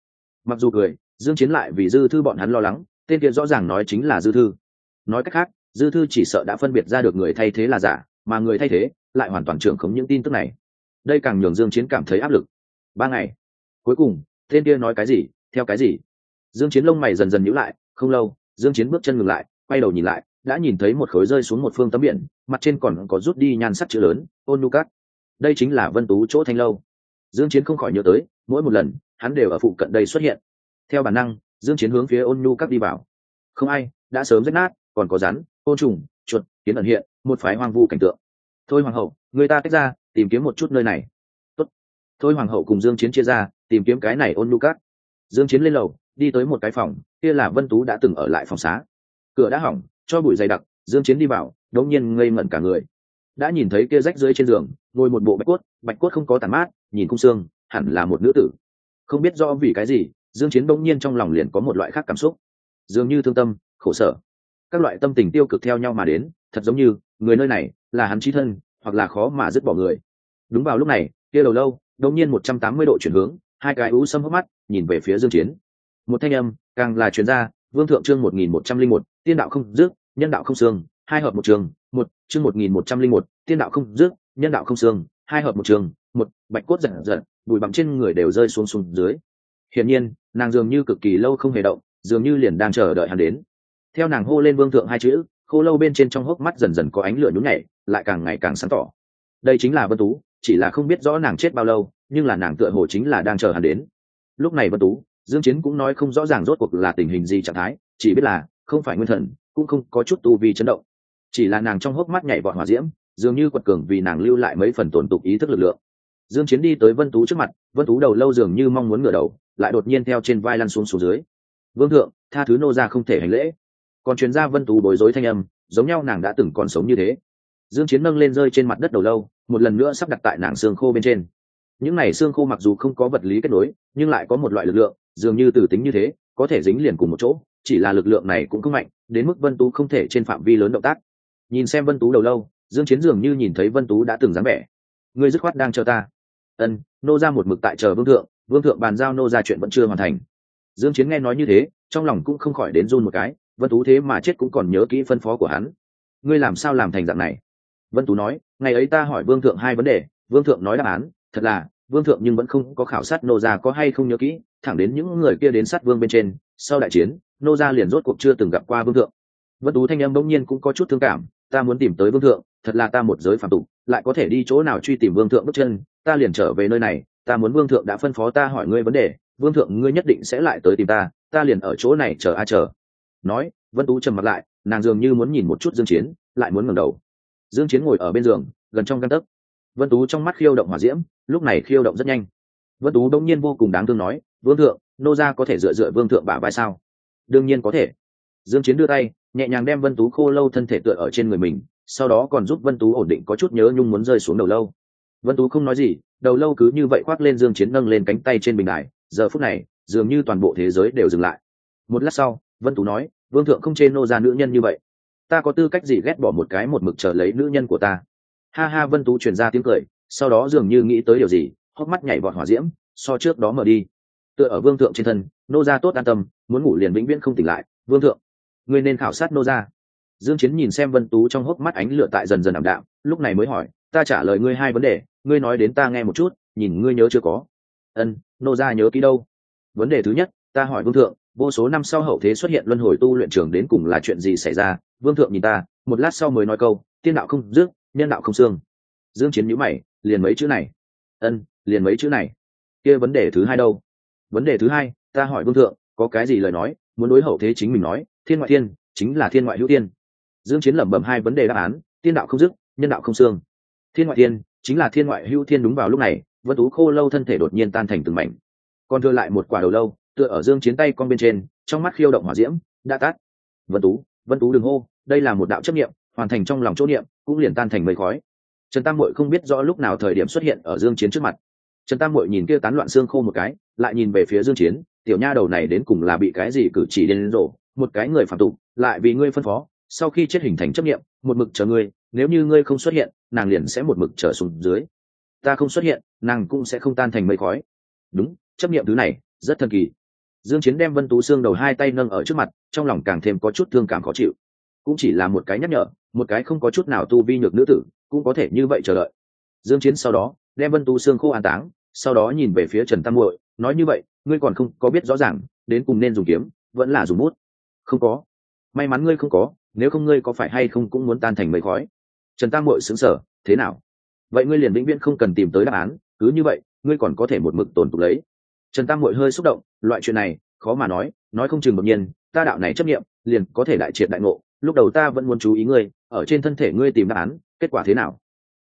Mặc dù cười, dương chiến lại vì dư thư bọn hắn lo lắng, tên kia rõ ràng nói chính là dư thư. Nói cách khác, dư thư chỉ sợ đã phân biệt ra được người thay thế là giả, mà người thay thế lại hoàn toàn trưởng khống những tin tức này. Đây càng nhường dương chiến cảm thấy áp lực. Ba ngày. Cuối cùng, tên kia nói cái gì, theo cái gì? Dương chiến lông mày dần dần nhíu lại, không lâu, dương chiến bước chân ngừng lại, quay đầu nhìn lại, đã nhìn thấy một khối rơi xuống một phương tấm biển, mặt trên còn có rút đi nhan sắc chữ lớn, ôn nu cát đây chính là vân tú chỗ thanh lâu. Dương chiến không khỏi nhớ tới, mỗi một lần, hắn đều ở phụ cận đây xuất hiện. Theo bản năng, dương chiến hướng phía ôn đi vào. Không ai, đã sớm rách nát, còn có rắn, côn trùng, chuột, kiến ẩn hiện, một phái hoang vu cảnh tượng. Thôi hoàng hậu, người ta tách ra, tìm kiếm một chút nơi này. Tốt. thôi hoàng hậu cùng dương chiến chia ra, tìm kiếm cái này ôn dương chiến lên lầu, đi tới một cái phòng, kia là vân tú đã từng ở lại phòng xá. Cửa đã hỏng, cho bụi dày đặc, dương chiến đi vào, đống nhiên ngây ngẩn cả người. Đã nhìn thấy kia rách dưới trên giường, ngồi một bộ bạch cốt bạch cốt không có tàn mát, nhìn cung xương, hẳn là một nữ tử. Không biết do vì cái gì, dương chiến đống nhiên trong lòng liền có một loại khác cảm xúc. Dường như thương tâm, khổ sở. Các loại tâm tình tiêu cực theo nhau mà đến, thật giống như, người nơi này, là hắn chi thân, hoặc là khó mà dứt bỏ người. Đúng vào lúc này, kia đầu lâu đột nhiên 180 độ chuyển hướng, hai cái u sâm hốc mắt nhìn về phía dương chiến. Một thanh âm, càng là truyền ra, vương thượng chương 1101 tiên đạo không dứt, nhân đạo không xương, hai hợp một trường, một, chương 1101 tiên đạo không dứt, nhân đạo không xương, hai hợp một trường, một, bạch cốt giật giật, bụi bặm trên người đều rơi xuống xuống dưới. Hiển nhiên, nàng dường như cực kỳ lâu không hề động, dường như liền đang chờ đợi hắn đến. Theo nàng hô lên vương thượng hai chữ, khô lâu bên trên trong hốc mắt dần dần có ánh lửa nhún nhảy, lại càng ngày càng sáng tỏ. Đây chính là vân tú, chỉ là không biết rõ nàng chết bao lâu, nhưng là nàng tựa hồ chính là đang chờ hắn đến lúc này vân tú, dương chiến cũng nói không rõ ràng rốt cuộc là tình hình gì trạng thái, chỉ biết là không phải nguyên thần, cũng không có chút tu vi chấn động. Chỉ là nàng trong hốc mắt nhảy vọt hỏa diễm, dường như quật cường vì nàng lưu lại mấy phần tổn tục ý thức lực lượng. Dương chiến đi tới vân tú trước mặt, vân tú đầu lâu dường như mong muốn ngửa đầu, lại đột nhiên theo trên vai lăn xuống xuống dưới. Vương thượng, tha thứ nô gia không thể hành lễ. Còn chuyên gia vân tú bối rối thanh âm, giống nhau nàng đã từng còn sống như thế. Dương chiến nâng lên rơi trên mặt đất đầu lâu, một lần nữa sắp đặt tại nàng xương khô bên trên những này xương khô mặc dù không có vật lý kết nối, nhưng lại có một loại lực lượng, dường như tử tính như thế, có thể dính liền cùng một chỗ, chỉ là lực lượng này cũng không mạnh, đến mức vân tú không thể trên phạm vi lớn động tác. Nhìn xem vân tú đầu lâu, dương chiến dường như nhìn thấy vân tú đã từng dáng vẻ. Ngươi dứt khoát đang chờ ta. Ân, nô ra một mực tại chờ vương thượng vương thượng bàn giao nô ra chuyện vẫn chưa hoàn thành. Dương chiến nghe nói như thế, trong lòng cũng không khỏi đến run một cái, vân tú thế mà chết cũng còn nhớ kỹ phân phó của hắn. Ngươi làm sao làm thành dạng này? Vân tú nói, ngày ấy ta hỏi vương thượng hai vấn đề, vương thượng nói đáp án thật là, vương thượng nhưng vẫn không có khảo sát nô gia có hay không nhớ kỹ, thẳng đến những người kia đến sát vương bên trên, sau đại chiến, nô gia liền rốt cuộc chưa từng gặp qua vương thượng. Vân tú thanh em bỗng nhiên cũng có chút thương cảm, ta muốn tìm tới vương thượng, thật là ta một giới phạm tục, lại có thể đi chỗ nào truy tìm vương thượng bước chân, ta liền trở về nơi này, ta muốn vương thượng đã phân phó ta hỏi ngươi vấn đề, vương thượng ngươi nhất định sẽ lại tới tìm ta ta liền ở chỗ này chờ a chờ. Nói, vân tú trầm mặt lại, nàng dường như muốn nhìn một chút dương chiến, lại muốn ngẩng đầu. Dương chiến ngồi ở bên giường, gần trong căn tấc vân tú trong mắt khiêu động hỏa diễm, lúc này khiêu động rất nhanh. Vân tú đông nhiên vô cùng đáng thương nói, vương thượng, nô gia có thể dựa dựa vương thượng bả vai sao? Đương nhiên có thể. Dương chiến đưa tay, nhẹ nhàng đem vân tú khô lâu thân thể tựa ở trên người mình, sau đó còn giúp vân tú ổn định có chút nhớ nhung muốn rơi xuống đầu lâu. Vân tú không nói gì, đầu lâu cứ như vậy khoác lên dương chiến nâng lên cánh tay trên bình đài, giờ phút này, dường như toàn bộ thế giới đều dừng lại. Một lát sau, vân tú nói, vương thượng không chê nô ra nữ nhân như vậy. Ta có tư cách gì ghét bỏ một cái một mực chờ lấy nữ nhân của ta? Ha ha, vân tú truyền ra tiếng cười, sau đó dường như nghĩ tới điều gì, hốc mắt nhảy vọt hỏa diễm, so trước đó mở đi. Tựa ở vương thượng trên thân, nô gia tốt an tâm, muốn ngủ liền vĩnh viễn không tỉnh lại. Vương thượng, ngươi nên khảo sát nô gia. Dương chiến nhìn xem vân tú trong hốc mắt ánh lửa tại dần dần ảm đạm, lúc này mới hỏi, ta trả lời ngươi hai vấn đề, ngươi nói đến ta nghe một chút, nhìn ngươi nhớ chưa có. Ân, nô gia nhớ kỹ đâu? Vấn đề thứ nhất, ta hỏi vương thượng, vô số năm sau hậu thế xuất hiện luân hồi tu luyện trường đến cùng là chuyện gì xảy ra? Vương thượng nhìn ta, một lát sau mới nói câu, tiên đạo không dứt nhân đạo không xương. Dương chiến nhíu mày, liền mấy chữ này. Ân, liền mấy chữ này. Kia vấn đề thứ hai đâu? Vấn đề thứ hai, ta hỏi vương thượng, có cái gì lời nói, muốn đối hậu thế chính mình nói, thiên ngoại thiên, chính là thiên ngoại hữu tiên dương chiến lẩm bẩm hai vấn đề đáp án, tiên đạo không dứt, nhân đạo không xương. Thiên ngoại thiên, chính là thiên ngoại hữu thiên đúng vào lúc này, vân tú khô lâu thân thể đột nhiên tan thành từng mảnh. Còn đưa lại một quả đầu lâu, tựa ở dương chiến tay con bên trên, trong mắt khiêu động hỏa diễm, đã tắt. Vân tú vân tú đừng hô, đây là một đạo chấp niệm hoàn thành trong lòng chỗ niệm, cũng liền tan thành mây khói. Trần tam mội không biết rõ lúc nào thời điểm xuất hiện ở dương chiến trước mặt. Trần tam mội nhìn kia tán loạn xương khô một cái, lại nhìn về phía dương chiến, tiểu nha đầu này đến cùng là bị cái gì cử chỉ đến rổ một cái người phạm tục, lại vì ngươi phân phó, sau khi chết hình thành chấp niệm, một mực chờ ngươi, nếu như ngươi không xuất hiện, nàng liền sẽ một mực trở xuống dưới. Ta không xuất hiện, nàng cũng sẽ không tan thành mây khói. Đúng, chấp niệm thứ này, rất thần kỳ. Dương chiến đem vân tú xương đầu hai tay nâng ở trước mặt, trong lòng càng thêm có chút thương cảm khó chịu cũng chỉ là một cái nhắc nhở, một cái không có chút nào tu vi nhược nữ tử, cũng có thể như vậy chờ đợi. Dương chiến sau đó, đem vân Tu xương khô an táng, sau đó nhìn về phía trần tam muội, nói như vậy, ngươi còn không có biết rõ ràng, đến cùng nên dùng kiếm, vẫn là dùng bút. Không có. May mắn ngươi không có, nếu không ngươi có phải hay không cũng muốn tan thành mây khói. Trần tam muội sững sờ, thế nào? Vậy ngươi liền vĩnh viễn không cần tìm tới đáp án, cứ như vậy, ngươi còn có thể một mực tồn tục lấy. Trần tam muội hơi xúc động, loại chuyện này, khó mà nói nói không chừng đột nhiên, ta đạo này chấp nghiệm liền có thể đại triệt đại ngộ lúc đầu ta vẫn muốn chú ý ngươi, ở trên thân thể ngươi tìm đáp án, kết quả thế nào?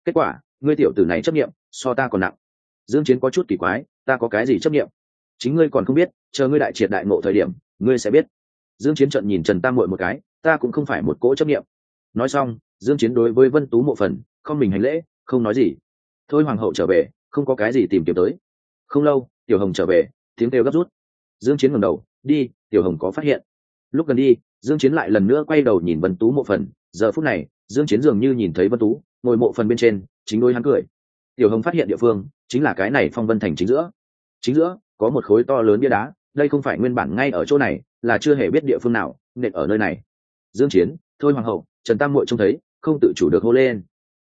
Kết quả, ngươi tiểu tử này chấp nghiệm so ta còn nặng. Dương chiến có chút kỳ quái, ta có cái gì chấp nghiệm chính ngươi còn không biết, chờ ngươi đại triệt đại ngộ thời điểm, ngươi sẽ biết. Dương chiến trận nhìn trần tam muội một cái, ta cũng không phải một cỗ chấp nghiệm nói xong, dương chiến đối với vân tú mộ phần, không mình hành lễ, không nói gì. Thôi hoàng hậu trở về, không có cái gì tìm kiếm tới. Không lâu, tiểu hồng trở về, tiếng kêu gấp rút. Dương chiến ngẩng đầu, đi, tiểu hồng có phát hiện. Lúc gần đi dương chiến lại lần nữa quay đầu nhìn vân tú mộ phần. Giờ phút này, dương chiến dường như nhìn thấy vân tú, ngồi mộ phần bên trên, chính đôi hắn cười. Tiểu hồng phát hiện địa phương, chính là cái này phong vân thành chính giữa. Chính giữa, có một khối to lớn bia đá, đây không phải nguyên bản ngay ở chỗ này, là chưa hề biết địa phương nào, nên ở nơi này. Dương chiến, thôi hoàng hậu, trần tam muội trông thấy, không tự chủ được hô lên.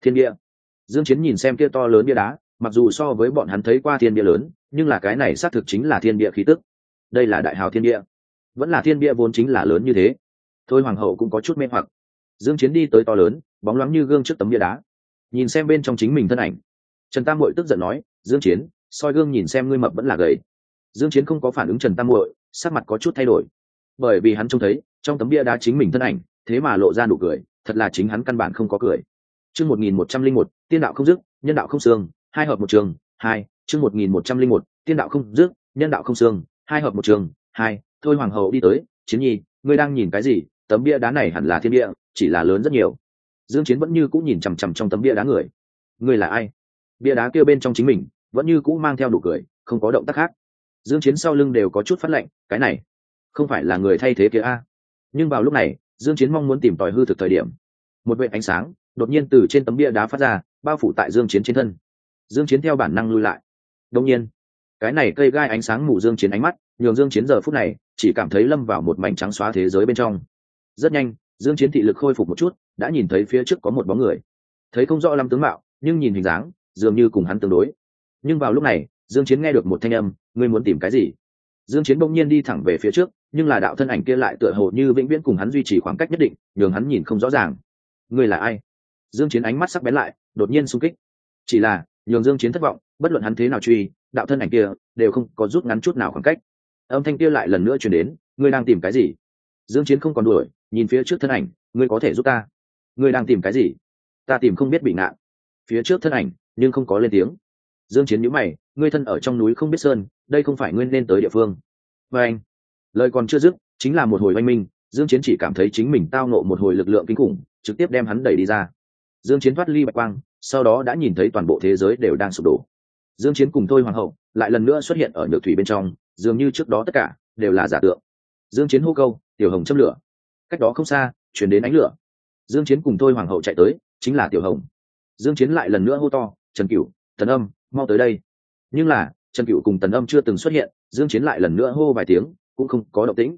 Thiên địa. Dương chiến nhìn xem kia to lớn bia đá, mặc dù so với bọn hắn thấy qua thiên địa lớn, nhưng là cái này xác thực chính là thiên địa khí tức. Đây là đại hào thiên địa vẫn là thiên bia vốn chính là lớn như thế. Thôi hoàng hậu cũng có chút mê hoặc. Dương chiến đi tới to lớn, bóng loáng như gương trước tấm bia đá. Nhìn xem bên trong chính mình thân ảnh. Trần tam muội tức giận nói, dương chiến, soi gương nhìn xem ngươi mập vẫn là gầy. Dương chiến không có phản ứng trần tam muội, sắc mặt có chút thay đổi. Bởi vì hắn trông thấy, trong tấm bia đá chính mình thân ảnh, thế mà lộ ra nụ cười, thật là chính hắn căn bản không có cười. Chương 1101 tiên đạo không dứt, nhân đạo không xương, hai hợp một trường, hai, chương 1101 tiên đạo không dứt, nhân đạo không xương, hai hợp một trường, hai thôi hoàng hậu đi tới, chiến nhi, ngươi đang nhìn cái gì? Tấm bia đá này hẳn là thiên địa chỉ là lớn rất nhiều. Dương chiến vẫn như cũ nhìn chằm chằm trong tấm bia đá người. Ngươi là ai? Bia đá kia bên trong chính mình, vẫn như cũ mang theo đủ cười, không có động tác khác. Dương chiến sau lưng đều có chút phát lệnh cái này, không phải là người thay thế kia a? Nhưng vào lúc này, dương chiến mong muốn tìm tòi hư thực thời điểm, một vệt ánh sáng đột nhiên từ trên tấm bia đá phát ra, bao phủ tại dương chiến trên thân. Dương chiến theo bản năng lui lại. Đột nhiên, cái này cây gai ánh sáng mù dương chiến ánh mắt nhường dương chiến giờ phút này chỉ cảm thấy lâm vào một mảnh trắng xóa thế giới bên trong. Rất nhanh, dương chiến thị lực khôi phục một chút, đã nhìn thấy phía trước có một bóng người. Thấy không rõ lắm tướng mạo, nhưng nhìn hình dáng, dường như cùng hắn tương đối. Nhưng vào lúc này, dương chiến nghe được một thanh âm, ngươi muốn tìm cái gì? Dương chiến bỗng nhiên đi thẳng về phía trước, nhưng là đạo thân ảnh kia lại tựa hồ như vĩnh viễn cùng hắn duy trì khoảng cách nhất định, nhường hắn nhìn không rõ ràng. Ngươi là ai? Dương chiến ánh mắt sắc bén lại, đột nhiên xung kích. Chỉ là, nhường dương chiến thất vọng, bất luận hắn thế nào truy, đạo thân ảnh kia đều không có rút ngắn chút nào khoảng cách âm thanh kia lại lần nữa truyền đến, ngươi đang tìm cái gì? Dương chiến không còn đuổi, nhìn phía trước thân ảnh, ngươi có thể giúp ta? Ngươi đang tìm cái gì? Ta tìm không biết bị ngạn phía trước thân ảnh, nhưng không có lên tiếng. Dương chiến nhíu mày, ngươi thân ở trong núi không biết sơn, đây không phải ngươi nên tới địa phương. Và anh. Lời còn chưa dứt, chính là một hồi oanh minh, dương chiến chỉ cảm thấy chính mình tao nộ một hồi lực lượng kinh khủng, trực tiếp đem hắn đẩy đi ra. Dương chiến thoát ly bạch quang, sau đó đã nhìn thấy toàn bộ thế giới đều đang sụp đổ. Dương chiến cùng thôi hoàng hậu lại lần nữa xuất hiện ở nhược thủy bên trong dường như trước đó tất cả đều là giả tượng. Dương chiến hô câu, tiểu hồng châm lửa. Cách đó không xa chuyển đến ánh lửa. Dương chiến cùng thôi hoàng hậu chạy tới, chính là tiểu hồng. Dương chiến lại lần nữa hô to, trần cửu, tần âm, mau tới đây. Nhưng là, trần cửu cùng tần âm chưa từng xuất hiện, dương chiến lại lần nữa hô vài tiếng, cũng không có động tĩnh.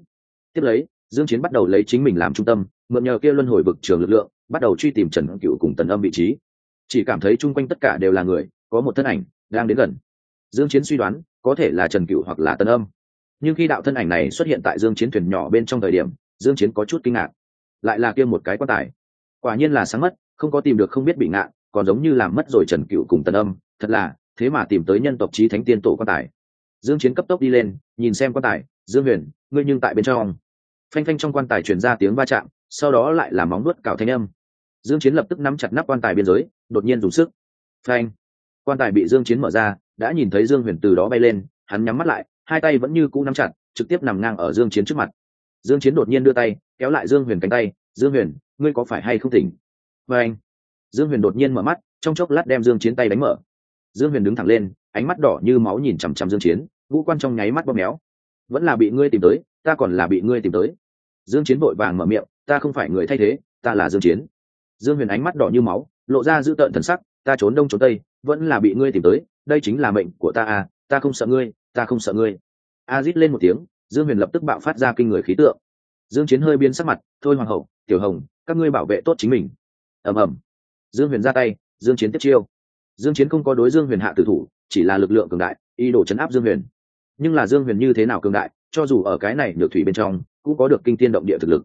Tiếp lấy, dương chiến bắt đầu lấy chính mình làm trung tâm, mượn nhờ kia luân hồi vực trường lực lượng, bắt đầu truy tìm trần cửu cùng tần âm vị trí. Chỉ cảm thấy chung quanh tất cả đều là người, có một thân ảnh đang đến gần. Dương chiến suy đoán có thể là trần cửu hoặc là tân âm. Nhưng khi đạo thân ảnh này xuất hiện tại dương chiến thuyền nhỏ bên trong thời điểm, dương chiến có chút kinh ngạc. Lại là kia một cái quan tài. Quả nhiên là sáng mất, không có tìm được không biết bị ngạn còn giống như làm mất rồi trần cựu cùng tân âm. Thật là, thế mà tìm tới nhân tộc trí thánh tiên tổ quan tài. Dương chiến cấp tốc đi lên, nhìn xem quan tài, dương huyền, ngươi nhưng tại bên trong. Phanh phanh trong quan tài truyền ra tiếng va chạm, sau đó lại là móng nuốt cào thanh âm. Dương chiến lập tức nắm chặt nắp quan tài biên giới, đột nhiên dùng sức. Phanh. Quan tài bị dương chiến mở ra đã nhìn thấy dương huyền từ đó bay lên, hắn nhắm mắt lại, hai tay vẫn như cũ nắm chặt, trực tiếp nằm ngang ở dương chiến trước mặt. Dương chiến đột nhiên đưa tay, kéo lại dương huyền cánh tay, dương huyền, ngươi có phải hay không tỉnh? Và anh. Dương huyền đột nhiên mở mắt, trong chốc lát đem dương chiến tay đánh mở. Dương huyền đứng thẳng lên, ánh mắt đỏ như máu nhìn chằm chằm dương chiến, ngũ quan trong nháy mắt bóp méo. Vẫn là bị ngươi tìm tới, ta còn là bị ngươi tìm tới. Dương chiến vội vàng mở miệng, ta không phải người thay thế, ta là dương chiến. Dương huyền ánh mắt đỏ như máu, lộ ra dữ tợn thần sắc, ta trốn đông trốn tây vẫn là bị ngươi tìm tới, đây chính là mệnh của ta à ta không sợ ngươi, ta không sợ ngươi. A rít lên một tiếng, dương huyền lập tức bạo phát ra kinh người khí tượng. Dương chiến hơi biến sắc mặt, thôi hoàng hậu, tiểu hồng, các ngươi bảo vệ tốt chính mình. Ầm ầm. Dương huyền ra tay, dương chiến tiếp chiêu. Dương chiến không có đối dương huyền hạ tử thủ, chỉ là lực lượng cường đại, ý đồ chấn áp dương huyền. Nhưng là dương huyền như thế nào cường đại, cho dù ở cái này nhược thủy bên trong, cũng có được kinh tiên động địa thực lực.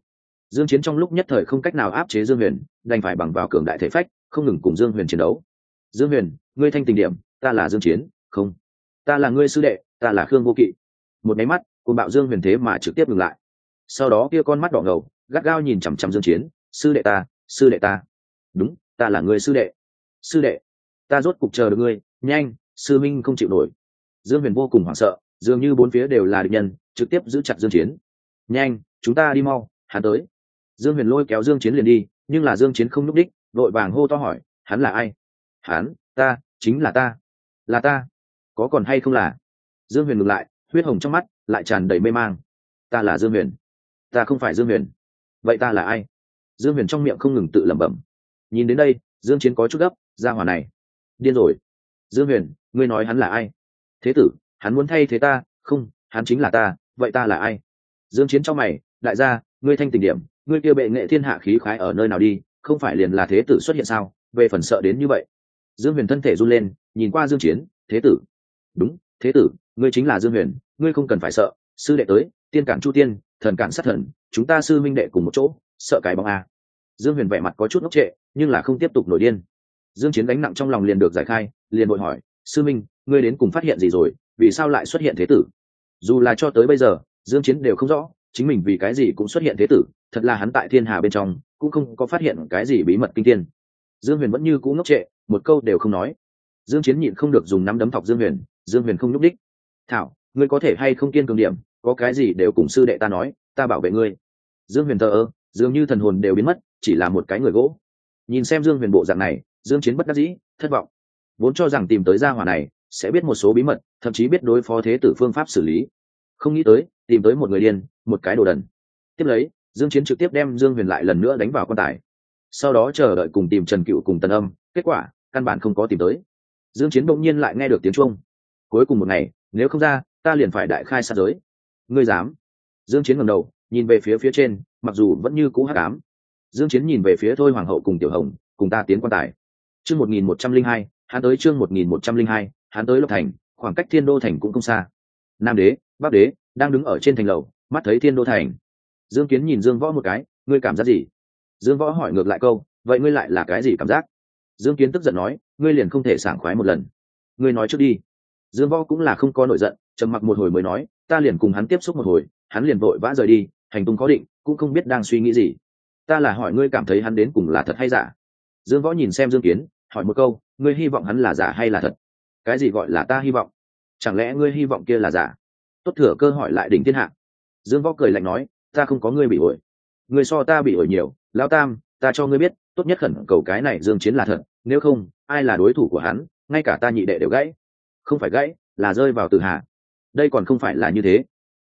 Dương chiến trong lúc nhất thời không cách nào áp chế dương huyền, đành phải bằng vào cường đại thể phách, không ngừng cùng dương huyền chiến đấu. Dương huyền ngươi thanh tình điểm, ta là dương chiến, không. Ta là ngươi sư đệ, ta là khương vô kỵ. Một máy mắt cùng bạo dương huyền thế mà trực tiếp ngừng lại. Sau đó kia con mắt đỏ ngầu, gắt gao nhìn chằm chằm dương chiến, sư đệ ta, sư đệ ta. Đúng, ta là người sư đệ. Sư đệ, ta rốt cục chờ được ngươi, nhanh, sư minh không chịu nổi. Dương huyền vô cùng hoảng sợ, dường như bốn phía đều là địch nhân, trực tiếp giữ chặt dương chiến. Nhanh, chúng ta đi mau, hắn tới. Dương huyền lôi kéo dương chiến liền đi, nhưng là dương chiến không núp đích vội vàng hô to hỏi, hắn là ai? Hắn, ta chính là ta. Là ta. Có còn hay không là? Dương huyền ngừng lại, huyết hồng trong mắt lại tràn đầy mê mang. Ta là dương huyền. Ta không phải dương huyền. Vậy ta là ai? Dương huyền trong miệng không ngừng tự lẩm bẩm. Nhìn đến đây, dương chiến có chút gấp, ra hỏa này. Điên rồi. Dương huyền, ngươi nói hắn là ai? Thế tử, hắn muốn thay thế ta? Không, hắn chính là ta. Vậy ta là ai? Dương chiến trong mày, đại gia, ngươi thanh tình điểm, ngươi kia bệ nghệ thiên hạ khí khái ở nơi nào đi? Không phải liền là thế tử xuất hiện sao? Về phần sợ đến như vậy dương huyền thân thể run lên, nhìn qua dương chiến, thế tử. Đúng, thế tử, ngươi chính là dương huyền, ngươi không cần phải sợ, sư đệ tới, tiên cản chu tiên, thần cản sát thần, chúng ta sư minh đệ cùng một chỗ, sợ cái bóng a. Dương huyền vẻ mặt có chút ngốc trệ, nhưng là không tiếp tục nổi điên. Dương chiến đánh nặng trong lòng liền được giải khai, liền bội hỏi, sư minh, ngươi đến cùng phát hiện gì rồi, vì sao lại xuất hiện thế tử? Dù là cho tới bây giờ, dương chiến đều không rõ, chính mình vì cái gì cũng xuất hiện thế tử, thật là hắn tại thiên hà bên trong, cũng không có phát hiện cái gì bí mật kinh thiên. Dương huyền vẫn như cũ ngốc trệ một câu đều không nói. Dương chiến nhịn không được dùng nắm đấm thọc dương huyền dương huyền không nhúc đích thảo, ngươi có thể hay không kiên cường điểm, có cái gì đều cùng sư đệ ta nói, ta bảo vệ ngươi. Dương huyền thờ ơ, dường như thần hồn đều biến mất, chỉ là một cái người gỗ. Nhìn xem dương huyền bộ dạng này, dương chiến bất đắc dĩ, thất vọng. Vốn cho rằng tìm tới gia hỏa này sẽ biết một số bí mật, thậm chí biết đối phó thế tử phương pháp xử lý. Không nghĩ tới, tìm tới một người điên, một cái đồ đần. Tiếp lấy, dương chiến trực tiếp đem dương huyền lại lần nữa đánh vào quan tài. Sau đó chờ đợi cùng tìm trần cựu cùng tần âm, kết quả căn bản không có tìm tới. Dương chiến bỗng nhiên lại nghe được tiếng chuông. Cuối cùng một ngày, nếu không ra, ta liền phải đại khai sát giới. Ngươi dám? Dương chiến ngẩng đầu, nhìn về phía phía trên, mặc dù vẫn như cũ hắc ám. Dương chiến nhìn về phía thôi hoàng hậu cùng tiểu hồng, cùng ta tiến quan tài. Chương 1102 hắn tới chương 1102 hắn tới lộc thành, khoảng cách thiên đô thành cũng không xa. Nam đế, bắc đế, đang đứng ở trên thành lầu, mắt thấy thiên đô thành. Dương kiến nhìn dương võ một cái, ngươi cảm giác gì? Dương võ hỏi ngược lại câu, vậy ngươi lại là cái gì cảm giác? Dương kiến tức giận nói, ngươi liền không thể sảng khoái một lần. Ngươi nói trước đi. Dương võ cũng là không có nổi giận, trầm mặc một hồi mới nói, ta liền cùng hắn tiếp xúc một hồi, hắn liền vội vã rời đi, hành tung có định, cũng không biết đang suy nghĩ gì. Ta là hỏi ngươi cảm thấy hắn đến cùng là thật hay giả? Dương võ nhìn xem dương kiến, hỏi một câu, ngươi hy vọng hắn là giả hay là thật? Cái gì gọi là ta hy vọng? Chẳng lẽ ngươi hy vọng kia là giả? Tốt thừa cơ hỏi lại đỉnh thiên hạ. Dương võ cười lạnh nói, ta không có ngươi bị ổi. Ngươi so ta bị ổi nhiều lao tam, ta cho ngươi biết, tốt nhất khẩn cầu cái này dương chiến là thật nếu không ai là đối thủ của hắn ngay cả ta nhị đệ đều gãy. Không phải gãy là rơi vào tử hà đây còn không phải là như thế.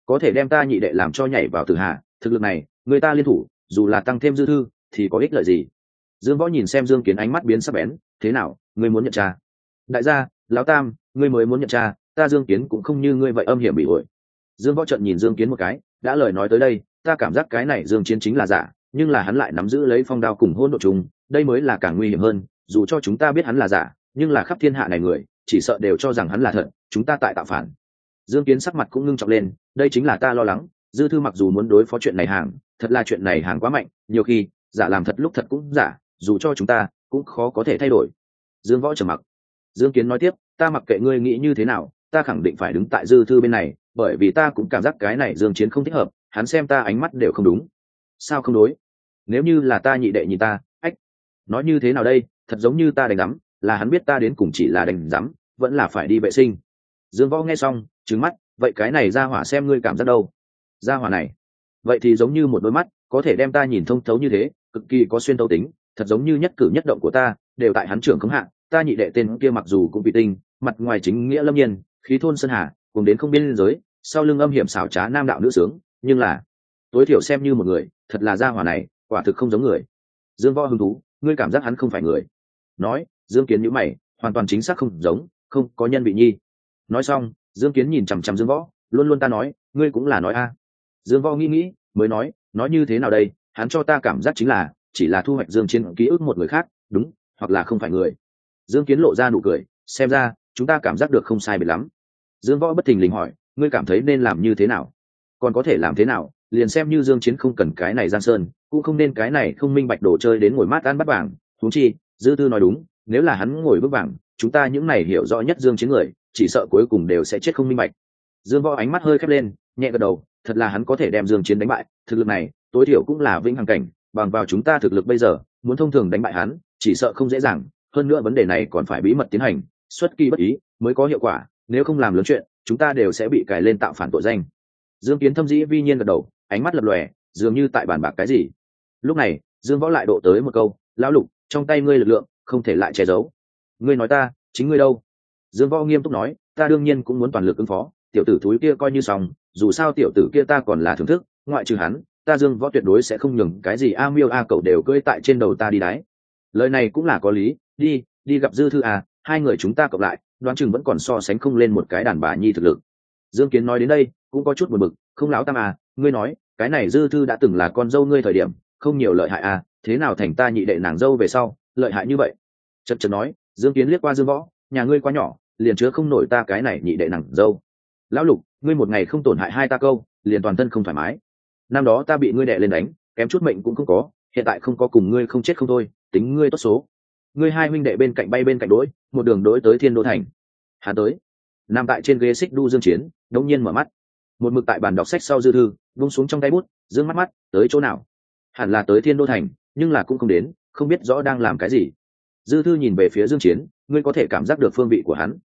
Có thể đem ta nhị đệ làm cho nhảy vào tử hà thực lực này người ta liên thủ dù là tăng thêm dư thư thì có ích lợi gì? Dương võ nhìn xem dương kiến ánh mắt biến sắc bén thế nào ngươi muốn nhận cha đại gia lão tam ngươi mới muốn nhận cha ta dương kiến cũng không như ngươi vậy âm hiểm bị ổi dương võ trận nhìn dương kiến một cái đã lời nói tới đây ta cảm giác cái này dương chiến chính là giả nhưng là hắn lại nắm giữ lấy phong đao cùng hôn độ trùng, đây mới là càng nguy hiểm hơn dù cho chúng ta biết hắn là giả, nhưng là khắp thiên hạ này người, chỉ sợ đều cho rằng hắn là thật, chúng ta tại tạo phản. Dương kiến sắc mặt cũng ngưng trọng lên, đây chính là ta lo lắng, dư thư mặc dù muốn đối phó chuyện này hàng, thật là chuyện này hàng quá mạnh, nhiều khi, giả làm thật lúc thật cũng giả, dù cho chúng ta, cũng khó có thể thay đổi. Dương võ trầm mặc. Dương kiến nói tiếp, ta mặc kệ ngươi nghĩ như thế nào, ta khẳng định phải đứng tại dư thư bên này, bởi vì ta cũng cảm giác cái này dương chiến không thích hợp, hắn xem ta ánh mắt đều không đúng. Sao không đối? Nếu như là ta nhị đệ nhìn ta, ách, nói như thế nào đây? Thật giống như ta đánh giám, là hắn biết ta đến cùng chỉ là đánh giám, vẫn là phải đi vệ sinh. Dương võ nghe xong trứng mắt, vậy cái này ra hỏa xem ngươi cảm giác đâu? Ra hỏa này. Vậy thì giống như một đôi mắt, có thể đem ta nhìn thông thấu như thế, cực kỳ có xuyên tấu tính, thật giống như nhất cử nhất động của ta, đều tại hắn trưởng khống hạ, ta nhị đệ tên kia mặc dù cũng bị tinh, mặt ngoài chính nghĩa lâm nhiên, khí thôn sơn hà, cùng đến không biên giới, sau lưng âm hiểm xảo trá nam đạo nữ sướng, nhưng là, tối thiểu xem như một người, thật là gia hỏa này, quả thực không giống người. Dương võ hứng thú, ngươi cảm giác hắn không phải người nói, dương kiến nhữ mày, hoàn toàn chính xác không giống, không có nhân vị nhi. Nói xong, dương kiến nhìn chằm chằm dương võ, luôn luôn ta nói, ngươi cũng là nói a. Dương võ nghĩ nghĩ, mới nói nói như thế nào đây, hắn cho ta cảm giác chính là, chỉ là thu hoạch dương chiến ký ức một người khác, đúng, hoặc là không phải người. Dương kiến lộ ra nụ cười, xem ra, chúng ta cảm giác được không sai biệt lắm. Dương võ bất thình lình hỏi, ngươi cảm thấy nên làm như thế nào? Còn có thể làm thế nào, liền xem như dương chiến không cần cái này giang sơn, cũng không nên cái này không minh bạch đồ chơi đến ngồi mát ăn bắt vàng thú chi dư tư nói đúng, nếu là hắn ngồi bước vàng, chúng ta những này hiểu rõ nhất dương chiến người, chỉ sợ cuối cùng đều sẽ chết không minh bạch. Dương võ ánh mắt hơi khép lên, nhẹ gật đầu, thật là hắn có thể đem dương chiến đánh bại, thực lực này, tối thiểu cũng là vĩnh hằng cảnh, bằng vào chúng ta thực lực bây giờ, muốn thông thường đánh bại hắn, chỉ sợ không dễ dàng, hơn nữa vấn đề này còn phải bí mật tiến hành, xuất kỳ bất ý, mới có hiệu quả, nếu không làm lớn chuyện, chúng ta đều sẽ bị cài lên tạo phản tội danh. Dương kiến thâm dĩ vi nhiên gật đầu, ánh mắt lập lòe, dường như tại bàn bạc cái gì. Lúc này, dương võ lại độ tới một câu, lão lục trong tay ngươi lực lượng không thể lại che giấu. Ngươi nói ta, chính ngươi đâu? Dương võ nghiêm túc nói, ta đương nhiên cũng muốn toàn lực ứng phó. Tiểu tử thúi kia coi như xong, dù sao tiểu tử kia ta còn là thưởng thức, ngoại trừ hắn, ta dương võ tuyệt đối sẽ không nhường cái gì a miêu a cậu đều cưỡi tại trên đầu ta đi đái. Lời này cũng là có lý, đi đi gặp dư thư à hai người chúng ta cộng lại, đoán chừng vẫn còn so sánh không lên một cái đàn bà nhi thực lực. Dương kiến nói đến đây, cũng có chút buồn bực, không láo tam à ngươi nói, cái này dư thư đã từng là con dâu ngươi thời điểm, không nhiều lợi hại à thế nào thành ta nhị đệ nàng dâu về sau, lợi hại như vậy? Chật chật nói, dương kiến liếc qua dương võ, nhà ngươi quá nhỏ, liền chứa không nổi ta cái này nhị đệ nàng dâu. Lão lục, ngươi một ngày không tổn hại hai ta câu, liền toàn thân không thoải mái. Năm đó ta bị ngươi đệ lên đánh, kém chút mệnh cũng không có, hiện tại không có cùng ngươi không chết không thôi, tính ngươi tốt số. Ngươi hai huynh đệ bên cạnh bay bên cạnh đỗi một đường đỗi tới thiên đô thành. Hà tới. Nằm tại trên ghế xích đu dương chiến, đống nhiên mở mắt. Một mực tại bàn đọc sách sau dư thư vung xuống trong tay bút, dương mắt mắt, tới chỗ nào? Hẳn là tới thiên đô thành nhưng là cũng không đến, không biết rõ đang làm cái gì. Dư thư nhìn về phía dương chiến, ngươi có thể cảm giác được phương vị của hắn.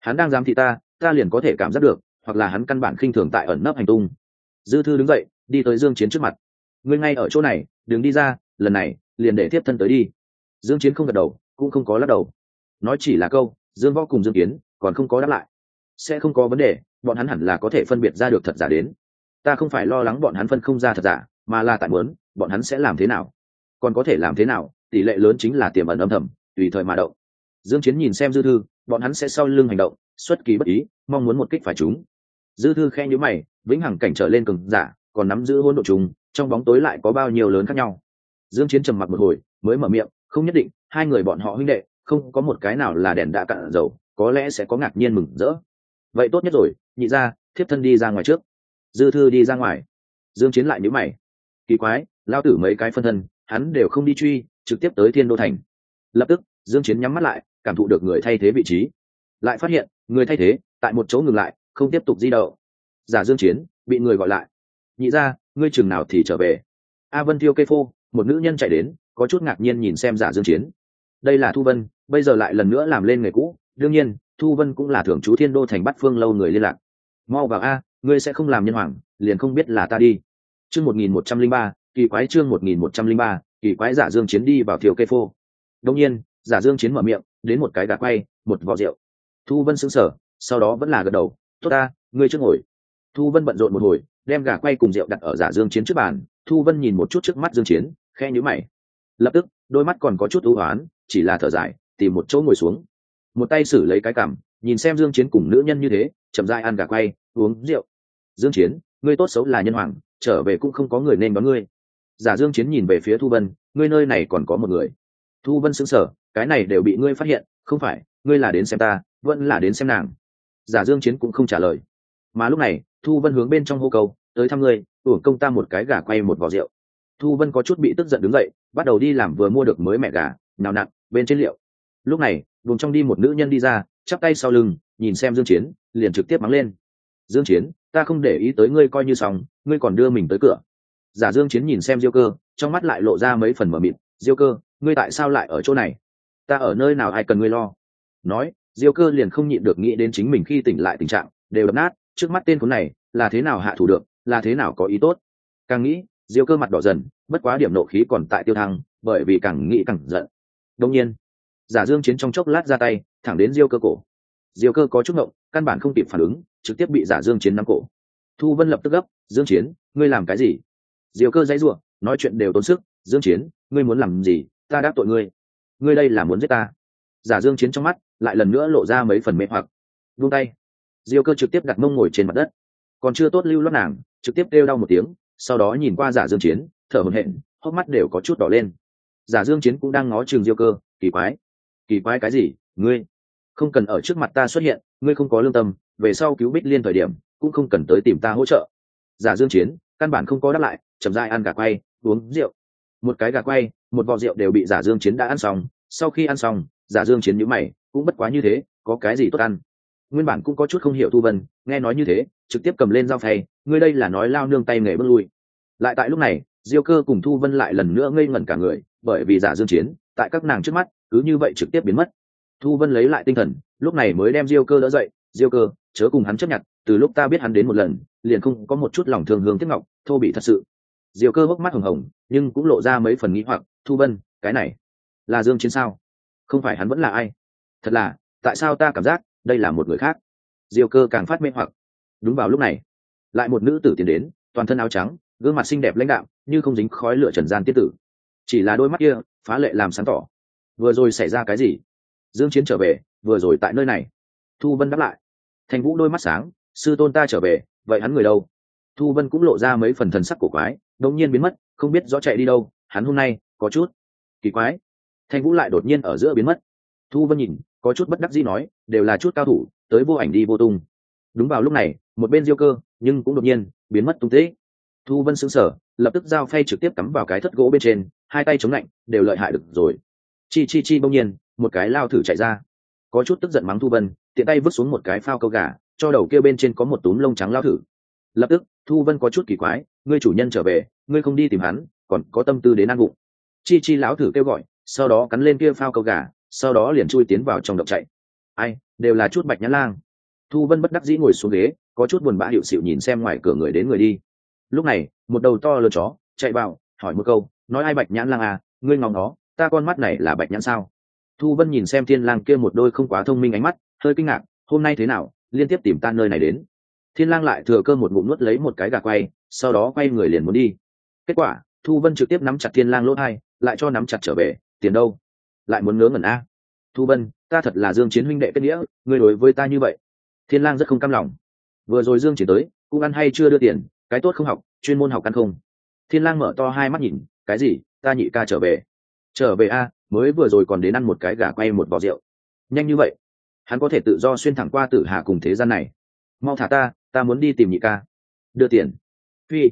Hắn đang giám thị ta ta liền có thể cảm giác được, hoặc là hắn căn bản khinh thường tại ẩn nấp hành tung. Dư thư đứng dậy, đi tới dương chiến trước mặt. Ngươi ngay ở chỗ này, đừng đi ra, lần này, liền để tiếp thân tới đi. Dương chiến không gật đầu, cũng không có lắc đầu. Nói chỉ là câu, dương võ cùng dương kiến, còn không có đáp lại. Sẽ không có vấn đề, bọn hắn hẳn là có thể phân biệt ra được thật giả đến. Ta không phải lo lắng bọn hắn phân không ra thật giả, mà là tại muốn, bọn hắn sẽ làm thế nào còn có thể làm thế nào, tỷ lệ lớn chính là tiềm ẩn âm thầm, tùy thời mà động. Dương chiến nhìn xem dư thư, bọn hắn sẽ sau lưng hành động, xuất kỳ bất ý, mong muốn một kích phải chúng dư thư khen nhíu mày, vĩnh hằng cảnh trở lên cường giả, còn nắm giữ hỗn độ trùng, trong bóng tối lại có bao nhiêu lớn khác nhau. Dương chiến trầm mặc một hồi, mới mở miệng, không nhất định, hai người bọn họ huynh đệ, không có một cái nào là đèn đã cạn dầu, có lẽ sẽ có ngạc nhiên mừng rỡ. Vậy tốt nhất rồi, nhị ra thiếp thân đi ra ngoài trước. Dư thư đi ra ngoài. Dương chiến lại nhíu mày. Kỳ quái, lao tử mấy cái phân thân hắn đều không đi truy trực tiếp tới thiên đô thành. Lập tức dương chiến nhắm mắt lại cảm thụ được người thay thế vị trí. Lại phát hiện người thay thế tại một chỗ ngừng lại không tiếp tục di động. Giả dương chiến bị người gọi lại. Nhị ra ngươi chừng nào thì trở về? A vân thiêu cây phô một nữ nhân chạy đến có chút ngạc nhiên nhìn xem giả dương chiến. Đây là thu vân bây giờ lại lần nữa làm lên người cũ. Đương nhiên thu vân cũng là thường chú thiên đô thành bắt phương lâu người liên lạc. Mau vào a ngươi sẽ không làm nhân hoàng liền không biết là ta đi. Chương 1103, kỳ quái chương một nghìn một trăm linh ba, kỳ quái giả dương chiến đi vào thiều cây phô. Đông nhiên, giả dương chiến mở miệng, đến một cái gà quay, một vò rượu. Thu vân sững sờ, sau đó vẫn là gật đầu, tốt ta, ngươi trước ngồi. Thu vân bận rộn một hồi, đem gà quay cùng rượu đặt ở giả dương chiến trước bàn. Thu vân nhìn một chút trước mắt dương chiến khe nhíu mày. Lập tức, đôi mắt còn có chút ưu hoán, chỉ là thở dài, tìm một chỗ ngồi xuống. Một tay xử lấy cái cằm, nhìn xem dương chiến cùng nữ nhân như thế, chậm rãi ăn gà quay, uống rượu. Dương chiến, ngươi tốt xấu là nhân hoàng, trở về cũng không có người nên đón ngươi giả dương chiến nhìn về phía thu vân, ngươi nơi này còn có một người. Thu vân sững sờ, cái này đều bị ngươi phát hiện, không phải, ngươi là đến xem ta, vẫn là đến xem nàng. Giả dương chiến cũng không trả lời. Mà lúc này, thu vân hướng bên trong hô cầu tới thăm ngươi uổng công ta một cái gà quay một vò rượu. Thu vân có chút bị tức giận đứng dậy, bắt đầu đi làm vừa mua được mới mẹ gà, nào nặng bên trên liệu. Lúc này, vùng trong đi một nữ nhân đi ra, chắp tay sau lưng, nhìn xem dương chiến, liền trực tiếp mắng lên. Dương chiến, ta không để ý tới ngươi coi như xong, ngươi còn đưa mình tới cửa giả dương chiến nhìn xem diêu cơ, trong mắt lại lộ ra mấy phần mở mịt. Diêu cơ, ngươi tại sao lại ở chỗ này? Ta ở nơi nào ai cần ngươi lo? Nói, diêu cơ liền không nhịn được nghĩ đến chính mình khi tỉnh lại tình trạng, đều đập nát. Trước mắt tên khốn này, là thế nào hạ thủ được, là thế nào có ý tốt? Càng nghĩ, diêu cơ mặt đỏ dần, bất quá điểm nộ khí còn tại tiêu thăng, bởi vì càng nghĩ càng giận. Đông nhiên, giả dương chiến trong chốc lát ra tay, thẳng đến diêu cơ cổ. Diêu cơ có chút ngộng, căn bản không kịp phản ứng, trực tiếp bị giả dương chiến nắm cổ. Thu vân lập tức gấp, dương chiến, ngươi làm cái gì? Diêu cơ dãy rủa, nói chuyện đều tốn sức, dương chiến, ngươi muốn làm gì? Ta đáp tội ngươi. Ngươi đây là muốn giết ta. Giả dương chiến trong mắt lại lần nữa lộ ra mấy phần mê hoặc. Buông tay. Diêu cơ trực tiếp đặt mông ngồi trên mặt đất. Còn chưa tốt lưu lót nàng, trực tiếp kêu đau một tiếng, sau đó nhìn qua giả dương chiến, thở hổn hển, hốc mắt đều có chút đỏ lên. Giả dương chiến cũng đang ngó trường diêu cơ, kỳ quái kỳ quái cái gì? Ngươi không cần ở trước mặt ta xuất hiện, ngươi không có lương tâm, về sau cứu bích liên thời điểm cũng không cần tới tìm ta hỗ trợ. Giả dương chiến căn bản không có đáp lại chậm rãi ăn gà quay, uống rượu. Một cái gà quay, một vò rượu đều bị giả dương chiến đã ăn xong. Sau khi ăn xong, giả dương chiến nhíu mày, cũng bất quá như thế, có cái gì tốt ăn? Nguyên bản cũng có chút không hiểu thu vân, nghe nói như thế, trực tiếp cầm lên dao phay, ngươi đây là nói lao nương tay nghề bước lui. Lại tại lúc này, diêu cơ cùng thu vân lại lần nữa ngây ngẩn cả người, bởi vì giả dương chiến, tại các nàng trước mắt, cứ như vậy trực tiếp biến mất. Thu vân lấy lại tinh thần, lúc này mới đem diêu cơ đỡ dậy. Diêu cơ, chớ cùng hắn chấp nhận, từ lúc ta biết hắn đến một lần, liền không có một chút lòng thương hương tiếc ngọc, thô bị thật sự. Diều cơ hốc mắt hồng hồng, nhưng cũng lộ ra mấy phần nghĩ hoặc, thu vân, cái này là dương chiến sao? Không phải hắn vẫn là ai? Thật là, tại sao ta cảm giác đây là một người khác? Diều cơ càng phát mê hoặc. Đúng vào lúc này, lại một nữ tử tiến đến, toàn thân áo trắng, gương mặt xinh đẹp lãnh đạm, như không dính khói lửa trần gian tiết tử. Chỉ là đôi mắt kia, phá lệ làm sáng tỏ. Vừa rồi xảy ra cái gì? Dương chiến trở về, vừa rồi tại nơi này. Thu vân đáp lại. Thành vũ đôi mắt sáng, sư tôn ta trở về, vậy hắn người đâu? Thu vân cũng lộ ra mấy phần thần sắc cổ quái đột nhiên biến mất, không biết rõ chạy đi đâu, hắn hôm nay có chút kỳ quái. Thanh vũ lại đột nhiên ở giữa biến mất. Thu vân nhìn, có chút bất đắc dĩ nói, đều là chút cao thủ, tới vô ảnh đi vô tung. Đúng vào lúc này, một bên diêu cơ, nhưng cũng đột nhiên biến mất tung tích. Thu vân sững sờ, lập tức giao phay trực tiếp cắm vào cái thất gỗ bên trên, hai tay chống lạnh, đều lợi hại được rồi. Chi chi chi bỗng nhiên, một cái lao thử chạy ra. Có chút tức giận mắng thu vân, tiện tay vứt xuống một cái phao câu gà, cho đầu kia bên trên có một túm lông trắng lao thử. Lập tức, thu vân có chút kỳ quái ngươi chủ nhân trở về, ngươi không đi tìm hắn, còn có tâm tư đến ăn bụng chi chi lão thử kêu gọi, sau đó cắn lên kia phao câu gà, sau đó liền chui tiến vào trong động chạy. Ai, đều là chút bạch nhãn lang. Thu vân bất đắc dĩ ngồi xuống ghế, có chút buồn bã hiệu xịu nhìn xem ngoài cửa người đến người đi. Lúc này, một đầu to lớn chó chạy vào, hỏi một câu, nói ai bạch nhãn lang à ngươi ngóng nó, ta con mắt này là bạch nhãn sao? Thu vân nhìn xem thiên lang kia một đôi không quá thông minh ánh mắt, hơi kinh ngạc, hôm nay thế nào, liên tiếp tìm ta nơi này đến? Thiên lang lại thừa cơ một ngụm nuốt lấy một cái gà quay, sau đó quay người liền muốn đi. Kết quả, thu vân trực tiếp nắm chặt thiên lang lỗ hai lại cho nắm chặt trở về, tiền đâu? Lại muốn ngớ ngẩn a? Thu vân, ta thật là dương chiến huynh đệ kết nghĩa, ngươi đối với ta như vậy. Thiên lang rất không cam lòng. Vừa rồi dương chiến tới, cũng ăn hay chưa đưa tiền, cái tốt không học, chuyên môn học ăn không. Thiên lang mở to hai mắt nhìn, cái gì? Ta nhị ca trở về. Trở về a, mới vừa rồi còn đến ăn một cái gà quay một vò rượu. Nhanh như vậy? Hắn có thể tự do xuyên thẳng qua tử hà cùng thế gian này. Mau thả ta ta muốn đi tìm nhị ca. Đưa tiền. Phi.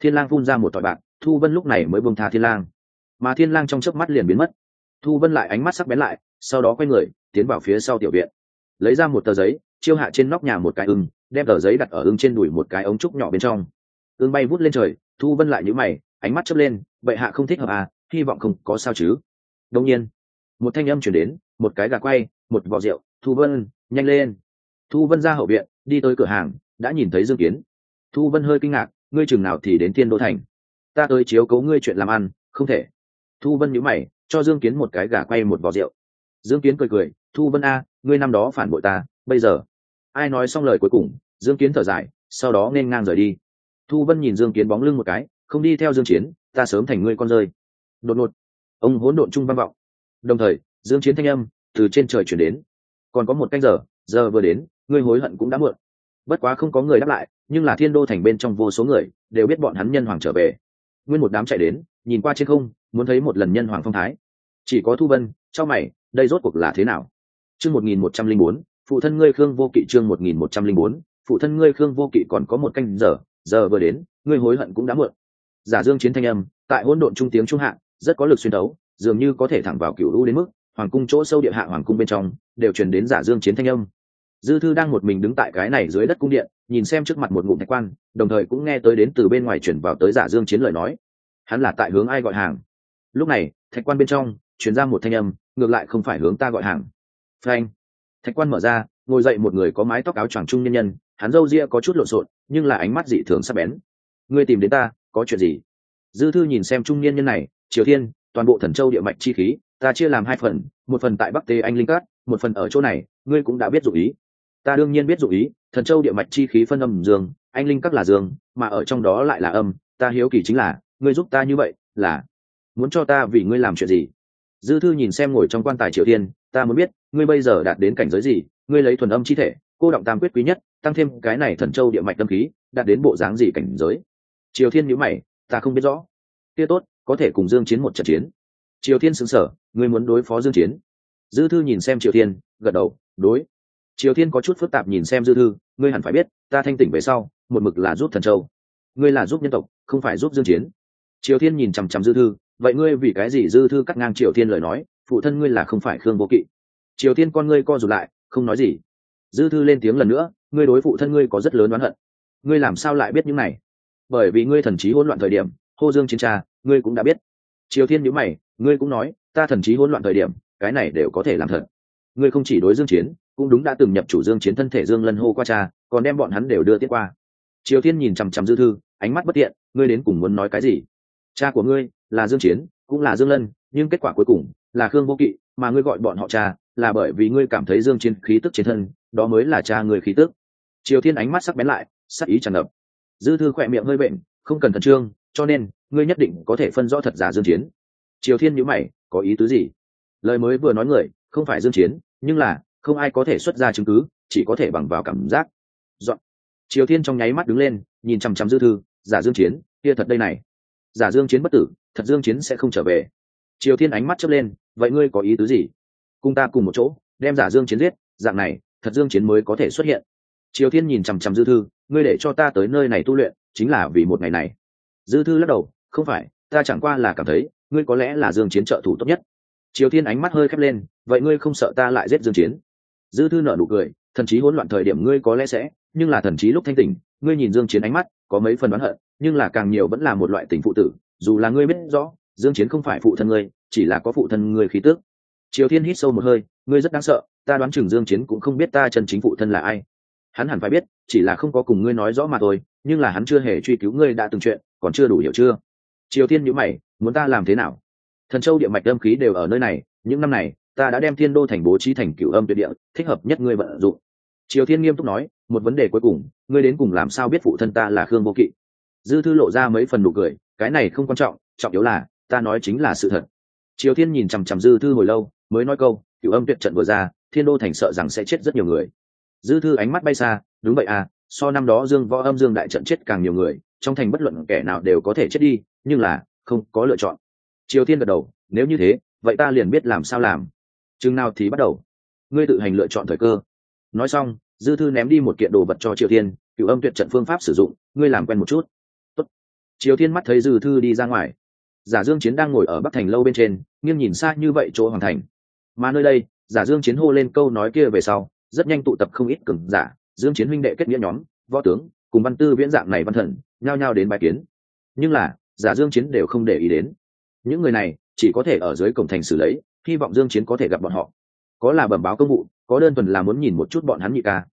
Thiên lang phun ra một tỏi bạc, thu vân lúc này mới buông tha thiên lang. Mà thiên lang trong chớp mắt liền biến mất. Thu vân lại ánh mắt sắc bén lại, sau đó quay người, tiến vào phía sau tiểu viện. Lấy ra một tờ giấy, chiêu hạ trên nóc nhà một cái ưng, đem tờ giấy đặt ở ưng trên đùi một cái ống trúc nhỏ bên trong. Ưng bay vút lên trời, thu vân lại nhíu mày, ánh mắt chớp lên, bệ hạ không thích hợp à hy vọng không có sao chứ. Đông nhiên, một thanh âm chuyển đến, một cái gà quay, một vò rượu, thu vân, nhanh lên. Thu vân ra hậu viện, đi tới cửa hàng đã nhìn thấy dương kiến. Thu vân hơi kinh ngạc, ngươi chừng nào thì đến thiên đô thành? Ta tới chiếu cấu ngươi chuyện làm ăn, không thể. Thu vân nhíu mày, cho dương kiến một cái gà quay một vò rượu. Dương kiến cười cười, thu vân a, ngươi năm đó phản bội ta, bây giờ? Ai nói xong lời cuối cùng, dương kiến thở dài, sau đó nên ngang rời đi. Thu vân nhìn dương kiến bóng lưng một cái, không đi theo dương chiến, ta sớm thành ngươi con rơi. Đột ngột, ông hỗn độn trung vang vọng. Đồng thời, dương chiến thanh âm từ trên trời chuyển đến. Còn có một canh giờ giờ vừa đến, ngươi hối hận cũng đã muộn bất quá không có người đáp lại, nhưng là thiên đô thành bên trong vô số người đều biết bọn hắn nhân hoàng trở về. Nguyên một đám chạy đến, nhìn qua trên không, muốn thấy một lần nhân hoàng phong thái. Chỉ có thu vân cho mày, đây rốt cuộc là thế nào? Chương một nghìn một trăm linh bốn, phụ thân ngươi khương vô kỵ chương một nghìn một trăm linh bốn, phụ thân ngươi khương vô kỵ còn có một canh giờ giờ vừa đến, ngươi hối hận cũng đã muộn. Giả dương chiến thanh âm, tại hỗn độn trung tiếng trung hạ, rất có lực xuyên đấu dường như có thể thẳng vào cựu u đến mức, hoàng cung chỗ sâu địa hạ hoàng cung bên trong, đều truyền đến giả dương chiến thanh âm dư thư đang một mình đứng tại cái này dưới đất cung điện, nhìn xem trước mặt một ngụm thạch quan đồng thời cũng nghe tới đến từ bên ngoài chuyển vào tới giả dương chiến lời nói. Hắn là tại hướng ai gọi hàng? Lúc này, thạch quan bên trong chuyển ra một thanh âm, ngược lại không phải hướng ta gọi hàng. Frank thạch quan mở ra, ngồi dậy một người có mái tóc áo choàng trung nhân nhân, hắn râu ria có chút lộn xộn, nhưng là ánh mắt dị thường sắc bén. Ngươi tìm đến ta, có chuyện gì? Dư thư nhìn xem trung niên nhân này, triều thiên, toàn bộ thần châu địa mạch chi khí, ta chia làm hai phần, một phần tại bắc tê anh linh cát một phần ở chỗ này, ngươi cũng đã biết dụ ý ta đương nhiên biết dụ ý, thần châu địa mạch chi khí phân âm dương, anh linh các là dương, mà ở trong đó lại là âm, ta hiếu kỳ chính là, ngươi giúp ta như vậy là muốn cho ta vì ngươi làm chuyện gì? Dư thư nhìn xem ngồi trong quan tài triều thiên, ta muốn biết, ngươi bây giờ đạt đến cảnh giới gì, ngươi lấy thuần âm chi thể, cô động tam quyết quý nhất, tăng thêm cái này thần châu địa mạch tâm khí, đạt đến bộ dáng gì cảnh giới? Triều thiên nhữ mày, ta không biết rõ. Kia tốt, có thể cùng dương chiến một trận chiến. Triều thiên xứng sở ngươi muốn đối phó dương chiến. Dư thư nhìn xem triều thiên, gật đầu, đối triều thiên có chút phức tạp nhìn xem dư thư, ngươi hẳn phải biết, ta thanh tỉnh về sau, một mực là giúp thần châu. Ngươi là giúp nhân tộc, không phải giúp dương chiến. Triều thiên nhìn chằm chằm dư thư, vậy ngươi vì cái gì dư thư cắt ngang triều thiên lời nói, phụ thân ngươi là không phải khương vô kỵ. Triều thiên con ngươi co rụt lại, không nói gì. Dư thư lên tiếng lần nữa, ngươi đối phụ thân ngươi có rất lớn oán hận. Ngươi làm sao lại biết những này? Bởi vì ngươi thần trí hỗn loạn thời điểm, hô dương chiến tra, ngươi cũng đã biết. Triều thiên nhíu mày, ngươi cũng nói, ta thần trí hỗn loạn thời điểm, cái này đều có thể làm thật. Ngươi không chỉ đối dương chiến cũng đúng đã từng nhập chủ dương chiến thân thể dương lân hô qua cha, còn đem bọn hắn đều đưa tiết qua. Triều thiên nhìn chằm chằm dư thư, ánh mắt bất tiện, ngươi đến cùng muốn nói cái gì? Cha của ngươi là dương chiến, cũng là dương lân, nhưng kết quả cuối cùng là khương vô kỵ, mà ngươi gọi bọn họ cha là bởi vì ngươi cảm thấy dương chiến khí tức trên thân, đó mới là cha người khí tức. Triều thiên ánh mắt sắc bén lại, sắc ý tràn ngập. Dư thư khỏe miệng hơi bệnh, không cần thần trương, cho nên ngươi nhất định có thể phân rõ thật giả dương chiến. Triều thiên nhíu mày, có ý tứ gì? Lời mới vừa nói người, không phải dương chiến, nhưng là không ai có thể xuất ra chứng cứ, chỉ có thể bằng vào cảm giác. Dọn. Triều thiên trong nháy mắt đứng lên, nhìn chằm chằm dư thư, giả dương chiến, kia thật đây này. Giả dương chiến bất tử, thật dương chiến sẽ không trở về. Triều thiên ánh mắt chớp lên, vậy ngươi có ý tứ gì? Cùng ta cùng một chỗ, đem giả dương chiến giết, dạng này, thật dương chiến mới có thể xuất hiện. Triều thiên nhìn chằm chằm dư thư, ngươi để cho ta tới nơi này tu luyện, chính là vì một ngày này. Dư thư lắc đầu, không phải, ta chẳng qua là cảm thấy, ngươi có lẽ là dương chiến trợ thủ tốt nhất. Triều thiên ánh mắt hơi khép lên, vậy ngươi không sợ ta lại giết dương chiến? Dư thư nở nụ cười, thần trí hỗn loạn thời điểm ngươi có lẽ sẽ, nhưng là thần trí lúc thanh tỉnh, ngươi nhìn dương chiến ánh mắt, có mấy phần đoán hận, nhưng là càng nhiều vẫn là một loại tình phụ tử, dù là ngươi biết rõ, dương chiến không phải phụ thân ngươi, chỉ là có phụ thân ngươi khí tước triều thiên hít sâu một hơi, ngươi rất đáng sợ, ta đoán chừng dương chiến cũng không biết ta chân chính phụ thân là ai. Hắn hẳn phải biết, chỉ là không có cùng ngươi nói rõ mà thôi, nhưng là hắn chưa hề truy cứu ngươi đã từng chuyện, còn chưa đủ hiểu chưa? Triều thiên nhíu mày, muốn ta làm thế nào? Thần châu địa mạch âm khí đều ở nơi này, những năm này ta đã đem thiên đô thành bố trí thành cửu âm tuyệt địa, thích hợp nhất ngươi vận dụng. Triều thiên nghiêm túc nói, một vấn đề cuối cùng, ngươi đến cùng làm sao biết phụ thân ta là khương vô kỵ? Dư thư lộ ra mấy phần nụ cười, cái này không quan trọng trọng yếu là, ta nói chính là sự thật. Triều thiên nhìn chằm chằm dư thư hồi lâu, mới nói câu, cửu âm tuyệt trận vừa ra, thiên đô thành sợ rằng sẽ chết rất nhiều người. Dư thư ánh mắt bay xa, đúng vậy à so năm đó dương võ âm dương đại trận chết càng nhiều người, trong thành bất luận kẻ nào đều có thể chết đi, nhưng là, không có lựa chọn. Triều thiên gật đầu, nếu như thế, vậy ta liền biết làm sao làm chừng nào thì bắt đầu. Ngươi tự hành lựa chọn thời cơ. Nói xong, dư thư ném đi một kiện đồ vật cho triều thiên cựu âm tuyệt trận phương pháp sử dụng, ngươi làm quen một chút. Tốt. triều thiên mắt thấy dư thư đi ra ngoài. Giả dương chiến đang ngồi ở bắc thành lâu bên trên, nghiêng nhìn xa như vậy chỗ hoàng thành. Mà nơi đây, giả dương chiến hô lên câu nói kia về sau, rất nhanh tụ tập không ít cường giả, dương chiến huynh đệ kết nghĩa nhóm, võ tướng, cùng văn tư viễn dạng này văn thần, nhao nhao đến bài kiến. Nhưng là, giả dương chiến đều không để ý đến. Những người này, chỉ có thể ở dưới cổng thành xử lấy hy vọng dương chiến có thể gặp bọn họ. Có là bẩm báo công vụ, có đơn thuần là muốn nhìn một chút bọn hắn nhị ca.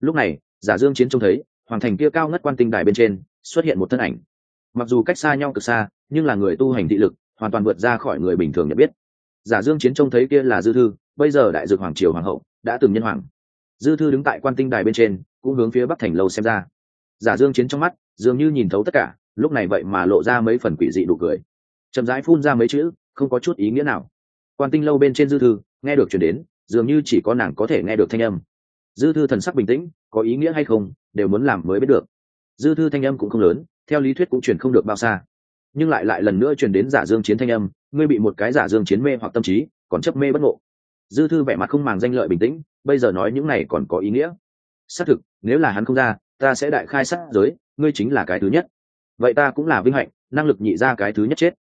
Lúc này, giả dương chiến trông thấy, hoàng thành kia cao ngất quan tinh đài bên trên, xuất hiện một thân ảnh. Mặc dù cách xa nhau cực xa, nhưng là người tu hành thị lực, hoàn toàn vượt ra khỏi người bình thường nhận biết. Giả dương chiến trông thấy kia là dư thư, bây giờ đại dược hoàng triều hoàng hậu, đã từng nhân hoàng. Dư thư đứng tại quan tinh đài bên trên, cũng hướng phía bắc thành lâu xem ra. Giả dương chiến trong mắt, dường như nhìn thấu tất cả, lúc này vậy mà lộ ra mấy phần quỷ dị đủ cười. Chậm rãi phun ra mấy chữ, không có chút ý nghĩa nào quan tinh lâu bên trên dư thư, nghe được chuyển đến, dường như chỉ có nàng có thể nghe được thanh âm. Dư thư thần sắc bình tĩnh, có ý nghĩa hay không, đều muốn làm mới biết được. Dư thư thanh âm cũng không lớn, theo lý thuyết cũng chuyển không được bao xa. Nhưng lại lại lần nữa chuyển đến giả dương chiến thanh âm, ngươi bị một cái giả dương chiến mê hoặc tâm trí, còn chấp mê bất ngộ. Dư thư vẻ mặt không màng danh lợi bình tĩnh, bây giờ nói những này còn có ý nghĩa. Xác thực, nếu là hắn không ra, ta sẽ đại khai sát giới, ngươi chính là cái thứ nhất. Vậy ta cũng là vinh hạnh, năng lực nhị ra cái thứ nhất chết.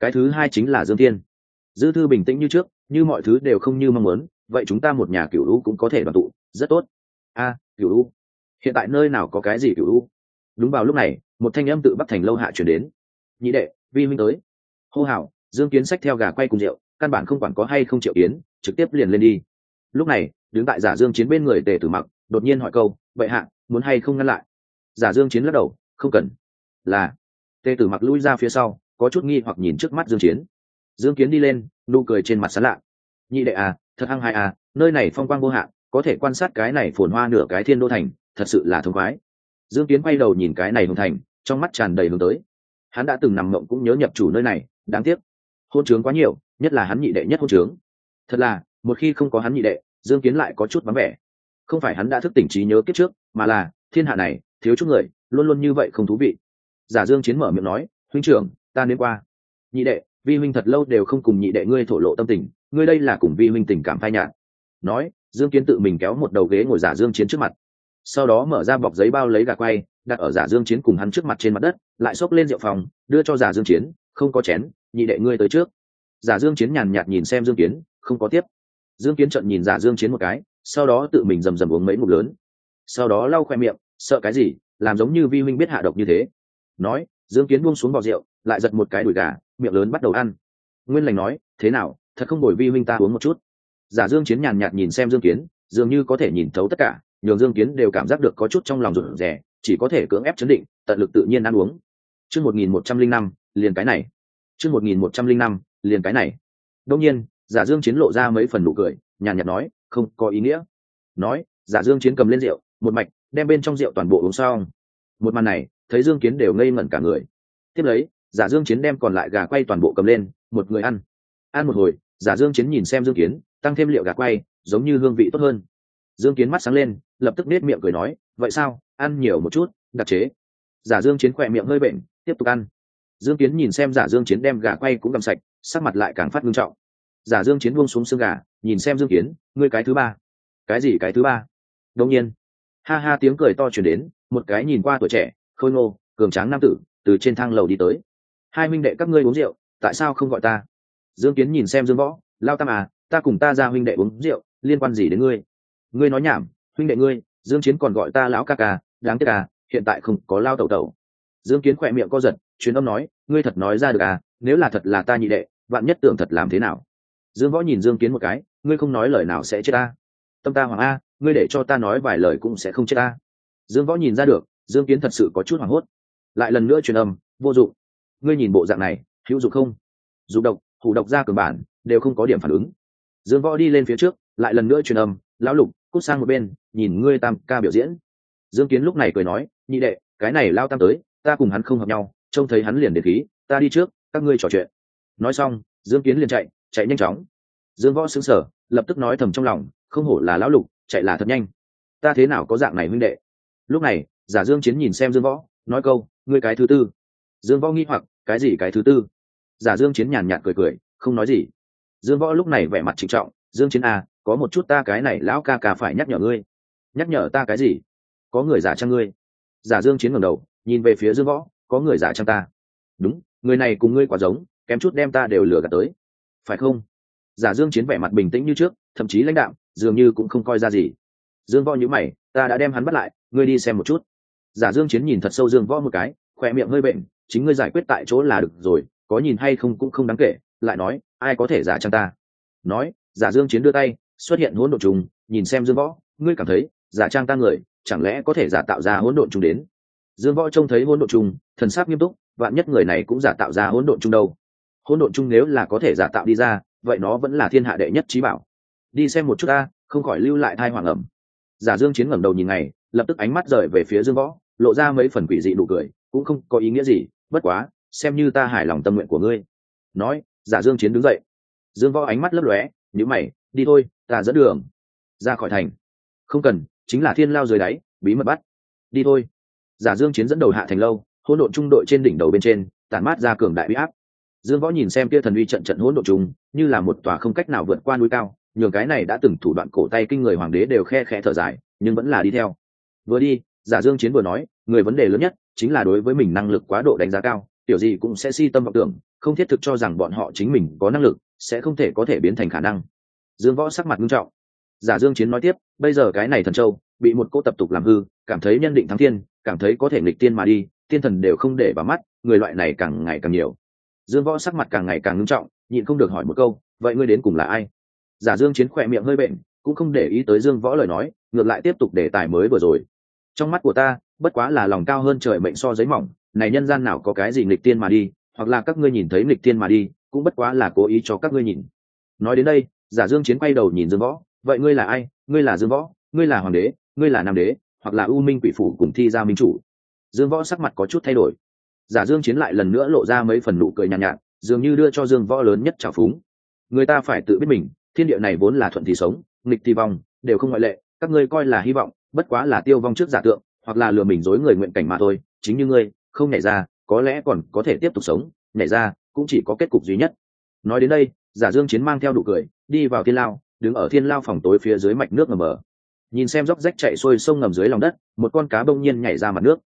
Cái thứ hai chính là dương tiên dư thư bình tĩnh như trước như mọi thứ đều không như mong muốn vậy chúng ta một nhà cựu lũ cũng có thể đoàn tụ rất tốt. A à, cựu lũ hiện tại nơi nào có cái gì cựu lũ đúng vào lúc này một thanh âm tự bắt thành lâu hạ chuyển đến. Nhị đệ vi minh tới. Hô hào dương kiến sách theo gà quay cùng rượu căn bản không quản có hay không triệu kiến trực tiếp liền lên đi. Lúc này đứng tại giả dương chiến bên người tề tử mặc đột nhiên hỏi câu vậy hạ muốn hay không ngăn lại? Giả dương chiến lắc đầu không cần. Là tề tử mặc lui ra phía sau có chút nghi hoặc nhìn trước mắt dương chiến dương kiến đi lên, nụ cười trên mặt sán lạ. Nhị đệ à thật hăng hai à nơi này phong quang vô hạn, có thể quan sát cái này phồn hoa nửa cái thiên đô thành, thật sự là thông khoái. Dương kiến quay đầu nhìn cái này hùng thành, trong mắt tràn đầy hướng tới. Hắn đã từng nằm mộng cũng nhớ nhập chủ nơi này, đáng tiếc. Hôn trướng quá nhiều, nhất là hắn nhị đệ nhất hôn trướng. Thật là, một khi không có hắn nhị đệ, dương kiến lại có chút vắng vẻ. Không phải hắn đã thức tỉnh trí nhớ kiếp trước, mà là, thiên hạ này, thiếu chút người, luôn luôn như vậy không thú vị. Giả dương chiến mở miệng nói, huynh trưởng, ta nên qua. Nhị đệ vi huynh thật lâu đều không cùng nhị đệ ngươi thổ lộ tâm tình, ngươi đây là cùng vi huynh tình cảm phai nhạt. Nói, dương kiến tự mình kéo một đầu ghế ngồi giả dương chiến trước mặt. Sau đó mở ra bọc giấy bao lấy gà quay, đặt ở giả dương chiến cùng hắn trước mặt trên mặt đất, lại xốc lên rượu phòng, đưa cho giả dương chiến, không có chén, nhị đệ ngươi tới trước. Giả dương chiến nhàn nhạt nhìn xem dương kiến, không có tiếp. Dương kiến trận nhìn giả dương chiến một cái, sau đó tự mình rầm rầm uống mấy ngụm lớn. Sau đó lau khoe miệng, sợ cái gì, làm giống như vi huynh biết hạ độc như thế. Nói, dương kiến buông xuống bò rượu, lại giật một cái đùi gà miệng lớn bắt đầu ăn. Nguyên lành nói, thế nào, thật không bồi vi huynh ta uống một chút? Giả dương chiến nhàn nhạt nhìn xem dương kiến, dường như có thể nhìn thấu tất cả, nhường dương kiến đều cảm giác được có chút trong lòng rụt rè, chỉ có thể cưỡng ép chấn định, tận lực tự nhiên ăn uống. Chương một nghìn một trăm linh năm liền cái này. Chương một nghìn một trăm linh năm liền cái này. Đông nhiên, giả dương chiến lộ ra mấy phần nụ cười, nhàn nhạt nói, không có ý nghĩa. Nói, giả dương chiến cầm lên rượu, một mạch, đem bên trong rượu toàn bộ uống xong. Một màn này, thấy dương kiến đều ngây ngẩn cả người. Tiếp lấy giả dương chiến đem còn lại gà quay toàn bộ cầm lên, một người ăn. Ăn một hồi, giả dương chiến nhìn xem dương kiến, tăng thêm liệu gà quay, giống như hương vị tốt hơn. Dương kiến mắt sáng lên, lập tức nết miệng cười nói, vậy sao? Ăn nhiều một chút, đặc chế. Giả dương chiến khỏe miệng hơi bệnh, tiếp tục ăn. Dương kiến nhìn xem giả dương chiến đem gà quay cũng cầm sạch, sắc mặt lại càng phát nghiêm trọng. Giả dương chiến buông xuống xương gà, nhìn xem dương kiến, ngươi cái thứ ba. Cái gì cái thứ ba? Đông nhiên. Ha ha tiếng cười to truyền đến, một cái nhìn qua tuổi trẻ, khôi ngô, cường tráng nam tử, từ trên thang lầu đi tới hai minh đệ các ngươi uống rượu, tại sao không gọi ta? Dương kiến nhìn xem dương võ, lao tam à ta cùng ta ra huynh đệ uống rượu, liên quan gì đến ngươi? Ngươi nói nhảm, huynh đệ ngươi, dương chiến còn gọi ta lão ca ca, đáng tiếc à hiện tại không có lao tẩu tẩu. Dương kiến khỏe miệng co giật chuyến âm nói, ngươi thật nói ra được à nếu là thật là ta nhị đệ, vạn nhất tưởng thật làm thế nào? Dương võ nhìn dương kiến một cái, ngươi không nói lời nào sẽ chết ta. Tâm ta hoàng a, ngươi để cho ta nói vài lời cũng sẽ không chết ta. Dương võ nhìn ra được, dương kiến thật sự có chút hoảng hốt. Lại lần nữa truyền âm, vô dụng ngươi nhìn bộ dạng này, hữu dụng không? Dù độc thủ độc ra cường bản, đều không có điểm phản ứng. Dương võ đi lên phía trước, lại lần nữa truyền âm, lão lục, cút sang một bên, nhìn ngươi tam ca biểu diễn. Dương kiến lúc này cười nói, nhị đệ, cái này lao tam tới, ta cùng hắn không hợp nhau, trông thấy hắn liền để khí, ta đi trước, các ngươi trò chuyện. Nói xong, dương kiến liền chạy chạy nhanh chóng. Dương võ xứng sở lập tức nói thầm trong lòng, không hổ là lão lục, chạy là thật nhanh. Ta thế nào có dạng này huynh đệ? Lúc này, giả dương chiến nhìn xem dương võ, nói câu, ngươi cái thứ tư dương võ nghi hoặc cái gì cái thứ tư? Giả dương chiến nhàn nhạt cười cười không nói gì. Dương võ lúc này vẻ mặt trịnh trọng dương chiến a à, có một chút ta cái này lão ca ca phải nhắc nhở ngươi. Nhắc nhở ta cái gì? Có người giả trang ngươi. Giả dương chiến ngẩng đầu nhìn về phía dương võ có người giả trang ta. Đúng người này cùng ngươi quá giống kém chút đem ta đều lừa gạt tới. Phải không? Giả dương chiến vẻ mặt bình tĩnh như trước thậm chí lãnh đạm dường như cũng không coi ra gì. Dương võ nhíu mày ta đã đem hắn bắt lại ngươi đi xem một chút. Giả dương chiến nhìn thật sâu dương võ một cái khỏe miệng hơi bệnh chính ngươi giải quyết tại chỗ là được rồi, có nhìn hay không cũng không đáng kể, lại nói, ai có thể giả trang ta? Nói, giả dương chiến đưa tay, xuất hiện hỗn độn trùng, nhìn xem dương võ, ngươi cảm thấy, giả trang ta người, chẳng lẽ có thể giả tạo ra hỗn độn trùng đến? Dương võ trông thấy hỗn độn trùng, thần sắc nghiêm túc, vạn nhất người này cũng giả tạo ra hỗn độn trùng đâu? Hỗn độn trùng nếu là có thể giả tạo đi ra, vậy nó vẫn là thiên hạ đệ nhất trí bảo. Đi xem một chút ta, không khỏi lưu lại thai hoàng ẩm. Giả dương chiến ngẩng đầu nhìn ngày, lập tức ánh mắt rời về phía dương võ, lộ ra mấy phần quỷ dị nụ cười, cũng không có ý nghĩa gì bất quá, xem như ta hài lòng tâm nguyện của ngươi. Nói, giả dương chiến đứng dậy. Dương võ ánh mắt lấp lóe nhữ mày, đi thôi, ta dẫn đường. Ra khỏi thành. Không cần, chính là thiên lao dưới đáy, bí mật bắt. Đi thôi. Giả dương chiến dẫn đầu hạ thành lâu, hỗn độn trung đội trên đỉnh đầu bên trên, tản mát ra cường đại uy áp. Dương võ nhìn xem kia thần uy trận trận hỗn độn trung như là một tòa không cách nào vượt qua núi cao, nhường cái này đã từng thủ đoạn cổ tay kinh người hoàng đế đều khe khẽ thở dài, nhưng vẫn là đi theo. Vừa đi, giả dương chiến vừa nói, người vấn đề lớn nhất chính là đối với mình năng lực quá độ đánh giá cao, tiểu gì cũng sẽ si tâm vọng tưởng, không thiết thực cho rằng bọn họ chính mình có năng lực, sẽ không thể có thể biến thành khả năng. Dương võ sắc mặt nghiêm trọng. Giả dương chiến nói tiếp, bây giờ cái này thần châu, bị một cô tập tục làm hư, cảm thấy nhân định thắng thiên, cảm thấy có thể nghịch tiên mà đi, tiên thần đều không để vào mắt, người loại này càng ngày càng nhiều. Dương võ sắc mặt càng ngày càng nghiêm trọng, nhịn không được hỏi một câu, vậy ngươi đến cùng là ai? Giả dương chiến khỏe miệng hơi bệnh, cũng không để ý tới dương võ lời nói, ngược lại tiếp tục đề tài mới vừa rồi. Trong mắt của ta bất quá là lòng cao hơn trời mệnh so giấy mỏng này nhân gian nào có cái gì nghịch tiên mà đi hoặc là các ngươi nhìn thấy nghịch tiên mà đi cũng bất quá là cố ý cho các ngươi nhìn. Nói đến đây giả dương chiến quay đầu nhìn dương võ vậy ngươi là ai? Ngươi là dương võ ngươi là hoàng đế ngươi là nam đế hoặc là u minh quỷ phủ cùng thi ra minh chủ? Dương võ sắc mặt có chút thay đổi. Giả dương chiến lại lần nữa lộ ra mấy phần nụ cười nhàn nhạt, nhạt dường như đưa cho dương võ lớn nhất trào phúng. Người ta phải tự biết mình thiên địa này vốn là thuận thì sống nghịch thì vong đều không ngoại lệ các ngươi coi là hy vọng bất quá là tiêu vong trước giả tượng hoặc là lừa mình dối người nguyện cảnh mà thôi, chính như ngươi, không nhảy ra, có lẽ còn có thể tiếp tục sống, nhảy ra, cũng chỉ có kết cục duy nhất. Nói đến đây, giả dương chiến mang theo đủ cười, đi vào thiên lao, đứng ở thiên lao phòng tối phía dưới mạch nước ngầm mở. Nhìn xem dốc rách chạy xuôi sông ngầm dưới lòng đất, một con cá bông nhiên nhảy ra mặt nước.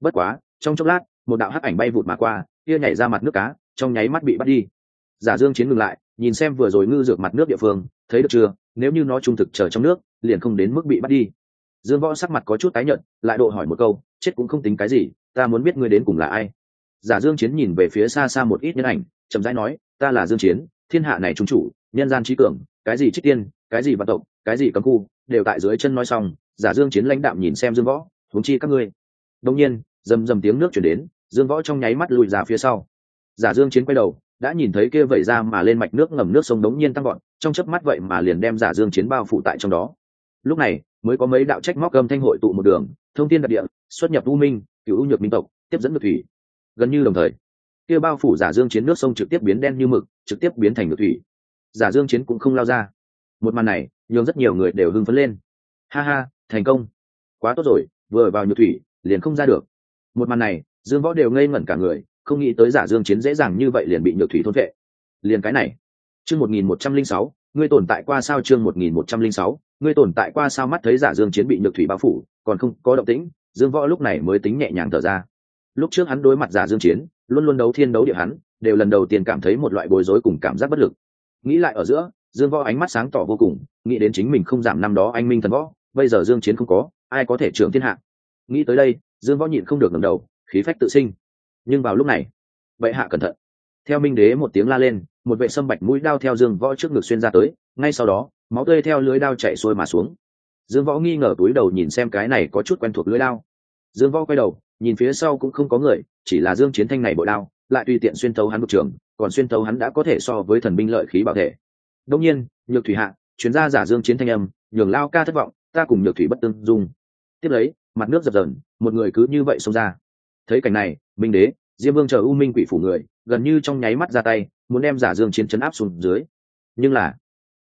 Bất quá, trong chốc lát, một đạo hắc ảnh bay vụt mà qua, kia nhảy ra mặt nước cá, trong nháy mắt bị bắt đi. Giả dương chiến ngừng lại, nhìn xem vừa rồi ngư dược mặt nước địa phương, thấy được chưa? Nếu như nó trung thực chờ trong nước, liền không đến mức bị bắt đi dương võ sắc mặt có chút tái nhợt, lại độ hỏi một câu, chết cũng không tính cái gì, ta muốn biết ngươi đến cùng là ai? Giả dương chiến nhìn về phía xa xa một ít nhân ảnh, chậm rãi nói, ta là dương chiến, thiên hạ này trung chủ, nhân gian trí cường, cái gì trích tiên, cái gì vạn tộc, cái gì cấm khu, đều tại dưới chân nói xong. Giả dương chiến lãnh đạm nhìn xem dương võ, huống chi các ngươi. Đông nhiên, rầm rầm tiếng nước chuyển đến, dương võ trong nháy mắt lùi ra phía sau. Giả dương chiến quay đầu, đã nhìn thấy kia vẩy ra mà lên mạch nước ngầm nước sông đống nhiên tăng gọn trong chớp mắt vậy mà liền đem giả dương chiến bao phủ tại trong đó lúc này mới có mấy đạo trách móc gầm thanh hội tụ một đường thông tin đặc địa xuất nhập u minh cựu nhược minh tộc tiếp dẫn ngược thủy. Gần như đồng thời kia bao phủ giả dương chiến nước sông trực tiếp biến đen như mực trực tiếp biến thành ngược thủy. Giả dương chiến cũng không lao ra. Một màn này nhường rất nhiều người đều hưng phấn lên. Ha ha thành công. Quá tốt rồi vừa vào nhược thủy liền không ra được. Một màn này dương võ đều ngây ngẩn cả người không nghĩ tới giả dương chiến dễ dàng như vậy liền bị nhược thủy thôn vệ. Liền cái này. Chương 1106, ngươi tồn tại qua sao chương một nghìn một trăm linh sáu, ngươi tồn tại qua sao mắt thấy giả dương chiến bị nhược thủy bao phủ, còn không có động tĩnh, dương võ lúc này mới tính nhẹ nhàng thở ra. Lúc trước hắn đối mặt giả dương chiến, luôn luôn đấu thiên đấu địa hắn, đều lần đầu tiên cảm thấy một loại bối rối cùng cảm giác bất lực. Nghĩ lại ở giữa, dương võ ánh mắt sáng tỏ vô cùng, nghĩ đến chính mình không giảm năm đó anh minh thần võ, bây giờ dương chiến không có, ai có thể trưởng thiên hạ. Nghĩ tới đây, dương võ nhịn không được ngẩng đầu, khí phách tự sinh. Nhưng vào lúc này, bệ hạ cẩn thận. Theo minh đế một tiếng la lên một vệ sâm bạch mũi đao theo dương võ trước ngực xuyên ra tới, ngay sau đó, máu tươi theo lưới đao chạy xuôi mà xuống. Dương võ nghi ngờ túi đầu nhìn xem cái này có chút quen thuộc lưới đao. Dương võ quay đầu, nhìn phía sau cũng không có người, chỉ là dương chiến thanh này bội đao, lại tùy tiện xuyên thấu hắn một trường, còn xuyên thấu hắn đã có thể so với thần binh lợi khí bảo thể. Đông nhiên, nhược thủy hạ, chuyên ra giả dương chiến thanh âm, nhường lao ca thất vọng, ta cùng nhược thủy bất tương dung. Tiếp lấy, mặt nước dập dờn, một người cứ như vậy xông ra. Thấy cảnh này, minh đế, diêm vương chờ u minh quỷ phủ người, gần như trong nháy mắt ra tay muốn đem giả dương chiến chấn áp xuống dưới. Nhưng là,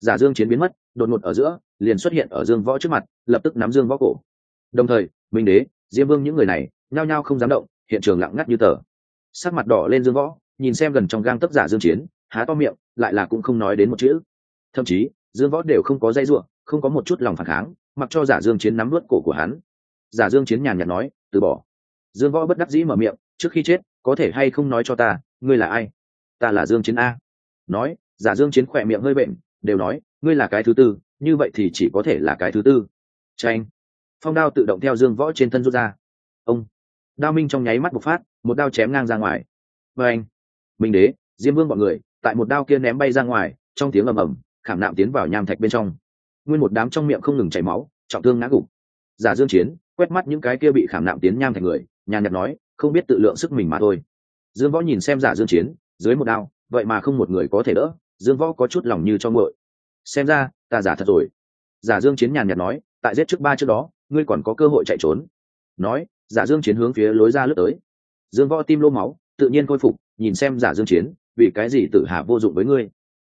giả dương chiến biến mất, đột ngột ở giữa, liền xuất hiện ở dương võ trước mặt, lập tức nắm dương võ cổ. Đồng thời, minh đế, diêm vương những người này, nhao nhao không dám động, hiện trường lặng ngắt như tờ. Sắc mặt đỏ lên dương võ, nhìn xem gần trong gang tấc giả dương chiến, há to miệng, lại là cũng không nói đến một chữ. Thậm chí, dương võ đều không có dây ruộng không có một chút lòng phản kháng, mặc cho giả dương chiến nắm luốt cổ của hắn. Giả dương chiến nhàn nhạt nói, từ bỏ. Dương võ bất đắc dĩ mở miệng, trước khi chết, có thể hay không nói cho ta, ngươi là ai? Ta là dương chiến a. Nói, giả dương chiến khỏe miệng hơi bệnh, đều nói, ngươi là cái thứ tư, như vậy thì chỉ có thể là cái thứ tư. Tranh phong đao tự động theo dương võ trên thân rút ra. Ông. Đao minh trong nháy mắt bộc phát, một đao chém ngang ra ngoài. Và anh minh đế, diêm vương bọn người, tại một đao kia ném bay ra ngoài, trong tiếng ầm ầm, khảm nạm tiến vào nham thạch bên trong. Nguyên một đám trong miệng không ngừng chảy máu, trọng thương ngã gục. Giả dương chiến, quét mắt những cái kia bị khảm nạm tiến nham thạch người, nhàn nhạt nói, không biết tự lượng sức mình mà thôi. Dương võ nhìn xem giả dương chiến dưới một đao, vậy mà không một người có thể đỡ, dương võ có chút lòng như cho ngội xem ra, ta giả thật rồi. Giả dương chiến nhàn nhạt nói, tại giết trước ba trước đó, ngươi còn có cơ hội chạy trốn. Nói, giả dương chiến hướng phía lối ra lướt tới. Dương võ tim lô máu, tự nhiên khôi phục, nhìn xem giả dương chiến, vì cái gì tự hạ vô dụng với ngươi?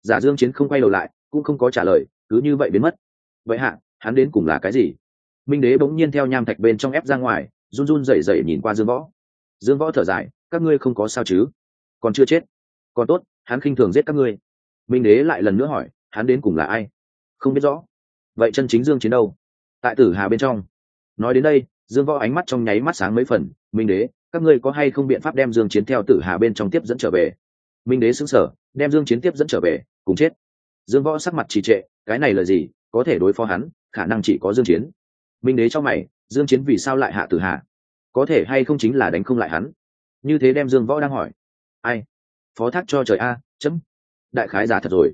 Giả dương chiến không quay đầu lại, cũng không có trả lời, cứ như vậy biến mất. Vậy hạ, hắn đến cùng là cái gì? Minh đế bỗng nhiên theo nham thạch bên trong ép ra ngoài, run run rẩy rẩy nhìn qua dương võ. Dương võ thở dài, các ngươi không có sao chứ? Còn chưa chết. Còn tốt, hắn khinh thường giết các ngươi. Minh đế lại lần nữa hỏi, hắn đến cùng là ai? Không biết rõ. Vậy chân chính dương chiến đâu? Tại tử hà bên trong. Nói đến đây, dương võ ánh mắt trong nháy mắt sáng mấy phần, minh đế, các ngươi có hay không biện pháp đem dương chiến theo tử hà bên trong tiếp dẫn trở về? Minh đế sững sờ, đem dương chiến tiếp dẫn trở về, cùng chết. Dương võ sắc mặt trì trệ, cái này là gì? Có thể đối phó hắn, khả năng chỉ có dương chiến. Minh đế cho mày, dương chiến vì sao lại hạ tử hà? Có thể hay không chính là đánh không lại hắn? Như thế đem dương võ đang hỏi ai? Phó thác cho trời a, chấm. Đại khái giả thật rồi.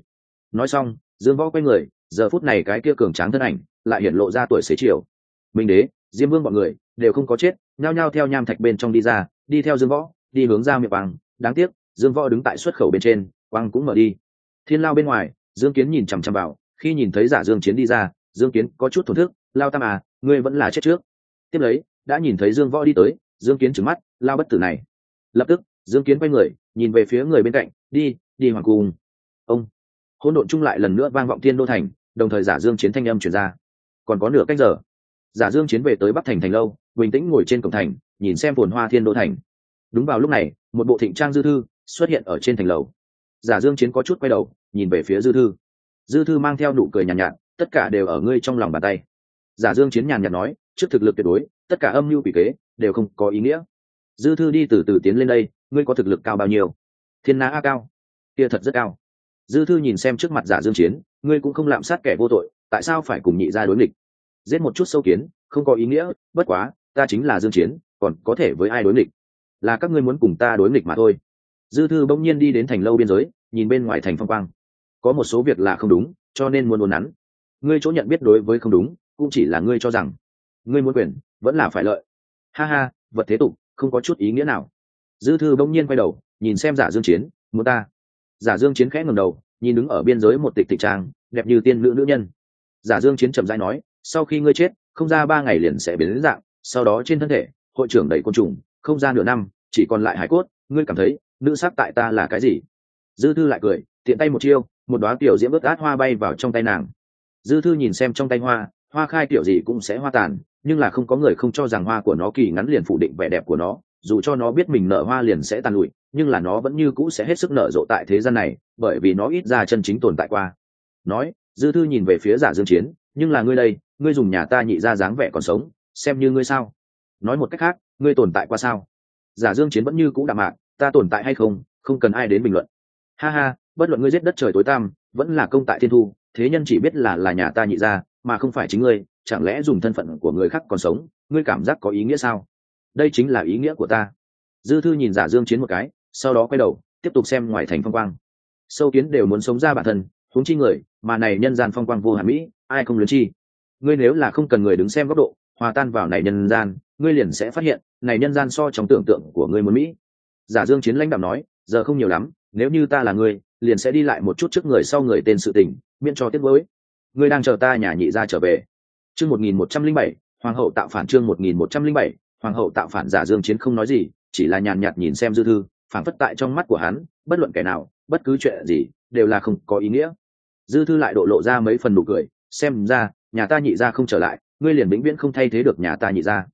Nói xong, dương võ quay người, giờ phút này cái kia cường tráng thân ảnh lại hiện lộ ra tuổi xế chiều. Minh đế, diêm vương bọn người đều không có chết, nhao nhao theo nham thạch bên trong đi ra, đi theo dương võ, đi hướng ra miệng bằng đáng tiếc, dương võ đứng tại xuất khẩu bên trên, quang cũng mở đi. Thiên lao bên ngoài, dương kiến nhìn chằm chằm vào, khi nhìn thấy giả dương chiến đi ra, dương kiến có chút thổn thức, lao tam à ngươi vẫn là chết trước. Tiếp lấy, đã nhìn thấy dương võ đi tới, dương kiến trừng mắt, lao bất tử này. Lập tức dương kiến quay người nhìn về phía người bên cạnh đi đi hoàng cung. Ông hỗn độn chung lại lần nữa vang vọng thiên đô thành đồng thời giả dương chiến thanh âm truyền ra. Còn có nửa cách giờ giả dương chiến về tới bắc thành thành lâu bình tĩnh ngồi trên cổng thành nhìn xem phồn hoa thiên đô thành. Đúng vào lúc này một bộ thịnh trang dư thư xuất hiện ở trên thành lầu. Giả dương chiến có chút quay đầu nhìn về phía dư thư. Dư thư mang theo nụ cười nhàn nhạt, nhạt tất cả đều ở ngươi trong lòng bàn tay. Giả dương chiến nhàn nhạt nói trước thực lực tuyệt đối tất cả âm mưu quỷ kế đều không có ý nghĩa. Dư thư đi từ từ tiến lên đây ngươi có thực lực cao bao nhiêu? Thiên na a cao. Kia thật rất cao. Dư thư nhìn xem trước mặt giả dương chiến, ngươi cũng không lạm sát kẻ vô tội, tại sao phải cùng nhị ra đối nghịch? Giết một chút sâu kiến, không có ý nghĩa, bất quá, ta chính là dương chiến, còn có thể với ai đối nghịch? Là các ngươi muốn cùng ta đối nghịch mà thôi. Dư thư bỗng nhiên đi đến thành lâu biên giới, nhìn bên ngoài thành phong quang. Có một số việc là không đúng, cho nên muốn muốn nắn. Ngươi chỗ nhận biết đối với không đúng, cũng chỉ là ngươi cho rằng. Ngươi muốn quyền, vẫn là phải lợi. Ha ha, vật thế tục, không có chút ý nghĩa nào dư thư bỗng nhiên quay đầu, nhìn xem giả dương chiến, muốn ta? Giả dương chiến khẽ ngẩng đầu, nhìn đứng ở biên giới một tịch tịch trang, đẹp như tiên nữ nữ nhân. Giả dương chiến trầm rãi nói, sau khi ngươi chết, không ra ba ngày liền sẽ biến đến dạng, sau đó trên thân thể, hội trưởng đẩy côn trùng, không ra nửa năm, chỉ còn lại hải cốt, ngươi cảm thấy, nữ sắc tại ta là cái gì? Dư thư lại cười, tiện tay một chiêu, một đoá tiểu diễm ướt át hoa bay vào trong tay nàng. Dư thư nhìn xem trong tay hoa hoa khai kiểu gì cũng sẽ hoa tàn, nhưng là không có người không cho rằng hoa của nó kỳ ngắn liền phủ định vẻ đẹp của nó dù cho nó biết mình nở hoa liền sẽ tàn lụi, nhưng là nó vẫn như cũ sẽ hết sức nở rộ tại thế gian này, bởi vì nó ít ra chân chính tồn tại qua. Nói, dư thư nhìn về phía giả dương chiến, nhưng là ngươi đây, ngươi dùng nhà ta nhị ra dáng vẻ còn sống, xem như ngươi sao? Nói một cách khác, ngươi tồn tại qua sao? Giả dương chiến vẫn như cũ đạm mạc, ta tồn tại hay không không cần ai đến bình luận. Ha ha, bất luận ngươi giết đất trời tối tăm, vẫn là công tại thiên thu, thế nhân chỉ biết là là nhà ta nhị ra, mà không phải chính ngươi, chẳng lẽ dùng thân phận của người khác còn sống, ngươi cảm giác có ý nghĩa sao? Đây chính là ý nghĩa của ta. Dư thư nhìn giả dương chiến một cái, sau đó quay đầu, tiếp tục xem ngoài thành phong quang. Sâu kiến đều muốn sống ra bản thân, huống chi người, mà này nhân gian phong quang vô hạn mỹ, ai không luyến chi? Ngươi nếu là không cần người đứng xem góc độ, hòa tan vào này nhân gian, ngươi liền sẽ phát hiện, này nhân gian so trong tưởng tượng của ngươi muốn mỹ. Giả dương chiến lãnh đạo nói, giờ không nhiều lắm, nếu như ta là ngươi, liền sẽ đi lại một chút trước người sau người tên sự tình, miễn cho tiếc với ngươi đang chờ ta nhà nhị ra trở về. Chương 1107 hoàng hậu tạo phản chương 1107 hoàng hậu tạo phản giả dương chiến không nói gì, chỉ là nhàn nhạt nhìn xem dư thư phản phất tại trong mắt của hắn, bất luận kẻ nào, bất cứ chuyện gì, đều là không có ý nghĩa. Dư thư lại độ lộ ra mấy phần nụ cười, xem ra, nhà ta nhị ra không trở lại, ngươi liền vĩnh viễn không thay thế được nhà ta nhị ra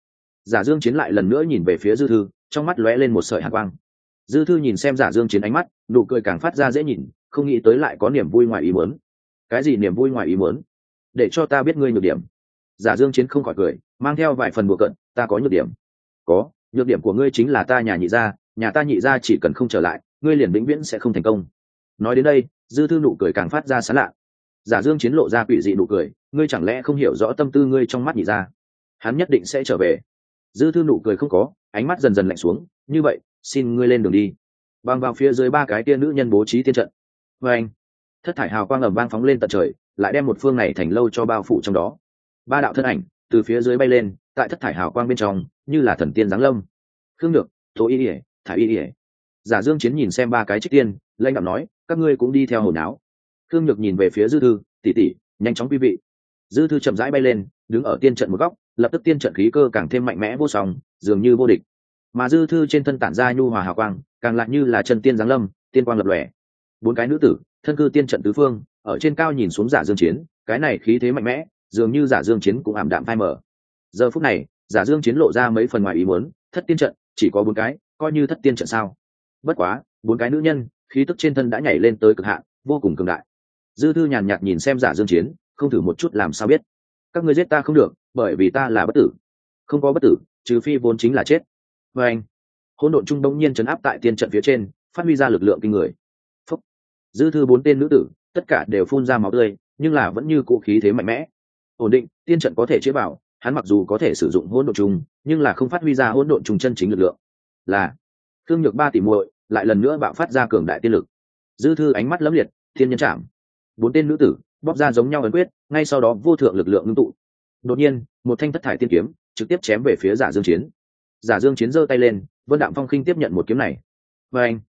giả dương chiến lại lần nữa nhìn về phía dư thư, trong mắt lóe lên một sợi hàn quang. Dư thư nhìn xem giả dương chiến ánh mắt, nụ cười càng phát ra dễ nhìn, không nghĩ tới lại có niềm vui ngoài ý muốn. Cái gì niềm vui ngoài ý muốn? Để cho ta biết ngươi nhược điểm. Giả dương chiến không khỏi cười, mang theo vài phần bùa cận ta có nhược điểm. Có, nhược điểm của ngươi chính là ta nhà nhị gia, nhà ta nhị gia chỉ cần không trở lại, ngươi liền vĩnh viễn sẽ không thành công. Nói đến đây, dư thư nụ cười càng phát ra sán lạ. Giả dương chiến lộ ra quỷ dị nụ cười, ngươi chẳng lẽ không hiểu rõ tâm tư ngươi trong mắt nhị gia? Hắn nhất định sẽ trở về. Dư thư nụ cười không có, ánh mắt dần dần lạnh xuống, như vậy, xin ngươi lên đường đi. Bằng vào phía dưới ba cái tia nữ nhân bố trí tiên trận. Vê anh, thất thải hào quang ầm vang phóng lên tận trời, lại đem một phương này thành lâu cho bao phủ trong đó. Ba đạo thân ảnh từ phía dưới bay lên tại thất thải hào quang bên trong, như là thần tiên giáng lâm. Khương được tố y ỉa thả y ỉa giả dương chiến nhìn xem ba cái trích tiên, lãnh đạo nói, các ngươi cũng đi theo hồn áo. Thương nhược nhìn về phía dư thư tỉ tỉ nhanh chóng quý vị. Dư thư chậm rãi bay lên, đứng ở tiên trận một góc, lập tức tiên trận khí cơ càng thêm mạnh mẽ vô song, dường như vô địch. Mà dư thư trên thân tản ra nhu hòa hào quang, càng lại như là chân tiên giáng lâm, tiên quang lập lòe. Bốn cái nữ tử, thân cư tiên trận tứ phương, ở trên cao nhìn xuống giả dương chiến, cái này khí thế mạnh mẽ, dường như giả dương chiến cũng ảm đạm phai mở giờ phút này, giả dương chiến lộ ra mấy phần ngoài ý muốn, thất tiên trận, chỉ có bốn cái, coi như thất tiên trận sao? Bất quá, bốn cái nữ nhân, khí tức trên thân đã nhảy lên tới cực hạn, vô cùng cường đại. Dư thư nhàn nhạt nhìn xem giả dương chiến, không thử một chút làm sao biết. Các ngươi giết ta không được, bởi vì ta là bất tử. Không có bất tử, trừ phi vốn chính là chết. Và anh, hỗn độn trung đông nhiên chấn áp tại tiên trận phía trên, phát huy ra lực lượng kinh người. Phúc. dư thư bốn tên nữ tử, tất cả đều phun ra máu tươi, nhưng là vẫn như cụ khí thế mạnh mẽ. Ổn định, tiên trận có thể chế bảo hắn mặc dù có thể sử dụng hỗn độn trùng, nhưng là không phát huy ra hỗn độn trùng chân chính lực lượng. Là thương nhược ba tỷ muội, lại lần nữa bạo phát ra cường đại tiên lực. Dư thư ánh mắt lấm liệt, thiên nhân chạm. Bốn tên nữ tử, bóp ra giống nhau ấn quyết, ngay sau đó vô thượng lực lượng ngưng tụ. Đột nhiên, một thanh thất thải tiên kiếm, trực tiếp chém về phía giả dương chiến. Giả dương chiến giơ tay lên, vân đạm phong khinh tiếp nhận một kiếm này. Và anh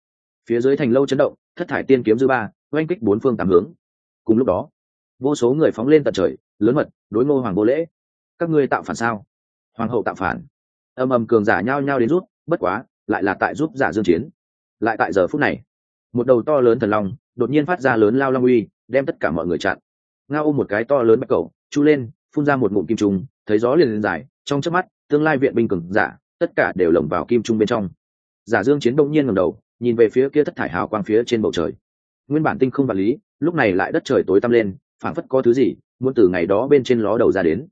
phía dưới thành lâu chấn động, thất thải tiên kiếm dư ba, oanh kích bốn phương tám hướng. Cùng lúc đó, vô số người phóng lên tận trời, lớn mật, đối ngô hoàng vô lễ các ngươi tạo phản sao? Hoàng hậu tạo phản. Âm âm cường giả nhao nhao đến rút, bất quá, lại là tại giúp giả dương chiến. Lại tại giờ phút này, một đầu to lớn thần long đột nhiên phát ra lớn lao long uy, đem tất cả mọi người chặn. Ngao ôm một cái to lớn bạch cầu, chu lên, phun ra một ngụm kim trung, thấy gió liền lên dài, trong chớp mắt, tương lai viện binh cường giả, tất cả đều lồng vào kim trung bên trong. Giả dương chiến đông nhiên ngẩng đầu, nhìn về phía kia thất thải hào quang phía trên bầu trời. Nguyên bản tinh không vật lý, lúc này lại đất trời tối tăm lên, phảng phất có thứ gì, muốn từ ngày đó bên trên ló đầu ra đến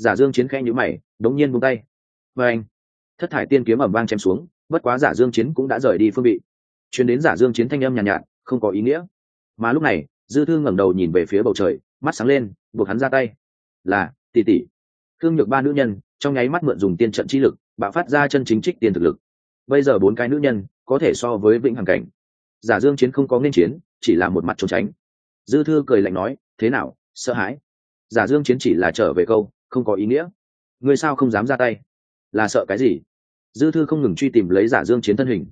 giả dương chiến khẽ nhíu mày đống nhiên buông tay. Và anh thất thải tiên kiếm ẩm vang chém xuống bất quá giả dương chiến cũng đã rời đi phương vị. Truyền đến giả dương chiến thanh âm nhàn nhạt, nhạt không có ý nghĩa. Mà lúc này dư thư ngẩng đầu nhìn về phía bầu trời mắt sáng lên buộc hắn ra tay. Là tỷ tỷ. Thương nhược ba nữ nhân trong nháy mắt mượn dùng tiên trận chi lực bạo phát ra chân chính trích tiên thực lực. Bây giờ bốn cái nữ nhân có thể so với vĩnh hằng cảnh. Giả dương chiến không có nên chiến chỉ là một mặt trốn tránh. Dư thư cười lạnh nói thế nào sợ hãi? Giả dương chiến chỉ là trở về câu không có ý nghĩa. Ngươi sao không dám ra tay? Là sợ cái gì? Dư thư không ngừng truy tìm lấy giả dương chiến thân hình.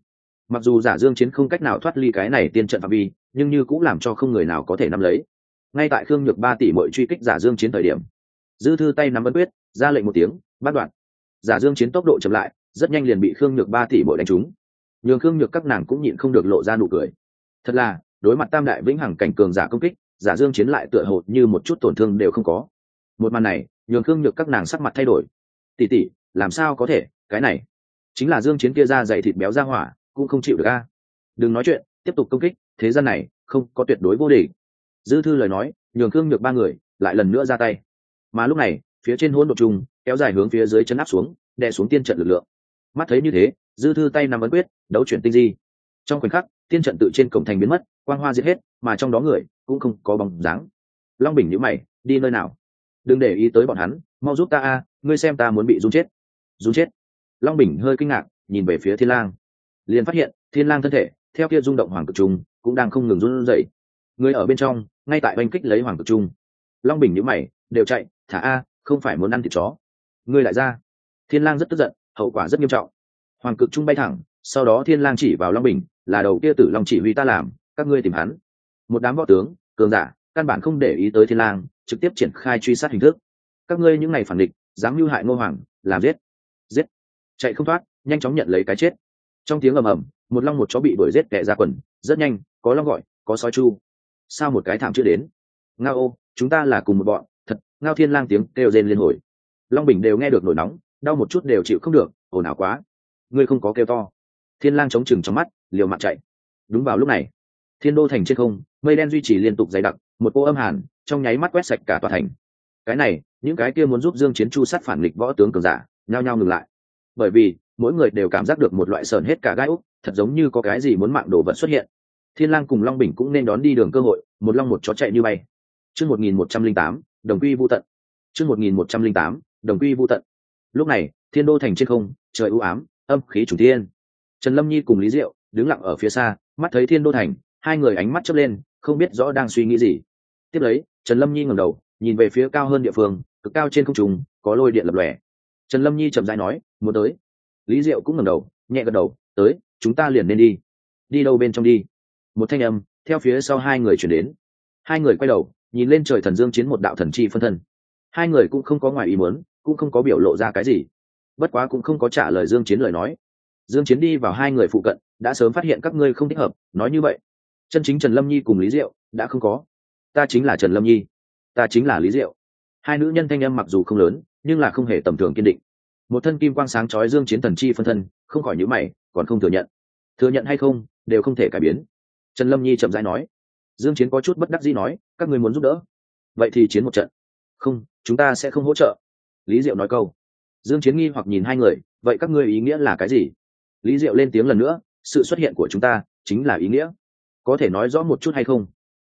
Mặc dù giả dương chiến không cách nào thoát ly cái này tiên trận phạm vi, nhưng như cũng làm cho không người nào có thể nắm lấy. Ngay tại khương nhược ba tỷ mọi truy kích giả dương chiến thời điểm, dư thư tay nắm ấn quyết, ra lệnh một tiếng, bắt đoạn. Giả dương chiến tốc độ chậm lại, rất nhanh liền bị khương nhược ba tỷ mỗi đánh trúng. Nhường khương nhược các nàng cũng nhịn không được lộ ra nụ cười. Thật là, đối mặt tam đại vĩnh hằng cảnh cường giả công kích, giả dương chiến lại tựa hồ như một chút tổn thương đều không có. Một màn này nhường khương nhược các nàng sắc mặt thay đổi. Tỉ tỉ làm sao có thể? Cái này chính là dương chiến kia ra dày thịt béo ra hỏa, cũng không chịu được a. Đừng nói chuyện, tiếp tục công kích, thế gian này không có tuyệt đối vô địch. Dư thư lời nói, nhường khương nhược ba người lại lần nữa ra tay. Mà lúc này, phía trên hỗn độn trùng kéo dài hướng phía dưới chân áp xuống, đè xuống tiên trận lực lượng. Mắt thấy như thế, dư thư tay nằm ấn quyết, đấu chuyển tinh di. Trong khoảnh khắc, tiên trận tự trên cổng thành biến mất, quang hoa diệt hết, mà trong đó người cũng không có bóng dáng. Long bình nhữ mày, đi nơi nào? Đừng để ý tới bọn hắn, mau giúp ta a, ngươi xem ta muốn bị run chết. Run chết. Long bình hơi kinh ngạc, nhìn về phía thiên lang. Liền phát hiện, thiên lang thân thể, theo kia rung động hoàng cực trung cũng đang không ngừng run rẩy. Người ở bên trong, ngay tại oanh kích lấy hoàng cực trung long bình nhíu mày, đều chạy, thả a, không phải muốn ăn thịt chó. Ngươi lại ra. Thiên lang rất tức giận, hậu quả rất nghiêm trọng. Hoàng cực trung bay thẳng, sau đó thiên lang chỉ vào long bình, là đầu kia tử long chỉ huy ta làm, các ngươi tìm hắn. Một đám võ tướng, cường giả, căn bản không để ý tới thiên lang trực tiếp triển khai truy sát hình thức. Các ngươi những ngày phản địch, dám mưu hại ngô hoàng, làm giết. Giết. Chạy không thoát, nhanh chóng nhận lấy cái chết. Trong tiếng ầm ầm, một long một chó bị đuổi giết kẻ ra quần, rất nhanh, có long gọi, có sói chu. Sao một cái thảm chưa đến? Ngao ô, chúng ta là cùng một bọn, thật, ngao thiên lang tiếng kêu rên liên hồi. Long bình đều nghe được nổi nóng, đau một chút đều chịu không được, ồn ào quá. Ngươi không có kêu to. Thiên lang chống chừng trong mắt, liều mạng chạy. Đúng vào lúc này, thiên đô thành trên không, mây đen duy trì liên tục dày đặc một cô âm hàn, trong nháy mắt quét sạch cả tòa thành. Cái này, những cái kia muốn giúp dương chiến chu sát phản nghịch võ tướng cường giả, nhao nhao ngừng lại. Bởi vì, mỗi người đều cảm giác được một loại sờn hết cả gai úc, thật giống như có cái gì muốn mạng đổ vật xuất hiện. Thiên lang cùng long bình cũng nên đón đi đường cơ hội, một long một chó chạy như bay. Chương 1108 đồng quy vu tận. Chương 1108 đồng quy vu tận. Lúc này, thiên đô thành trên không, trời u ám, âm khí chủ thiên. Trần lâm nhi cùng lý diệu đứng lặng ở phía xa, mắt thấy thiên đô thành, hai người ánh mắt chớp lên, không biết rõ đang suy nghĩ gì tiếp lấy, trần lâm nhi ngẩng đầu, nhìn về phía cao hơn địa phương, cực cao trên không trung, có lôi điện lập lòe. Trần lâm nhi chậm dãi nói, muốn tới. Lý diệu cũng ngẩng đầu, nhẹ gật đầu, tới, chúng ta liền nên đi. Đi đâu bên trong đi? Một thanh âm, theo phía sau hai người chuyển đến. Hai người quay đầu, nhìn lên trời thần dương chiến một đạo thần chi phân thân. Hai người cũng không có ngoài ý muốn, cũng không có biểu lộ ra cái gì. Bất quá cũng không có trả lời dương chiến lời nói. Dương chiến đi vào hai người phụ cận, đã sớm phát hiện các ngươi không thích hợp, nói như vậy. Chân chính trần lâm nhi cùng lý diệu đã không có ta chính là trần lâm nhi. Ta chính là lý diệu. Hai nữ nhân thanh âm mặc dù không lớn, nhưng là không hề tầm thường kiên định. Một thân kim quang sáng chói dương chiến thần chi phân thân, không khỏi nhíu mày, còn không thừa nhận. Thừa nhận hay không, đều không thể cải biến. Trần lâm nhi chậm rãi nói. Dương chiến có chút bất đắc dĩ nói, các ngươi muốn giúp đỡ. Vậy thì chiến một trận. Không, chúng ta sẽ không hỗ trợ. Lý diệu nói câu. Dương chiến nghi hoặc nhìn hai người, vậy các ngươi ý nghĩa là cái gì? Lý diệu lên tiếng lần nữa, sự xuất hiện của chúng ta chính là ý nghĩa. Có thể nói rõ một chút hay không?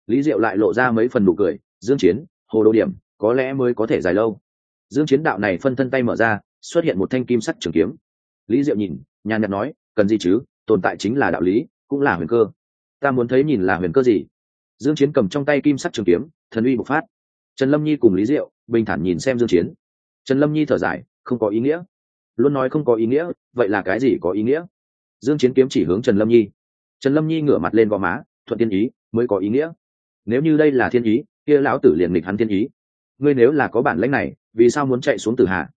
Lý diệu lại lộ ra mấy phần nụ cười, dương chiến, hồ đồ điểm, có lẽ mới có thể dài lâu. Dương chiến đạo này phân thân tay mở ra, xuất hiện một thanh kim sắt trường kiếm. Lý diệu nhìn, nhàn nhạt nói, cần gì chứ, tồn tại chính là đạo lý, cũng là huyền cơ. Ta muốn thấy nhìn là huyền cơ gì? Dương chiến cầm trong tay kim sắt trường kiếm, thần uy bộc phát. Trần lâm nhi cùng lý diệu bình thản nhìn xem dương chiến. Trần lâm nhi thở dài, không có ý nghĩa. Luôn nói không có ý nghĩa, vậy là cái gì có ý nghĩa? Dương chiến kiếm chỉ hướng trần lâm nhi. Trần lâm nhi ngửa mặt lên gò má, thuận thiên ý, mới có ý nghĩa nếu như đây là thiên ý, kia lão tử liền nghịch hắn thiên ý. Ngươi nếu là có bản lĩnh này, vì sao muốn chạy xuống tử hạ?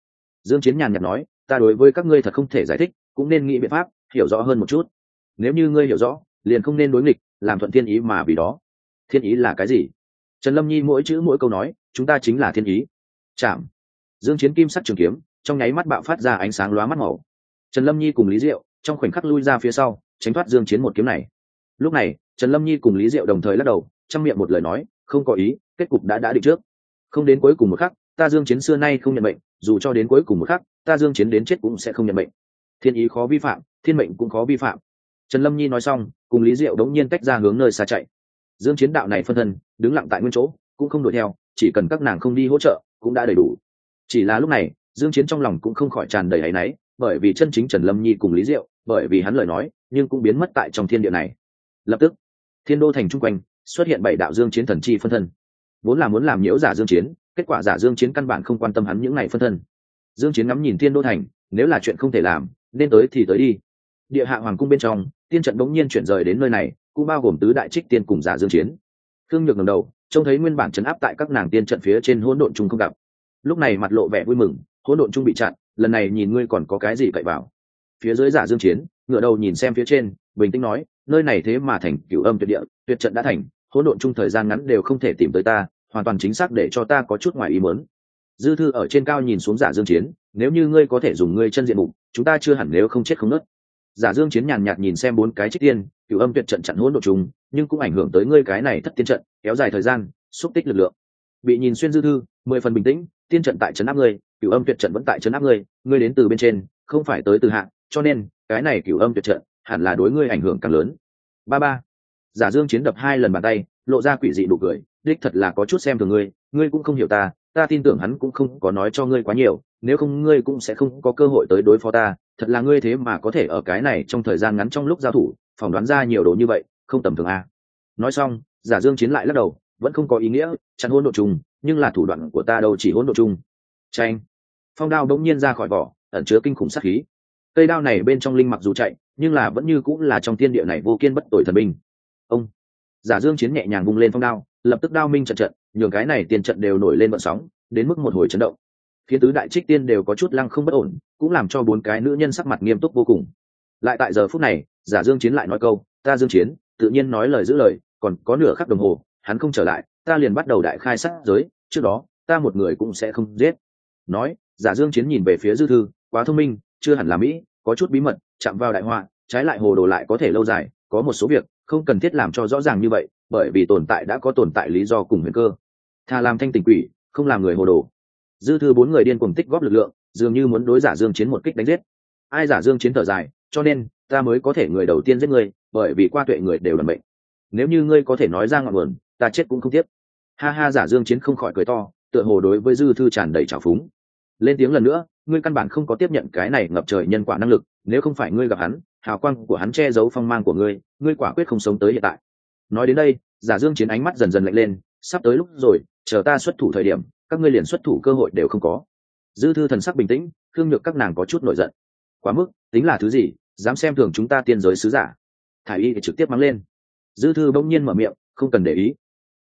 Dương chiến nhàn nhạt nói, ta đối với các ngươi thật không thể giải thích, cũng nên nghĩ biện pháp, hiểu rõ hơn một chút. Nếu như ngươi hiểu rõ, liền không nên đối nghịch, làm thuận thiên ý mà vì đó. Thiên ý là cái gì? Trần lâm nhi mỗi chữ mỗi câu nói, chúng ta chính là thiên ý. Chạm. Dương chiến kim sắc trường kiếm, trong nháy mắt bạo phát ra ánh sáng lóa mắt màu. Trần lâm nhi cùng lý diệu, trong khoảnh khắc lui ra phía sau, tránh thoát dương chiến một kiếm này. Lúc này, trần lâm nhi cùng lý diệu đồng thời lắc đầu trong miệng một lời nói, không có ý, kết cục đã đã định trước. Không đến cuối cùng một khắc, ta dương chiến xưa nay không nhận mệnh, dù cho đến cuối cùng một khắc, ta dương chiến đến chết cũng sẽ không nhận mệnh. Thiên ý khó vi phạm, thiên mệnh cũng khó vi phạm. Trần lâm nhi nói xong, cùng lý diệu đống nhiên tách ra hướng nơi xa chạy. Dương chiến đạo này phân thân, đứng lặng tại nguyên chỗ, cũng không đuổi theo, chỉ cần các nàng không đi hỗ trợ, cũng đã đầy đủ. Chỉ là lúc này, dương chiến trong lòng cũng không khỏi tràn đầy áy náy, bởi vì chân chính trần lâm nhi cùng lý diệu, bởi vì hắn lời nói, nhưng cũng biến mất tại trong thiên địa này. Lập tức, thiên đô thành trung quanh xuất hiện bảy đạo dương chiến thần chi phân thân. Vốn là muốn làm nhiễu giả dương chiến, kết quả giả dương chiến căn bản không quan tâm hắn những ngày phân thân. Dương chiến ngắm nhìn thiên đô thành, nếu là chuyện không thể làm, nên tới thì tới đi. Địa hạ hoàng cung bên trong, tiên trận đống nhiên chuyển rời đến nơi này, cũng bao gồm tứ đại trích tiên cùng giả dương chiến. Thương nhược ngẩng đầu, trông thấy nguyên bản chấn áp tại các nàng tiên trận phía trên hỗn độn trung không gặp. Lúc này mặt lộ vẻ vui mừng, hỗn độn trung bị chặn, lần này nhìn ngươi còn có cái gì cậy vào phía dưới giả dương chiến, ngửa đầu nhìn xem phía trên, bình tĩnh nói, nơi này thế mà thành cửu âm tuyệt địa, tuyệt trận đã thành hỗn độn chung thời gian ngắn đều không thể tìm tới ta, hoàn toàn chính xác để cho ta có chút ngoài ý muốn. Dư thư ở trên cao nhìn xuống giả dương chiến, nếu như ngươi có thể dùng ngươi chân diện mục, chúng ta chưa hẳn nếu không chết không nứt giả dương chiến nhàn nhạt nhìn xem bốn cái trích tiên cửu âm tuyệt trận chặn hỗn độn chung, nhưng cũng ảnh hưởng tới ngươi cái này thất tiên trận, kéo dài thời gian, xúc tích lực lượng. Bị nhìn xuyên dư thư, mười phần bình tĩnh, tiên trận tại trấn áp ngươi cửu âm tuyệt trận vẫn tại trấn áp ngươi ngươi đến từ bên trên, không phải tới từ hạ, cho nên, cái này cửu âm tuyệt trận hẳn là đối ngươi ảnh hưởng càng lớn. Ba ba giả dương chiến đập hai lần bàn tay, lộ ra quỷ dị đủ cười, đích thật là có chút xem thường ngươi ngươi cũng không hiểu ta ta tin tưởng hắn cũng không có nói cho ngươi quá nhiều, nếu không ngươi cũng sẽ không có cơ hội tới đối phó ta, thật là ngươi thế mà có thể ở cái này trong thời gian ngắn trong lúc giao thủ, phỏng đoán ra nhiều đồ như vậy, không tầm thường a nói xong, giả dương chiến lại lắc đầu, vẫn không có ý nghĩa, chặn hôn độ chung nhưng là thủ đoạn của ta đâu chỉ hôn độ chung tranh phong đao đống nhiên ra khỏi vỏ, ẩn chứa kinh khủng sát khí. Cây đao này bên trong linh mặc dù chạy, nhưng là vẫn như cũng là trong thiên địa này vô kiên bất tội thần binh ông. Giả dương chiến nhẹ nhàng vung lên phong đao, lập tức đao minh trận trận, nhường cái này tiền trận đều nổi lên vận sóng, đến mức một hồi chấn động. Phía tứ đại trích tiên đều có chút lăng không bất ổn, cũng làm cho bốn cái nữ nhân sắc mặt nghiêm túc vô cùng. Lại tại giờ phút này, giả dương chiến lại nói câu, ta dương chiến, tự nhiên nói lời giữ lời, còn có nửa khắc đồng hồ, hắn không trở lại, ta liền bắt đầu đại khai sát giới, trước đó, ta một người cũng sẽ không giết. Nói, giả dương chiến nhìn về phía dư thư, quá thông minh, chưa hẳn là mỹ, có chút bí mật, chạm vào đại họa, trái lại hồ đồ lại có thể lâu dài, có một số việc không cần thiết làm cho rõ ràng như vậy, bởi vì tồn tại đã có tồn tại lý do cùng huyền cơ. Thà làm thanh tình quỷ, không làm người hồ đồ. Dư thư bốn người điên cuồng tích góp lực lượng, dường như muốn đối giả dương chiến một kích đánh giết. Ai giả dương chiến thở dài, cho nên, ta mới có thể người đầu tiên giết ngươi bởi vì qua tuệ người đều là bệnh nếu như ngươi có thể nói ra ngọn nguồn, ta chết cũng không tiếc. Ha ha, giả dương chiến không khỏi cười to, tựa hồ đối với dư thư tràn đầy trào phúng. Lên tiếng lần nữa, ngươi căn bản không có tiếp nhận cái này ngập trời nhân quả năng lực, nếu không phải ngươi gặp hắn hào quang của hắn che giấu phong mang của ngươi ngươi quả quyết không sống tới hiện tại. Nói đến đây, giả dương chiến ánh mắt dần dần lạnh lên, sắp tới lúc rồi, chờ ta xuất thủ thời điểm, các ngươi liền xuất thủ cơ hội đều không có. Dư thư thần sắc bình tĩnh thương nhược các nàng có chút nổi giận. Quá mức, tính là thứ gì, dám xem thường chúng ta tiên giới sứ giả. Thải y thì trực tiếp mắng lên. Dư thư bỗng nhiên mở miệng, không cần để ý.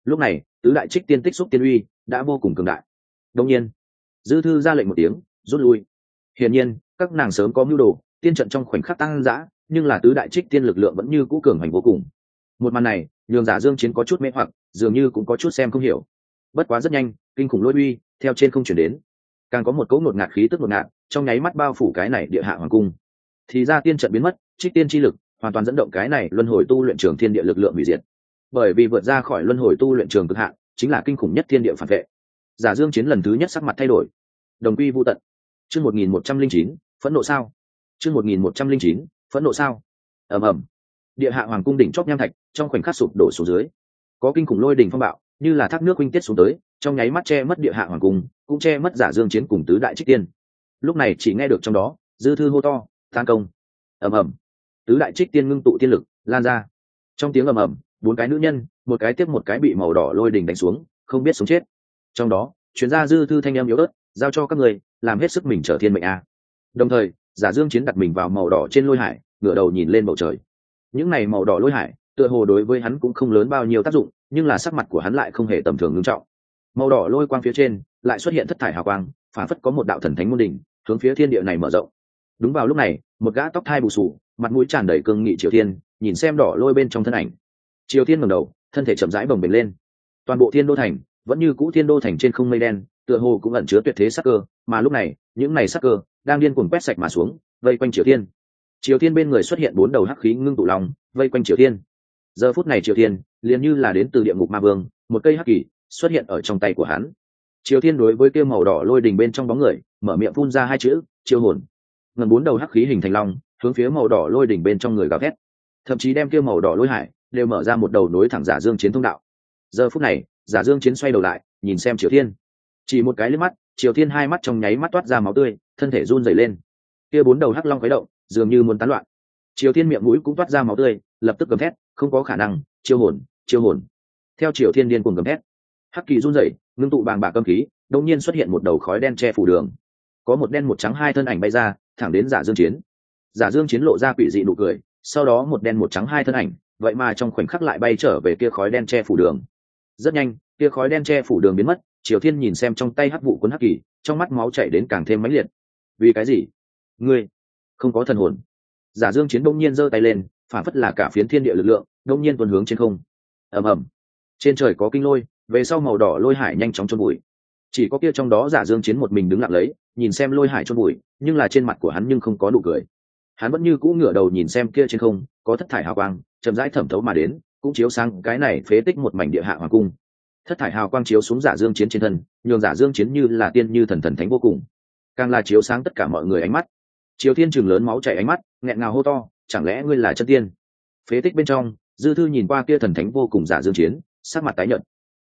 Lúc này, tứ đại trích tiên tích xúc tiên uy đã vô cùng cường đại. Đông nhiên, dư thư ra lệnh một tiếng, rút lui. Hiển nhiên, các nàng sớm có mưu đồ, tiên trận trong khoảnh khắc tăng giã nhưng là tứ đại trích tiên lực lượng vẫn như cũ cường hành vô cùng. Một màn này, nhường giả dương chiến có chút mê hoặc, dường như cũng có chút xem không hiểu. Bất quá rất nhanh, kinh khủng lôi uy, theo trên không chuyển đến. Càng có một cỗ ngột ngạt khí tức ngột ngạt, trong nháy mắt bao phủ cái này địa hạ hoàng cung. Thì ra tiên trận biến mất, trích tiên chi lực, hoàn toàn dẫn động cái này luân hồi tu luyện trường thiên địa lực lượng hủy diệt. Bởi vì vượt ra khỏi luân hồi tu luyện trường cực hạn, chính là kinh khủng nhất thiên địa phản vệ. Giả dương chiến lần thứ nhất sắc mặt thay đổi. Đồng quy vô tận. Chương một nghìn một trăm linh chín, phẫn nộ sao? Chương một nghìn phẫn nộ sao? Ầm ầm. Địa hạ hoàng cung đỉnh chóp nham thạch, trong khoảnh khắc sụp đổ xuống dưới. Có kinh khủng lôi đỉnh phong bạo, như là thác nước huynh tiết xuống tới, trong nháy mắt che mất địa hạ hoàng cung, cũng che mất giả dương chiến cùng tứ đại trích tiên. Lúc này chỉ nghe được trong đó, dư thư hô to tan công! Ầm ầm. Tứ đại trích tiên ngưng tụ tiên lực, lan ra. Trong tiếng ầm ầm, bốn cái nữ nhân, một cái tiếp một cái bị màu đỏ lôi đỉnh đánh xuống, không biết sống chết. Trong đó, chuyên gia dư thư thanh em yếu ớt, giao cho các người, làm hết sức mình trở thiên mệnh a. Đồng thời giả dương chiến đặt mình vào màu đỏ trên lôi hải, ngửa đầu nhìn lên bầu trời. Những này màu đỏ lôi hải, tựa hồ đối với hắn cũng không lớn bao nhiêu tác dụng, nhưng là sắc mặt của hắn lại không hề tầm thường ngưng trọng. Màu đỏ lôi quang phía trên, lại xuất hiện thất thải hào quang, phản phất có một đạo thần thánh môn đỉnh, hướng phía thiên địa này mở rộng. Đúng vào lúc này, một gã tóc thai bù sù, mặt mũi tràn đầy cương nghị triều thiên, nhìn xem đỏ lôi bên trong thân ảnh. Triều thiên ngẩng đầu, thân thể chậm rãi bồng bềnh lên. Toàn bộ thiên đô thành, vẫn như cũ thiên đô thành trên không mây đen tựa hồ cũng ẩn chứa tuyệt thế sắc cơ, mà lúc này, những này sắc cơ đang điên cuồng quét sạch mà xuống, vây quanh triều thiên. Triều thiên bên người xuất hiện bốn đầu hắc khí ngưng tụ lòng, vây quanh triều thiên. Giờ phút này triều thiên liền như là đến từ địa ngục ma vương, một cây hắc kỳ xuất hiện ở trong tay của hắn. Triều thiên đối với kêu màu đỏ lôi đình bên trong bóng người, mở miệng phun ra hai chữ chiêu hồn. Ngần bốn đầu hắc khí hình thành long hướng phía màu đỏ lôi đỉnh bên trong người gào thét. Thậm chí đem kêu màu đỏ lôi hải đều mở ra một đầu nối thẳng giả dương chiến thông đạo. Giờ phút này, giả dương chiến xoay đầu lại, nhìn xem triều thiên chỉ một cái liếc mắt, triều thiên hai mắt trong nháy mắt toát ra máu tươi, thân thể run rẩy lên. Kia bốn đầu hắc long khuấy động, dường như muốn tán loạn. Triều thiên miệng mũi cũng toát ra máu tươi, lập tức gầm thét, không có khả năng, chiêu hồn chiêu hồn. Theo triều thiên điên cuồng gầm thét, hắc kỳ run rẩy, ngưng tụ bàng bạc âm khí, đột nhiên xuất hiện một đầu khói đen che phủ đường. Có một đen một trắng hai thân ảnh bay ra, thẳng đến giả dương chiến. Giả dương chiến lộ ra quỷ dị nụ cười, sau đó một đen một trắng hai thân ảnh, vậy mà trong khoảnh khắc lại bay trở về kia khói đen che phủ đường. Rất nhanh, kia khói đen che phủ đường biến mất triều thiên nhìn xem trong tay hắc vụ cuốn hắc kỳ, trong mắt máu chảy đến càng thêm mãnh liệt. Vì cái gì? Ngươi không có thần hồn. Giả dương chiến đông nhiên giơ tay lên, phản phất là cả phiến thiên địa lực lượng đông nhiên tuần hướng trên không. Ầm ầm. Trên trời có kinh lôi, về sau màu đỏ lôi hải nhanh chóng trôn bụi chỉ có kia trong đó giả dương chiến một mình đứng lặng lấy, nhìn xem lôi hải trôn bụi nhưng là trên mặt của hắn nhưng không có nụ cười. Hắn vẫn như cũ ngửa đầu nhìn xem kia trên không, có thất thải hào quang, chậm rãi thẩm thấu mà đến, cũng chiếu sang cái này phế tích một mảnh địa hạ hoàng cung thất thải hào quang chiếu xuống giả dương chiến trên thân, nhường giả dương chiến như là tiên như thần thần thánh vô cùng. Càng là chiếu sáng tất cả mọi người ánh mắt. Chiếu thiên trường lớn máu chảy ánh mắt, nghẹn ngào hô to, chẳng lẽ ngươi là chân tiên? Phế tích bên trong, dư thư nhìn qua kia thần thánh vô cùng giả dương chiến, sắc mặt tái nhợt.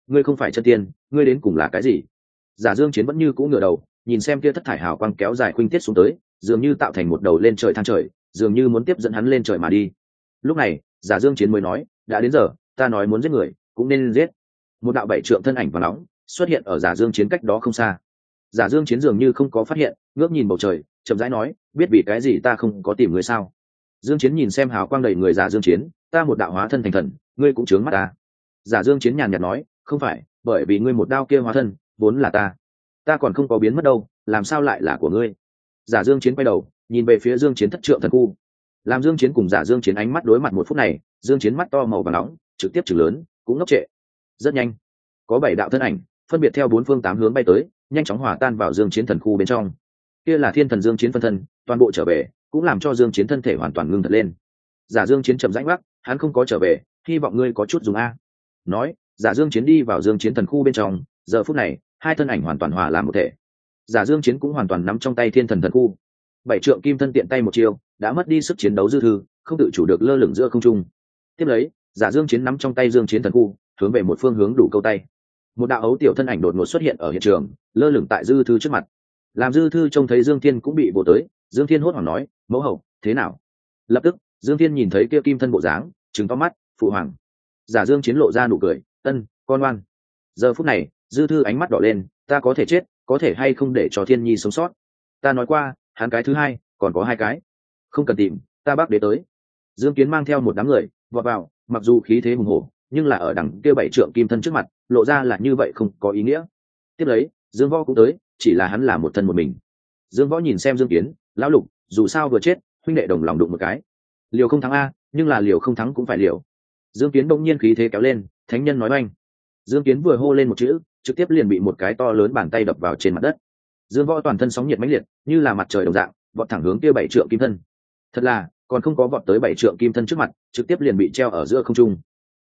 Ngươi không phải chân tiên, ngươi đến cùng là cái gì? Giả dương chiến vẫn như cũ ngửa đầu, nhìn xem kia thất thải hào quang kéo dài khuynh tiết xuống tới, dường như tạo thành một đầu lên trời thang trời, dường như muốn tiếp dẫn hắn lên trời mà đi. Lúc này, giả dương chiến mới nói, đã đến giờ, ta nói muốn giết người, cũng nên giết một đạo bảy trượng thân ảnh và nóng xuất hiện ở giả dương chiến cách đó không xa. Giả dương chiến dường như không có phát hiện, ngước nhìn bầu trời, chậm rãi nói, biết vì cái gì ta không có tìm người sao? Dương chiến nhìn xem hào quang đầy người giả dương chiến, ta một đạo hóa thân thành thần, ngươi cũng chướng mắt ta giả dương chiến nhàn nhạt nói, không phải, bởi vì ngươi một đao kia hóa thân, vốn là ta. Ta còn không có biến mất đâu, làm sao lại là của ngươi? Giả dương chiến quay đầu, nhìn về phía dương chiến thất trượng thần khu. Làm dương chiến cùng giả dương chiến ánh mắt đối mặt một phút này, dương chiến mắt to màu và nóng, trực tiếp chừng lớn, cũng ngốc trệ rất nhanh. Có bảy đạo thân ảnh, phân biệt theo bốn phương tám hướng bay tới, nhanh chóng hòa tan vào dương chiến thần khu bên trong. Kia là thiên thần dương chiến phân thân, toàn bộ trở về, cũng làm cho dương chiến thân thể hoàn toàn ngưng thật lên. Giả dương chiến chậm rãnh bắc hắn không có trở về, hy vọng ngươi có chút dùng a. Nói, giả dương chiến đi vào dương chiến thần khu bên trong, giờ phút này, hai thân ảnh hoàn toàn hòa làm một thể. Giả dương chiến cũng hoàn toàn nắm trong tay thiên thần thần khu. Bảy trượng kim thân tiện tay một chiêu, đã mất đi sức chiến đấu dư thư, không tự chủ được lơ lửng giữa không trung. Tiếp lấy, giả dương chiến nắm trong tay dương chiến thần khu hướng về một phương hướng đủ câu tay. Một đạo ấu tiểu thân ảnh đột ngột xuất hiện ở hiện trường, lơ lửng tại dư thư trước mặt. Làm dư thư trông thấy dương thiên cũng bị bộ tới, dương thiên hốt hoảng nói, mẫu hậu, thế nào? Lập tức, dương thiên nhìn thấy kia kim thân bộ dáng, trừng to mắt, phụ hoàng. Giả dương chiến lộ ra nụ cười, ân, con oan giờ phút này, dư thư ánh mắt đỏ lên, ta có thể chết, có thể hay không để cho thiên nhi sống sót? Ta nói qua, hắn cái thứ hai, còn có hai cái. Không cần tìm, ta bác đế tới. Dương kiến mang theo một đám người, vọt vào, mặc dù khí thế hùng hổ nhưng là ở đằng kia bảy trượng kim thân trước mặt, lộ ra là như vậy không có ý nghĩa. Tiếp lấy, dương võ cũng tới, chỉ là hắn là một thân một mình. Dương võ nhìn xem dương kiến, lão lục, dù sao vừa chết, huynh đệ đồng lòng đụng một cái. Liều không thắng a, nhưng là liều không thắng cũng phải liều. Dương kiến đông nhiên khí thế kéo lên, thánh nhân nói oanh. Dương kiến vừa hô lên một chữ, trực tiếp liền bị một cái to lớn bàn tay đập vào trên mặt đất. Dương võ toàn thân sóng nhiệt mãnh liệt, như là mặt trời đồng dạng, vọt thẳng hướng kia bảy trượng kim thân. Thật là, còn không có vọt tới bảy trượng kim thân trước mặt, trực tiếp liền bị treo ở giữa không trung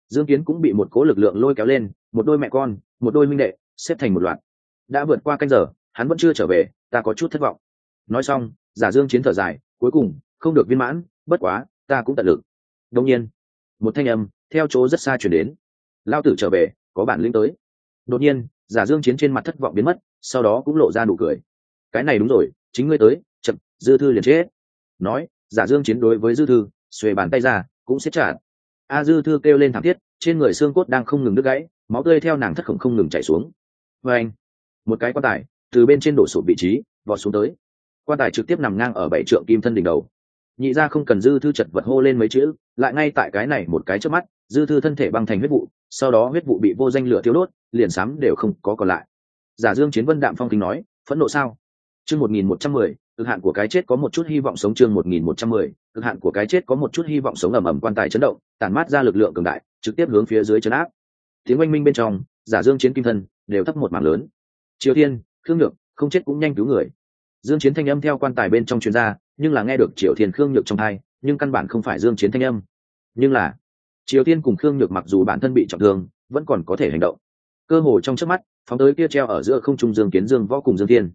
dương kiến cũng bị một cố lực lượng lôi kéo lên, một đôi mẹ con, một đôi minh đệ, xếp thành một loạt. Đã vượt qua canh giờ, hắn vẫn chưa trở về, ta có chút thất vọng. Nói xong, giả dương chiến thở dài, cuối cùng, không được viên mãn, bất quá, ta cũng tận lực. Đông nhiên, một thanh âm theo chỗ rất xa chuyển đến. Lao tử trở về, có bản lĩnh tới. Đột nhiên, giả dương chiến trên mặt thất vọng biến mất, sau đó cũng lộ ra nụ cười. Cái này đúng rồi, chính ngươi tới, chậm, dư thư liền chết. Nói, giả dương chiến đối với dư thư, xuề bàn tay ra, cũng sẽ chặt a dư thư kêu lên thảm thiết, trên người xương cốt đang không ngừng đứt gãy, máu tươi theo nàng thất khổng không ngừng chảy xuống. Và anh, một cái quan tài từ bên trên đổ sụp vị trí, vọt xuống tới. Quan tài trực tiếp nằm ngang ở bảy trượng kim thân đỉnh đầu. Nhị ra không cần dư thư chật vật hô lên mấy chữ, lại ngay tại cái này một cái trước mắt, dư thư thân thể băng thành huyết vụ, sau đó huyết vụ bị vô danh lửa thiếu đốt, liền sám đều không có còn lại. Giả dương chiến vân đạm phong kính nói, phẫn nộ sao? Chương một nghìn một trăm mười cực hạn của cái chết có một chút hy vọng sống chương một nghìn một trăm mười. Cực hạn của cái chết có một chút hy vọng sống ầm ầm quan tài chấn động, tản mát ra lực lượng cường đại, trực tiếp hướng phía dưới chấn áp. Tiếng oanh minh bên trong, giả dương chiến kim thân đều thấp một mảng lớn. Triều thiên, khương nhược, không chết cũng nhanh cứu người. Dương chiến thanh âm theo quan tài bên trong truyền ra, nhưng là nghe được triều thiên khương nhược trong hai nhưng căn bản không phải dương chiến thanh âm. Nhưng là, triều thiên cùng khương nhược mặc dù bản thân bị trọng thương, vẫn còn có thể hành động. Cơ hồ trong trước mắt, phóng tới kia treo ở giữa không trung dương kiến dương võ cùng dương thiên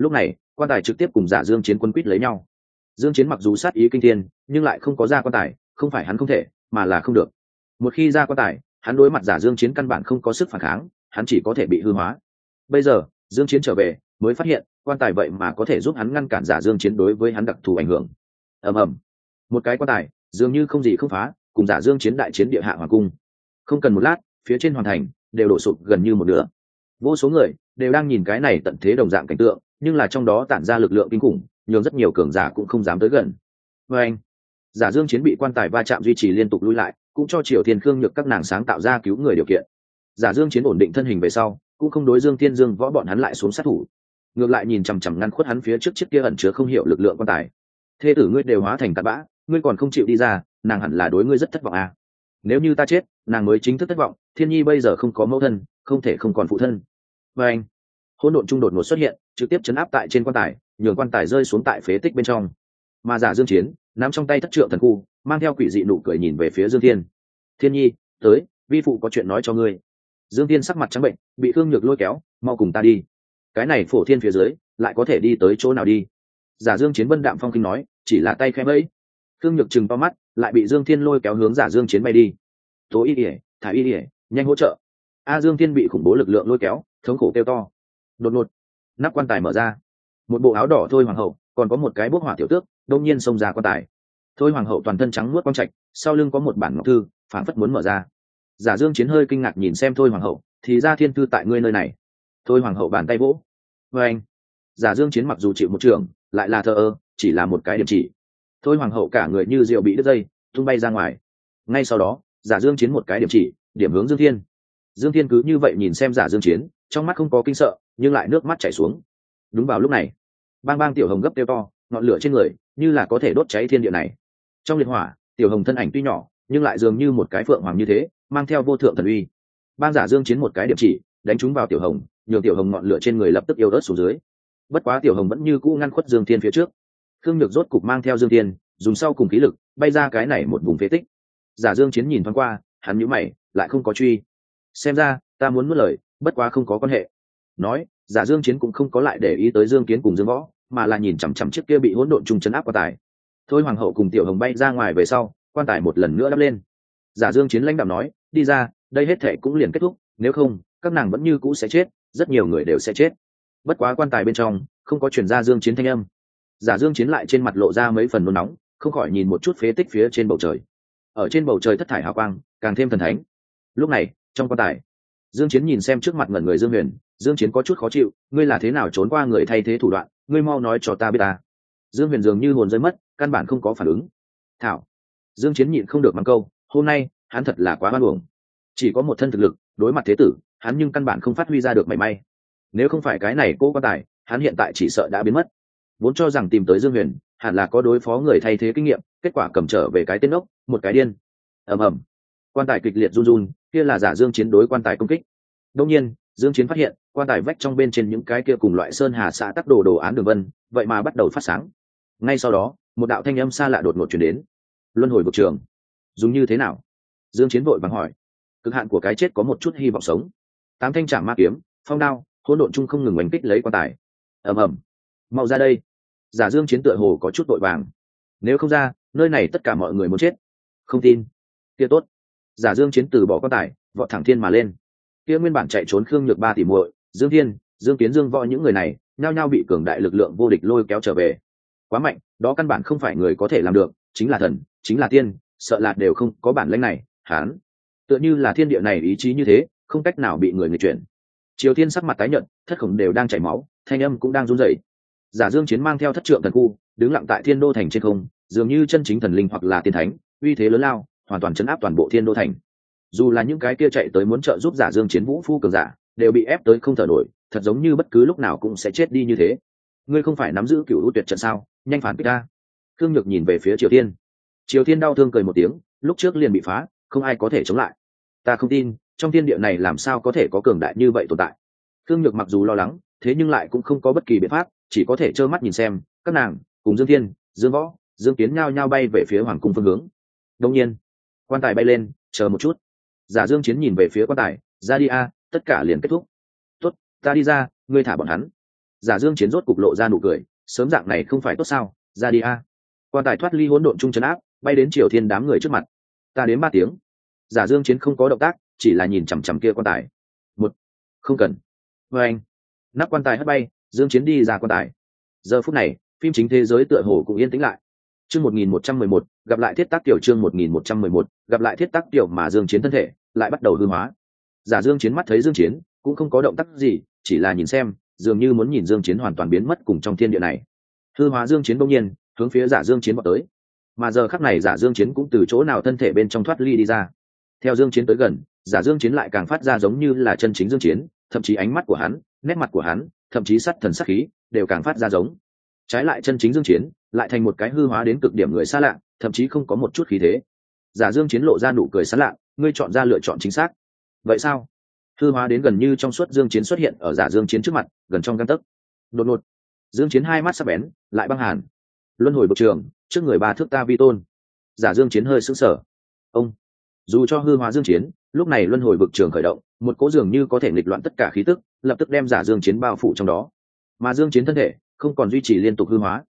lúc này, quan tài trực tiếp cùng giả dương chiến quân quýt lấy nhau. Dương chiến mặc dù sát ý kinh thiên, nhưng lại không có ra quan tài, không phải hắn không thể, mà là không được. Một khi ra quan tài, hắn đối mặt giả dương chiến căn bản không có sức phản kháng, hắn chỉ có thể bị hư hóa. Bây giờ, dương chiến trở về, mới phát hiện, quan tài vậy mà có thể giúp hắn ngăn cản giả dương chiến đối với hắn đặc thù ảnh hưởng. Ầm ầm. Một cái quan tài, dường như không gì không phá, cùng giả dương chiến đại chiến địa hạ hoàng cung. Không cần một lát, phía trên hoàn thành, đều đổ sụp gần như một nửa. Vô số người, đều đang nhìn cái này tận thế đồng dạng cảnh tượng nhưng là trong đó tản ra lực lượng kinh khủng, nhường rất nhiều cường giả cũng không dám tới gần. Với anh, giả dương chiến bị quan tài va chạm duy trì liên tục lui lại, cũng cho triều thiên khương nhược các nàng sáng tạo ra cứu người điều kiện. Giả dương chiến ổn định thân hình về sau, cũng không đối dương thiên dương võ bọn hắn lại xuống sát thủ. Ngược lại nhìn chằm chằm ngăn khuất hắn phía trước chiếc kia ẩn chứa không hiểu lực lượng quan tài. Thê tử ngươi đều hóa thành tạt bã, ngươi còn không chịu đi ra, nàng hẳn là đối ngươi rất thất vọng à. nếu như ta chết, nàng mới chính thức thất vọng, thiên nhi bây giờ không có mẫu thân, không thể không còn phụ thân. Và anh, hỗn độn trung đột ngột xuất hiện trực tiếp chấn áp tại trên quan tài, nhường quan tài rơi xuống tại phế tích bên trong. Mà giả dương chiến, nắm trong tay thất trượng thần khu, mang theo quỷ dị nụ cười nhìn về phía dương thiên. Thiên nhi, tới, vi phụ có chuyện nói cho ngươi. Dương thiên sắc mặt trắng bệnh, bị thương nhược lôi kéo, mau cùng ta đi. Cái này phổ thiên phía dưới, lại có thể đi tới chỗ nào đi? Giả dương chiến vân đạm phong kinh nói, chỉ là tay khẽ bẫy thương nhược chừng to mắt, lại bị dương thiên lôi kéo hướng giả dương chiến bay đi. Tố y ỉa thả y ỉa nhanh hỗ trợ. A dương thiên bị khủng bố lực lượng lôi kéo, thống khổ kêu to. Đột ngột nắp quan tài mở ra. Một bộ áo đỏ thôi hoàng hậu, còn có một cái bốc hỏa tiểu tước, đông nhiên xông ra quan tài. Thôi hoàng hậu toàn thân trắng nuốt quang trạch, sau lưng có một bản ngọc thư phản phất muốn mở ra. Giả dương chiến hơi kinh ngạc nhìn xem thôi hoàng hậu, thì ra thiên thư tại ngươi nơi này. Thôi hoàng hậu bàn tay vỗ. Vê anh, giả dương chiến mặc dù chịu một trường, lại là thờ ơ, chỉ là một cái điểm chỉ. Thôi hoàng hậu cả người như rượu bị đứt dây, tung bay ra ngoài. Ngay sau đó, giả dương chiến một cái điểm chỉ, điểm hướng dương thiên. Dương thiên cứ như vậy nhìn xem giả dương chiến trong mắt không có kinh sợ, nhưng lại nước mắt chảy xuống. Đúng vào lúc này, bang bang tiểu hồng gấp tiêu to, ngọn lửa trên người như là có thể đốt cháy thiên địa này. Trong liệt hỏa, tiểu hồng thân ảnh tuy nhỏ, nhưng lại dường như một cái phượng hoàng như thế, mang theo vô thượng thần uy. Bang giả dương chiến một cái điểm chỉ, đánh trúng vào tiểu hồng, nhường tiểu hồng ngọn lửa trên người lập tức yêu đớt xuống dưới. Bất quá tiểu hồng vẫn như cũ ngăn khuất dương thiên phía trước. Khương nhược rốt cục mang theo dương thiên, dùng sau cùng khí lực, bay ra cái này một vùng phế tích. Giả dương chiến nhìn thoáng qua, hắn nhíu mày, lại không có truy. Xem ra, ta muốn mất lời bất quá không có quan hệ. Nói, giả dương chiến cũng không có lại để ý tới dương kiến cùng dương võ, mà là nhìn chằm chằm chiếc kia bị hỗn độn trùng chấn áp quan tài. Thôi hoàng hậu cùng tiểu hồng bay ra ngoài về sau, quan tài một lần nữa đắp lên. Giả dương chiến lãnh đạo nói, đi ra, đây hết thể cũng liền kết thúc, nếu không, các nàng vẫn như cũ sẽ chết, rất nhiều người đều sẽ chết. Bất quá quan tài bên trong, không có chuyển ra dương chiến thanh âm. Giả dương chiến lại trên mặt lộ ra mấy phần nôn nóng, không khỏi nhìn một chút phế tích phía trên bầu trời. Ở trên bầu trời thất thải hào quang, càng thêm thần thánh. Lúc này, trong quan tài dương chiến nhìn xem trước mặt ngẩn người dương huyền, dương chiến có chút khó chịu, ngươi là thế nào trốn qua người thay thế thủ đoạn, ngươi mau nói cho ta biết ta. Dương huyền dường như hồn rơi mất, căn bản không có phản ứng. Thảo. Dương chiến nhịn không được mắng câu, hôm nay, hắn thật là quá hoan hưởng chỉ có một thân thực lực, đối mặt thế tử, hắn nhưng căn bản không phát huy ra được mảy may. Nếu không phải cái này cô quan tài, hắn hiện tại chỉ sợ đã biến mất. Vốn cho rằng tìm tới dương huyền, hẳn là có đối phó người thay thế kinh nghiệm, kết quả cầm trở về cái tên ốc, một cái điên. Ầm ầm. Quan tài kịch liệt run run kia là giả dương chiến đối quan tài công kích. Đông nhiên, dương chiến phát hiện, quan tài vách trong bên trên những cái kia cùng loại sơn hà xã tắc đồ đồ án đường vân, vậy mà bắt đầu phát sáng. Ngay sau đó, một đạo thanh âm xa lạ đột ngột truyền đến. Luân hồi vực trường. Dùng như thế nào? Dương chiến vội vàng hỏi. Cực hạn của cái chết có một chút hy vọng sống. Tám thanh trảm ma kiếm, phong đao, hỗn độn chung không ngừng đánh kích lấy quan tài. Ầm ầm. Mau ra đây. Giả dương chiến tựa hồ có chút vội vàng. Nếu không ra, nơi này tất cả mọi người muốn chết. Không tin. Kia tốt giả dương chiến từ bỏ quan tài, vọt thẳng thiên mà lên. Kia nguyên bản chạy trốn khương nhược ba tỷ muội, dương thiên, dương kiến dương võ những người này, nhao nhao bị cường đại lực lượng vô địch lôi kéo trở về. Quá mạnh, đó căn bản không phải người có thể làm được, chính là thần, chính là tiên, sợ là đều không có bản lĩnh này, hán. Tựa như là thiên địa này ý chí như thế, không cách nào bị người người chuyển. Triều tiên sắc mặt tái nhợt, thất khổng đều đang chảy máu, thanh âm cũng đang run rẩy. Giả dương chiến mang theo thất trượng thần khu, đứng lặng tại thiên đô thành trên không, dường như chân chính thần linh hoặc là tiên thánh, uy thế lớn lao hoàn toàn chấn áp toàn bộ thiên đô thành. Dù là những cái kia chạy tới muốn trợ giúp giả dương chiến vũ phu cường giả, đều bị ép tới không thở nổi, thật giống như bất cứ lúc nào cũng sẽ chết đi như thế. Ngươi không phải nắm giữ cửu lũ tuyệt trận sao? Nhanh phản kích ta. Cương nhược nhìn về phía triều tiên triều tiên đau thương cười một tiếng, lúc trước liền bị phá, không ai có thể chống lại. Ta không tin, trong thiên địa này làm sao có thể có cường đại như vậy tồn tại. Cương nhược mặc dù lo lắng, thế nhưng lại cũng không có bất kỳ biện pháp, chỉ có thể trơ mắt nhìn xem, các nàng, cùng dương thiên, dương võ, dương kiến nhao nhao bay về phía hoàng cung phương hướng. Đông nhiên quan tài bay lên, chờ một chút. Giả dương chiến nhìn về phía quan tài, ra đi a, tất cả liền kết thúc. Tốt, ta đi ra, ngươi thả bọn hắn. Giả dương chiến rốt cục lộ ra nụ cười, sớm dạng này không phải tốt sao? Ra đi a. Quan tài thoát ly hỗn độn trung chấn áp, bay đến triều thiên đám người trước mặt. Ta đến ba tiếng. Giả dương chiến không có động tác, chỉ là nhìn chằm chằm kia quan tài. Một, không cần. Với anh. Nắp quan tài hất bay, dương chiến đi ra quan tài. Giờ phút này, phim chính thế giới tựa hồ cũng yên tĩnh lại chương 1111 gặp lại thiết tác tiểu chương 1111 gặp lại thiết tác tiểu mà dương chiến thân thể, lại bắt đầu hư hóa. Giả dương chiến mắt thấy dương chiến, cũng không có động tác gì, chỉ là nhìn xem, dường như muốn nhìn dương chiến hoàn toàn biến mất cùng trong thiên địa này. Hư hóa dương chiến bỗng nhiên, hướng phía giả dương chiến vào tới. Mà giờ khắc này giả dương chiến cũng từ chỗ nào thân thể bên trong thoát ly đi ra. Theo dương chiến tới gần, giả dương chiến lại càng phát ra giống như là chân chính dương chiến, thậm chí ánh mắt của hắn, nét mặt của hắn, thậm chí sắt thần sắc khí, đều càng phát ra giống trái lại chân chính dương chiến, lại thành một cái hư hóa đến cực điểm người xa lạ, thậm chí không có một chút khí thế. Giả dương chiến lộ ra nụ cười xa lạ, ngươi chọn ra lựa chọn chính xác. Vậy sao? Hư hóa đến gần như trong suốt dương chiến xuất hiện ở giả dương chiến trước mặt, gần trong gan tấc. Đột ngột, dương chiến hai mắt sắc bén, lại băng hàn. Luân hồi bậc trường, trước người ba thước ta vi tôn. Giả dương chiến hơi sững sờ. Ông, dù cho hư hóa dương chiến, lúc này luân hồi bậc trường khởi động, một cỗ dường như có thể nghịch loạn tất cả khí tức, lập tức đem giả dương chiến bao phủ trong đó. Mà dương chiến thân thể không còn duy trì liên tục hư hóa.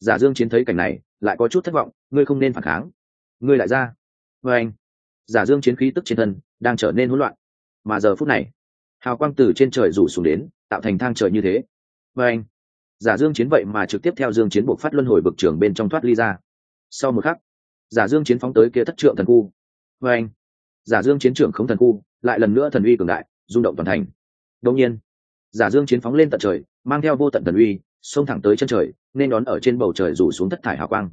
Giả dương chiến thấy cảnh này, lại có chút thất vọng, ngươi không nên phản kháng. Ngươi lại ra. Với anh. Giả dương chiến khí tức trên thân đang trở nên hỗn loạn. Mà giờ phút này, hào quang từ trên trời rủ xuống đến, tạo thành thang trời như thế. Với anh. Giả dương chiến vậy mà trực tiếp theo dương chiến buộc phát luân hồi bực trường bên trong thoát ly ra. Sau một khắc, giả dương chiến phóng tới kia thất trượng thần khu. Với anh. Giả dương chiến trưởng không thần khu, lại lần nữa thần uy cường đại, rung động toàn thành. Đồng nhiên, giả dương chiến phóng lên tận trời, mang theo vô tận thần uy xông thẳng tới chân trời, nên đón ở trên bầu trời rủ xuống thất thải hào quang.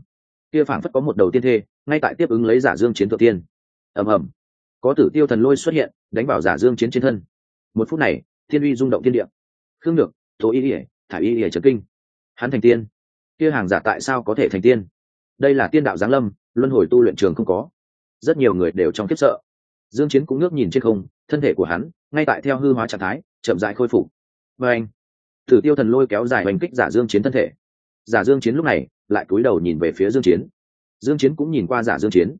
Kia phảng phất có một đầu tiên thê, ngay tại tiếp ứng lấy giả dương chiến thượng tiên. Ầm ầm. Có tử tiêu thần lôi xuất hiện, đánh vào giả dương chiến trên thân. Một phút này, thiên uy rung động thiên địa. Khương được tố y ỉa thả y ỉa trấn kinh. Hắn thành tiên. Kia hàng giả tại sao có thể thành tiên? Đây là tiên đạo giáng lâm, luân hồi tu luyện trường không có. Rất nhiều người đều trong khiếp sợ. Dương chiến cũng ngước nhìn trên không, thân thể của hắn, ngay tại theo hư hóa trạng thái, chậm rãi khôi phục. Và anh tử tiêu thần lôi kéo dài hành kích giả dương chiến thân thể. Giả dương chiến lúc này lại cúi đầu nhìn về phía dương chiến. Dương chiến cũng nhìn qua giả dương chiến.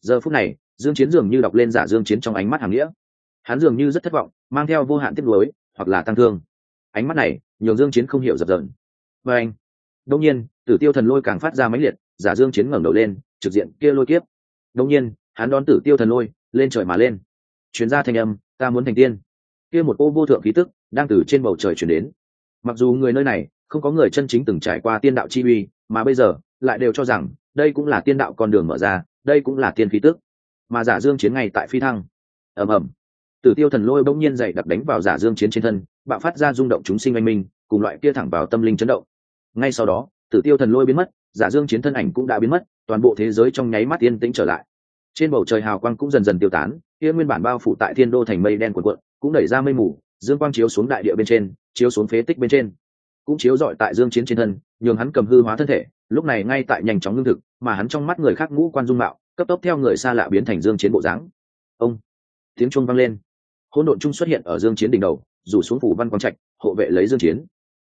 Giờ phút này, dương chiến dường như đọc lên giả dương chiến trong ánh mắt hàng nghĩa. Hắn dường như rất thất vọng, mang theo vô hạn tiếc nuối, hoặc là tăng thương. Ánh mắt này, nhường dương chiến không hiểu dập dờn. Với anh đông nhiên tử tiêu thần lôi càng phát ra mãnh liệt, giả dương chiến ngẩng đầu lên, trực diện kia lôi kiếp. Đông nhiên, hắn đón tử tiêu thần lôi, lên trời mà lên. Truyền ra thanh âm, ta muốn thành tiên. Kia một ô vô thượng khí tức đang từ trên bầu trời truyền đến mặc dù người nơi này không có người chân chính từng trải qua tiên đạo chi uy, mà bây giờ lại đều cho rằng đây cũng là tiên đạo con đường mở ra, đây cũng là tiên khí tức. Mà giả dương chiến ngay tại phi thăng. Ầm ầm. Tử tiêu thần lôi bỗng nhiên dậy đặt đánh vào giả dương chiến trên thân, bạo phát ra rung động chúng sinh anh minh, cùng loại kia thẳng vào tâm linh chấn động. Ngay sau đó, tử tiêu thần lôi biến mất, giả dương chiến thân ảnh cũng đã biến mất, toàn bộ thế giới trong nháy mắt yên tĩnh trở lại. Trên bầu trời hào quang cũng dần dần tiêu tán, kia nguyên bản bao phủ tại thiên đô thành mây đen cuộn cuộn, cũng đẩy ra mây mù, dương quang chiếu xuống đại địa bên trên chiếu xuống phế tích bên trên. Cũng chiếu rọi tại dương chiến trên thân, nhường hắn cầm hư hóa thân thể, lúc này ngay tại nhanh chóng lương thực, mà hắn trong mắt người khác ngũ quan dung mạo, cấp tốc theo người xa lạ biến thành dương chiến bộ dáng. Ông! Tiếng chuông vang lên. Hỗn độn trung xuất hiện ở dương chiến đỉnh đầu, rủ xuống phủ văn quang trạch, hộ vệ lấy dương chiến.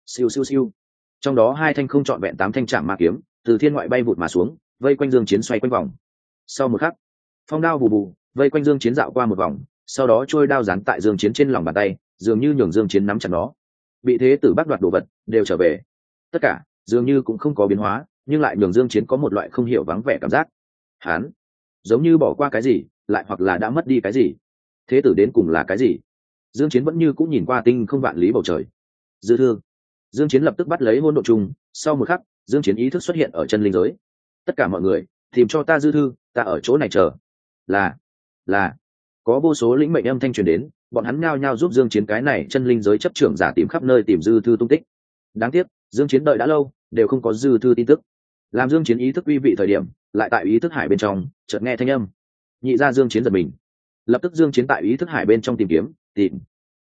Siêu siêu siêu. Trong đó hai thanh không chọn vẹn tám thanh trạm ma kiếm, từ thiên ngoại bay vụt mà xuống, vây quanh dương chiến xoay quanh vòng. Sau một khắc, phong đao bù bù, vây quanh dương chiến dạo qua một vòng, sau đó trôi đao dán tại dương chiến trên lòng bàn tay, dường như nhường dương chiến nắm chặt nó bị thế tử bác đoạt đồ vật, đều trở về. Tất cả, dường như cũng không có biến hóa, nhưng lại nhường dương chiến có một loại không hiểu vắng vẻ cảm giác. Hắn, giống như bỏ qua cái gì, lại hoặc là đã mất đi cái gì. Thế tử đến cùng là cái gì? Dương chiến vẫn như cũng nhìn qua tinh không vạn lý bầu trời. Dư thương. Dương chiến lập tức bắt lấy hôn độ trùng, sau một khắc, dương chiến ý thức xuất hiện ở chân linh giới. Tất cả mọi người, tìm cho ta dư thư, ta ở chỗ này chờ. Là là, có vô số lĩnh mệnh âm thanh truyền đến bọn hắn nhao nhao giúp dương chiến cái này chân linh giới chấp trưởng giả tìm khắp nơi tìm dư thư tung tích. Đáng tiếc, dương chiến đợi đã lâu, đều không có dư thư tin tức. Làm dương chiến ý thức uy vị thời điểm, lại tại ý thức hải bên trong, chợt nghe thanh âm. Nhị ra dương chiến giật mình. Lập tức dương chiến tại ý thức hải bên trong tìm kiếm, tìm.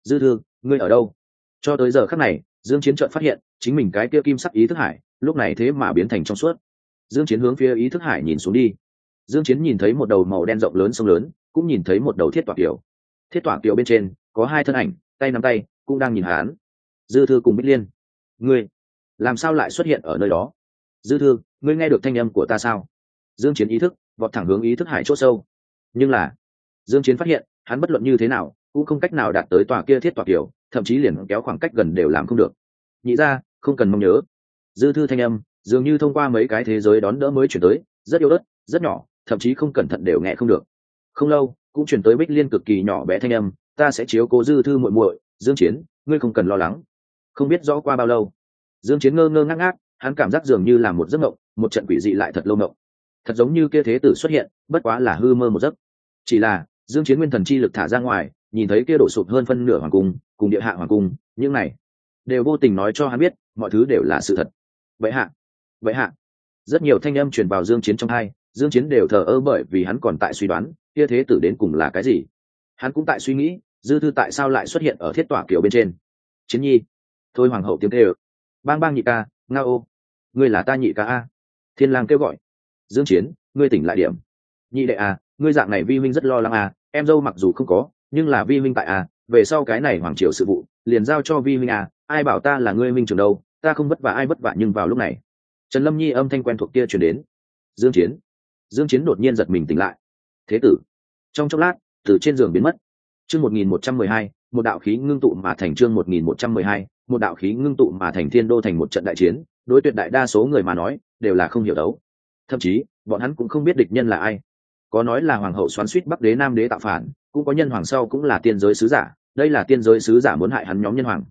Dư thư, ngươi ở đâu? Cho tới giờ khắc này, dương chiến chợt phát hiện, chính mình cái kia kim sắc ý thức hải, lúc này thế mà biến thành trong suốt. Dương chiến hướng phía ý thức hải nhìn xuống đi. Dương chiến nhìn thấy một đầu màu đen rộng lớn sông lớn, cũng nhìn thấy một đầu thiết tỏa tiểu thiết tỏa kiều bên trên, có hai thân ảnh, tay nắm tay, cũng đang nhìn hắn. Dư thư cùng bích liên. Ngươi, làm sao lại xuất hiện ở nơi đó? Dư thư, ngươi nghe được thanh âm của ta sao? Dương chiến ý thức, vọt thẳng hướng ý thức hải chỗ sâu. Nhưng là, dương chiến phát hiện, hắn bất luận như thế nào, cũng không cách nào đạt tới tòa kia thiết tòa kiểu, thậm chí liền kéo khoảng cách gần đều làm không được. Nhị ra, không cần mong nhớ. Dư thư thanh âm, dường như thông qua mấy cái thế giới đón đỡ mới chuyển tới, rất yếu ớt, rất nhỏ, thậm chí không cẩn thận đều nghe không được. Không lâu cũng chuyển tới bích liên cực kỳ nhỏ bé thanh âm, ta sẽ chiếu cố dư thư muội muội, dương chiến, ngươi không cần lo lắng. Không biết rõ qua bao lâu, dương chiến ngơ ngơ ngác ngác, hắn cảm giác dường như là một giấc mộng, một trận quỷ dị lại thật lâu mộng. Thật giống như kia thế tử xuất hiện, bất quá là hư mơ một giấc. Chỉ là, dương chiến nguyên thần chi lực thả ra ngoài, nhìn thấy kia đổ sụp hơn phân nửa hoàng cung, cùng địa hạ hoàng cung, những này đều vô tình nói cho hắn biết, mọi thứ đều là sự thật. Vậy hạ vậy hạ. Rất nhiều thanh âm truyền vào dương chiến trong hai, dương chiến đều thờ ơ bởi vì hắn còn tại suy đoán kia thế tử đến cùng là cái gì? Hắn cũng tại suy nghĩ, dư thư tại sao lại xuất hiện ở thiết tỏa kiều bên trên? Chiến nhi. Thôi hoàng hậu tiếng kêu. Bang bang nhị ca, nga ô. Ngươi là ta nhị ca a. Thiên lang kêu gọi. Dương chiến, ngươi tỉnh lại điểm. Nhị đệ a ngươi dạng này vi huynh rất lo lắng a em dâu mặc dù không có, nhưng là vi huynh tại a về sau cái này hoàng triều sự vụ, liền giao cho vi huynh a ai bảo ta là ngươi huynh trưởng đâu, ta không vất vả ai vất vả nhưng vào lúc này. Trần lâm nhi âm thanh quen thuộc kia truyền đến. Dương chiến. Dương chiến đột nhiên giật mình tỉnh lại thế tử. Trong chốc lát, từ trên giường biến mất. Chương 1112 một trăm mười hai, một đạo khí ngưng tụ mà thành chương 1112 một đạo khí ngưng tụ mà thành thiên đô thành một trận đại chiến, đối tuyệt đại đa số người mà nói, đều là không hiểu đấu. Thậm chí, bọn hắn cũng không biết địch nhân là ai. Có nói là hoàng hậu xoắn suýt bắc đế nam đế tạo phản, cũng có nhân hoàng sau cũng là tiên giới sứ giả. Đây là tiên giới sứ giả muốn hại hắn nhóm nhân hoàng.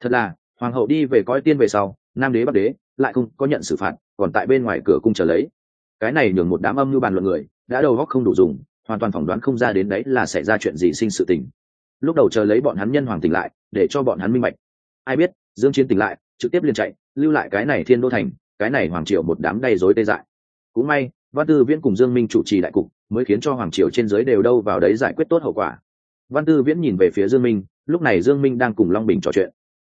Thật là, hoàng hậu đi về coi tiên về sau, nam đế bắc đế lại không có nhận xử phạt, còn tại bên ngoài cửa cung trở lấy. Cái này nhường một đám âm như bàn luận người đã đầu góc không đủ dùng, hoàn toàn phỏng đoán không ra đến đấy là xảy ra chuyện gì sinh sự tình. Lúc đầu chờ lấy bọn hắn nhân hoàng tỉnh lại, để cho bọn hắn minh bạch. Ai biết, dương chiến tỉnh lại, trực tiếp liền chạy, lưu lại cái này thiên đô thành, cái này hoàng triều một đám đầy rối tê dại. Cũng may, văn tư viễn cùng dương minh chủ trì đại cục, mới khiến cho hoàng triều trên dưới đều đâu vào đấy giải quyết tốt hậu quả. Văn tư viễn nhìn về phía dương minh, lúc này dương minh đang cùng long bình trò chuyện.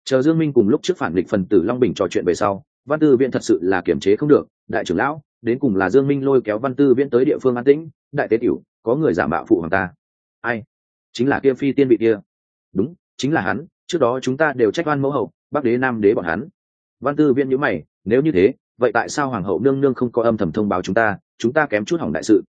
Chờ dương minh cùng lúc trước phản địch phần tử long bình trò chuyện về sau, văn tư viễn thật sự là kiềm chế không được, đại trưởng lão đến cùng là dương minh lôi kéo văn tư viễn tới địa phương an tĩnh, đại tế tiểu, có người giả mạo phụ hoàng ta. Ai? Chính là kia phi tiên vị kia. Đúng, chính là hắn, trước đó chúng ta đều trách oan mẫu hậu bắc đế nam đế bọn hắn. Văn tư viễn nhíu mày, nếu như thế, vậy tại sao hoàng hậu nương nương không có âm thầm thông báo chúng ta chúng ta kém chút hỏng đại sự?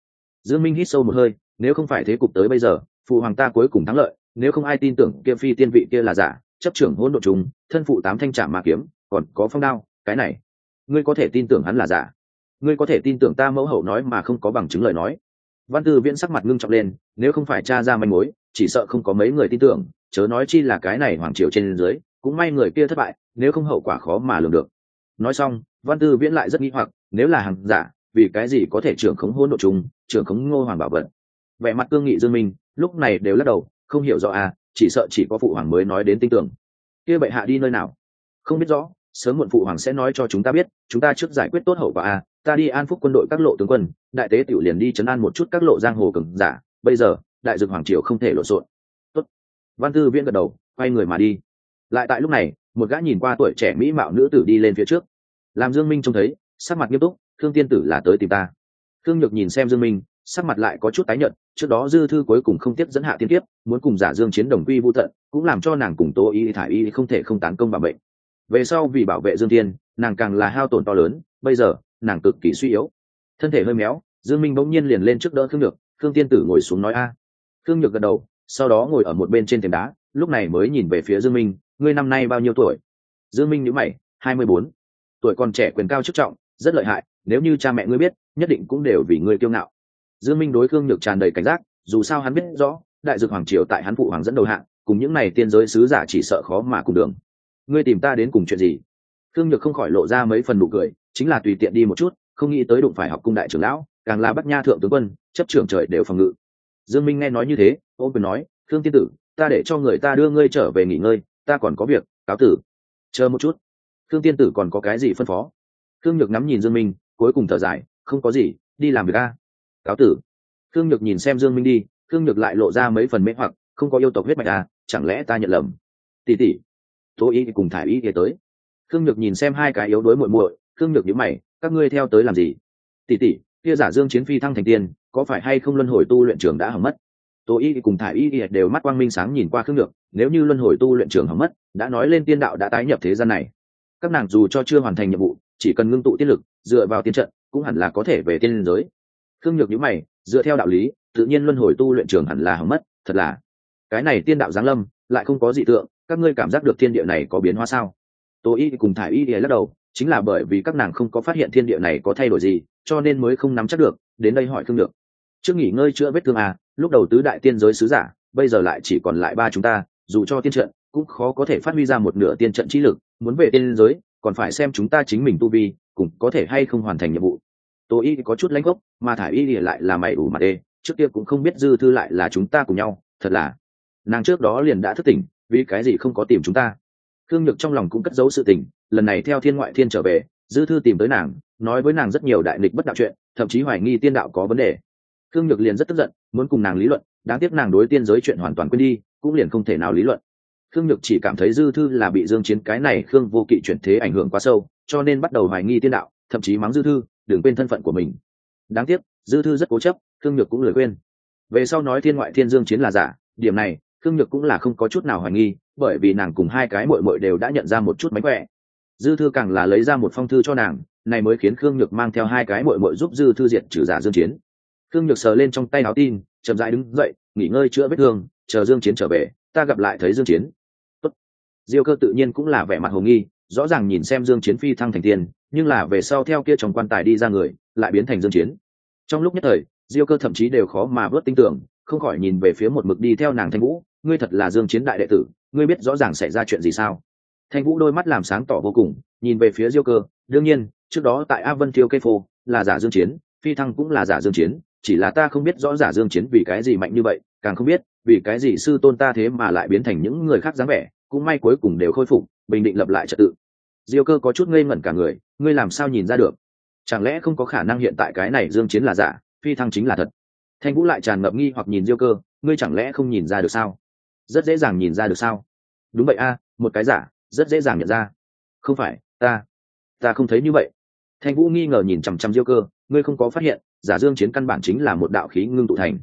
Dương minh hít sâu một hơi, nếu không phải thế cục tới bây giờ, phụ hoàng ta cuối cùng thắng lợi, nếu không ai tin tưởng kia phi tiên vị kia là giả, chấp trưởng hỗn độ chúng, thân phụ tám thanh trạm ma kiếm, còn có phong đao, cái này, ngươi có thể tin tưởng hắn là giả? Ngươi có thể tin tưởng ta mẫu hậu nói mà không có bằng chứng lời nói. Văn tư viễn sắc mặt ngưng trọng lên, nếu không phải tra ra manh mối, chỉ sợ không có mấy người tin tưởng, chớ nói chi là cái này hoàng triều trên dưới, cũng may người kia thất bại, nếu không hậu quả khó mà lường được. Nói xong, văn tư viễn lại rất nghi hoặc, nếu là hàng giả, vì cái gì có thể trưởng khống hôn độ chung trưởng khống ngô hoàng bảo vật? Vẻ mặt cương nghị dương minh, lúc này đều lắc đầu, không hiểu rõ à chỉ sợ chỉ có phụ hoàng mới nói đến tin tưởng. Kia bệ hạ đi nơi nào? Không biết rõ, sớm muộn phụ hoàng sẽ nói cho chúng ta biết, chúng ta trước giải quyết tốt hậu quả à ta đi an phúc quân đội các lộ tướng quân, đại tế tiểu liền đi chấn an một chút các lộ giang hồ cường giả, bây giờ, đại dược hoàng triều không thể lộn xộn. Tốt. văn thư viễn gật đầu, quay người mà đi. Lại tại lúc này, một gã nhìn qua tuổi trẻ mỹ mạo nữ tử đi lên phía trước. Làm dương minh trông thấy, sắc mặt nghiêm túc thương tiên tử là tới tìm ta. Thương nhược nhìn xem dương minh, sắc mặt lại có chút tái nhợt, trước đó dư thư cuối cùng không tiếp dẫn hạ tiên tiếp muốn cùng giả dương chiến đồng quy vô tận, cũng làm cho nàng cùng tô y thả y không thể không tán công bảo bệnh. Về sau vì bảo vệ dương thiên nàng càng là hao tổn to lớn, bây giờ nàng cực kỳ suy yếu. Thân thể hơi méo, dương minh bỗng nhiên liền lên trước đỡ khương nhược, khương tiên tử ngồi xuống nói a. À. khương nhược gật đầu, sau đó ngồi ở một bên trên thềm đá, lúc này mới nhìn về phía dương minh, ngươi năm nay bao nhiêu tuổi? Dương minh nhíu mày, hai mươi bốn. Tuổi còn trẻ quyền cao chức trọng, rất lợi hại, nếu như cha mẹ ngươi biết, nhất định cũng đều vì ngươi kiêu ngạo. Dương minh đối khương nhược tràn đầy cảnh giác, dù sao hắn biết rõ, đại dược hoàng triều tại hắn phụ hoàng dẫn đầu hạng, cùng những này tiên giới sứ giả chỉ sợ khó mà cùng đường. Ngươi tìm ta đến cùng chuyện gì? Khương nhược không khỏi lộ ra mấy phần nụ cười, chính là tùy tiện đi một chút, không nghĩ tới đụng phải học cung đại trưởng lão, càng là bắt nha thượng tướng quân, chấp trưởng trời đều phòng ngự. Dương minh nghe nói như thế ôm quyền nói, khương tiên tử, ta để cho người ta đưa ngươi trở về nghỉ ngơi, ta còn có việc, cáo tử. Chờ một chút. Khương tiên tử còn có cái gì phân phó? Khương nhược ngắm nhìn dương minh, cuối cùng thở dài, không có gì, đi làm việc a. Cáo tử. Khương nhược nhìn xem dương minh đi, khương nhược lại lộ ra mấy phần mê hoặc, không có yêu tộc huyết mạch à chẳng lẽ ta nhận lầm? Tỷ tỷ tố y cùng thải y tới khương nhược nhìn xem hai cái yếu đuối muội muội, khương nhược nhíu mày, các ngươi theo tới làm gì? Tỷ tỷ, kia giả dương chiến phi thăng thành tiên, có phải hay không luân hồi tu luyện trường đã hỏng mất? Tô y cùng thải y đều mắt quang minh sáng nhìn qua khương nhược, nếu như luân hồi tu luyện trường hỏng mất, đã nói lên tiên đạo đã tái nhập thế gian này. Các nàng dù cho chưa hoàn thành nhiệm vụ, chỉ cần ngưng tụ tiên lực, dựa vào tiên trận, cũng hẳn là có thể về tiên giới. Khương nhược nhíu mày, dựa theo đạo lý, tự nhiên luân hồi tu luyện trường hẳn là hỏng mất, thật là. Cái này tiên đạo giáng lâm, lại không có dị tượng, các ngươi cảm giác được thiên địa này có biến hóa sao? Tố y cùng thải y lắc đầu, chính là bởi vì các nàng không có phát hiện thiên địa này có thay đổi gì, cho nên mới không nắm chắc được, đến đây hỏi thương được trước nghỉ ngơi chữa vết thương à lúc đầu tứ đại tiên giới sứ giả, bây giờ lại chỉ còn lại ba chúng ta, dù cho tiên trận, cũng khó có thể phát huy ra một nửa tiên trận trí lực, muốn về tiên giới, còn phải xem chúng ta chính mình tu vi, cùng có thể hay không hoàn thành nhiệm vụ. Tô y có chút lãnh gốc, mà thải y lại là mày ủ mặt đê, trước kia cũng không biết dư thư lại là chúng ta cùng nhau, thật là. Nàng trước đó liền đã thức tỉnh, vì cái gì không có tìm chúng ta? Khương nhược trong lòng cũng cất giấu sự tình, lần này theo thiên ngoại thiên trở về, dư thư tìm tới nàng, nói với nàng rất nhiều đại nghịch bất đạo chuyện, thậm chí hoài nghi tiên đạo có vấn đề. Khương nhược liền rất tức giận, muốn cùng nàng lý luận, đáng tiếc nàng đối tiên giới chuyện hoàn toàn quên đi, cũng liền không thể nào lý luận. Khương nhược chỉ cảm thấy dư thư là bị dương chiến cái này khương vô kỵ chuyển thế ảnh hưởng quá sâu, cho nên bắt đầu hoài nghi tiên đạo, thậm chí mắng dư thư, đừng quên thân phận của mình. Đáng tiếc, dư thư rất cố chấp, khương nhược cũng lười quên. Về sau nói thiên ngoại thiên dương chiến là giả, điểm này khương nhược cũng là không có chút nào hoài nghi, bởi vì nàng cùng hai cái mội mội đều đã nhận ra một chút mánh khỏe. Dư thư càng là lấy ra một phong thư cho nàng, này mới khiến khương nhược mang theo hai cái mội mội giúp dư thư diệt trừ giả dương chiến. Khương nhược sờ lên trong tay áo tin, chậm rãi đứng dậy, nghỉ ngơi chữa vết thương, chờ dương chiến trở về, ta gặp lại thấy dương chiến. Tốt. diêu cơ tự nhiên cũng là vẻ mặt hồ nghi, rõ ràng nhìn xem dương chiến phi thăng thành tiền, nhưng là về sau theo kia trong quan tài đi ra người, lại biến thành dương chiến. Trong lúc nhất thời, diêu cơ thậm chí đều khó mà vớt tin tưởng, không khỏi nhìn về phía một mực đi theo nàng thanh vũ ngươi thật là dương chiến đại đệ tử, ngươi biết rõ ràng xảy ra chuyện gì sao? Thanh vũ đôi mắt làm sáng tỏ vô cùng, nhìn về phía diêu cơ. Đương nhiên, trước đó tại a vân tiêu cây phô, là giả dương chiến, phi thăng cũng là giả dương chiến, chỉ là ta không biết rõ giả dương chiến vì cái gì mạnh như vậy, càng không biết, vì cái gì sư tôn ta thế mà lại biến thành những người khác dáng vẻ, cũng may cuối cùng đều khôi phục, bình định lập lại trật tự. Diêu cơ có chút ngây ngẩn cả người, ngươi làm sao nhìn ra được? Chẳng lẽ không có khả năng hiện tại cái này dương chiến là giả, phi thăng chính là thật? Thanh vũ lại tràn ngập nghi hoặc nhìn diêu cơ, ngươi chẳng lẽ không nhìn ra được sao? Rất dễ dàng nhìn ra được sao? Đúng vậy a, một cái giả, rất dễ dàng nhận ra. Không phải, ta ta không thấy như vậy. Thanh vũ nghi ngờ nhìn chằm chằm diêu cơ, ngươi không có phát hiện, giả dương chiến căn bản chính là một đạo khí ngưng tụ thành.